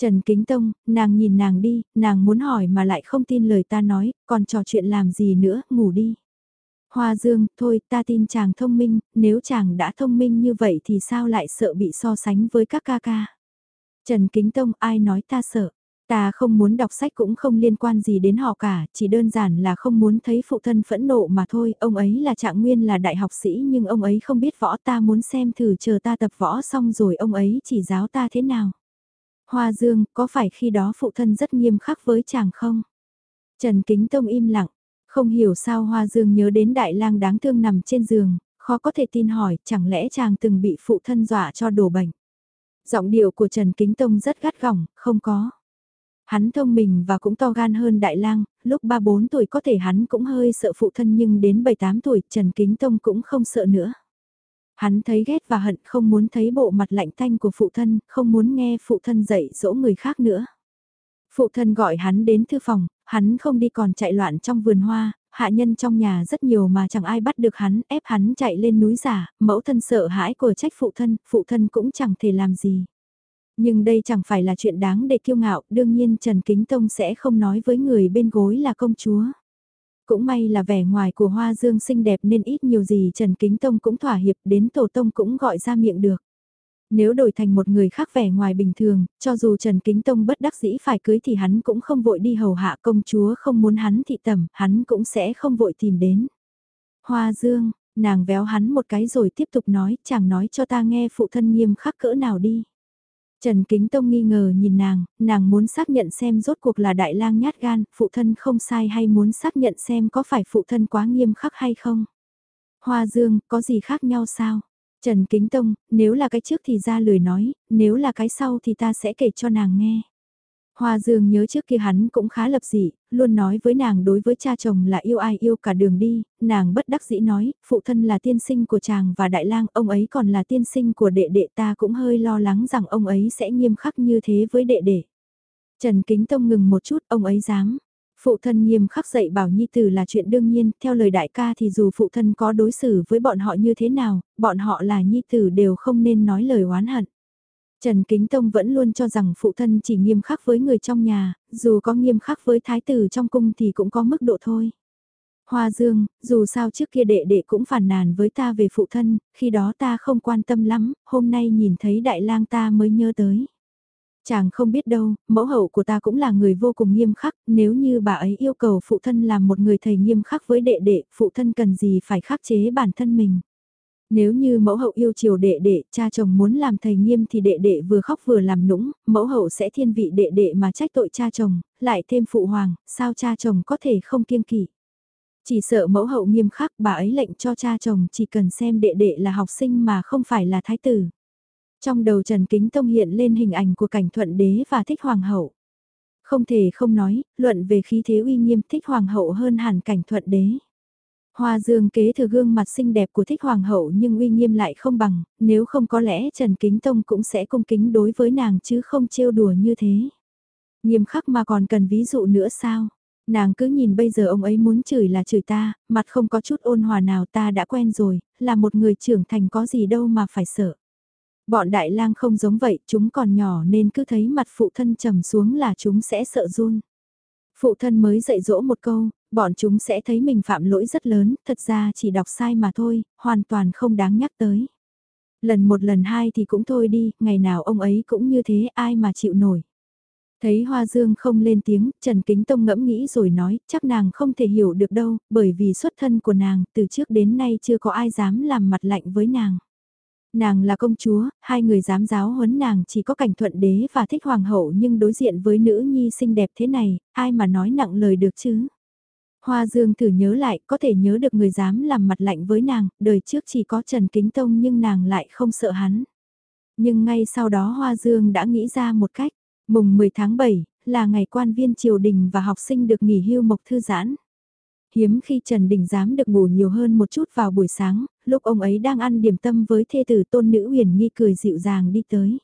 Trần Kính Tông, nàng nhìn nàng đi, nàng muốn hỏi mà lại không tin lời ta nói, còn trò chuyện làm gì nữa, ngủ đi. Hoa Dương, thôi ta tin chàng thông minh, nếu chàng đã thông minh như vậy thì sao lại sợ bị so sánh với các ca ca. Trần Kính Tông, ai nói ta sợ. Ta không muốn đọc sách cũng không liên quan gì đến họ cả, chỉ đơn giản là không muốn thấy phụ thân phẫn nộ mà thôi, ông ấy là trạng nguyên là đại học sĩ nhưng ông ấy không biết võ ta muốn xem thử chờ ta tập võ xong rồi ông ấy chỉ giáo ta thế nào. Hoa Dương, có phải khi đó phụ thân rất nghiêm khắc với chàng không? Trần Kính Tông im lặng, không hiểu sao Hoa Dương nhớ đến đại lang đáng thương nằm trên giường, khó có thể tin hỏi, chẳng lẽ chàng từng bị phụ thân dọa cho đổ bệnh? Giọng điệu của Trần Kính Tông rất gắt gỏng, không có. Hắn thông minh và cũng to gan hơn đại lang, lúc 3-4 tuổi có thể hắn cũng hơi sợ phụ thân nhưng đến 7-8 tuổi Trần Kính Tông cũng không sợ nữa. Hắn thấy ghét và hận không muốn thấy bộ mặt lạnh thanh của phụ thân, không muốn nghe phụ thân dạy dỗ người khác nữa. Phụ thân gọi hắn đến thư phòng, hắn không đi còn chạy loạn trong vườn hoa, hạ nhân trong nhà rất nhiều mà chẳng ai bắt được hắn, ép hắn chạy lên núi giả, mẫu thân sợ hãi của trách phụ thân, phụ thân cũng chẳng thể làm gì. Nhưng đây chẳng phải là chuyện đáng để kiêu ngạo, đương nhiên Trần Kính Tông sẽ không nói với người bên gối là công chúa. Cũng may là vẻ ngoài của Hoa Dương xinh đẹp nên ít nhiều gì Trần Kính Tông cũng thỏa hiệp đến Tổ Tông cũng gọi ra miệng được. Nếu đổi thành một người khác vẻ ngoài bình thường, cho dù Trần Kính Tông bất đắc dĩ phải cưới thì hắn cũng không vội đi hầu hạ công chúa không muốn hắn thị tẩm, hắn cũng sẽ không vội tìm đến. Hoa Dương, nàng véo hắn một cái rồi tiếp tục nói, chẳng nói cho ta nghe phụ thân nghiêm khắc cỡ nào đi. Trần Kính Tông nghi ngờ nhìn nàng, nàng muốn xác nhận xem rốt cuộc là đại lang nhát gan, phụ thân không sai hay muốn xác nhận xem có phải phụ thân quá nghiêm khắc hay không. Hoa Dương, có gì khác nhau sao? Trần Kính Tông, nếu là cái trước thì ra lười nói, nếu là cái sau thì ta sẽ kể cho nàng nghe. Hoa Dương nhớ trước kia hắn cũng khá lập dị, luôn nói với nàng đối với cha chồng là yêu ai yêu cả đường đi, nàng bất đắc dĩ nói, phụ thân là tiên sinh của chàng và đại lang, ông ấy còn là tiên sinh của đệ đệ ta cũng hơi lo lắng rằng ông ấy sẽ nghiêm khắc như thế với đệ đệ. Trần Kính Tông ngừng một chút, ông ấy dám. Phụ thân nghiêm khắc dạy bảo nhi tử là chuyện đương nhiên, theo lời đại ca thì dù phụ thân có đối xử với bọn họ như thế nào, bọn họ là nhi tử đều không nên nói lời oán hận. Trần Kính Tông vẫn luôn cho rằng phụ thân chỉ nghiêm khắc với người trong nhà, dù có nghiêm khắc với thái tử trong cung thì cũng có mức độ thôi. Hoa Dương, dù sao trước kia đệ đệ cũng phản nàn với ta về phụ thân, khi đó ta không quan tâm lắm, hôm nay nhìn thấy đại lang ta mới nhớ tới. Chàng không biết đâu, mẫu hậu của ta cũng là người vô cùng nghiêm khắc, nếu như bà ấy yêu cầu phụ thân làm một người thầy nghiêm khắc với đệ đệ, phụ thân cần gì phải khắc chế bản thân mình. Nếu như mẫu hậu yêu chiều đệ đệ, cha chồng muốn làm thầy nghiêm thì đệ đệ vừa khóc vừa làm nũng, mẫu hậu sẽ thiên vị đệ đệ mà trách tội cha chồng, lại thêm phụ hoàng, sao cha chồng có thể không kiêng kỵ. Chỉ sợ mẫu hậu nghiêm khắc bà ấy lệnh cho cha chồng chỉ cần xem đệ đệ là học sinh mà không phải là thái tử. Trong đầu Trần Kính Tông hiện lên hình ảnh của cảnh thuận đế và thích hoàng hậu. Không thể không nói, luận về khí thế uy nghiêm thích hoàng hậu hơn hẳn cảnh thuận đế. Hoa dương kế thừa gương mặt xinh đẹp của thích hoàng hậu nhưng uy nghiêm lại không bằng, nếu không có lẽ Trần Kính Tông cũng sẽ cung kính đối với nàng chứ không trêu đùa như thế. Nghiêm khắc mà còn cần ví dụ nữa sao? Nàng cứ nhìn bây giờ ông ấy muốn chửi là chửi ta, mặt không có chút ôn hòa nào ta đã quen rồi, là một người trưởng thành có gì đâu mà phải sợ. Bọn đại lang không giống vậy, chúng còn nhỏ nên cứ thấy mặt phụ thân trầm xuống là chúng sẽ sợ run. Phụ thân mới dạy dỗ một câu, bọn chúng sẽ thấy mình phạm lỗi rất lớn, thật ra chỉ đọc sai mà thôi, hoàn toàn không đáng nhắc tới. Lần một lần hai thì cũng thôi đi, ngày nào ông ấy cũng như thế ai mà chịu nổi. Thấy Hoa Dương không lên tiếng, Trần Kính Tông ngẫm nghĩ rồi nói, chắc nàng không thể hiểu được đâu, bởi vì xuất thân của nàng, từ trước đến nay chưa có ai dám làm mặt lạnh với nàng. Nàng là công chúa, hai người dám giáo huấn nàng chỉ có cảnh thuận đế và thích hoàng hậu nhưng đối diện với nữ nhi xinh đẹp thế này, ai mà nói nặng lời được chứ. Hoa Dương thử nhớ lại, có thể nhớ được người dám làm mặt lạnh với nàng, đời trước chỉ có Trần Kính Tông nhưng nàng lại không sợ hắn. Nhưng ngay sau đó Hoa Dương đã nghĩ ra một cách, mùng 10 tháng 7, là ngày quan viên triều đình và học sinh được nghỉ hưu mộc thư giãn. Hiếm khi Trần Đình dám được ngủ nhiều hơn một chút vào buổi sáng, lúc ông ấy đang ăn điểm tâm với thê tử tôn nữ Uyển Nghi cười dịu dàng đi tới.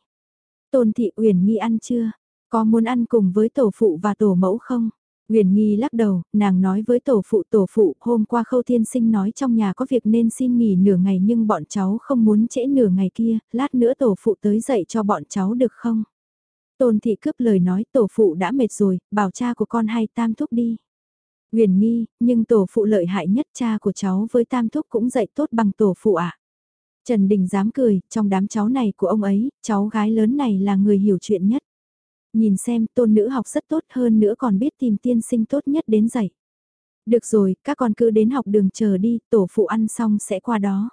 Tôn thị Uyển Nghi ăn chưa? Có muốn ăn cùng với tổ phụ và tổ mẫu không? Uyển Nghi lắc đầu, nàng nói với tổ phụ tổ phụ hôm qua khâu thiên sinh nói trong nhà có việc nên xin nghỉ nửa ngày nhưng bọn cháu không muốn trễ nửa ngày kia, lát nữa tổ phụ tới dậy cho bọn cháu được không? Tôn thị cướp lời nói tổ phụ đã mệt rồi, bảo cha của con hay tam thúc đi. Huyền nghi, nhưng tổ phụ lợi hại nhất cha của cháu với tam thúc cũng dạy tốt bằng tổ phụ ạ. À? Trần Đình dám cười, trong đám cháu này của ông ấy, cháu gái lớn này là người hiểu chuyện nhất. Nhìn xem, tôn nữ học rất tốt hơn nữa còn biết tìm tiên sinh tốt nhất đến dạy. Được rồi, các con cứ đến học đường chờ đi, tổ phụ ăn xong sẽ qua đó.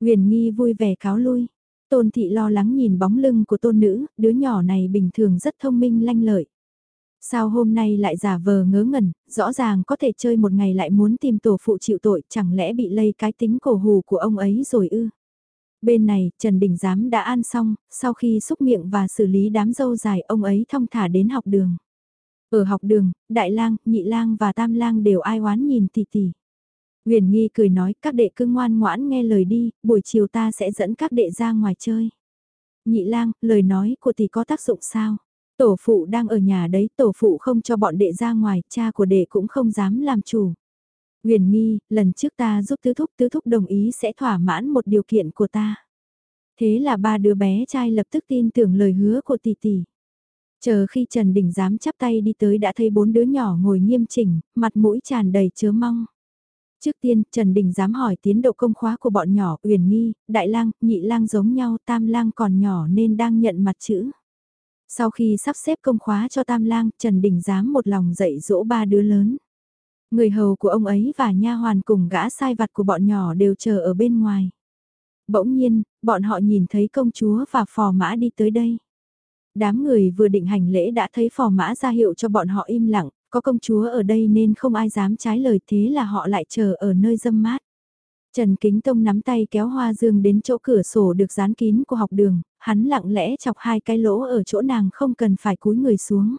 Huyền nghi vui vẻ cáo lui. Tôn thị lo lắng nhìn bóng lưng của tôn nữ, đứa nhỏ này bình thường rất thông minh lanh lợi. Sao hôm nay lại giả vờ ngớ ngẩn, rõ ràng có thể chơi một ngày lại muốn tìm tổ phụ chịu tội, chẳng lẽ bị lây cái tính cổ hù của ông ấy rồi ư? Bên này, Trần Đình Giám đã ăn xong, sau khi xúc miệng và xử lý đám dâu dài ông ấy thông thả đến học đường. Ở học đường, Đại lang, Nhị lang và Tam lang đều ai oán nhìn tỷ tỷ. Huyền Nghi cười nói các đệ cứ ngoan ngoãn nghe lời đi, buổi chiều ta sẽ dẫn các đệ ra ngoài chơi. Nhị lang, lời nói của tỷ có tác dụng sao? Tổ phụ đang ở nhà đấy, tổ phụ không cho bọn đệ ra ngoài, cha của đệ cũng không dám làm chủ. Huyền nghi, lần trước ta giúp tứ thúc, tứ thúc đồng ý sẽ thỏa mãn một điều kiện của ta. Thế là ba đứa bé trai lập tức tin tưởng lời hứa của tỷ tỷ. Chờ khi Trần Đình dám chắp tay đi tới đã thấy bốn đứa nhỏ ngồi nghiêm chỉnh, mặt mũi tràn đầy chứa mong. Trước tiên, Trần Đình dám hỏi tiến độ công khóa của bọn nhỏ, Uyển Nghi, Đại Lang, Nhị Lang giống nhau, Tam Lang còn nhỏ nên đang nhận mặt chữ. Sau khi sắp xếp công khóa cho Tam Lang, Trần Đình dám một lòng dạy dỗ ba đứa lớn. Người hầu của ông ấy và nha hoàn cùng gã sai vặt của bọn nhỏ đều chờ ở bên ngoài. Bỗng nhiên, bọn họ nhìn thấy công chúa và phò mã đi tới đây. Đám người vừa định hành lễ đã thấy phò mã ra hiệu cho bọn họ im lặng, có công chúa ở đây nên không ai dám trái lời thế là họ lại chờ ở nơi dâm mát. Trần Kính Tông nắm tay kéo Hoa Dương đến chỗ cửa sổ được dán kín của học đường, hắn lặng lẽ chọc hai cái lỗ ở chỗ nàng không cần phải cúi người xuống.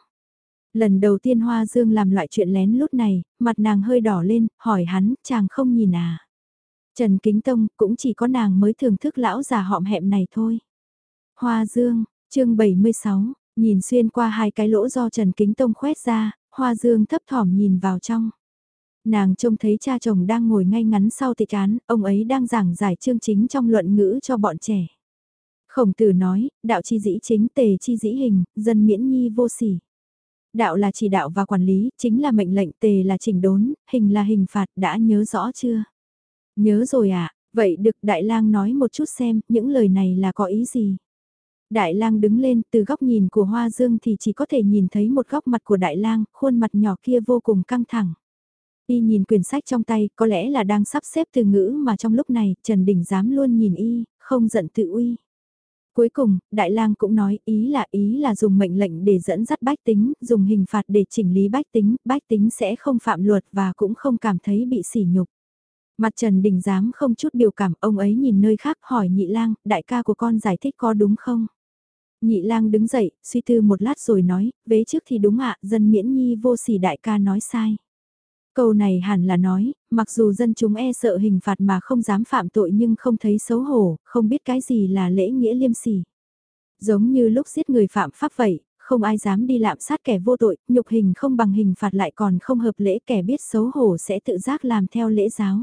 Lần đầu tiên Hoa Dương làm loại chuyện lén lút này, mặt nàng hơi đỏ lên, hỏi hắn, chàng không nhìn à. Trần Kính Tông cũng chỉ có nàng mới thưởng thức lão già họm hẹm này thôi. Hoa Dương, chương 76, nhìn xuyên qua hai cái lỗ do Trần Kính Tông khoét ra, Hoa Dương thấp thỏm nhìn vào trong. Nàng trông thấy cha chồng đang ngồi ngay ngắn sau tịch án, ông ấy đang giảng giải chương chính trong luận ngữ cho bọn trẻ. Khổng tử nói, đạo chi dĩ chính tề chi dĩ hình, dân miễn nhi vô sỉ. Đạo là chỉ đạo và quản lý, chính là mệnh lệnh tề là chỉnh đốn, hình là hình phạt, đã nhớ rõ chưa? Nhớ rồi à, vậy được Đại lang nói một chút xem, những lời này là có ý gì? Đại lang đứng lên, từ góc nhìn của Hoa Dương thì chỉ có thể nhìn thấy một góc mặt của Đại lang, khuôn mặt nhỏ kia vô cùng căng thẳng. Y nhìn quyển sách trong tay, có lẽ là đang sắp xếp từ ngữ mà trong lúc này, Trần Đình dám luôn nhìn Y, không giận tự uy. Cuối cùng, Đại lang cũng nói ý là ý là dùng mệnh lệnh để dẫn dắt bách tính, dùng hình phạt để chỉnh lý bách tính, bách tính sẽ không phạm luật và cũng không cảm thấy bị sỉ nhục. Mặt Trần Đình giám không chút biểu cảm, ông ấy nhìn nơi khác hỏi nhị lang, đại ca của con giải thích có đúng không? Nhị lang đứng dậy, suy tư một lát rồi nói, vế trước thì đúng ạ, dân miễn nhi vô sỉ đại ca nói sai. Câu này hẳn là nói, mặc dù dân chúng e sợ hình phạt mà không dám phạm tội nhưng không thấy xấu hổ, không biết cái gì là lễ nghĩa liêm sỉ. Giống như lúc giết người phạm pháp vậy, không ai dám đi lạm sát kẻ vô tội, nhục hình không bằng hình phạt lại còn không hợp lễ kẻ biết xấu hổ sẽ tự giác làm theo lễ giáo.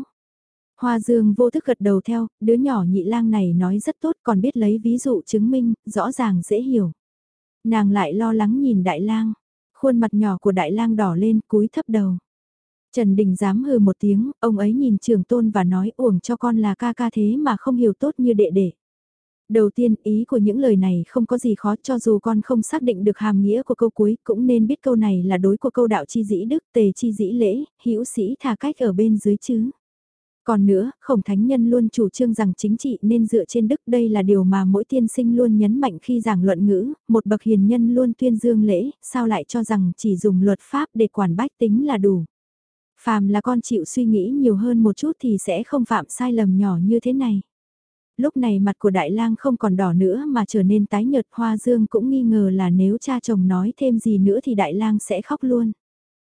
Hoa Dương vô thức gật đầu theo, đứa nhỏ nhị lang này nói rất tốt còn biết lấy ví dụ chứng minh, rõ ràng dễ hiểu. Nàng lại lo lắng nhìn đại lang, khuôn mặt nhỏ của đại lang đỏ lên cúi thấp đầu. Trần Đình dám hừ một tiếng, ông ấy nhìn trường tôn và nói uổng cho con là ca ca thế mà không hiểu tốt như đệ đệ. Đầu tiên, ý của những lời này không có gì khó cho dù con không xác định được hàm nghĩa của câu cuối, cũng nên biết câu này là đối của câu đạo chi dĩ đức, tề chi dĩ lễ, hữu sĩ thà cách ở bên dưới chứ. Còn nữa, khổng thánh nhân luôn chủ trương rằng chính trị nên dựa trên đức đây là điều mà mỗi tiên sinh luôn nhấn mạnh khi giảng luận ngữ, một bậc hiền nhân luôn tuyên dương lễ, sao lại cho rằng chỉ dùng luật pháp để quản bách tính là đủ. Phàm là con chịu suy nghĩ nhiều hơn một chút thì sẽ không phạm sai lầm nhỏ như thế này. Lúc này mặt của đại lang không còn đỏ nữa mà trở nên tái nhợt hoa dương cũng nghi ngờ là nếu cha chồng nói thêm gì nữa thì đại lang sẽ khóc luôn.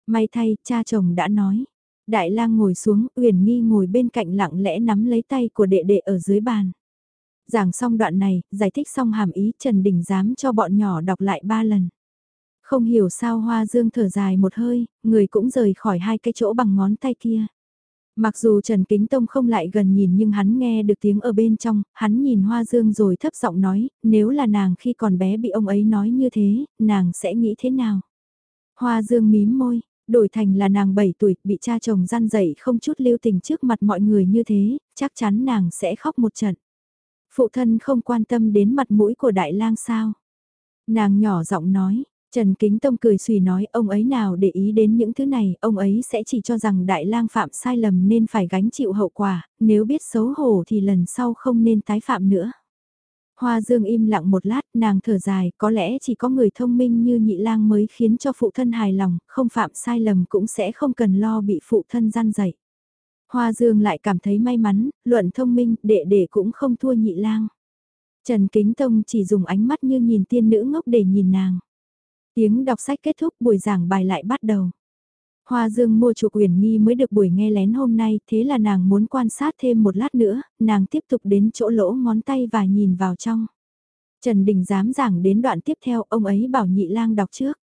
May thay, cha chồng đã nói. Đại lang ngồi xuống, Uyển Nghi ngồi bên cạnh lặng lẽ nắm lấy tay của đệ đệ ở dưới bàn. Giảng xong đoạn này, giải thích xong hàm ý Trần Đình dám cho bọn nhỏ đọc lại ba lần. Không hiểu sao Hoa Dương thở dài một hơi, người cũng rời khỏi hai cái chỗ bằng ngón tay kia. Mặc dù Trần Kính Tông không lại gần nhìn nhưng hắn nghe được tiếng ở bên trong, hắn nhìn Hoa Dương rồi thấp giọng nói, nếu là nàng khi còn bé bị ông ấy nói như thế, nàng sẽ nghĩ thế nào? Hoa Dương mím môi, đổi thành là nàng 7 tuổi, bị cha chồng gian dậy không chút lưu tình trước mặt mọi người như thế, chắc chắn nàng sẽ khóc một trận. Phụ thân không quan tâm đến mặt mũi của đại lang sao? Nàng nhỏ giọng nói, Trần Kính Tông cười xùy nói ông ấy nào để ý đến những thứ này, ông ấy sẽ chỉ cho rằng đại lang phạm sai lầm nên phải gánh chịu hậu quả, nếu biết xấu hổ thì lần sau không nên tái phạm nữa. Hoa Dương im lặng một lát, nàng thở dài, có lẽ chỉ có người thông minh như nhị lang mới khiến cho phụ thân hài lòng, không phạm sai lầm cũng sẽ không cần lo bị phụ thân gian dạy. Hoa Dương lại cảm thấy may mắn, luận thông minh, đệ đệ cũng không thua nhị lang. Trần Kính Tông chỉ dùng ánh mắt như nhìn tiên nữ ngốc để nhìn nàng. Tiếng đọc sách kết thúc buổi giảng bài lại bắt đầu. Hoa Dương mua chuộc Uyển Nghi mới được buổi nghe lén hôm nay, thế là nàng muốn quan sát thêm một lát nữa, nàng tiếp tục đến chỗ lỗ ngón tay và nhìn vào trong. Trần Đình dám giảng đến đoạn tiếp theo, ông ấy bảo nhị lang đọc trước.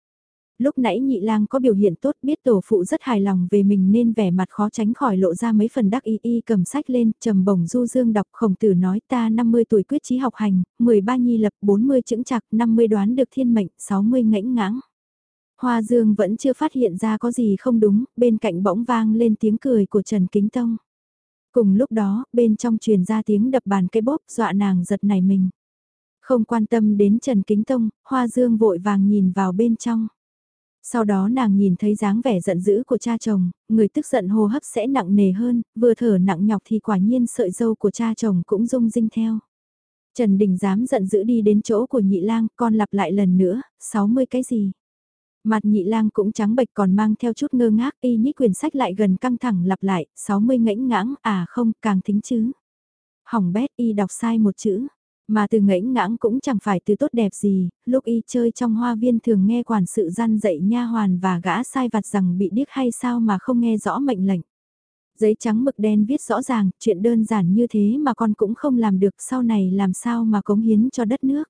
Lúc nãy nhị lang có biểu hiện tốt biết tổ phụ rất hài lòng về mình nên vẻ mặt khó tránh khỏi lộ ra mấy phần đắc y y cầm sách lên, trầm bổng du dương đọc khổng tử nói ta 50 tuổi quyết trí học hành, 13 nhi lập 40 chững chặt, 50 đoán được thiên mệnh, 60 ngãnh ngãng. Hoa dương vẫn chưa phát hiện ra có gì không đúng, bên cạnh bỗng vang lên tiếng cười của Trần Kính Tông. Cùng lúc đó, bên trong truyền ra tiếng đập bàn cây bóp dọa nàng giật nảy mình. Không quan tâm đến Trần Kính Tông, Hoa Dương vội vàng nhìn vào bên trong. Sau đó nàng nhìn thấy dáng vẻ giận dữ của cha chồng, người tức giận hô hấp sẽ nặng nề hơn, vừa thở nặng nhọc thì quả nhiên sợi dâu của cha chồng cũng rung rinh theo. Trần Đình dám giận dữ đi đến chỗ của nhị lang, con lặp lại lần nữa, 60 cái gì? Mặt nhị lang cũng trắng bệch còn mang theo chút ngơ ngác y nhích quyển sách lại gần căng thẳng lặp lại, 60 ngãnh ngãng, à không, càng thính chứ. Hỏng bét y đọc sai một chữ, mà từ ngãnh ngãng cũng chẳng phải từ tốt đẹp gì, lúc y chơi trong hoa viên thường nghe quản sự gian dạy nha hoàn và gã sai vặt rằng bị điếc hay sao mà không nghe rõ mệnh lệnh. Giấy trắng mực đen viết rõ ràng, chuyện đơn giản như thế mà con cũng không làm được sau này làm sao mà cống hiến cho đất nước.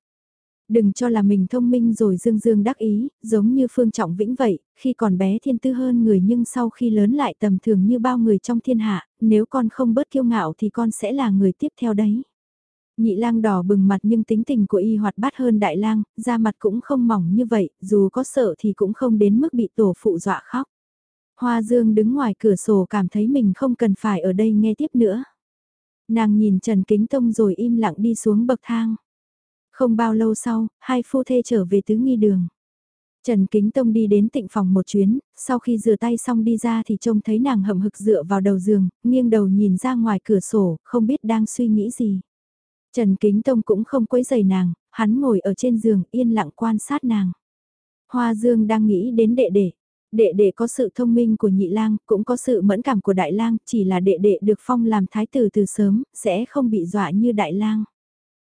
Đừng cho là mình thông minh rồi dương dương đắc ý, giống như Phương Trọng Vĩnh vậy, khi còn bé thiên tư hơn người nhưng sau khi lớn lại tầm thường như bao người trong thiên hạ, nếu con không bớt kiêu ngạo thì con sẽ là người tiếp theo đấy. Nhị lang đỏ bừng mặt nhưng tính tình của y hoạt bát hơn đại lang, da mặt cũng không mỏng như vậy, dù có sợ thì cũng không đến mức bị tổ phụ dọa khóc. Hoa Dương đứng ngoài cửa sổ cảm thấy mình không cần phải ở đây nghe tiếp nữa. Nàng nhìn Trần Kính Tông rồi im lặng đi xuống bậc thang. Không bao lâu sau, hai phu thê trở về tứ nghi đường. Trần Kính Tông đi đến tịnh phòng một chuyến, sau khi rửa tay xong đi ra thì trông thấy nàng hậm hực dựa vào đầu giường, nghiêng đầu nhìn ra ngoài cửa sổ, không biết đang suy nghĩ gì. Trần Kính Tông cũng không quấy giày nàng, hắn ngồi ở trên giường yên lặng quan sát nàng. Hoa Dương đang nghĩ đến đệ đệ. Đệ đệ có sự thông minh của nhị lang, cũng có sự mẫn cảm của đại lang, chỉ là đệ đệ được phong làm thái tử từ sớm, sẽ không bị dọa như đại lang.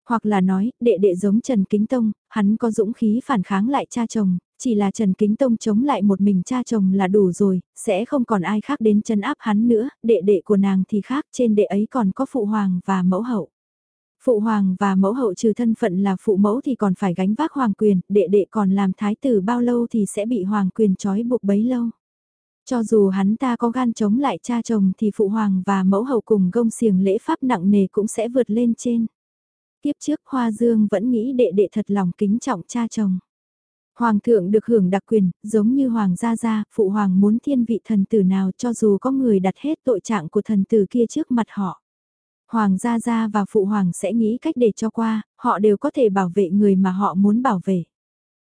Hoặc là nói, đệ đệ giống Trần Kính Tông, hắn có dũng khí phản kháng lại cha chồng, chỉ là Trần Kính Tông chống lại một mình cha chồng là đủ rồi, sẽ không còn ai khác đến chân áp hắn nữa, đệ đệ của nàng thì khác, trên đệ ấy còn có phụ hoàng và mẫu hậu. Phụ hoàng và mẫu hậu trừ thân phận là phụ mẫu thì còn phải gánh vác hoàng quyền, đệ đệ còn làm thái tử bao lâu thì sẽ bị hoàng quyền trói buộc bấy lâu. Cho dù hắn ta có gan chống lại cha chồng thì phụ hoàng và mẫu hậu cùng gông xiềng lễ pháp nặng nề cũng sẽ vượt lên trên. Tiếp trước Hoa Dương vẫn nghĩ đệ đệ thật lòng kính trọng cha chồng. Hoàng thượng được hưởng đặc quyền, giống như Hoàng gia gia, phụ hoàng muốn thiên vị thần tử nào cho dù có người đặt hết tội trạng của thần tử kia trước mặt họ. Hoàng gia gia và phụ hoàng sẽ nghĩ cách để cho qua, họ đều có thể bảo vệ người mà họ muốn bảo vệ.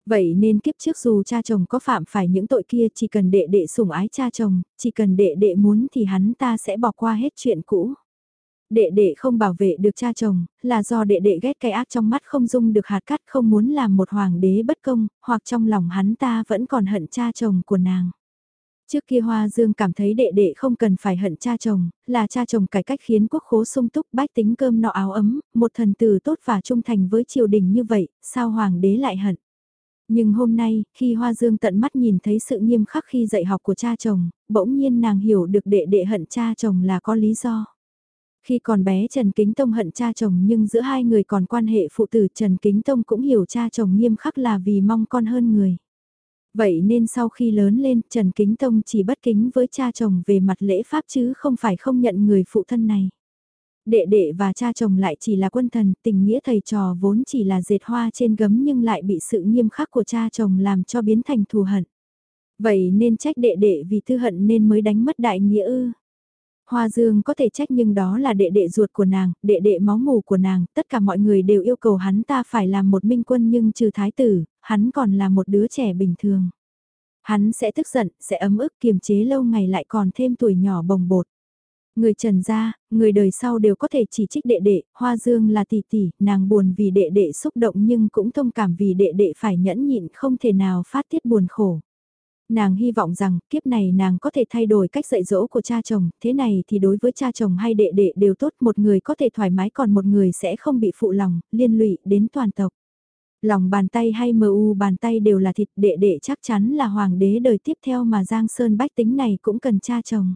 Vậy nên kiếp trước dù cha chồng có phạm phải những tội kia chỉ cần đệ đệ sủng ái cha chồng, chỉ cần đệ đệ muốn thì hắn ta sẽ bỏ qua hết chuyện cũ. Đệ đệ không bảo vệ được cha chồng, là do đệ đệ ghét cái ác trong mắt không dung được hạt cắt không muốn làm một hoàng đế bất công, hoặc trong lòng hắn ta vẫn còn hận cha chồng của nàng. Trước kia Hoa Dương cảm thấy đệ đệ không cần phải hận cha chồng, là cha chồng cải cách khiến quốc khố sung túc bách tính cơm nọ áo ấm, một thần tử tốt và trung thành với triều đình như vậy, sao hoàng đế lại hận. Nhưng hôm nay, khi Hoa Dương tận mắt nhìn thấy sự nghiêm khắc khi dạy học của cha chồng, bỗng nhiên nàng hiểu được đệ đệ hận cha chồng là có lý do. Khi còn bé Trần Kính Tông hận cha chồng nhưng giữa hai người còn quan hệ phụ tử Trần Kính Tông cũng hiểu cha chồng nghiêm khắc là vì mong con hơn người. Vậy nên sau khi lớn lên Trần Kính Tông chỉ bất kính với cha chồng về mặt lễ pháp chứ không phải không nhận người phụ thân này. Đệ đệ và cha chồng lại chỉ là quân thần, tình nghĩa thầy trò vốn chỉ là dệt hoa trên gấm nhưng lại bị sự nghiêm khắc của cha chồng làm cho biến thành thù hận. Vậy nên trách đệ đệ vì thư hận nên mới đánh mất đại nghĩa ư. Hoa Dương có thể trách nhưng đó là đệ đệ ruột của nàng, đệ đệ máu mù của nàng, tất cả mọi người đều yêu cầu hắn ta phải làm một minh quân nhưng trừ thái tử, hắn còn là một đứa trẻ bình thường. Hắn sẽ tức giận, sẽ ấm ức kiềm chế lâu ngày lại còn thêm tuổi nhỏ bồng bột. Người trần gia, người đời sau đều có thể chỉ trích đệ đệ, Hoa Dương là tỷ tỷ, nàng buồn vì đệ đệ xúc động nhưng cũng thông cảm vì đệ đệ phải nhẫn nhịn không thể nào phát tiết buồn khổ. Nàng hy vọng rằng kiếp này nàng có thể thay đổi cách dạy dỗ của cha chồng, thế này thì đối với cha chồng hay đệ đệ đều tốt, một người có thể thoải mái còn một người sẽ không bị phụ lòng, liên lụy đến toàn tộc. Lòng bàn tay hay mờ u bàn tay đều là thịt đệ đệ chắc chắn là hoàng đế đời tiếp theo mà Giang Sơn bách tính này cũng cần cha chồng.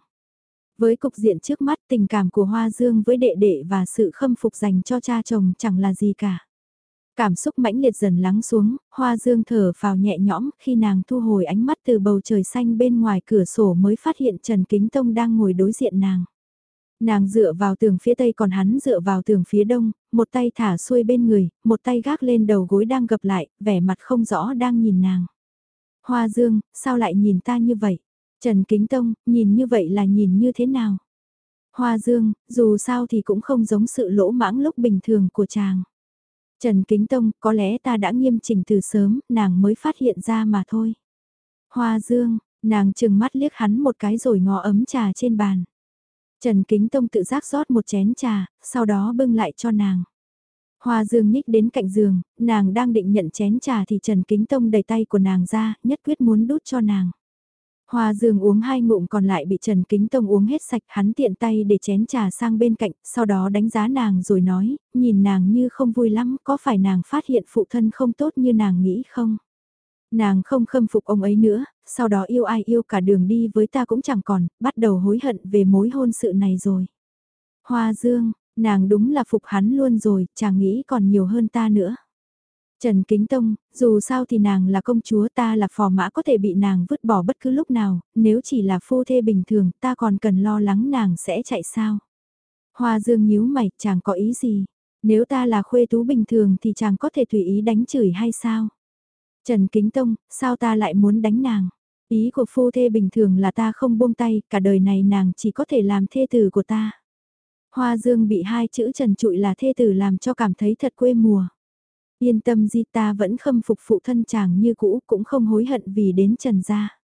Với cục diện trước mắt tình cảm của Hoa Dương với đệ đệ và sự khâm phục dành cho cha chồng chẳng là gì cả. Cảm xúc mãnh liệt dần lắng xuống, hoa dương thở vào nhẹ nhõm khi nàng thu hồi ánh mắt từ bầu trời xanh bên ngoài cửa sổ mới phát hiện Trần Kính Tông đang ngồi đối diện nàng. Nàng dựa vào tường phía tây còn hắn dựa vào tường phía đông, một tay thả xuôi bên người, một tay gác lên đầu gối đang gập lại, vẻ mặt không rõ đang nhìn nàng. Hoa dương, sao lại nhìn ta như vậy? Trần Kính Tông, nhìn như vậy là nhìn như thế nào? Hoa dương, dù sao thì cũng không giống sự lỗ mãng lúc bình thường của chàng. Trần Kính Tông, có lẽ ta đã nghiêm chỉnh từ sớm, nàng mới phát hiện ra mà thôi. Hoa Dương, nàng chừng mắt liếc hắn một cái rồi ngó ấm trà trên bàn. Trần Kính Tông tự giác rót một chén trà, sau đó bưng lại cho nàng. Hoa Dương nhích đến cạnh giường, nàng đang định nhận chén trà thì Trần Kính Tông đẩy tay của nàng ra, nhất quyết muốn đút cho nàng. Hoa Dương uống hai ngụm còn lại bị Trần Kính Tông uống hết sạch hắn tiện tay để chén trà sang bên cạnh, sau đó đánh giá nàng rồi nói, nhìn nàng như không vui lắm, có phải nàng phát hiện phụ thân không tốt như nàng nghĩ không? Nàng không khâm phục ông ấy nữa, sau đó yêu ai yêu cả đường đi với ta cũng chẳng còn, bắt đầu hối hận về mối hôn sự này rồi. Hoa Dương, nàng đúng là phục hắn luôn rồi, chàng nghĩ còn nhiều hơn ta nữa. Trần Kính Tông, dù sao thì nàng là công chúa ta là phò mã có thể bị nàng vứt bỏ bất cứ lúc nào, nếu chỉ là phu thê bình thường ta còn cần lo lắng nàng sẽ chạy sao. Hoa Dương nhíu mày, chàng có ý gì? Nếu ta là khuê tú bình thường thì chàng có thể tùy ý đánh chửi hay sao? Trần Kính Tông, sao ta lại muốn đánh nàng? Ý của phu thê bình thường là ta không buông tay, cả đời này nàng chỉ có thể làm thê tử của ta. Hoa Dương bị hai chữ trần trụi là thê tử làm cho cảm thấy thật quê mùa. Yên tâm di ta vẫn khâm phục phụ thân chàng như cũ cũng không hối hận vì đến Trần gia.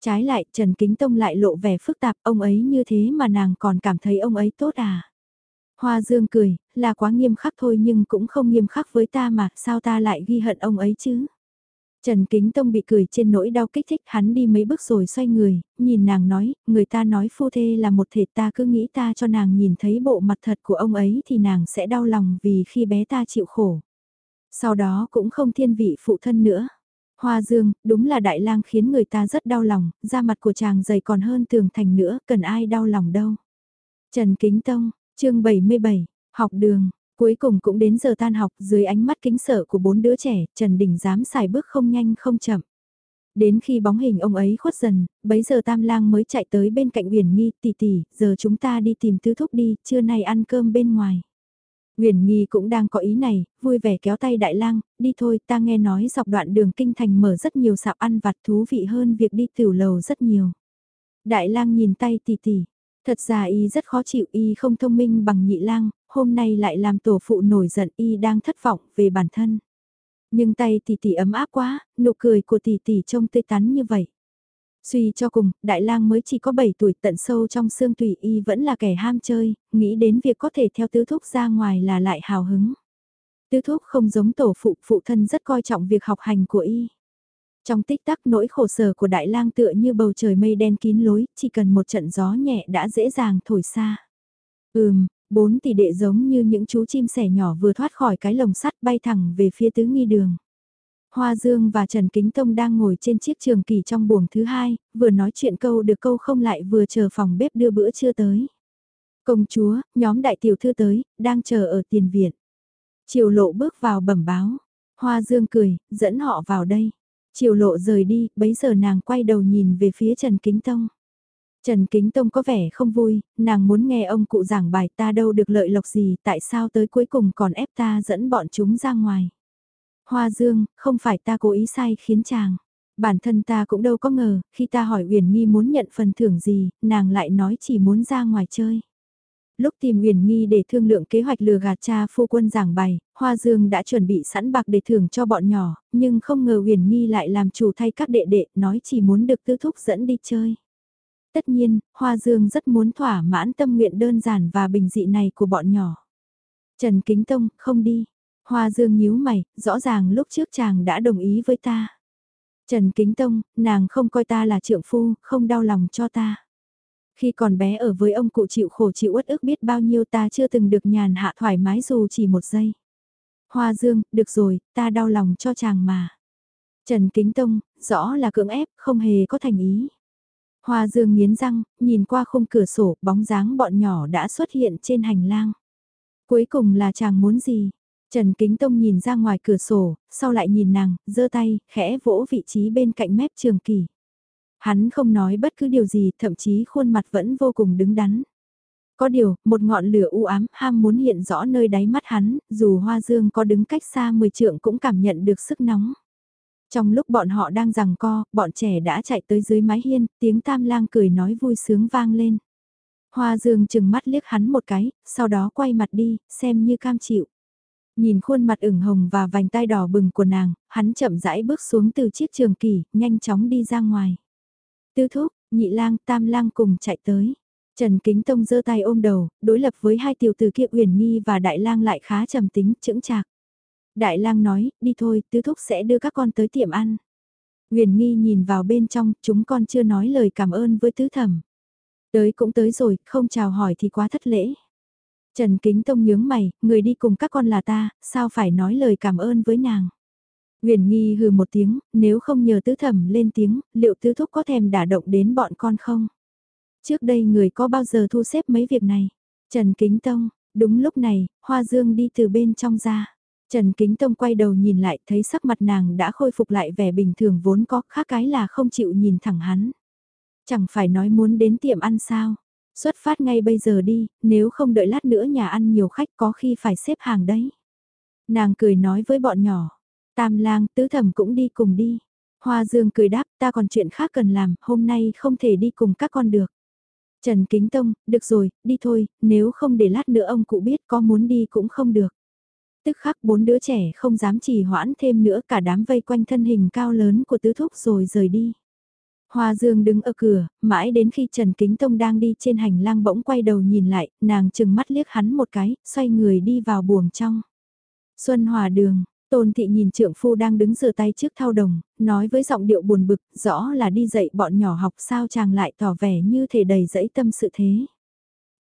Trái lại Trần Kính Tông lại lộ vẻ phức tạp ông ấy như thế mà nàng còn cảm thấy ông ấy tốt à. Hoa Dương cười, là quá nghiêm khắc thôi nhưng cũng không nghiêm khắc với ta mà sao ta lại ghi hận ông ấy chứ. Trần Kính Tông bị cười trên nỗi đau kích thích hắn đi mấy bước rồi xoay người, nhìn nàng nói, người ta nói phu thê là một thể ta cứ nghĩ ta cho nàng nhìn thấy bộ mặt thật của ông ấy thì nàng sẽ đau lòng vì khi bé ta chịu khổ. Sau đó cũng không thiên vị phụ thân nữa. Hoa dương, đúng là đại lang khiến người ta rất đau lòng, da mặt của chàng dày còn hơn tường thành nữa, cần ai đau lòng đâu. Trần Kính Tông, chương 77, học đường, cuối cùng cũng đến giờ tan học dưới ánh mắt kính sợ của bốn đứa trẻ, Trần Đình dám xài bước không nhanh không chậm. Đến khi bóng hình ông ấy khuất dần, bấy giờ Tam Lang mới chạy tới bên cạnh Uyển Nghi, tỷ tỷ, giờ chúng ta đi tìm tứ thúc đi, trưa nay ăn cơm bên ngoài. uyển Nghi cũng đang có ý này, vui vẻ kéo tay Đại Lang, đi thôi, ta nghe nói dọc đoạn đường kinh thành mở rất nhiều sạp ăn vặt thú vị hơn việc đi tiểu lầu rất nhiều. Đại Lang nhìn tay tỷ tỷ, thật ra y rất khó chịu y không thông minh bằng nhị lang, hôm nay lại làm tổ phụ nổi giận y đang thất vọng về bản thân. Nhưng tay tỷ tỷ ấm áp quá, nụ cười của tỷ tỷ trông tươi tắn như vậy. Suy cho cùng, đại lang mới chỉ có 7 tuổi tận sâu trong xương tùy y vẫn là kẻ ham chơi, nghĩ đến việc có thể theo tứ thúc ra ngoài là lại hào hứng. Tứ thúc không giống tổ phụ, phụ thân rất coi trọng việc học hành của y. Trong tích tắc nỗi khổ sở của đại lang tựa như bầu trời mây đen kín lối, chỉ cần một trận gió nhẹ đã dễ dàng thổi xa. Ừm, bốn tỷ đệ giống như những chú chim sẻ nhỏ vừa thoát khỏi cái lồng sắt bay thẳng về phía tứ nghi đường. Hoa Dương và Trần Kính Tông đang ngồi trên chiếc trường kỳ trong buồng thứ hai, vừa nói chuyện câu được câu không lại vừa chờ phòng bếp đưa bữa trưa tới. Công chúa, nhóm đại tiểu thư tới, đang chờ ở tiền viện. Triều lộ bước vào bẩm báo. Hoa Dương cười, dẫn họ vào đây. Triều lộ rời đi, bấy giờ nàng quay đầu nhìn về phía Trần Kính Tông. Trần Kính Tông có vẻ không vui, nàng muốn nghe ông cụ giảng bài ta đâu được lợi lộc gì, tại sao tới cuối cùng còn ép ta dẫn bọn chúng ra ngoài. Hoa Dương, không phải ta cố ý sai khiến chàng. Bản thân ta cũng đâu có ngờ, khi ta hỏi Uyển Nghi muốn nhận phần thưởng gì, nàng lại nói chỉ muốn ra ngoài chơi. Lúc tìm Uyển Nghi để thương lượng kế hoạch lừa gạt cha phu quân giảng bài, Hoa Dương đã chuẩn bị sẵn bạc để thưởng cho bọn nhỏ, nhưng không ngờ Uyển Nghi lại làm chủ thay các đệ đệ, nói chỉ muốn được tư thúc dẫn đi chơi. Tất nhiên, Hoa Dương rất muốn thỏa mãn tâm nguyện đơn giản và bình dị này của bọn nhỏ. Trần Kính Tông, không đi. Hoa Dương nhíu mày, rõ ràng lúc trước chàng đã đồng ý với ta. Trần Kính Tông, nàng không coi ta là trượng phu, không đau lòng cho ta. Khi còn bé ở với ông cụ chịu khổ chịu uất ức biết bao nhiêu ta chưa từng được nhàn hạ thoải mái dù chỉ một giây. Hoa Dương, được rồi, ta đau lòng cho chàng mà. Trần Kính Tông, rõ là cưỡng ép, không hề có thành ý. Hoa Dương nghiến răng, nhìn qua khung cửa sổ, bóng dáng bọn nhỏ đã xuất hiện trên hành lang. Cuối cùng là chàng muốn gì? Trần Kính Tông nhìn ra ngoài cửa sổ, sau lại nhìn nàng, giơ tay, khẽ vỗ vị trí bên cạnh mép trường kỳ. Hắn không nói bất cứ điều gì, thậm chí khuôn mặt vẫn vô cùng đứng đắn. Có điều, một ngọn lửa u ám ham muốn hiện rõ nơi đáy mắt hắn, dù Hoa Dương có đứng cách xa 10 trượng cũng cảm nhận được sức nóng. Trong lúc bọn họ đang giằng co, bọn trẻ đã chạy tới dưới mái hiên, tiếng tam lang cười nói vui sướng vang lên. Hoa Dương chừng mắt liếc hắn một cái, sau đó quay mặt đi, xem như cam chịu. Nhìn khuôn mặt ửng hồng và vành tai đỏ bừng của nàng, hắn chậm rãi bước xuống từ chiếc trường kỳ, nhanh chóng đi ra ngoài. Tư thúc, nhị lang, tam lang cùng chạy tới. Trần Kính Tông giơ tay ôm đầu, đối lập với hai tiểu tử kia Uyển Nghi và Đại Lang lại khá trầm tính, chững chạc. Đại Lang nói, đi thôi, tứ thúc sẽ đưa các con tới tiệm ăn. Nguyền Nghi nhìn vào bên trong, chúng con chưa nói lời cảm ơn với tứ thẩm. Tới cũng tới rồi, không chào hỏi thì quá thất lễ. Trần Kính Tông nhướng mày, người đi cùng các con là ta, sao phải nói lời cảm ơn với nàng. Nguyền Nghi hừ một tiếng, nếu không nhờ tứ thẩm lên tiếng, liệu tứ thúc có thèm đả động đến bọn con không? Trước đây người có bao giờ thu xếp mấy việc này? Trần Kính Tông, đúng lúc này, Hoa Dương đi từ bên trong ra. Trần Kính Tông quay đầu nhìn lại thấy sắc mặt nàng đã khôi phục lại vẻ bình thường vốn có, khác cái là không chịu nhìn thẳng hắn. Chẳng phải nói muốn đến tiệm ăn sao? Xuất phát ngay bây giờ đi, nếu không đợi lát nữa nhà ăn nhiều khách có khi phải xếp hàng đấy. Nàng cười nói với bọn nhỏ. Tam lang tứ thẩm cũng đi cùng đi. Hoa Dương cười đáp ta còn chuyện khác cần làm, hôm nay không thể đi cùng các con được. Trần Kính Tông, được rồi, đi thôi, nếu không để lát nữa ông cụ biết có muốn đi cũng không được. Tức khắc bốn đứa trẻ không dám trì hoãn thêm nữa cả đám vây quanh thân hình cao lớn của tứ thúc rồi rời đi. Hoa Dương đứng ở cửa, mãi đến khi Trần Kính Tông đang đi trên hành lang bỗng quay đầu nhìn lại, nàng chừng mắt liếc hắn một cái, xoay người đi vào buồng trong. Xuân Hòa Đường, Tôn thị nhìn trượng phu đang đứng rửa tay trước thao đồng, nói với giọng điệu buồn bực, rõ là đi dạy bọn nhỏ học sao chàng lại tỏ vẻ như thể đầy dẫy tâm sự thế.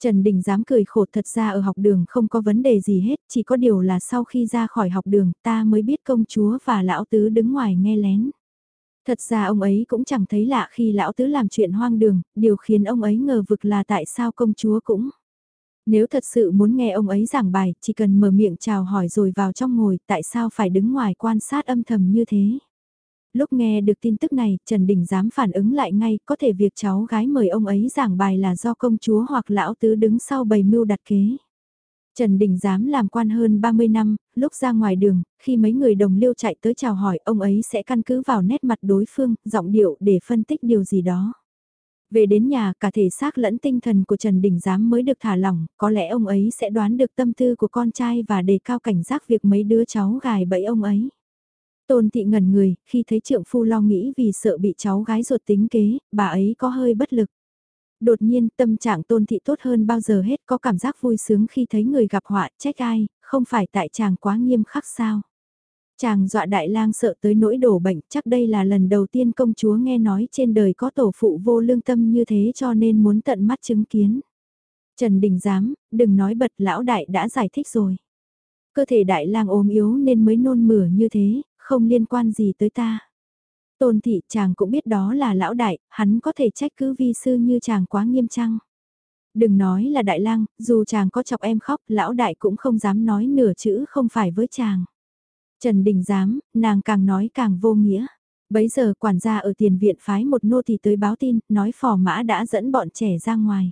Trần Đình dám cười khổ thật ra ở học đường không có vấn đề gì hết, chỉ có điều là sau khi ra khỏi học đường ta mới biết công chúa và lão tứ đứng ngoài nghe lén. Thật ra ông ấy cũng chẳng thấy lạ khi lão tứ làm chuyện hoang đường, điều khiến ông ấy ngờ vực là tại sao công chúa cũng. Nếu thật sự muốn nghe ông ấy giảng bài, chỉ cần mở miệng chào hỏi rồi vào trong ngồi, tại sao phải đứng ngoài quan sát âm thầm như thế. Lúc nghe được tin tức này, Trần Đình dám phản ứng lại ngay, có thể việc cháu gái mời ông ấy giảng bài là do công chúa hoặc lão tứ đứng sau bầy mưu đặt kế. Trần Đình dám làm quan hơn 30 năm, lúc ra ngoài đường, khi mấy người đồng liêu chạy tới chào hỏi, ông ấy sẽ căn cứ vào nét mặt đối phương, giọng điệu để phân tích điều gì đó. Về đến nhà, cả thể xác lẫn tinh thần của Trần Đình Giám mới được thả lỏng, có lẽ ông ấy sẽ đoán được tâm tư của con trai và đề cao cảnh giác việc mấy đứa cháu gài bẫy ông ấy. Tôn thị ngẩn người, khi thấy trượng phu lo nghĩ vì sợ bị cháu gái ruột tính kế, bà ấy có hơi bất lực. Đột nhiên tâm trạng tôn thị tốt hơn bao giờ hết có cảm giác vui sướng khi thấy người gặp họa trách ai, không phải tại chàng quá nghiêm khắc sao. Chàng dọa đại lang sợ tới nỗi đổ bệnh, chắc đây là lần đầu tiên công chúa nghe nói trên đời có tổ phụ vô lương tâm như thế cho nên muốn tận mắt chứng kiến. Trần Đình Giám, đừng nói bật lão đại đã giải thích rồi. Cơ thể đại lang ốm yếu nên mới nôn mửa như thế, không liên quan gì tới ta. Tôn thị chàng cũng biết đó là lão đại, hắn có thể trách cứ vi sư như chàng quá nghiêm trang. Đừng nói là đại lang, dù chàng có chọc em khóc, lão đại cũng không dám nói nửa chữ không phải với chàng. Trần Đình dám, nàng càng nói càng vô nghĩa. Bấy giờ quản gia ở tiền viện phái một nô tỳ tới báo tin, nói phò mã đã dẫn bọn trẻ ra ngoài.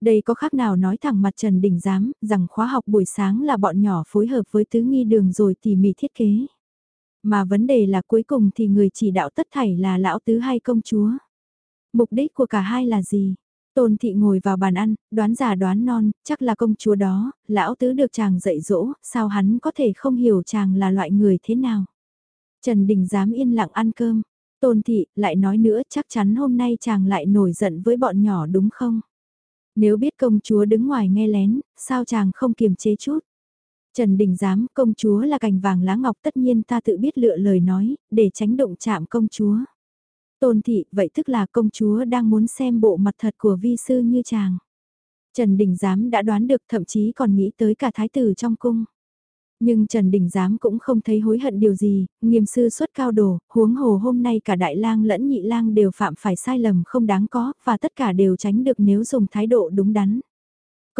Đây có khác nào nói thẳng mặt Trần Đình giám rằng khóa học buổi sáng là bọn nhỏ phối hợp với tứ nghi đường rồi tỉ mỉ thiết kế. Mà vấn đề là cuối cùng thì người chỉ đạo tất thảy là lão tứ hay công chúa. Mục đích của cả hai là gì? Tôn thị ngồi vào bàn ăn, đoán già đoán non, chắc là công chúa đó, lão tứ được chàng dạy dỗ, sao hắn có thể không hiểu chàng là loại người thế nào. Trần Đình dám yên lặng ăn cơm. Tôn thị lại nói nữa chắc chắn hôm nay chàng lại nổi giận với bọn nhỏ đúng không? Nếu biết công chúa đứng ngoài nghe lén, sao chàng không kiềm chế chút? Trần Đình dám công chúa là cành vàng lá ngọc tất nhiên ta tự biết lựa lời nói, để tránh động chạm công chúa. Tôn thị, vậy tức là công chúa đang muốn xem bộ mặt thật của vi sư như chàng. Trần Đình Giám đã đoán được thậm chí còn nghĩ tới cả thái tử trong cung. Nhưng Trần Đình Giám cũng không thấy hối hận điều gì, nghiêm sư xuất cao đồ, huống hồ hôm nay cả đại lang lẫn nhị lang đều phạm phải sai lầm không đáng có, và tất cả đều tránh được nếu dùng thái độ đúng đắn.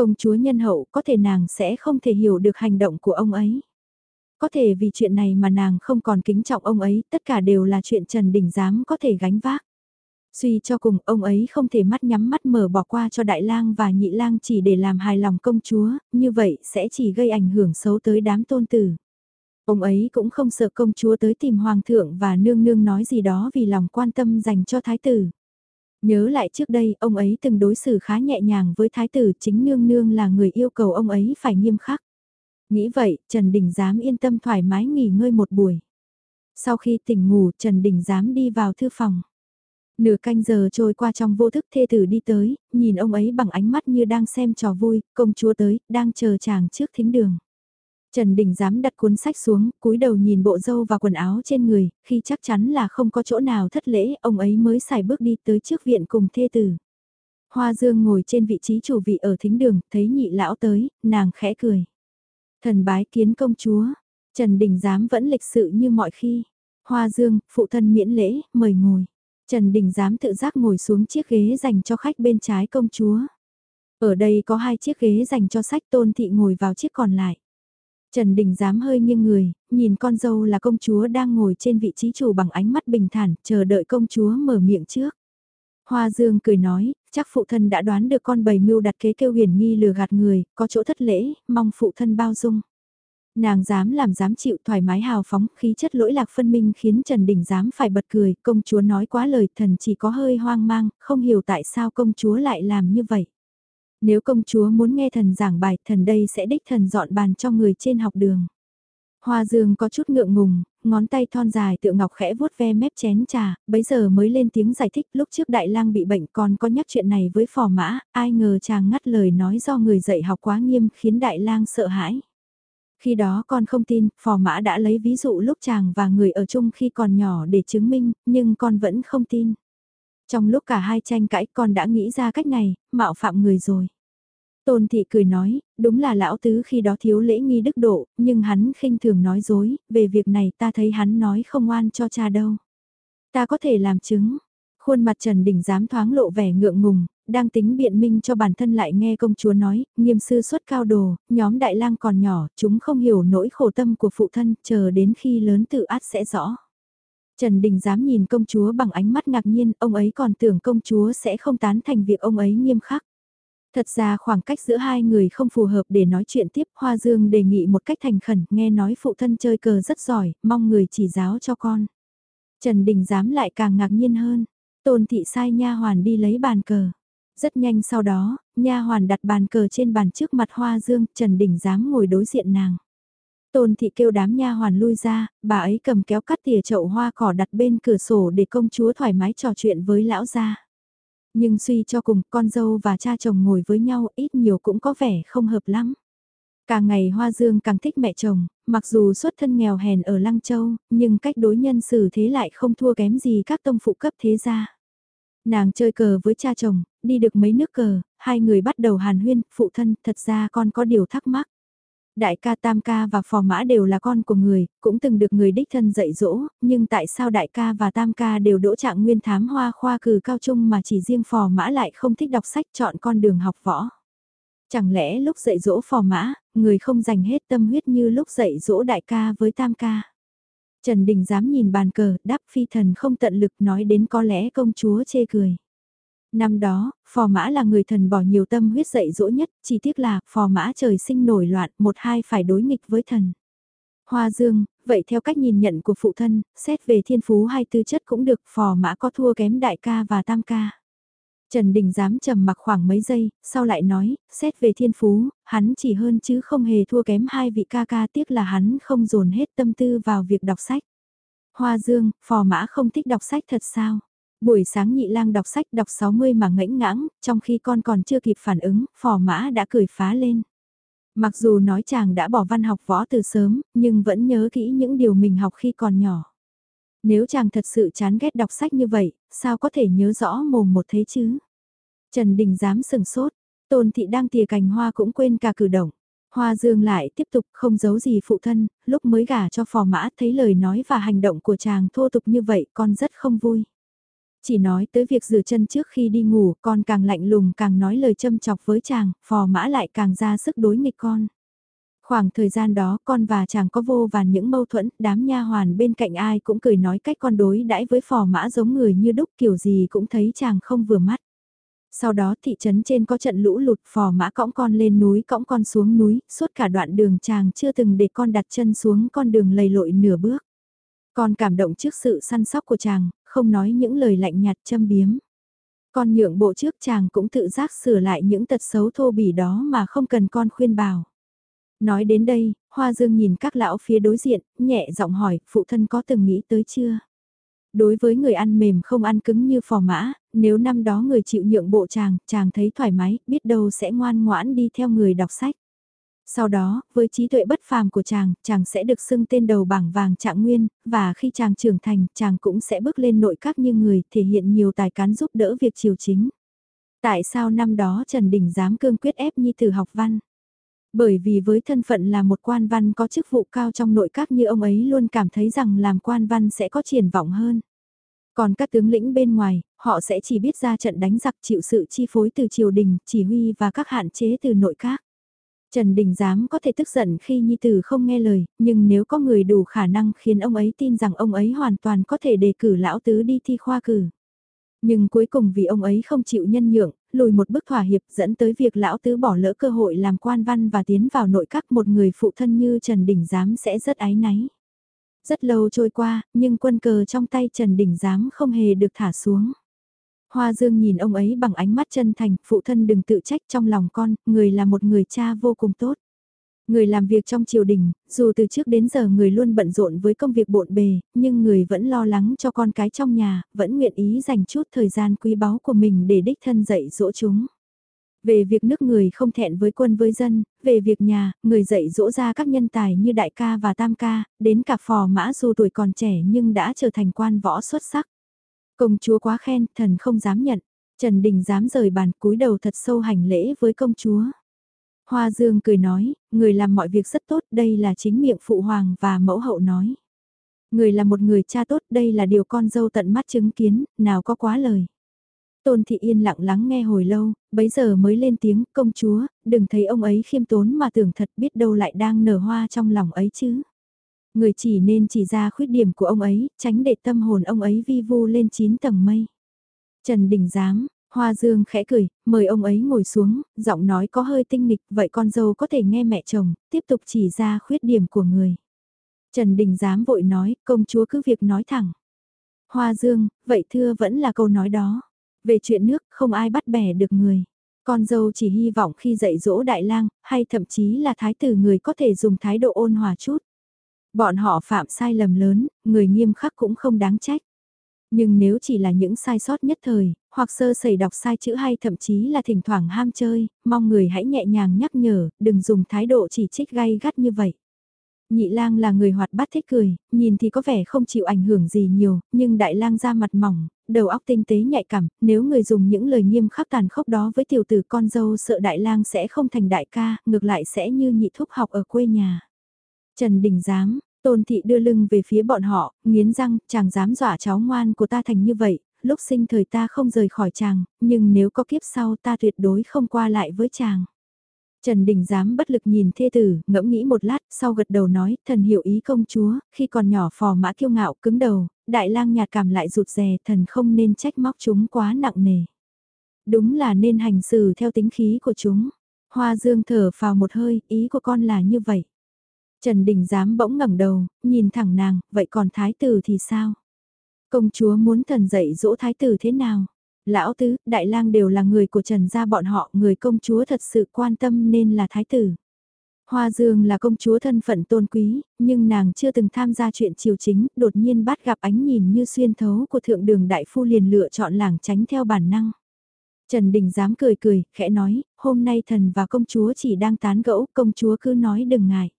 Công chúa nhân hậu có thể nàng sẽ không thể hiểu được hành động của ông ấy. Có thể vì chuyện này mà nàng không còn kính trọng ông ấy, tất cả đều là chuyện Trần Đình Giám có thể gánh vác. Suy cho cùng, ông ấy không thể mắt nhắm mắt mở bỏ qua cho đại lang và nhị lang chỉ để làm hài lòng công chúa, như vậy sẽ chỉ gây ảnh hưởng xấu tới đám tôn tử. Ông ấy cũng không sợ công chúa tới tìm hoàng thượng và nương nương nói gì đó vì lòng quan tâm dành cho thái tử. Nhớ lại trước đây, ông ấy từng đối xử khá nhẹ nhàng với thái tử, chính nương nương là người yêu cầu ông ấy phải nghiêm khắc. Nghĩ vậy, Trần Đình dám yên tâm thoải mái nghỉ ngơi một buổi. Sau khi tỉnh ngủ, Trần Đình dám đi vào thư phòng. Nửa canh giờ trôi qua trong vô thức thê tử đi tới, nhìn ông ấy bằng ánh mắt như đang xem trò vui, công chúa tới, đang chờ chàng trước thính đường. Trần Đình dám đặt cuốn sách xuống, cúi đầu nhìn bộ dâu và quần áo trên người, khi chắc chắn là không có chỗ nào thất lễ, ông ấy mới xài bước đi tới trước viện cùng thê tử. Hoa Dương ngồi trên vị trí chủ vị ở thính đường, thấy nhị lão tới, nàng khẽ cười. Thần bái kiến công chúa, Trần Đình Giám vẫn lịch sự như mọi khi. Hoa Dương, phụ thân miễn lễ, mời ngồi. Trần Đình Giám tự giác ngồi xuống chiếc ghế dành cho khách bên trái công chúa. Ở đây có hai chiếc ghế dành cho sách tôn thị ngồi vào chiếc còn lại. Trần Đình dám hơi nghiêng người, nhìn con dâu là công chúa đang ngồi trên vị trí chủ bằng ánh mắt bình thản, chờ đợi công chúa mở miệng trước. Hoa Dương cười nói, chắc phụ thân đã đoán được con bầy mưu đặt kế kêu huyền nghi lừa gạt người, có chỗ thất lễ, mong phụ thân bao dung. Nàng dám làm dám chịu thoải mái hào phóng, khí chất lỗi lạc phân minh khiến Trần Đình dám phải bật cười, công chúa nói quá lời thần chỉ có hơi hoang mang, không hiểu tại sao công chúa lại làm như vậy. Nếu công chúa muốn nghe thần giảng bài, thần đây sẽ đích thần dọn bàn cho người trên học đường. Hoa Dương có chút ngượng ngùng, ngón tay thon dài tựa ngọc khẽ vuốt ve mép chén trà, bấy giờ mới lên tiếng giải thích lúc trước đại lang bị bệnh còn có nhắc chuyện này với phò mã, ai ngờ chàng ngắt lời nói do người dạy học quá nghiêm khiến đại lang sợ hãi. Khi đó con không tin, phò mã đã lấy ví dụ lúc chàng và người ở chung khi còn nhỏ để chứng minh, nhưng con vẫn không tin. Trong lúc cả hai tranh cãi con đã nghĩ ra cách này, mạo phạm người rồi. Tôn thị cười nói, đúng là lão tứ khi đó thiếu lễ nghi đức độ, nhưng hắn khinh thường nói dối, về việc này ta thấy hắn nói không oan cho cha đâu. Ta có thể làm chứng. Khuôn mặt Trần Đình dám thoáng lộ vẻ ngượng ngùng, đang tính biện minh cho bản thân lại nghe công chúa nói, nghiêm sư xuất cao đồ, nhóm đại lang còn nhỏ, chúng không hiểu nỗi khổ tâm của phụ thân, chờ đến khi lớn tự át sẽ rõ. Trần Đình dám nhìn công chúa bằng ánh mắt ngạc nhiên, ông ấy còn tưởng công chúa sẽ không tán thành việc ông ấy nghiêm khắc. Thật ra khoảng cách giữa hai người không phù hợp để nói chuyện tiếp, Hoa Dương đề nghị một cách thành khẩn, nghe nói phụ thân chơi cờ rất giỏi, mong người chỉ giáo cho con. Trần Đình dám lại càng ngạc nhiên hơn, Tôn thị sai nha hoàn đi lấy bàn cờ. Rất nhanh sau đó, nha hoàn đặt bàn cờ trên bàn trước mặt Hoa Dương, Trần Đình dám ngồi đối diện nàng. Tôn thị kêu đám nha hoàn lui ra, bà ấy cầm kéo cắt tỉa chậu hoa cỏ đặt bên cửa sổ để công chúa thoải mái trò chuyện với lão gia. Nhưng suy cho cùng, con dâu và cha chồng ngồi với nhau ít nhiều cũng có vẻ không hợp lắm. Càng ngày Hoa Dương càng thích mẹ chồng, mặc dù xuất thân nghèo hèn ở Lăng Châu, nhưng cách đối nhân xử thế lại không thua kém gì các tông phụ cấp thế gia. Nàng chơi cờ với cha chồng, đi được mấy nước cờ, hai người bắt đầu hàn huyên, phụ thân, thật ra con có điều thắc mắc. Đại ca Tam ca và phò mã đều là con của người, cũng từng được người đích thân dạy dỗ, nhưng tại sao đại ca và Tam ca đều đỗ trạng nguyên thám hoa khoa cử cao trung mà chỉ riêng phò mã lại không thích đọc sách chọn con đường học võ? Chẳng lẽ lúc dạy dỗ phò mã, người không dành hết tâm huyết như lúc dạy dỗ đại ca với Tam ca? Trần Đình dám nhìn bàn cờ, đáp phi thần không tận lực nói đến có lẽ công chúa chê cười. Năm đó, phò mã là người thần bỏ nhiều tâm huyết dạy dỗ nhất, chỉ tiếc là phò mã trời sinh nổi loạn, một hai phải đối nghịch với thần. Hoa Dương, vậy theo cách nhìn nhận của phụ thân, xét về thiên phú hay tư chất cũng được phò mã có thua kém đại ca và tam ca. Trần Đình dám trầm mặc khoảng mấy giây, sau lại nói, xét về thiên phú, hắn chỉ hơn chứ không hề thua kém hai vị ca ca tiếc là hắn không dồn hết tâm tư vào việc đọc sách. Hoa Dương, phò mã không thích đọc sách thật sao? Buổi sáng nhị lang đọc sách đọc 60 mà ngẫnh ngãng, trong khi con còn chưa kịp phản ứng, phò mã đã cười phá lên. Mặc dù nói chàng đã bỏ văn học võ từ sớm, nhưng vẫn nhớ kỹ những điều mình học khi còn nhỏ. Nếu chàng thật sự chán ghét đọc sách như vậy, sao có thể nhớ rõ mồm một thế chứ? Trần Đình dám sừng sốt, tôn thị đang tìa cành hoa cũng quên cả cử động. Hoa Dương lại tiếp tục không giấu gì phụ thân, lúc mới gả cho phò mã thấy lời nói và hành động của chàng thô tục như vậy con rất không vui. Chỉ nói tới việc rửa chân trước khi đi ngủ, con càng lạnh lùng càng nói lời châm chọc với chàng, phò mã lại càng ra sức đối nghịch con. Khoảng thời gian đó con và chàng có vô vàn những mâu thuẫn, đám nha hoàn bên cạnh ai cũng cười nói cách con đối đãi với phò mã giống người như đúc kiểu gì cũng thấy chàng không vừa mắt. Sau đó thị trấn trên có trận lũ lụt phò mã cõng con lên núi cõng con xuống núi, suốt cả đoạn đường chàng chưa từng để con đặt chân xuống con đường lầy lội nửa bước. Con cảm động trước sự săn sóc của chàng, không nói những lời lạnh nhạt châm biếm. Con nhượng bộ trước chàng cũng tự giác sửa lại những tật xấu thô bỉ đó mà không cần con khuyên bảo. Nói đến đây, Hoa Dương nhìn các lão phía đối diện, nhẹ giọng hỏi, phụ thân có từng nghĩ tới chưa? Đối với người ăn mềm không ăn cứng như phò mã, nếu năm đó người chịu nhượng bộ chàng, chàng thấy thoải mái, biết đâu sẽ ngoan ngoãn đi theo người đọc sách. Sau đó, với trí tuệ bất phàm của chàng, chàng sẽ được xưng tên đầu bảng vàng trạng nguyên, và khi chàng trưởng thành, chàng cũng sẽ bước lên nội các như người, thể hiện nhiều tài cán giúp đỡ việc triều chính. Tại sao năm đó Trần Đình dám cương quyết ép Nhi Tử học văn? Bởi vì với thân phận là một quan văn có chức vụ cao trong nội các như ông ấy luôn cảm thấy rằng làm quan văn sẽ có triển vọng hơn. Còn các tướng lĩnh bên ngoài, họ sẽ chỉ biết ra trận đánh giặc chịu sự chi phối từ triều đình, chỉ huy và các hạn chế từ nội các. Trần Đình Giám có thể tức giận khi Nhi Tử không nghe lời, nhưng nếu có người đủ khả năng khiến ông ấy tin rằng ông ấy hoàn toàn có thể đề cử lão tứ đi thi khoa cử. Nhưng cuối cùng vì ông ấy không chịu nhân nhượng, lùi một bước thỏa hiệp dẫn tới việc lão tứ bỏ lỡ cơ hội làm quan văn và tiến vào nội các một người phụ thân như Trần Đình Giám sẽ rất ái náy. Rất lâu trôi qua, nhưng quân cờ trong tay Trần Đình Giám không hề được thả xuống. Hoa Dương nhìn ông ấy bằng ánh mắt chân thành, phụ thân đừng tự trách trong lòng con, người là một người cha vô cùng tốt. Người làm việc trong triều đình, dù từ trước đến giờ người luôn bận rộn với công việc bộn bề, nhưng người vẫn lo lắng cho con cái trong nhà, vẫn nguyện ý dành chút thời gian quý báu của mình để đích thân dạy dỗ chúng. Về việc nước người không thẹn với quân với dân, về việc nhà, người dạy dỗ ra các nhân tài như đại ca và tam ca, đến cả phò mã dù tuổi còn trẻ nhưng đã trở thành quan võ xuất sắc. Công chúa quá khen, thần không dám nhận. Trần Đình dám rời bàn cúi đầu thật sâu hành lễ với công chúa. Hoa Dương cười nói, người làm mọi việc rất tốt, đây là chính miệng phụ hoàng và mẫu hậu nói. Người là một người cha tốt, đây là điều con dâu tận mắt chứng kiến, nào có quá lời. Tôn Thị Yên lặng lắng nghe hồi lâu, bấy giờ mới lên tiếng, công chúa, đừng thấy ông ấy khiêm tốn mà tưởng thật biết đâu lại đang nở hoa trong lòng ấy chứ. Người chỉ nên chỉ ra khuyết điểm của ông ấy, tránh để tâm hồn ông ấy vi vu lên chín tầng mây. Trần Đình Giám, Hoa Dương khẽ cười, mời ông ấy ngồi xuống, giọng nói có hơi tinh nghịch, vậy con dâu có thể nghe mẹ chồng, tiếp tục chỉ ra khuyết điểm của người. Trần Đình Giám vội nói, công chúa cứ việc nói thẳng. Hoa Dương, vậy thưa vẫn là câu nói đó. Về chuyện nước, không ai bắt bẻ được người. Con dâu chỉ hy vọng khi dạy dỗ đại lang, hay thậm chí là thái tử người có thể dùng thái độ ôn hòa chút. Bọn họ phạm sai lầm lớn, người nghiêm khắc cũng không đáng trách. Nhưng nếu chỉ là những sai sót nhất thời, hoặc sơ sẩy đọc sai chữ hay thậm chí là thỉnh thoảng ham chơi, mong người hãy nhẹ nhàng nhắc nhở, đừng dùng thái độ chỉ trích gay gắt như vậy. Nhị lang là người hoạt bát thích cười, nhìn thì có vẻ không chịu ảnh hưởng gì nhiều, nhưng đại lang ra mặt mỏng, đầu óc tinh tế nhạy cảm, nếu người dùng những lời nghiêm khắc tàn khốc đó với tiểu tử con dâu sợ đại lang sẽ không thành đại ca, ngược lại sẽ như nhị thúc học ở quê nhà. Trần Đình Giám, Tôn Thị đưa lưng về phía bọn họ, nghiến răng, chàng dám dọa cháu ngoan của ta thành như vậy, lúc sinh thời ta không rời khỏi chàng, nhưng nếu có kiếp sau ta tuyệt đối không qua lại với chàng. Trần Đình dám bất lực nhìn thê tử, ngẫm nghĩ một lát, sau gật đầu nói, thần hiểu ý công chúa, khi còn nhỏ phò mã kiêu ngạo cứng đầu, đại lang nhạt cảm lại rụt rè, thần không nên trách móc chúng quá nặng nề. Đúng là nên hành xử theo tính khí của chúng. Hoa dương thở vào một hơi, ý của con là như vậy. Trần Đình dám bỗng ngẩng đầu, nhìn thẳng nàng, vậy còn thái tử thì sao? Công chúa muốn thần dạy dỗ thái tử thế nào? Lão tứ, đại lang đều là người của Trần gia bọn họ, người công chúa thật sự quan tâm nên là thái tử. Hoa Dương là công chúa thân phận tôn quý, nhưng nàng chưa từng tham gia chuyện triều chính, đột nhiên bắt gặp ánh nhìn như xuyên thấu của thượng đường đại phu liền lựa chọn làng tránh theo bản năng. Trần Đình dám cười cười, khẽ nói, hôm nay thần và công chúa chỉ đang tán gẫu, công chúa cứ nói đừng ngại.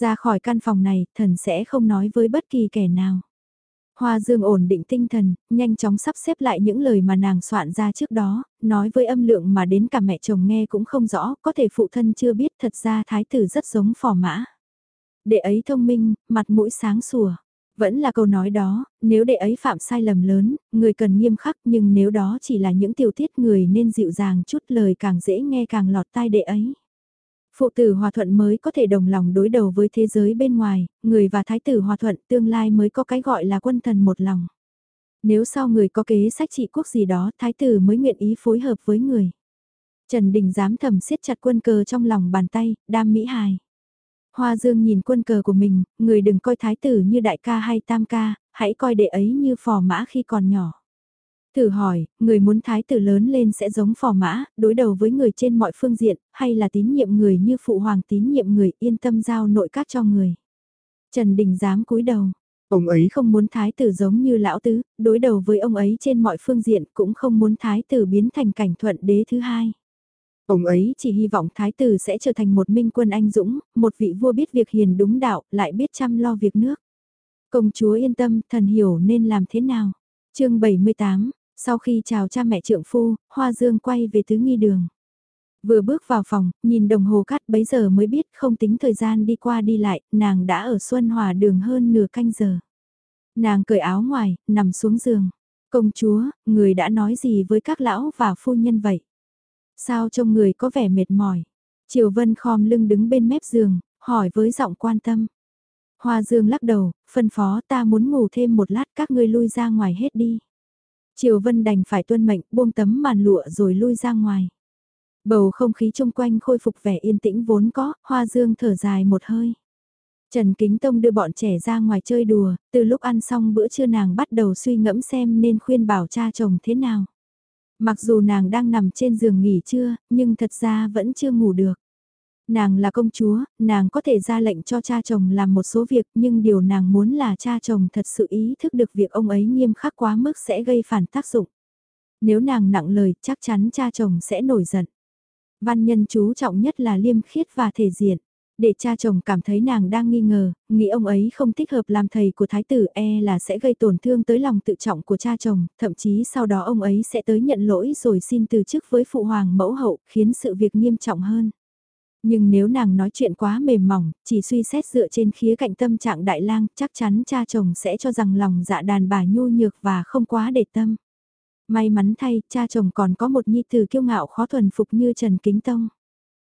Ra khỏi căn phòng này, thần sẽ không nói với bất kỳ kẻ nào. Hoa Dương ổn định tinh thần, nhanh chóng sắp xếp lại những lời mà nàng soạn ra trước đó, nói với âm lượng mà đến cả mẹ chồng nghe cũng không rõ, có thể phụ thân chưa biết thật ra thái tử rất giống phò mã. Đệ ấy thông minh, mặt mũi sáng sủa. Vẫn là câu nói đó, nếu đệ ấy phạm sai lầm lớn, người cần nghiêm khắc nhưng nếu đó chỉ là những tiểu tiết người nên dịu dàng chút lời càng dễ nghe càng lọt tai đệ ấy. Phụ tử hòa thuận mới có thể đồng lòng đối đầu với thế giới bên ngoài, người và thái tử hòa thuận tương lai mới có cái gọi là quân thần một lòng. Nếu sau người có kế sách trị quốc gì đó thái tử mới nguyện ý phối hợp với người. Trần Đình dám thầm siết chặt quân cờ trong lòng bàn tay, đam mỹ hài. Hoa Dương nhìn quân cờ của mình, người đừng coi thái tử như đại ca hay tam ca, hãy coi đệ ấy như phò mã khi còn nhỏ. Thử hỏi, người muốn thái tử lớn lên sẽ giống phò mã, đối đầu với người trên mọi phương diện, hay là tín nhiệm người như phụ hoàng tín nhiệm người yên tâm giao nội các cho người. Trần Đình dám cúi đầu. Ông ấy không muốn thái tử giống như lão tứ, đối đầu với ông ấy trên mọi phương diện cũng không muốn thái tử biến thành cảnh thuận đế thứ hai. Ông ấy chỉ hy vọng thái tử sẽ trở thành một minh quân anh dũng, một vị vua biết việc hiền đúng đạo, lại biết chăm lo việc nước. Công chúa yên tâm, thần hiểu nên làm thế nào. chương 78, sau khi chào cha mẹ trượng phu, Hoa Dương quay về tứ nghi đường. Vừa bước vào phòng, nhìn đồng hồ cắt bấy giờ mới biết không tính thời gian đi qua đi lại, nàng đã ở Xuân Hòa đường hơn nửa canh giờ. Nàng cởi áo ngoài, nằm xuống giường. Công chúa, người đã nói gì với các lão và phu nhân vậy? Sao trông người có vẻ mệt mỏi? Triều Vân khom lưng đứng bên mép giường, hỏi với giọng quan tâm. Hoa Dương lắc đầu, phân phó ta muốn ngủ thêm một lát các ngươi lui ra ngoài hết đi. Triều Vân đành phải tuân mệnh buông tấm màn lụa rồi lui ra ngoài. Bầu không khí chung quanh khôi phục vẻ yên tĩnh vốn có, Hoa Dương thở dài một hơi. Trần Kính Tông đưa bọn trẻ ra ngoài chơi đùa, từ lúc ăn xong bữa trưa nàng bắt đầu suy ngẫm xem nên khuyên bảo cha chồng thế nào. Mặc dù nàng đang nằm trên giường nghỉ trưa, nhưng thật ra vẫn chưa ngủ được. Nàng là công chúa, nàng có thể ra lệnh cho cha chồng làm một số việc nhưng điều nàng muốn là cha chồng thật sự ý thức được việc ông ấy nghiêm khắc quá mức sẽ gây phản tác dụng. Nếu nàng nặng lời chắc chắn cha chồng sẽ nổi giận. Văn nhân chú trọng nhất là liêm khiết và thể diện. Để cha chồng cảm thấy nàng đang nghi ngờ, nghĩ ông ấy không thích hợp làm thầy của thái tử e là sẽ gây tổn thương tới lòng tự trọng của cha chồng, thậm chí sau đó ông ấy sẽ tới nhận lỗi rồi xin từ chức với phụ hoàng mẫu hậu, khiến sự việc nghiêm trọng hơn. Nhưng nếu nàng nói chuyện quá mềm mỏng, chỉ suy xét dựa trên khía cạnh tâm trạng đại lang, chắc chắn cha chồng sẽ cho rằng lòng dạ đàn bà nhu nhược và không quá để tâm. May mắn thay, cha chồng còn có một nhi tử kiêu ngạo khó thuần phục như Trần Kính Tông.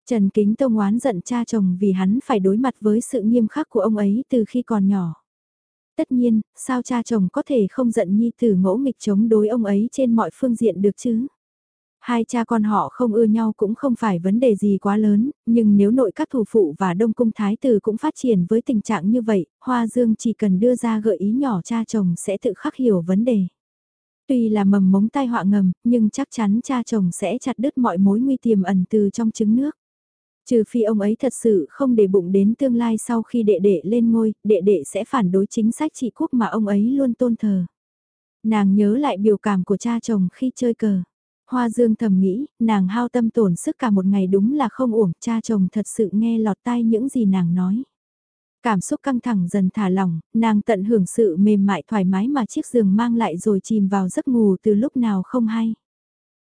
Trần Kính Tông oán giận cha chồng vì hắn phải đối mặt với sự nghiêm khắc của ông ấy từ khi còn nhỏ. Tất nhiên, sao cha chồng có thể không giận nhi tử ngỗ nghịch chống đối ông ấy trên mọi phương diện được chứ? Hai cha con họ không ưa nhau cũng không phải vấn đề gì quá lớn, nhưng nếu nội các thủ phụ và đông cung thái tử cũng phát triển với tình trạng như vậy, Hoa Dương chỉ cần đưa ra gợi ý nhỏ cha chồng sẽ tự khắc hiểu vấn đề. Tuy là mầm mống tai họa ngầm, nhưng chắc chắn cha chồng sẽ chặt đứt mọi mối nguy tiềm ẩn từ trong trứng nước. Trừ phi ông ấy thật sự không để bụng đến tương lai sau khi đệ đệ lên ngôi, đệ đệ sẽ phản đối chính sách trị quốc mà ông ấy luôn tôn thờ. Nàng nhớ lại biểu cảm của cha chồng khi chơi cờ. Hoa Dương thầm nghĩ, nàng hao tâm tổn sức cả một ngày đúng là không uổng, cha chồng thật sự nghe lọt tai những gì nàng nói. Cảm xúc căng thẳng dần thả lỏng, nàng tận hưởng sự mềm mại thoải mái mà chiếc giường mang lại rồi chìm vào giấc ngủ từ lúc nào không hay.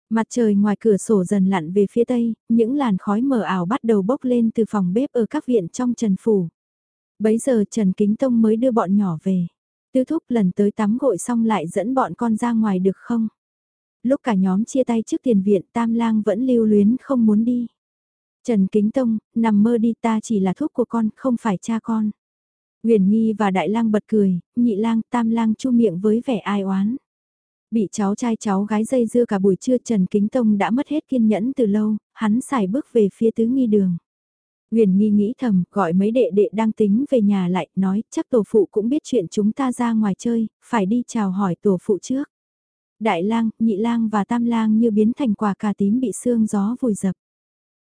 Mặt trời ngoài cửa sổ dần lặn về phía tây, những làn khói mờ ảo bắt đầu bốc lên từ phòng bếp ở các viện trong Trần Phủ. Bấy giờ Trần Kính Tông mới đưa bọn nhỏ về. Tư thúc lần tới tắm gội xong lại dẫn bọn con ra ngoài được không? Lúc cả nhóm chia tay trước tiền viện Tam Lang vẫn lưu luyến không muốn đi. Trần Kính Tông, nằm mơ đi ta chỉ là thuốc của con, không phải cha con. Huyền Nghi và Đại Lang bật cười, Nhị Lang, Tam Lang chu miệng với vẻ ai oán. Bị cháu trai cháu gái dây dưa cả buổi trưa Trần Kính Tông đã mất hết kiên nhẫn từ lâu, hắn xài bước về phía tứ nghi đường. Huyền Nghi nghĩ thầm, gọi mấy đệ đệ đang tính về nhà lại, nói chắc tổ phụ cũng biết chuyện chúng ta ra ngoài chơi, phải đi chào hỏi tổ phụ trước. Đại lang, nhị lang và tam lang như biến thành quả cà tím bị sương gió vùi dập.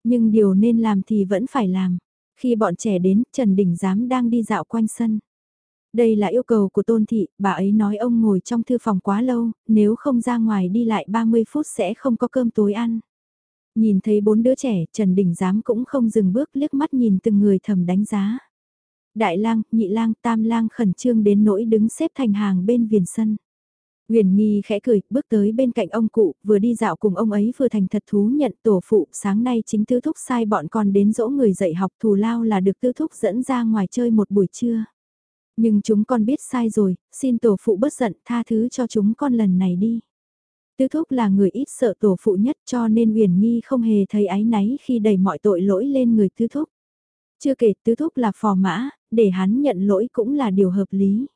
Nhưng điều nên làm thì vẫn phải làm. Khi bọn trẻ đến, Trần Đình Giám đang đi dạo quanh sân. Đây là yêu cầu của Tôn Thị, bà ấy nói ông ngồi trong thư phòng quá lâu, nếu không ra ngoài đi lại 30 phút sẽ không có cơm tối ăn. Nhìn thấy bốn đứa trẻ, Trần Đình Giám cũng không dừng bước liếc mắt nhìn từng người thầm đánh giá. Đại lang, nhị lang, tam lang khẩn trương đến nỗi đứng xếp thành hàng bên viền sân. Huyền Nghi khẽ cười, bước tới bên cạnh ông cụ, vừa đi dạo cùng ông ấy vừa thành thật thú nhận tổ phụ, sáng nay chính tư thúc sai bọn con đến dỗ người dạy học thù lao là được tư thúc dẫn ra ngoài chơi một buổi trưa. Nhưng chúng con biết sai rồi, xin tổ phụ bớt giận tha thứ cho chúng con lần này đi. Tư thúc là người ít sợ tổ phụ nhất cho nên huyền nghi không hề thấy áy náy khi đẩy mọi tội lỗi lên người tư thúc. Chưa kể tư thúc là phò mã, để hắn nhận lỗi cũng là điều hợp lý.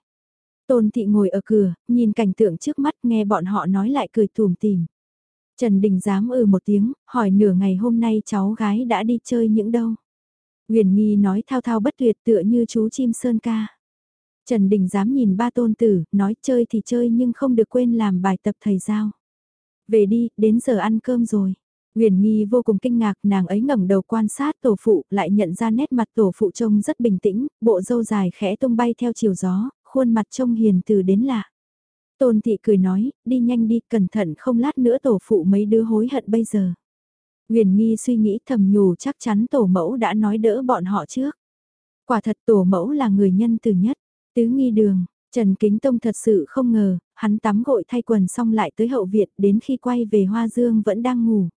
Tôn thị ngồi ở cửa, nhìn cảnh tượng trước mắt nghe bọn họ nói lại cười tùm tìm. Trần Đình dám ừ một tiếng, hỏi nửa ngày hôm nay cháu gái đã đi chơi những đâu. Huyền Nghi nói thao thao bất tuyệt tựa như chú chim sơn ca. Trần Đình dám nhìn ba tôn tử, nói chơi thì chơi nhưng không được quên làm bài tập thầy giao. Về đi, đến giờ ăn cơm rồi. Huyền Nghi vô cùng kinh ngạc, nàng ấy ngẩng đầu quan sát tổ phụ, lại nhận ra nét mặt tổ phụ trông rất bình tĩnh, bộ râu dài khẽ tung bay theo chiều gió, khuôn mặt trông hiền từ đến lạ. Tôn thị cười nói, đi nhanh đi, cẩn thận không lát nữa tổ phụ mấy đứa hối hận bây giờ. Huyền Nghi suy nghĩ thầm nhủ chắc chắn tổ mẫu đã nói đỡ bọn họ trước. Quả thật tổ mẫu là người nhân từ nhất, tứ nghi đường, Trần Kính Tông thật sự không ngờ, hắn tắm gội thay quần xong lại tới hậu viện đến khi quay về Hoa Dương vẫn đang ngủ.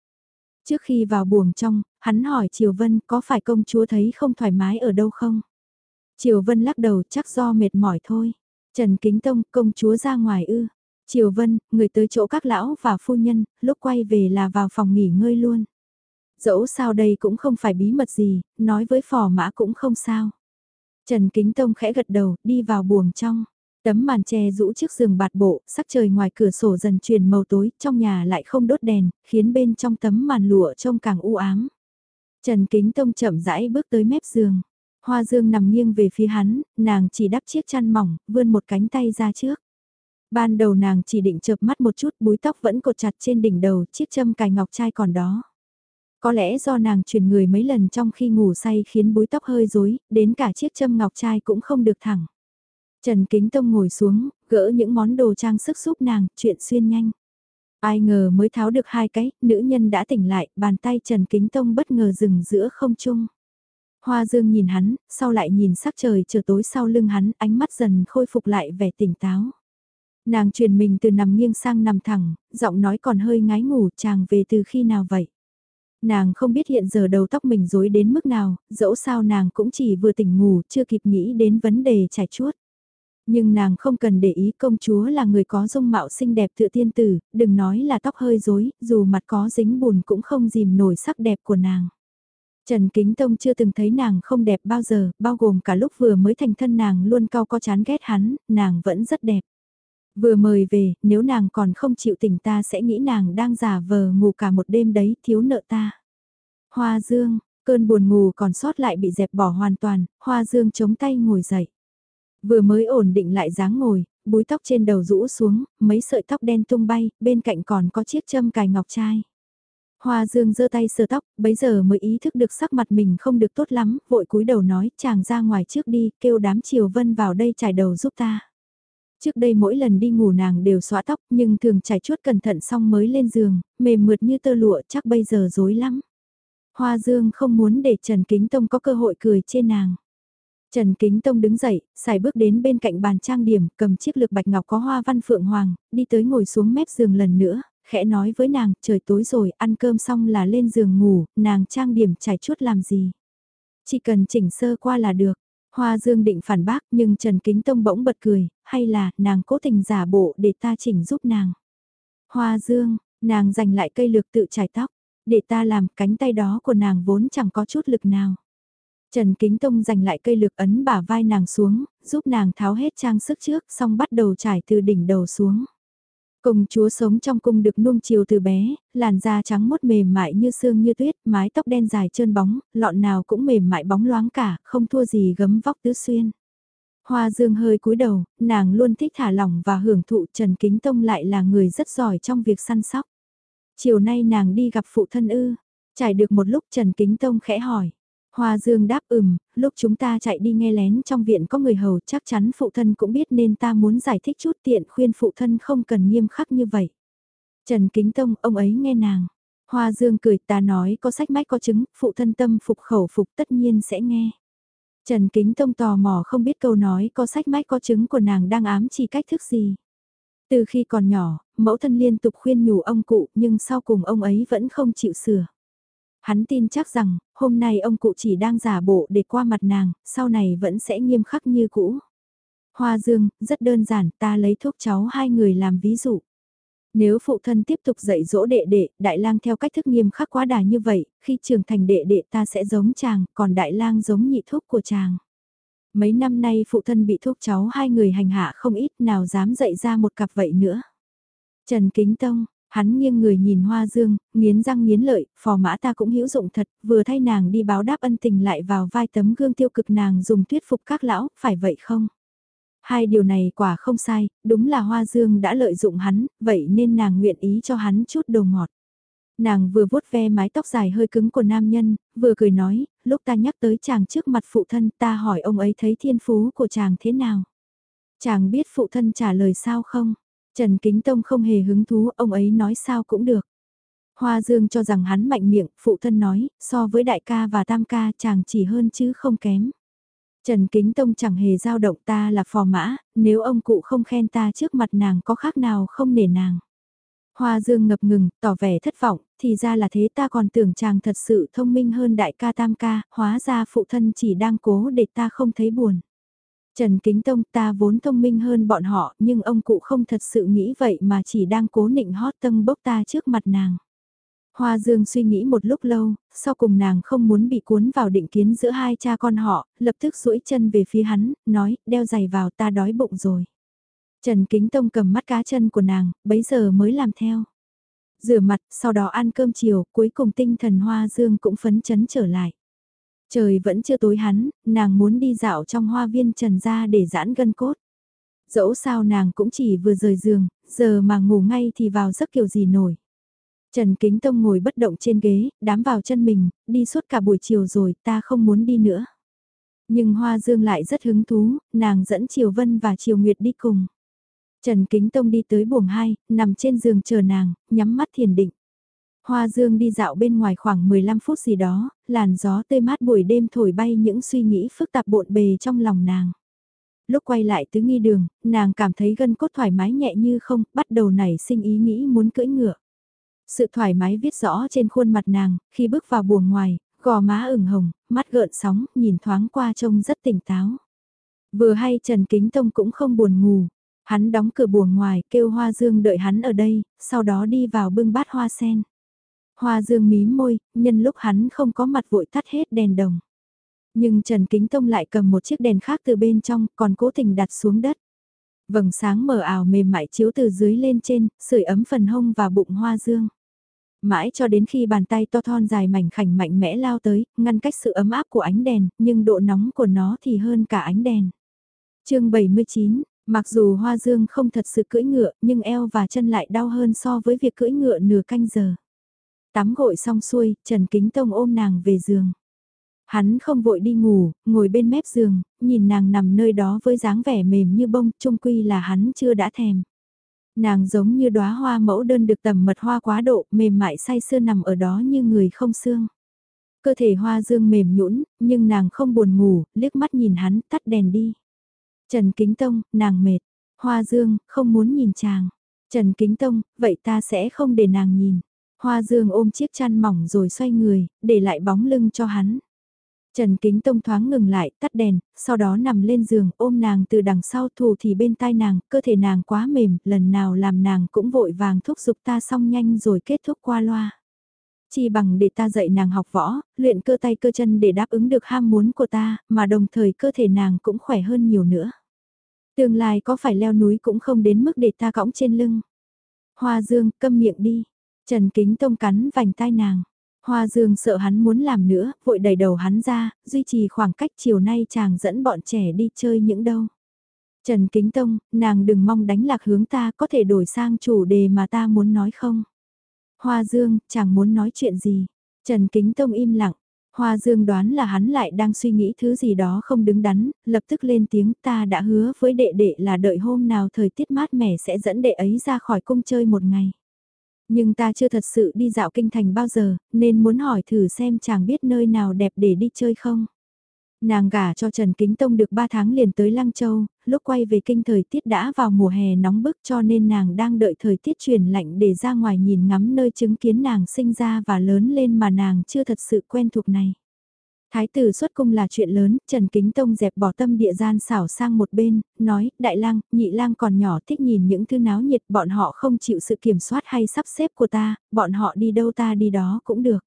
Trước khi vào buồng trong, hắn hỏi Triều Vân có phải công chúa thấy không thoải mái ở đâu không? Triều Vân lắc đầu chắc do mệt mỏi thôi. Trần Kính Tông, công chúa ra ngoài ư. Triều Vân, người tới chỗ các lão và phu nhân, lúc quay về là vào phòng nghỉ ngơi luôn. Dẫu sao đây cũng không phải bí mật gì, nói với phò mã cũng không sao. Trần Kính Tông khẽ gật đầu, đi vào buồng trong. Tấm màn che rũ trước giường bạt bộ, sắc trời ngoài cửa sổ dần chuyển màu tối, trong nhà lại không đốt đèn, khiến bên trong tấm màn lụa trông càng u ám. Trần Kính Tông chậm rãi bước tới mép giường. Hoa Dương nằm nghiêng về phía hắn, nàng chỉ đắp chiếc chăn mỏng, vươn một cánh tay ra trước. Ban đầu nàng chỉ định chợp mắt một chút búi tóc vẫn cột chặt trên đỉnh đầu, chiếc châm cài ngọc trai còn đó. Có lẽ do nàng chuyển người mấy lần trong khi ngủ say khiến búi tóc hơi rối, đến cả chiếc châm ngọc trai cũng không được thẳng. Trần Kính Tông ngồi xuống, gỡ những món đồ trang sức giúp nàng, chuyện xuyên nhanh. Ai ngờ mới tháo được hai cái, nữ nhân đã tỉnh lại, bàn tay Trần Kính Tông bất ngờ dừng giữa không trung. Hoa Dương nhìn hắn, sau lại nhìn sắc trời trở tối sau lưng hắn, ánh mắt dần khôi phục lại vẻ tỉnh táo. Nàng truyền mình từ nằm nghiêng sang nằm thẳng, giọng nói còn hơi ngái ngủ chàng về từ khi nào vậy. Nàng không biết hiện giờ đầu tóc mình rối đến mức nào, dẫu sao nàng cũng chỉ vừa tỉnh ngủ chưa kịp nghĩ đến vấn đề trải chuốt. Nhưng nàng không cần để ý công chúa là người có dung mạo xinh đẹp tựa tiên tử, đừng nói là tóc hơi rối, dù mặt có dính bùn cũng không dìm nổi sắc đẹp của nàng. Trần Kính Tông chưa từng thấy nàng không đẹp bao giờ, bao gồm cả lúc vừa mới thành thân nàng luôn cao có chán ghét hắn, nàng vẫn rất đẹp. Vừa mời về, nếu nàng còn không chịu tỉnh ta sẽ nghĩ nàng đang giả vờ ngủ cả một đêm đấy, thiếu nợ ta. Hoa Dương, cơn buồn ngủ còn sót lại bị dẹp bỏ hoàn toàn, Hoa Dương chống tay ngồi dậy. Vừa mới ổn định lại dáng ngồi, búi tóc trên đầu rũ xuống, mấy sợi tóc đen tung bay, bên cạnh còn có chiếc châm cài ngọc trai. Hoa Dương giơ tay sờ tóc, bấy giờ mới ý thức được sắc mặt mình không được tốt lắm, vội cúi đầu nói chàng ra ngoài trước đi, kêu đám Triều Vân vào đây trải đầu giúp ta. Trước đây mỗi lần đi ngủ nàng đều xóa tóc nhưng thường trải chuốt cẩn thận xong mới lên giường, mềm mượt như tơ lụa chắc bây giờ rối lắm. Hoa Dương không muốn để Trần Kính Tông có cơ hội cười trên nàng. Trần Kính Tông đứng dậy, xài bước đến bên cạnh bàn trang điểm, cầm chiếc lược bạch ngọc có hoa văn phượng hoàng, đi tới ngồi xuống mép giường lần nữa, khẽ nói với nàng, trời tối rồi, ăn cơm xong là lên giường ngủ, nàng trang điểm trải chuốt làm gì. Chỉ cần chỉnh sơ qua là được. Hoa Dương định phản bác nhưng Trần Kính Tông bỗng bật cười, hay là nàng cố tình giả bộ để ta chỉnh giúp nàng. Hoa Dương, nàng giành lại cây lược tự trải tóc, để ta làm cánh tay đó của nàng vốn chẳng có chút lực nào. Trần Kính Tông giành lại cây lược ấn bả vai nàng xuống, giúp nàng tháo hết trang sức trước xong bắt đầu trải từ đỉnh đầu xuống. Công chúa sống trong cung được nuông chiều từ bé, làn da trắng mốt mềm mại như xương như tuyết, mái tóc đen dài trơn bóng, lọn nào cũng mềm mại bóng loáng cả, không thua gì gấm vóc tứ xuyên. Hoa dương hơi cúi đầu, nàng luôn thích thả lỏng và hưởng thụ Trần Kính Tông lại là người rất giỏi trong việc săn sóc. Chiều nay nàng đi gặp phụ thân ư, trải được một lúc Trần Kính Tông khẽ hỏi. Hoa Dương đáp ừm, lúc chúng ta chạy đi nghe lén trong viện có người hầu chắc chắn phụ thân cũng biết nên ta muốn giải thích chút tiện khuyên phụ thân không cần nghiêm khắc như vậy. Trần Kính Tông, ông ấy nghe nàng. Hoa Dương cười ta nói có sách mách có chứng, phụ thân tâm phục khẩu phục tất nhiên sẽ nghe. Trần Kính Tông tò mò không biết câu nói có sách mách có chứng của nàng đang ám chỉ cách thức gì. Từ khi còn nhỏ, mẫu thân liên tục khuyên nhủ ông cụ nhưng sau cùng ông ấy vẫn không chịu sửa. Hắn tin chắc rằng, hôm nay ông cụ chỉ đang giả bộ để qua mặt nàng, sau này vẫn sẽ nghiêm khắc như cũ. Hoa Dương, rất đơn giản, ta lấy thuốc cháu hai người làm ví dụ. Nếu phụ thân tiếp tục dạy dỗ đệ đệ, đại lang theo cách thức nghiêm khắc quá đà như vậy, khi trưởng thành đệ đệ ta sẽ giống chàng, còn đại lang giống nhị thuốc của chàng. Mấy năm nay phụ thân bị thuốc cháu hai người hành hạ không ít nào dám dạy ra một cặp vậy nữa. Trần Kính Tông, Hắn nghiêng người nhìn Hoa Dương, nghiến răng nghiến lợi, phò mã ta cũng hữu dụng thật, vừa thay nàng đi báo đáp ân tình lại vào vai tấm gương tiêu cực nàng dùng thuyết phục các lão, phải vậy không? Hai điều này quả không sai, đúng là Hoa Dương đã lợi dụng hắn, vậy nên nàng nguyện ý cho hắn chút đồ ngọt. Nàng vừa vuốt ve mái tóc dài hơi cứng của nam nhân, vừa cười nói, lúc ta nhắc tới chàng trước mặt phụ thân ta hỏi ông ấy thấy thiên phú của chàng thế nào. Chàng biết phụ thân trả lời sao không? Trần Kính Tông không hề hứng thú, ông ấy nói sao cũng được. Hoa Dương cho rằng hắn mạnh miệng, phụ thân nói, so với đại ca và tam ca chàng chỉ hơn chứ không kém. Trần Kính Tông chẳng hề dao động ta là phò mã, nếu ông cụ không khen ta trước mặt nàng có khác nào không nể nàng. Hoa Dương ngập ngừng, tỏ vẻ thất vọng, thì ra là thế ta còn tưởng chàng thật sự thông minh hơn đại ca tam ca, hóa ra phụ thân chỉ đang cố để ta không thấy buồn. Trần Kính Tông ta vốn thông minh hơn bọn họ nhưng ông cụ không thật sự nghĩ vậy mà chỉ đang cố nịnh hót tâm bốc ta trước mặt nàng. Hoa Dương suy nghĩ một lúc lâu, sau cùng nàng không muốn bị cuốn vào định kiến giữa hai cha con họ, lập tức duỗi chân về phía hắn, nói, đeo giày vào ta đói bụng rồi. Trần Kính Tông cầm mắt cá chân của nàng, bấy giờ mới làm theo. Rửa mặt, sau đó ăn cơm chiều, cuối cùng tinh thần Hoa Dương cũng phấn chấn trở lại. Trời vẫn chưa tối hắn, nàng muốn đi dạo trong hoa viên trần ra để giãn gân cốt. Dẫu sao nàng cũng chỉ vừa rời giường, giờ mà ngủ ngay thì vào giấc kiểu gì nổi. Trần Kính Tông ngồi bất động trên ghế, đám vào chân mình, đi suốt cả buổi chiều rồi, ta không muốn đi nữa. Nhưng Hoa Dương lại rất hứng thú, nàng dẫn Triều Vân và Triều Nguyệt đi cùng. Trần Kính Tông đi tới buồng hai, nằm trên giường chờ nàng, nhắm mắt thiền định. Hoa Dương đi dạo bên ngoài khoảng 15 phút gì đó, làn gió tê mát buổi đêm thổi bay những suy nghĩ phức tạp bộn bề trong lòng nàng. Lúc quay lại tứ nghi đường, nàng cảm thấy gân cốt thoải mái nhẹ như không, bắt đầu nảy sinh ý nghĩ muốn cưỡi ngựa. Sự thoải mái viết rõ trên khuôn mặt nàng, khi bước vào buồng ngoài, gò má ửng hồng, mắt gợn sóng, nhìn thoáng qua trông rất tỉnh táo. Vừa hay Trần Kính Tông cũng không buồn ngủ, hắn đóng cửa buồng ngoài kêu Hoa Dương đợi hắn ở đây, sau đó đi vào bưng bát hoa sen. Hoa Dương mím môi, nhân lúc hắn không có mặt vội tắt hết đèn đồng. Nhưng Trần Kính Tông lại cầm một chiếc đèn khác từ bên trong, còn cố tình đặt xuống đất. Vầng sáng mờ ảo mềm mại chiếu từ dưới lên trên, sưởi ấm phần hông và bụng Hoa Dương. Mãi cho đến khi bàn tay to thon dài mảnh khảnh mạnh mẽ lao tới, ngăn cách sự ấm áp của ánh đèn, nhưng độ nóng của nó thì hơn cả ánh đèn. chương 79, mặc dù Hoa Dương không thật sự cưỡi ngựa, nhưng eo và chân lại đau hơn so với việc cưỡi ngựa nửa canh giờ. Tắm gội xong xuôi, Trần Kính Tông ôm nàng về giường. Hắn không vội đi ngủ, ngồi bên mép giường, nhìn nàng nằm nơi đó với dáng vẻ mềm như bông, trung quy là hắn chưa đã thèm. Nàng giống như đóa hoa mẫu đơn được tầm mật hoa quá độ, mềm mại say sưa nằm ở đó như người không xương. Cơ thể hoa dương mềm nhũn, nhưng nàng không buồn ngủ, liếc mắt nhìn hắn, tắt đèn đi. Trần Kính Tông, nàng mệt. Hoa dương, không muốn nhìn chàng. Trần Kính Tông, vậy ta sẽ không để nàng nhìn. Hoa dương ôm chiếc chăn mỏng rồi xoay người, để lại bóng lưng cho hắn. Trần Kính Tông thoáng ngừng lại, tắt đèn, sau đó nằm lên giường, ôm nàng từ đằng sau thủ thì bên tai nàng, cơ thể nàng quá mềm, lần nào làm nàng cũng vội vàng thúc giục ta xong nhanh rồi kết thúc qua loa. Chỉ bằng để ta dạy nàng học võ, luyện cơ tay cơ chân để đáp ứng được ham muốn của ta, mà đồng thời cơ thể nàng cũng khỏe hơn nhiều nữa. Tương lai có phải leo núi cũng không đến mức để ta cõng trên lưng. Hoa Dương, câm miệng đi. Trần Kính Tông cắn vành tai nàng. Hoa Dương sợ hắn muốn làm nữa, vội đẩy đầu hắn ra, duy trì khoảng cách chiều nay chàng dẫn bọn trẻ đi chơi những đâu. Trần Kính Tông, nàng đừng mong đánh lạc hướng ta có thể đổi sang chủ đề mà ta muốn nói không. Hoa Dương, chàng muốn nói chuyện gì? Trần Kính Tông im lặng. Hoa Dương đoán là hắn lại đang suy nghĩ thứ gì đó không đứng đắn, lập tức lên tiếng ta đã hứa với đệ đệ là đợi hôm nào thời tiết mát mẻ sẽ dẫn đệ ấy ra khỏi cung chơi một ngày. Nhưng ta chưa thật sự đi dạo kinh thành bao giờ, nên muốn hỏi thử xem chàng biết nơi nào đẹp để đi chơi không. Nàng gả cho Trần Kính Tông được 3 tháng liền tới Lăng Châu, lúc quay về kinh thời tiết đã vào mùa hè nóng bức cho nên nàng đang đợi thời tiết chuyển lạnh để ra ngoài nhìn ngắm nơi chứng kiến nàng sinh ra và lớn lên mà nàng chưa thật sự quen thuộc này. Thái tử xuất cung là chuyện lớn, Trần Kính Tông dẹp bỏ tâm địa gian xảo sang một bên, nói, đại lang, nhị lang còn nhỏ thích nhìn những thứ náo nhiệt, bọn họ không chịu sự kiểm soát hay sắp xếp của ta, bọn họ đi đâu ta đi đó cũng được.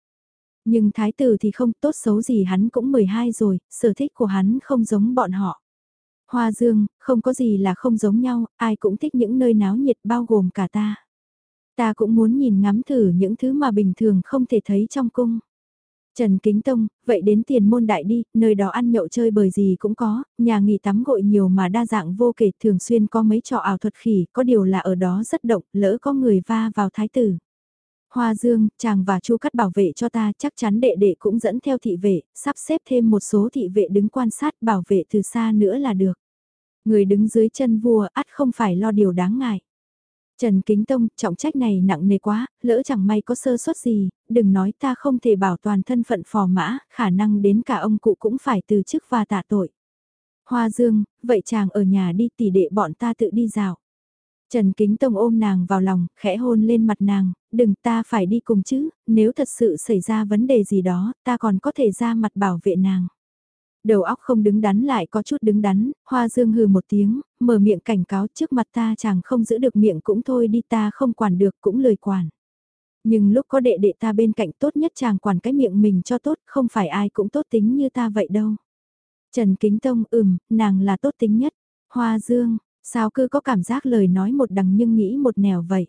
Nhưng thái tử thì không tốt xấu gì hắn cũng 12 rồi, sở thích của hắn không giống bọn họ. Hoa dương, không có gì là không giống nhau, ai cũng thích những nơi náo nhiệt bao gồm cả ta. Ta cũng muốn nhìn ngắm thử những thứ mà bình thường không thể thấy trong cung. Trần Kính Tông, vậy đến tiền môn đại đi, nơi đó ăn nhậu chơi bời gì cũng có, nhà nghỉ tắm gội nhiều mà đa dạng vô kể, thường xuyên có mấy trò ảo thuật khỉ, có điều là ở đó rất động, lỡ có người va vào thái tử. Hoa Dương, chàng và chu cắt bảo vệ cho ta, chắc chắn đệ đệ cũng dẫn theo thị vệ, sắp xếp thêm một số thị vệ đứng quan sát bảo vệ từ xa nữa là được. Người đứng dưới chân vua ắt không phải lo điều đáng ngại. Trần Kính Tông, trọng trách này nặng nề quá, lỡ chẳng may có sơ suất gì, đừng nói ta không thể bảo toàn thân phận phò mã, khả năng đến cả ông cụ cũng phải từ chức và tạ tội. Hoa Dương, vậy chàng ở nhà đi tỷ đệ bọn ta tự đi dạo. Trần Kính Tông ôm nàng vào lòng, khẽ hôn lên mặt nàng, đừng ta phải đi cùng chứ, nếu thật sự xảy ra vấn đề gì đó, ta còn có thể ra mặt bảo vệ nàng. Đầu óc không đứng đắn lại có chút đứng đắn, hoa dương hừ một tiếng, mở miệng cảnh cáo trước mặt ta chàng không giữ được miệng cũng thôi đi ta không quản được cũng lời quản. Nhưng lúc có đệ đệ ta bên cạnh tốt nhất chàng quản cái miệng mình cho tốt, không phải ai cũng tốt tính như ta vậy đâu. Trần Kính Tông ừm, nàng là tốt tính nhất. Hoa Dương, sao cứ có cảm giác lời nói một đằng nhưng nghĩ một nẻo vậy.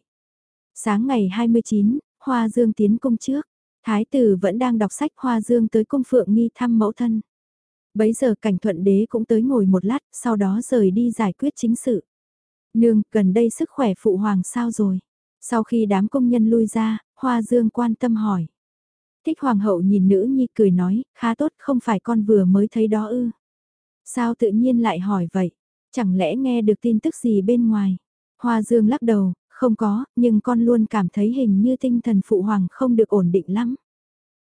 Sáng ngày 29, Hoa Dương tiến cung trước. Thái tử vẫn đang đọc sách Hoa Dương tới cung phượng nghi thăm mẫu thân. Bấy giờ cảnh thuận đế cũng tới ngồi một lát, sau đó rời đi giải quyết chính sự. Nương, gần đây sức khỏe phụ hoàng sao rồi? Sau khi đám công nhân lui ra, Hoa Dương quan tâm hỏi. Thích hoàng hậu nhìn nữ nhi cười nói, khá tốt không phải con vừa mới thấy đó ư. Sao tự nhiên lại hỏi vậy? Chẳng lẽ nghe được tin tức gì bên ngoài? Hoa Dương lắc đầu, không có, nhưng con luôn cảm thấy hình như tinh thần phụ hoàng không được ổn định lắm.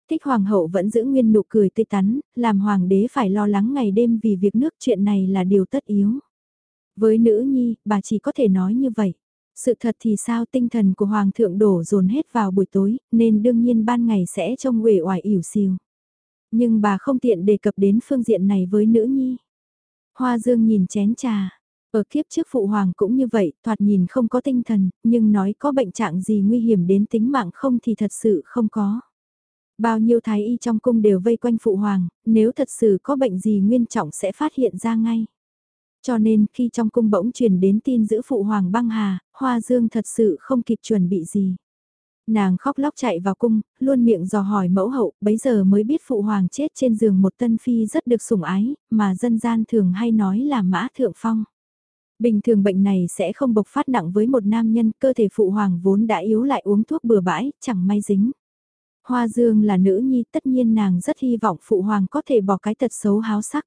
Thích hoàng hậu vẫn giữ nguyên nụ cười tươi tắn, làm hoàng đế phải lo lắng ngày đêm vì việc nước chuyện này là điều tất yếu. Với nữ nhi, bà chỉ có thể nói như vậy. Sự thật thì sao tinh thần của hoàng thượng đổ dồn hết vào buổi tối, nên đương nhiên ban ngày sẽ trông uể oải ỉu xìu. Nhưng bà không tiện đề cập đến phương diện này với nữ nhi. Hoa dương nhìn chén trà, ở kiếp trước phụ hoàng cũng như vậy, thoạt nhìn không có tinh thần, nhưng nói có bệnh trạng gì nguy hiểm đến tính mạng không thì thật sự không có. Bao nhiêu thái y trong cung đều vây quanh phụ hoàng, nếu thật sự có bệnh gì nguyên trọng sẽ phát hiện ra ngay. Cho nên khi trong cung bỗng truyền đến tin giữ phụ hoàng băng hà, hoa dương thật sự không kịp chuẩn bị gì. Nàng khóc lóc chạy vào cung, luôn miệng dò hỏi mẫu hậu, bấy giờ mới biết phụ hoàng chết trên giường một tân phi rất được sủng ái, mà dân gian thường hay nói là mã thượng phong. Bình thường bệnh này sẽ không bộc phát nặng với một nam nhân, cơ thể phụ hoàng vốn đã yếu lại uống thuốc bừa bãi, chẳng may dính. Hoa Dương là nữ nhi tất nhiên nàng rất hy vọng phụ hoàng có thể bỏ cái tật xấu háo sắc.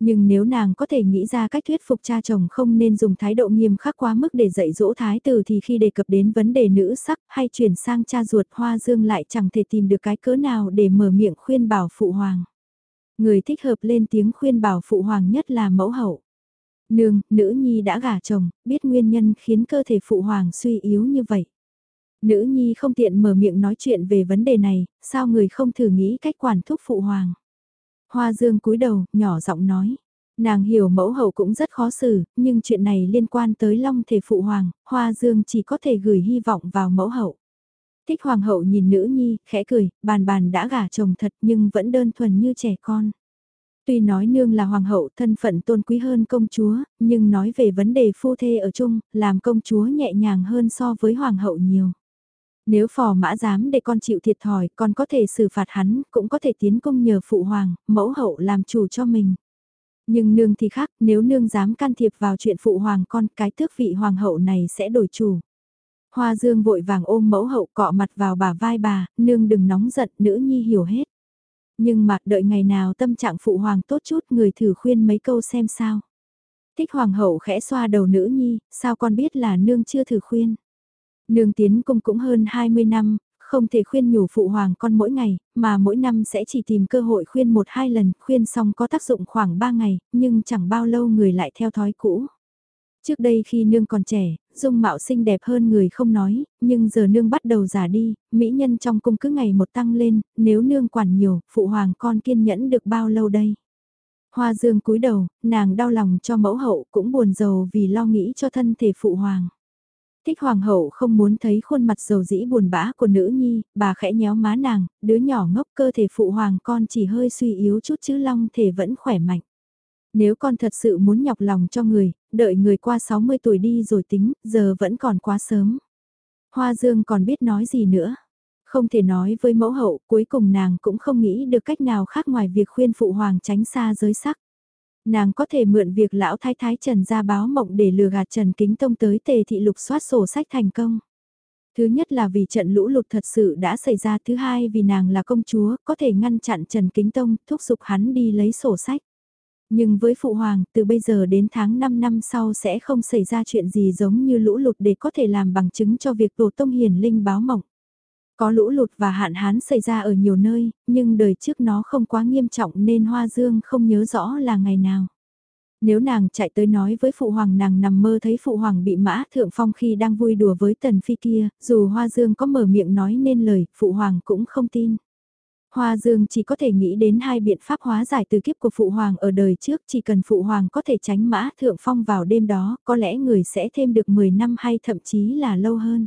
Nhưng nếu nàng có thể nghĩ ra cách thuyết phục cha chồng không nên dùng thái độ nghiêm khắc quá mức để dạy dỗ thái tử thì khi đề cập đến vấn đề nữ sắc hay chuyển sang cha ruột Hoa Dương lại chẳng thể tìm được cái cớ nào để mở miệng khuyên bảo phụ hoàng. Người thích hợp lên tiếng khuyên bảo phụ hoàng nhất là mẫu hậu. Nương, nữ nhi đã gả chồng, biết nguyên nhân khiến cơ thể phụ hoàng suy yếu như vậy. Nữ nhi không tiện mở miệng nói chuyện về vấn đề này, sao người không thử nghĩ cách quản thúc phụ hoàng. Hoa dương cúi đầu, nhỏ giọng nói. Nàng hiểu mẫu hậu cũng rất khó xử, nhưng chuyện này liên quan tới long thể phụ hoàng, hoa dương chỉ có thể gửi hy vọng vào mẫu hậu. Thích hoàng hậu nhìn nữ nhi, khẽ cười, bàn bàn đã gả chồng thật nhưng vẫn đơn thuần như trẻ con. Tuy nói nương là hoàng hậu thân phận tôn quý hơn công chúa, nhưng nói về vấn đề phu thê ở chung, làm công chúa nhẹ nhàng hơn so với hoàng hậu nhiều. Nếu phò mã dám để con chịu thiệt thòi, con có thể xử phạt hắn, cũng có thể tiến công nhờ phụ hoàng, mẫu hậu làm chủ cho mình. Nhưng nương thì khác, nếu nương dám can thiệp vào chuyện phụ hoàng con, cái tước vị hoàng hậu này sẽ đổi chủ. Hoa dương vội vàng ôm mẫu hậu cọ mặt vào bà vai bà, nương đừng nóng giận, nữ nhi hiểu hết. Nhưng mà đợi ngày nào tâm trạng phụ hoàng tốt chút người thử khuyên mấy câu xem sao. Thích hoàng hậu khẽ xoa đầu nữ nhi, sao con biết là nương chưa thử khuyên. Nương tiến cung cũng hơn 20 năm, không thể khuyên nhủ phụ hoàng con mỗi ngày, mà mỗi năm sẽ chỉ tìm cơ hội khuyên một hai lần, khuyên xong có tác dụng khoảng 3 ngày, nhưng chẳng bao lâu người lại theo thói cũ. Trước đây khi nương còn trẻ, dung mạo xinh đẹp hơn người không nói, nhưng giờ nương bắt đầu già đi, mỹ nhân trong cung cứ ngày một tăng lên, nếu nương quản nhiều, phụ hoàng con kiên nhẫn được bao lâu đây? Hoa dương cúi đầu, nàng đau lòng cho mẫu hậu cũng buồn giàu vì lo nghĩ cho thân thể phụ hoàng. Thích hoàng hậu không muốn thấy khuôn mặt dầu dĩ buồn bã của nữ nhi, bà khẽ nhéo má nàng, đứa nhỏ ngốc cơ thể phụ hoàng con chỉ hơi suy yếu chút chứ long thể vẫn khỏe mạnh. Nếu con thật sự muốn nhọc lòng cho người, đợi người qua 60 tuổi đi rồi tính, giờ vẫn còn quá sớm. Hoa Dương còn biết nói gì nữa. Không thể nói với mẫu hậu, cuối cùng nàng cũng không nghĩ được cách nào khác ngoài việc khuyên phụ hoàng tránh xa giới sắc. Nàng có thể mượn việc lão thái thái Trần ra báo mộng để lừa gạt Trần Kính Tông tới tề thị lục soát sổ sách thành công. Thứ nhất là vì trận lũ lụt thật sự đã xảy ra, thứ hai vì nàng là công chúa, có thể ngăn chặn Trần Kính Tông, thúc giục hắn đi lấy sổ sách. Nhưng với Phụ Hoàng, từ bây giờ đến tháng 5 năm sau sẽ không xảy ra chuyện gì giống như lũ lụt để có thể làm bằng chứng cho việc tổ tông hiền linh báo mộng. Có lũ lụt và hạn hán xảy ra ở nhiều nơi, nhưng đời trước nó không quá nghiêm trọng nên Hoa Dương không nhớ rõ là ngày nào. Nếu nàng chạy tới nói với Phụ Hoàng nàng nằm mơ thấy Phụ Hoàng bị mã thượng phong khi đang vui đùa với tần phi kia, dù Hoa Dương có mở miệng nói nên lời, Phụ Hoàng cũng không tin. Hoa Dương chỉ có thể nghĩ đến hai biện pháp hóa giải từ kiếp của Phụ Hoàng ở đời trước chỉ cần Phụ Hoàng có thể tránh mã thượng phong vào đêm đó, có lẽ người sẽ thêm được 10 năm hay thậm chí là lâu hơn.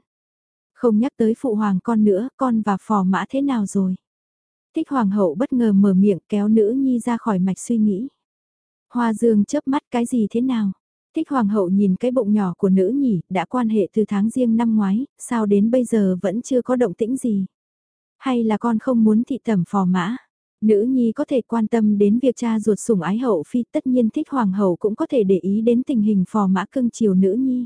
Không nhắc tới Phụ Hoàng con nữa, con và phò mã thế nào rồi? Thích Hoàng hậu bất ngờ mở miệng kéo nữ nhi ra khỏi mạch suy nghĩ. Hoa Dương chớp mắt cái gì thế nào? Thích Hoàng hậu nhìn cái bụng nhỏ của nữ nhỉ, đã quan hệ từ tháng riêng năm ngoái, sao đến bây giờ vẫn chưa có động tĩnh gì? Hay là con không muốn thị tẩm phò mã? Nữ nhi có thể quan tâm đến việc cha ruột sủng ái hậu phi tất nhiên thích hoàng hậu cũng có thể để ý đến tình hình phò mã cưng chiều nữ nhi.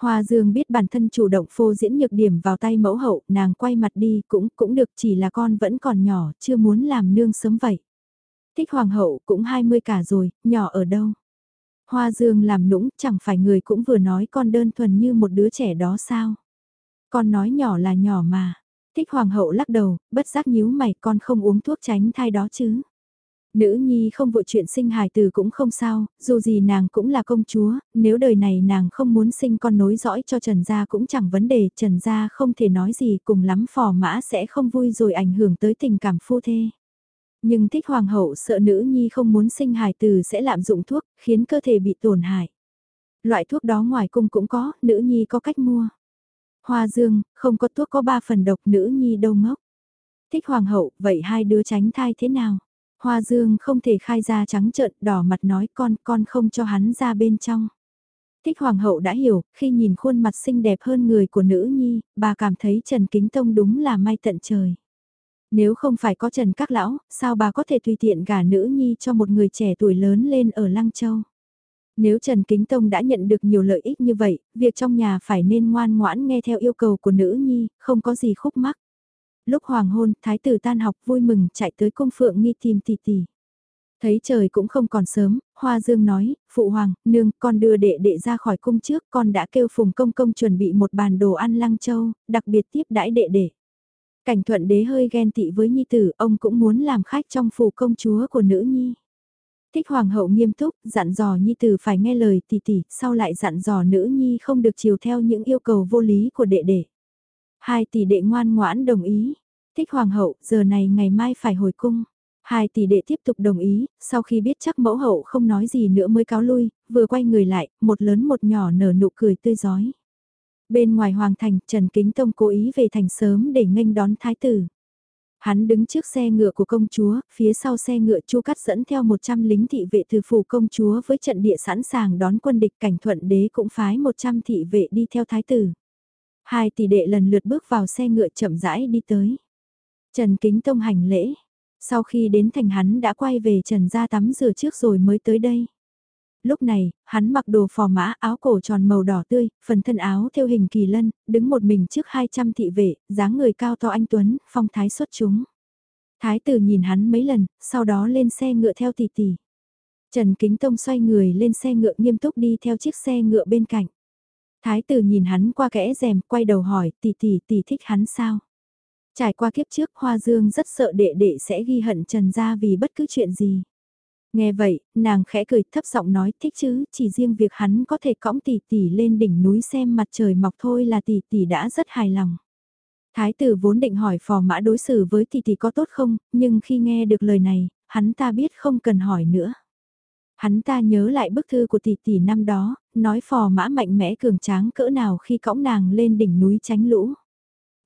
Hoa Dương biết bản thân chủ động phô diễn nhược điểm vào tay mẫu hậu, nàng quay mặt đi cũng cũng được chỉ là con vẫn còn nhỏ, chưa muốn làm nương sớm vậy. Thích hoàng hậu cũng 20 cả rồi, nhỏ ở đâu. Hoa dương làm nũng chẳng phải người cũng vừa nói con đơn thuần như một đứa trẻ đó sao. Con nói nhỏ là nhỏ mà. Thích hoàng hậu lắc đầu, bất giác nhíu mày con không uống thuốc tránh thai đó chứ. Nữ nhi không vội chuyện sinh hài từ cũng không sao, dù gì nàng cũng là công chúa, nếu đời này nàng không muốn sinh con nối dõi cho Trần Gia cũng chẳng vấn đề, Trần Gia không thể nói gì cùng lắm phò mã sẽ không vui rồi ảnh hưởng tới tình cảm phu thê. Nhưng thích hoàng hậu sợ nữ nhi không muốn sinh hài từ sẽ lạm dụng thuốc, khiến cơ thể bị tổn hại. Loại thuốc đó ngoài cung cũng có, nữ nhi có cách mua. Hoa dương, không có thuốc có ba phần độc nữ nhi đâu ngốc. Thích hoàng hậu, vậy hai đứa tránh thai thế nào? Hoa dương không thể khai ra trắng trợn đỏ mặt nói con, con không cho hắn ra bên trong. Thích hoàng hậu đã hiểu, khi nhìn khuôn mặt xinh đẹp hơn người của nữ nhi, bà cảm thấy Trần Kính Tông đúng là may tận trời. Nếu không phải có Trần Các Lão, sao bà có thể tùy tiện gả nữ nhi cho một người trẻ tuổi lớn lên ở Lăng Châu? Nếu Trần Kính Tông đã nhận được nhiều lợi ích như vậy, việc trong nhà phải nên ngoan ngoãn nghe theo yêu cầu của nữ nhi, không có gì khúc mắc. Lúc hoàng hôn, thái tử tan học vui mừng chạy tới cung phượng nghi tìm tỷ tỷ. Thấy trời cũng không còn sớm, Hoa Dương nói, Phụ Hoàng, nương, con đưa đệ đệ ra khỏi cung trước, con đã kêu Phùng Công Công chuẩn bị một bàn đồ ăn lăng châu, đặc biệt tiếp đãi đệ đệ. Cảnh thuận đế hơi ghen tị với nhi tử, ông cũng muốn làm khách trong phủ công chúa của nữ nhi. Thích hoàng hậu nghiêm túc, dặn dò nhi tử phải nghe lời tỷ tỷ, sau lại dặn dò nữ nhi không được chiều theo những yêu cầu vô lý của đệ đệ. Hai tỷ đệ ngoan ngoãn đồng ý. Thích hoàng hậu, giờ này ngày mai phải hồi cung. Hai tỷ đệ tiếp tục đồng ý, sau khi biết chắc mẫu hậu không nói gì nữa mới cáo lui, vừa quay người lại, một lớn một nhỏ nở nụ cười tươi giói. Bên ngoài hoàng thành, Trần Kính Tông cố ý về thành sớm để nghênh đón thái tử. Hắn đứng trước xe ngựa của công chúa, phía sau xe ngựa chu cắt dẫn theo 100 lính thị vệ từ phủ công chúa với trận địa sẵn sàng đón quân địch cảnh thuận đế cũng phái 100 thị vệ đi theo thái tử. Hai tỷ đệ lần lượt bước vào xe ngựa chậm rãi đi tới. Trần Kính Tông hành lễ. Sau khi đến thành hắn đã quay về Trần ra tắm rửa trước rồi mới tới đây. Lúc này, hắn mặc đồ phò mã áo cổ tròn màu đỏ tươi, phần thân áo theo hình kỳ lân, đứng một mình trước 200 thị vệ, dáng người cao to anh Tuấn, phong thái xuất chúng. Thái tử nhìn hắn mấy lần, sau đó lên xe ngựa theo tỷ tỷ. Trần Kính Tông xoay người lên xe ngựa nghiêm túc đi theo chiếc xe ngựa bên cạnh. Thái tử nhìn hắn qua kẽ rèm, quay đầu hỏi, tỷ tỷ tỷ thích hắn sao? Trải qua kiếp trước Hoa Dương rất sợ đệ đệ sẽ ghi hận Trần gia vì bất cứ chuyện gì. Nghe vậy, nàng khẽ cười thấp giọng nói thích chứ, chỉ riêng việc hắn có thể cõng tỷ tỷ lên đỉnh núi xem mặt trời mọc thôi là tỷ tỷ đã rất hài lòng. Thái tử vốn định hỏi phò mã đối xử với tỷ tỷ có tốt không, nhưng khi nghe được lời này, hắn ta biết không cần hỏi nữa. Hắn ta nhớ lại bức thư của tỷ tỷ năm đó, nói phò mã mạnh mẽ cường tráng cỡ nào khi cõng nàng lên đỉnh núi tránh lũ.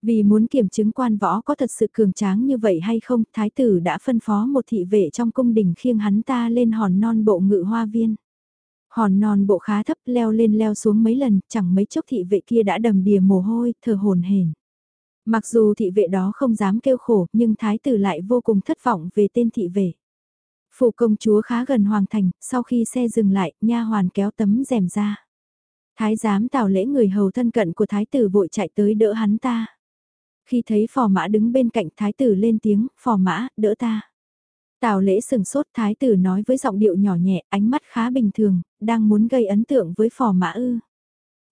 Vì muốn kiểm chứng quan võ có thật sự cường tráng như vậy hay không, thái tử đã phân phó một thị vệ trong cung đình khiêng hắn ta lên hòn non bộ ngự hoa viên. Hòn non bộ khá thấp leo lên leo xuống mấy lần, chẳng mấy chốc thị vệ kia đã đầm đìa mồ hôi, thở hồn hển. Mặc dù thị vệ đó không dám kêu khổ, nhưng thái tử lại vô cùng thất vọng về tên thị vệ. Phủ công chúa khá gần hoàng thành, sau khi xe dừng lại, nha hoàn kéo tấm rèm ra. Thái giám tào lễ người hầu thân cận của thái tử vội chạy tới đỡ hắn ta. Khi thấy phò mã đứng bên cạnh thái tử lên tiếng, phò mã, đỡ ta. Tào lễ sừng sốt thái tử nói với giọng điệu nhỏ nhẹ, ánh mắt khá bình thường, đang muốn gây ấn tượng với phò mã ư.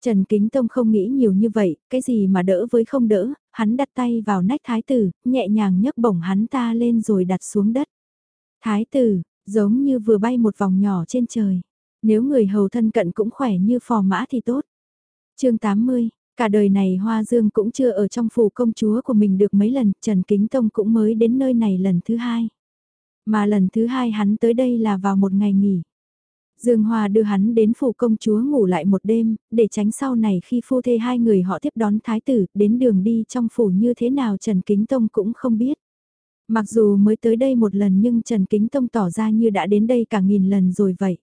Trần Kính Tông không nghĩ nhiều như vậy, cái gì mà đỡ với không đỡ, hắn đặt tay vào nách thái tử, nhẹ nhàng nhấc bổng hắn ta lên rồi đặt xuống đất. Thái tử, giống như vừa bay một vòng nhỏ trên trời. Nếu người hầu thân cận cũng khỏe như phò mã thì tốt. chương 80, Cả đời này Hoa Dương cũng chưa ở trong phủ công chúa của mình được mấy lần, Trần Kính Tông cũng mới đến nơi này lần thứ hai. Mà lần thứ hai hắn tới đây là vào một ngày nghỉ. Dương Hoa đưa hắn đến phủ công chúa ngủ lại một đêm, để tránh sau này khi phu thê hai người họ tiếp đón thái tử, đến đường đi trong phủ như thế nào Trần Kính Tông cũng không biết. Mặc dù mới tới đây một lần nhưng Trần Kính Tông tỏ ra như đã đến đây cả nghìn lần rồi vậy.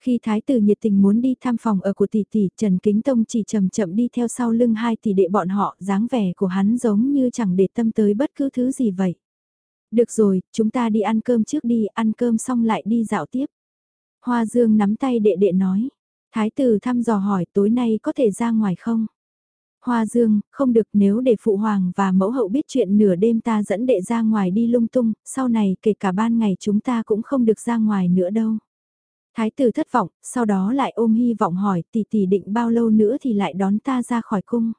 Khi thái tử nhiệt tình muốn đi thăm phòng ở của tỷ tỷ, Trần Kính Tông chỉ chậm chậm đi theo sau lưng hai tỷ đệ bọn họ, dáng vẻ của hắn giống như chẳng để tâm tới bất cứ thứ gì vậy. Được rồi, chúng ta đi ăn cơm trước đi, ăn cơm xong lại đi dạo tiếp. Hoa Dương nắm tay đệ đệ nói. Thái tử thăm dò hỏi tối nay có thể ra ngoài không? Hoa Dương, không được nếu để phụ hoàng và mẫu hậu biết chuyện nửa đêm ta dẫn đệ ra ngoài đi lung tung, sau này kể cả ban ngày chúng ta cũng không được ra ngoài nữa đâu. Thái tử thất vọng, sau đó lại ôm hy vọng hỏi tỷ tỷ định bao lâu nữa thì lại đón ta ra khỏi cung.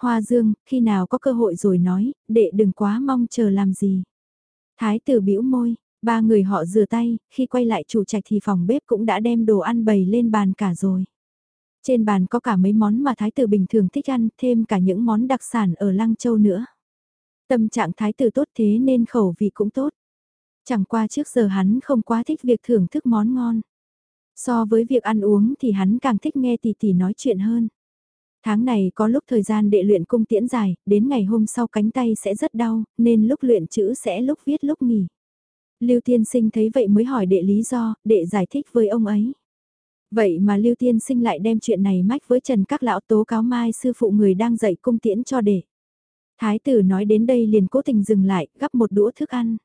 Hoa dương, khi nào có cơ hội rồi nói, đệ đừng quá mong chờ làm gì. Thái tử bĩu môi, ba người họ rửa tay, khi quay lại chủ trạch thì phòng bếp cũng đã đem đồ ăn bày lên bàn cả rồi. Trên bàn có cả mấy món mà thái tử bình thường thích ăn, thêm cả những món đặc sản ở Lăng Châu nữa. Tâm trạng thái tử tốt thế nên khẩu vị cũng tốt. Chẳng qua trước giờ hắn không quá thích việc thưởng thức món ngon. So với việc ăn uống thì hắn càng thích nghe tỷ tỷ nói chuyện hơn. Tháng này có lúc thời gian đệ luyện cung tiễn dài, đến ngày hôm sau cánh tay sẽ rất đau, nên lúc luyện chữ sẽ lúc viết lúc nghỉ. Lưu Tiên Sinh thấy vậy mới hỏi đệ lý do, đệ giải thích với ông ấy. Vậy mà Lưu Tiên Sinh lại đem chuyện này mách với Trần Các Lão tố cáo mai sư phụ người đang dạy cung tiễn cho đệ. Thái tử nói đến đây liền cố tình dừng lại, gắp một đũa thức ăn.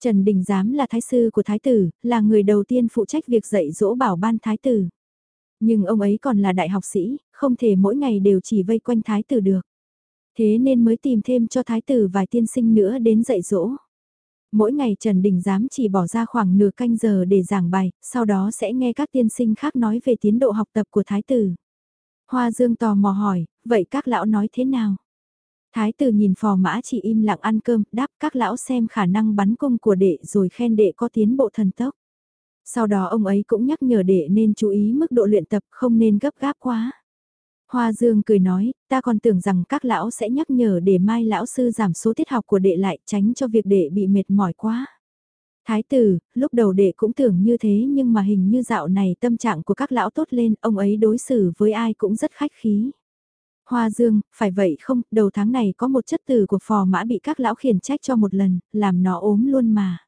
Trần Đình Giám là thái sư của thái tử, là người đầu tiên phụ trách việc dạy dỗ bảo ban thái tử. Nhưng ông ấy còn là đại học sĩ, không thể mỗi ngày đều chỉ vây quanh thái tử được. Thế nên mới tìm thêm cho thái tử vài tiên sinh nữa đến dạy dỗ. Mỗi ngày Trần Đình Giám chỉ bỏ ra khoảng nửa canh giờ để giảng bài, sau đó sẽ nghe các tiên sinh khác nói về tiến độ học tập của thái tử. Hoa Dương tò mò hỏi, vậy các lão nói thế nào? Thái tử nhìn phò mã chỉ im lặng ăn cơm, đáp các lão xem khả năng bắn cung của đệ rồi khen đệ có tiến bộ thần tốc. Sau đó ông ấy cũng nhắc nhở đệ nên chú ý mức độ luyện tập không nên gấp gáp quá. Hoa Dương cười nói, ta còn tưởng rằng các lão sẽ nhắc nhở để mai lão sư giảm số tiết học của đệ lại tránh cho việc đệ bị mệt mỏi quá. Thái tử, lúc đầu đệ cũng tưởng như thế nhưng mà hình như dạo này tâm trạng của các lão tốt lên, ông ấy đối xử với ai cũng rất khách khí. Hoa Dương, phải vậy không, đầu tháng này có một chất từ của phò mã bị các lão khiển trách cho một lần, làm nó ốm luôn mà.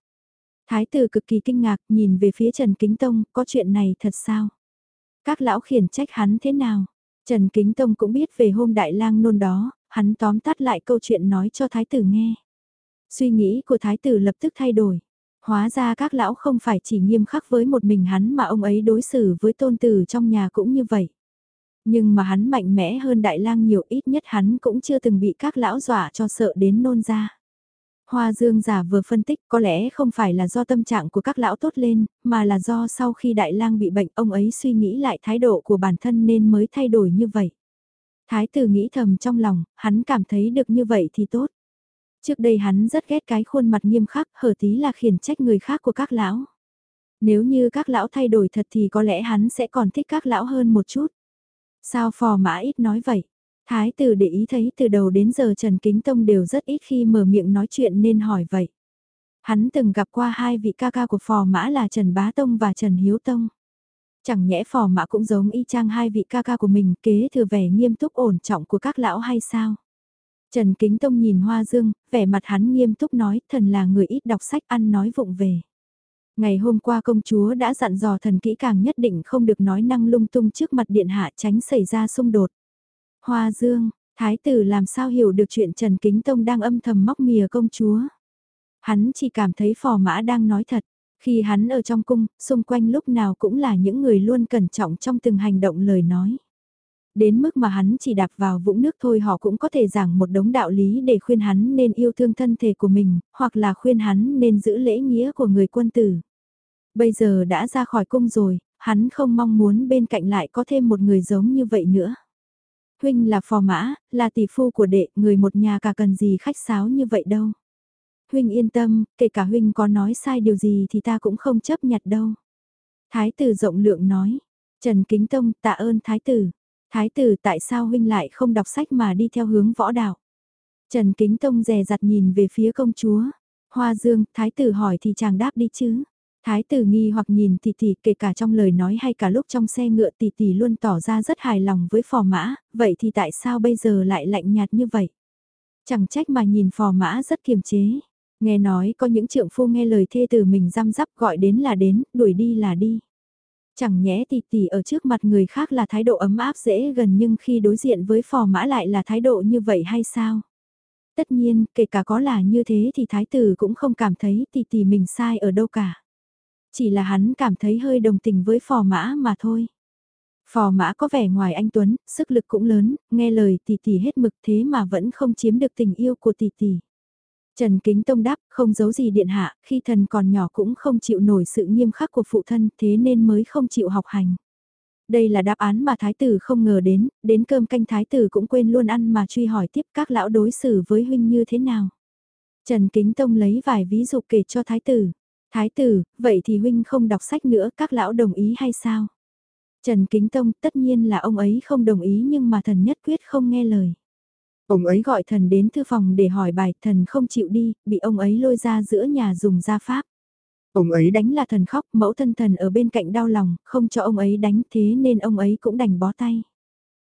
Thái tử cực kỳ kinh ngạc, nhìn về phía Trần Kính Tông, có chuyện này thật sao? Các lão khiển trách hắn thế nào? Trần Kính Tông cũng biết về hôm đại lang nôn đó, hắn tóm tắt lại câu chuyện nói cho thái tử nghe. Suy nghĩ của thái tử lập tức thay đổi. Hóa ra các lão không phải chỉ nghiêm khắc với một mình hắn mà ông ấy đối xử với tôn tử trong nhà cũng như vậy. Nhưng mà hắn mạnh mẽ hơn đại lang nhiều ít nhất hắn cũng chưa từng bị các lão dọa cho sợ đến nôn ra. Hoa Dương giả vừa phân tích có lẽ không phải là do tâm trạng của các lão tốt lên, mà là do sau khi đại lang bị bệnh ông ấy suy nghĩ lại thái độ của bản thân nên mới thay đổi như vậy. Thái tử nghĩ thầm trong lòng, hắn cảm thấy được như vậy thì tốt. Trước đây hắn rất ghét cái khuôn mặt nghiêm khắc, hở tí là khiển trách người khác của các lão. Nếu như các lão thay đổi thật thì có lẽ hắn sẽ còn thích các lão hơn một chút. Sao phò mã ít nói vậy? Thái tử để ý thấy từ đầu đến giờ Trần Kính Tông đều rất ít khi mở miệng nói chuyện nên hỏi vậy. Hắn từng gặp qua hai vị ca ca của phò mã là Trần Bá Tông và Trần Hiếu Tông. Chẳng nhẽ phò mã cũng giống y chang hai vị ca ca của mình kế thừa vẻ nghiêm túc ổn trọng của các lão hay sao? Trần Kính Tông nhìn Hoa Dương, vẻ mặt hắn nghiêm túc nói thần là người ít đọc sách ăn nói vụng về. Ngày hôm qua công chúa đã dặn dò thần kỹ càng nhất định không được nói năng lung tung trước mặt điện hạ tránh xảy ra xung đột. Hoa Dương, thái tử làm sao hiểu được chuyện Trần Kính Tông đang âm thầm móc mìa công chúa. Hắn chỉ cảm thấy phò mã đang nói thật. Khi hắn ở trong cung, xung quanh lúc nào cũng là những người luôn cẩn trọng trong từng hành động lời nói. Đến mức mà hắn chỉ đạp vào vũng nước thôi họ cũng có thể giảng một đống đạo lý để khuyên hắn nên yêu thương thân thể của mình, hoặc là khuyên hắn nên giữ lễ nghĩa của người quân tử. Bây giờ đã ra khỏi cung rồi, hắn không mong muốn bên cạnh lại có thêm một người giống như vậy nữa. Huynh là phò mã, là tỷ phu của đệ, người một nhà cả cần gì khách sáo như vậy đâu. Huynh yên tâm, kể cả Huynh có nói sai điều gì thì ta cũng không chấp nhặt đâu. Thái tử rộng lượng nói, Trần Kính Tông tạ ơn Thái tử. Thái tử tại sao Huynh lại không đọc sách mà đi theo hướng võ đạo? Trần Kính Tông dè dặt nhìn về phía công chúa. Hoa Dương, Thái tử hỏi thì chàng đáp đi chứ. Thái tử nghi hoặc nhìn tỷ tỷ kể cả trong lời nói hay cả lúc trong xe ngựa tỷ tỷ luôn tỏ ra rất hài lòng với phò mã, vậy thì tại sao bây giờ lại lạnh nhạt như vậy? Chẳng trách mà nhìn phò mã rất kiềm chế. Nghe nói có những trượng phu nghe lời thê tử mình răm rắp gọi đến là đến, đuổi đi là đi. Chẳng nhẽ tỷ tỷ ở trước mặt người khác là thái độ ấm áp dễ gần nhưng khi đối diện với phò mã lại là thái độ như vậy hay sao? Tất nhiên, kể cả có là như thế thì thái tử cũng không cảm thấy tỷ tỷ mình sai ở đâu cả. Chỉ là hắn cảm thấy hơi đồng tình với phò mã mà thôi. Phò mã có vẻ ngoài anh Tuấn, sức lực cũng lớn, nghe lời tỷ tỷ hết mực thế mà vẫn không chiếm được tình yêu của tỷ tỷ. Trần Kính Tông đáp, không giấu gì điện hạ, khi thần còn nhỏ cũng không chịu nổi sự nghiêm khắc của phụ thân, thế nên mới không chịu học hành. Đây là đáp án mà thái tử không ngờ đến, đến cơm canh thái tử cũng quên luôn ăn mà truy hỏi tiếp các lão đối xử với huynh như thế nào. Trần Kính Tông lấy vài ví dụ kể cho thái tử. Thái tử, vậy thì huynh không đọc sách nữa, các lão đồng ý hay sao? Trần Kính Tông tất nhiên là ông ấy không đồng ý nhưng mà thần nhất quyết không nghe lời. Ông ấy gọi thần đến thư phòng để hỏi bài, thần không chịu đi, bị ông ấy lôi ra giữa nhà dùng gia pháp. Ông ấy đánh là thần khóc, mẫu thân thần ở bên cạnh đau lòng, không cho ông ấy đánh thế nên ông ấy cũng đành bó tay.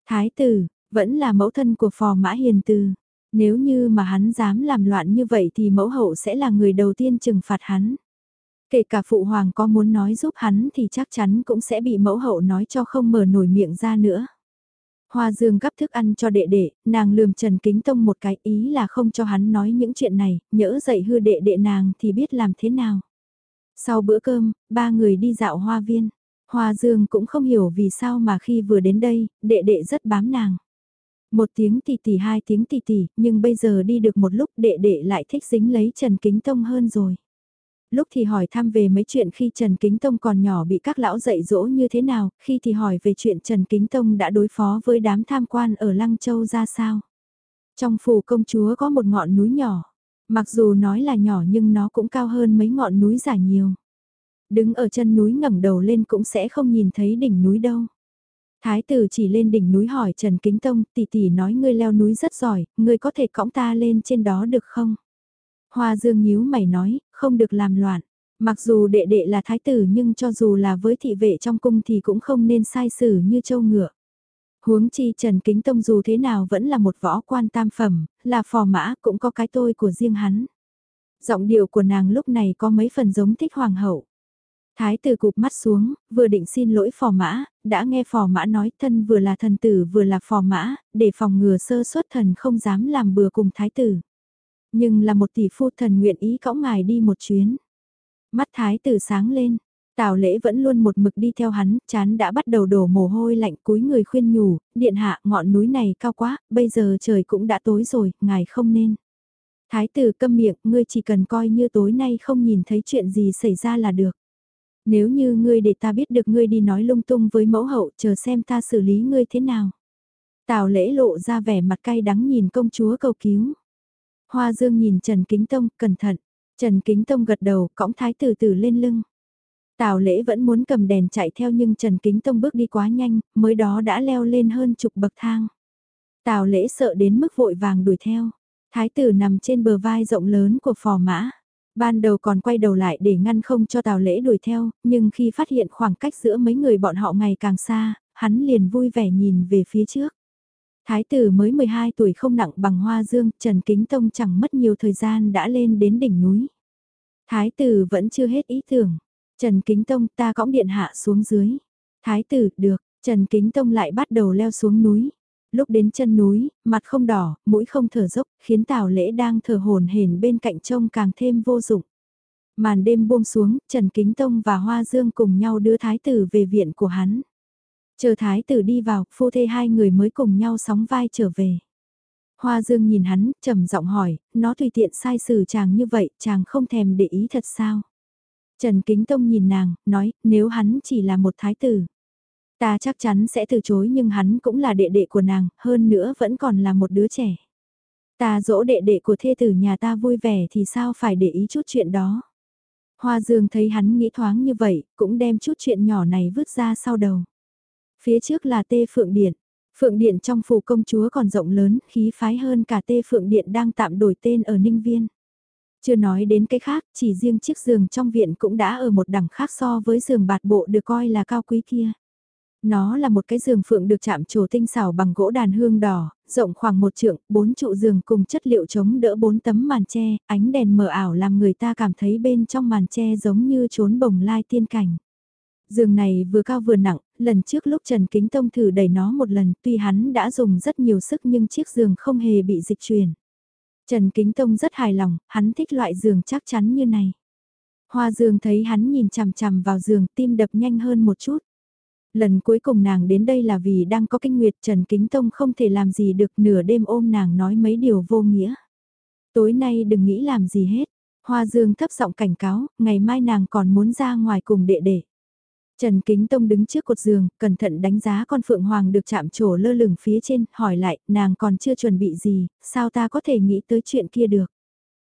Thái tử, vẫn là mẫu thân của phò mã hiền từ. Nếu như mà hắn dám làm loạn như vậy thì mẫu hậu sẽ là người đầu tiên trừng phạt hắn. Kể cả phụ hoàng có muốn nói giúp hắn thì chắc chắn cũng sẽ bị mẫu hậu nói cho không mở nổi miệng ra nữa. Hoa Dương gắp thức ăn cho đệ đệ, nàng lườm Trần Kính Tông một cái ý là không cho hắn nói những chuyện này, nhỡ dậy hư đệ đệ nàng thì biết làm thế nào. Sau bữa cơm, ba người đi dạo hoa viên. Hoa Dương cũng không hiểu vì sao mà khi vừa đến đây, đệ đệ rất bám nàng. Một tiếng tỷ tỷ hai tiếng tỷ tỷ, nhưng bây giờ đi được một lúc đệ đệ lại thích dính lấy Trần Kính Tông hơn rồi lúc thì hỏi thăm về mấy chuyện khi Trần Kính Tông còn nhỏ bị các lão dạy dỗ như thế nào, khi thì hỏi về chuyện Trần Kính Tông đã đối phó với đám tham quan ở Lăng Châu ra sao. Trong phủ công chúa có một ngọn núi nhỏ, mặc dù nói là nhỏ nhưng nó cũng cao hơn mấy ngọn núi giả nhiều. Đứng ở chân núi ngẩng đầu lên cũng sẽ không nhìn thấy đỉnh núi đâu. Thái tử chỉ lên đỉnh núi hỏi Trần Kính Tông, tỷ tỷ nói ngươi leo núi rất giỏi, ngươi có thể cõng ta lên trên đó được không? Hoa Dương nhíu mày nói, không được làm loạn. Mặc dù đệ đệ là thái tử nhưng cho dù là với thị vệ trong cung thì cũng không nên sai xử như châu ngựa. Huống chi Trần Kính Tông dù thế nào vẫn là một võ quan tam phẩm, là phò mã cũng có cái tôi của riêng hắn. Giọng điệu của nàng lúc này có mấy phần giống thích hoàng hậu. Thái tử cụp mắt xuống, vừa định xin lỗi phò mã, đã nghe phò mã nói thân vừa là thần tử vừa là phò mã, để phòng ngừa sơ suất thần không dám làm bừa cùng thái tử nhưng là một tỷ phu thần nguyện ý cõng ngài đi một chuyến. Mắt thái tử sáng lên, Tào lễ vẫn luôn một mực đi theo hắn, chán đã bắt đầu đổ mồ hôi lạnh cúi người khuyên nhủ, điện hạ ngọn núi này cao quá, bây giờ trời cũng đã tối rồi, ngài không nên. Thái tử câm miệng, ngươi chỉ cần coi như tối nay không nhìn thấy chuyện gì xảy ra là được. Nếu như ngươi để ta biết được ngươi đi nói lung tung với mẫu hậu, chờ xem ta xử lý ngươi thế nào. Tào lễ lộ ra vẻ mặt cay đắng nhìn công chúa cầu cứu. Hoa Dương nhìn Trần Kính Tông, cẩn thận. Trần Kính Tông gật đầu, cõng thái tử tử lên lưng. Tào lễ vẫn muốn cầm đèn chạy theo nhưng Trần Kính Tông bước đi quá nhanh, mới đó đã leo lên hơn chục bậc thang. Tào lễ sợ đến mức vội vàng đuổi theo. Thái tử nằm trên bờ vai rộng lớn của phò mã. Ban đầu còn quay đầu lại để ngăn không cho Tào lễ đuổi theo, nhưng khi phát hiện khoảng cách giữa mấy người bọn họ ngày càng xa, hắn liền vui vẻ nhìn về phía trước. Thái tử mới 12 tuổi không nặng bằng hoa dương, Trần Kính Tông chẳng mất nhiều thời gian đã lên đến đỉnh núi. Thái tử vẫn chưa hết ý tưởng. Trần Kính Tông ta cõng điện hạ xuống dưới. Thái tử, được, Trần Kính Tông lại bắt đầu leo xuống núi. Lúc đến chân núi, mặt không đỏ, mũi không thở dốc, khiến Tào Lễ đang thở hồn hển bên cạnh trông càng thêm vô dụng. Màn đêm buông xuống, Trần Kính Tông và Hoa Dương cùng nhau đưa thái tử về viện của hắn. Chờ thái tử đi vào, phu thê hai người mới cùng nhau sóng vai trở về. Hoa Dương nhìn hắn, trầm giọng hỏi, nó tùy tiện sai xử chàng như vậy, chàng không thèm để ý thật sao? Trần Kính Tông nhìn nàng, nói, nếu hắn chỉ là một thái tử. Ta chắc chắn sẽ từ chối nhưng hắn cũng là đệ đệ của nàng, hơn nữa vẫn còn là một đứa trẻ. Ta dỗ đệ đệ của thê tử nhà ta vui vẻ thì sao phải để ý chút chuyện đó. Hoa Dương thấy hắn nghĩ thoáng như vậy, cũng đem chút chuyện nhỏ này vứt ra sau đầu. Phía trước là tê phượng điện. Phượng điện trong phủ công chúa còn rộng lớn, khí phái hơn cả tê phượng điện đang tạm đổi tên ở Ninh Viên. Chưa nói đến cái khác, chỉ riêng chiếc giường trong viện cũng đã ở một đẳng khác so với giường bạt bộ được coi là cao quý kia. Nó là một cái giường phượng được chạm trổ tinh xảo bằng gỗ đàn hương đỏ, rộng khoảng một trượng, bốn trụ giường cùng chất liệu chống đỡ bốn tấm màn tre, ánh đèn mờ ảo làm người ta cảm thấy bên trong màn tre giống như trốn bồng lai tiên cảnh. Giường này vừa cao vừa nặng, lần trước lúc Trần Kính Tông thử đẩy nó một lần tuy hắn đã dùng rất nhiều sức nhưng chiếc giường không hề bị dịch chuyển. Trần Kính Tông rất hài lòng, hắn thích loại giường chắc chắn như này. Hoa Dương thấy hắn nhìn chằm chằm vào giường tim đập nhanh hơn một chút. Lần cuối cùng nàng đến đây là vì đang có kinh nguyệt Trần Kính Tông không thể làm gì được nửa đêm ôm nàng nói mấy điều vô nghĩa. Tối nay đừng nghĩ làm gì hết. Hoa Dương thấp giọng cảnh cáo, ngày mai nàng còn muốn ra ngoài cùng đệ đệ. Trần Kính Tông đứng trước cột giường, cẩn thận đánh giá con Phượng Hoàng được chạm trổ lơ lửng phía trên, hỏi lại, nàng còn chưa chuẩn bị gì, sao ta có thể nghĩ tới chuyện kia được.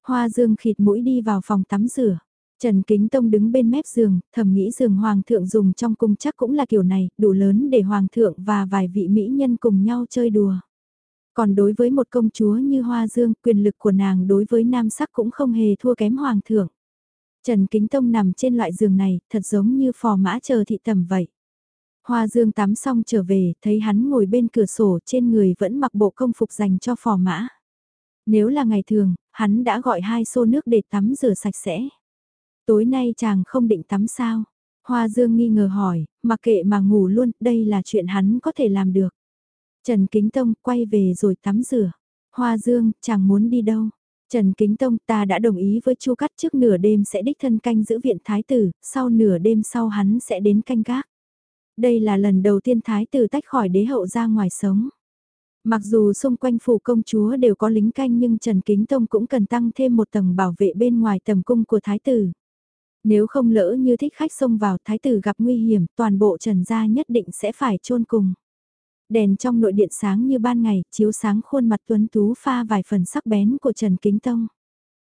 Hoa Dương khịt mũi đi vào phòng tắm rửa. Trần Kính Tông đứng bên mép giường, thầm nghĩ giường Hoàng thượng dùng trong cung chắc cũng là kiểu này, đủ lớn để Hoàng thượng và vài vị mỹ nhân cùng nhau chơi đùa. Còn đối với một công chúa như Hoa Dương, quyền lực của nàng đối với nam sắc cũng không hề thua kém Hoàng thượng. Trần Kính Tông nằm trên loại giường này, thật giống như phò mã chờ thị tầm vậy. Hoa Dương tắm xong trở về, thấy hắn ngồi bên cửa sổ trên người vẫn mặc bộ công phục dành cho phò mã. Nếu là ngày thường, hắn đã gọi hai xô nước để tắm rửa sạch sẽ. Tối nay chàng không định tắm sao? Hoa Dương nghi ngờ hỏi, mặc kệ mà ngủ luôn, đây là chuyện hắn có thể làm được. Trần Kính Tông quay về rồi tắm rửa. Hoa Dương, chàng muốn đi đâu? Trần Kính Tông ta đã đồng ý với Chu Cắt trước nửa đêm sẽ đích thân canh giữ viện Thái Tử, sau nửa đêm sau hắn sẽ đến canh gác. Đây là lần đầu tiên Thái Tử tách khỏi đế hậu ra ngoài sống. Mặc dù xung quanh phủ công chúa đều có lính canh nhưng Trần Kính Tông cũng cần tăng thêm một tầng bảo vệ bên ngoài tầm cung của Thái Tử. Nếu không lỡ như thích khách xông vào Thái Tử gặp nguy hiểm toàn bộ Trần gia nhất định sẽ phải chôn cùng. Đèn trong nội điện sáng như ban ngày, chiếu sáng khuôn mặt tuấn tú pha vài phần sắc bén của Trần Kính Tông.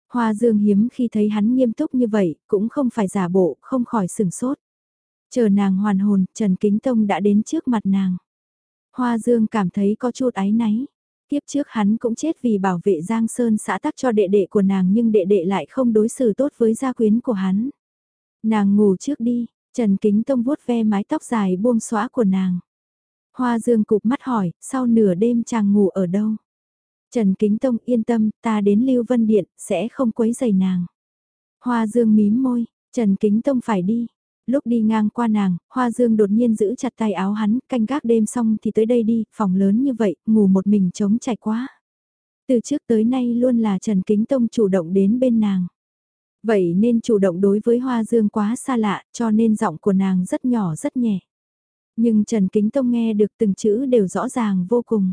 Hoa Dương hiếm khi thấy hắn nghiêm túc như vậy, cũng không phải giả bộ, không khỏi sừng sốt. Chờ nàng hoàn hồn, Trần Kính Tông đã đến trước mặt nàng. Hoa Dương cảm thấy có chút áy náy. Tiếp trước hắn cũng chết vì bảo vệ Giang Sơn xã tắc cho đệ đệ của nàng nhưng đệ đệ lại không đối xử tốt với gia quyến của hắn. Nàng ngủ trước đi, Trần Kính Tông vuốt ve mái tóc dài buông xóa của nàng. Hoa Dương cụp mắt hỏi, sau nửa đêm chàng ngủ ở đâu? Trần Kính Tông yên tâm, ta đến Lưu Vân Điện, sẽ không quấy giày nàng. Hoa Dương mím môi, Trần Kính Tông phải đi. Lúc đi ngang qua nàng, Hoa Dương đột nhiên giữ chặt tay áo hắn, canh gác đêm xong thì tới đây đi, phòng lớn như vậy, ngủ một mình trống trải quá. Từ trước tới nay luôn là Trần Kính Tông chủ động đến bên nàng. Vậy nên chủ động đối với Hoa Dương quá xa lạ, cho nên giọng của nàng rất nhỏ rất nhẹ. Nhưng Trần Kính Tông nghe được từng chữ đều rõ ràng vô cùng.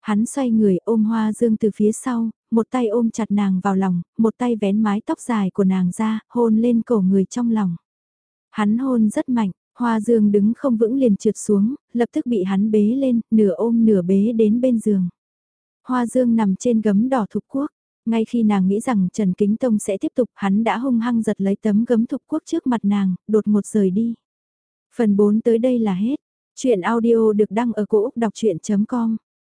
Hắn xoay người ôm Hoa Dương từ phía sau, một tay ôm chặt nàng vào lòng, một tay vén mái tóc dài của nàng ra, hôn lên cổ người trong lòng. Hắn hôn rất mạnh, Hoa Dương đứng không vững liền trượt xuống, lập tức bị hắn bế lên, nửa ôm nửa bế đến bên giường. Hoa Dương nằm trên gấm đỏ thục quốc, ngay khi nàng nghĩ rằng Trần Kính Tông sẽ tiếp tục hắn đã hung hăng giật lấy tấm gấm thục quốc trước mặt nàng, đột một rời đi. Phần 4 tới đây là hết. Chuyện audio được đăng ở cổ Úc đọc chuyện.com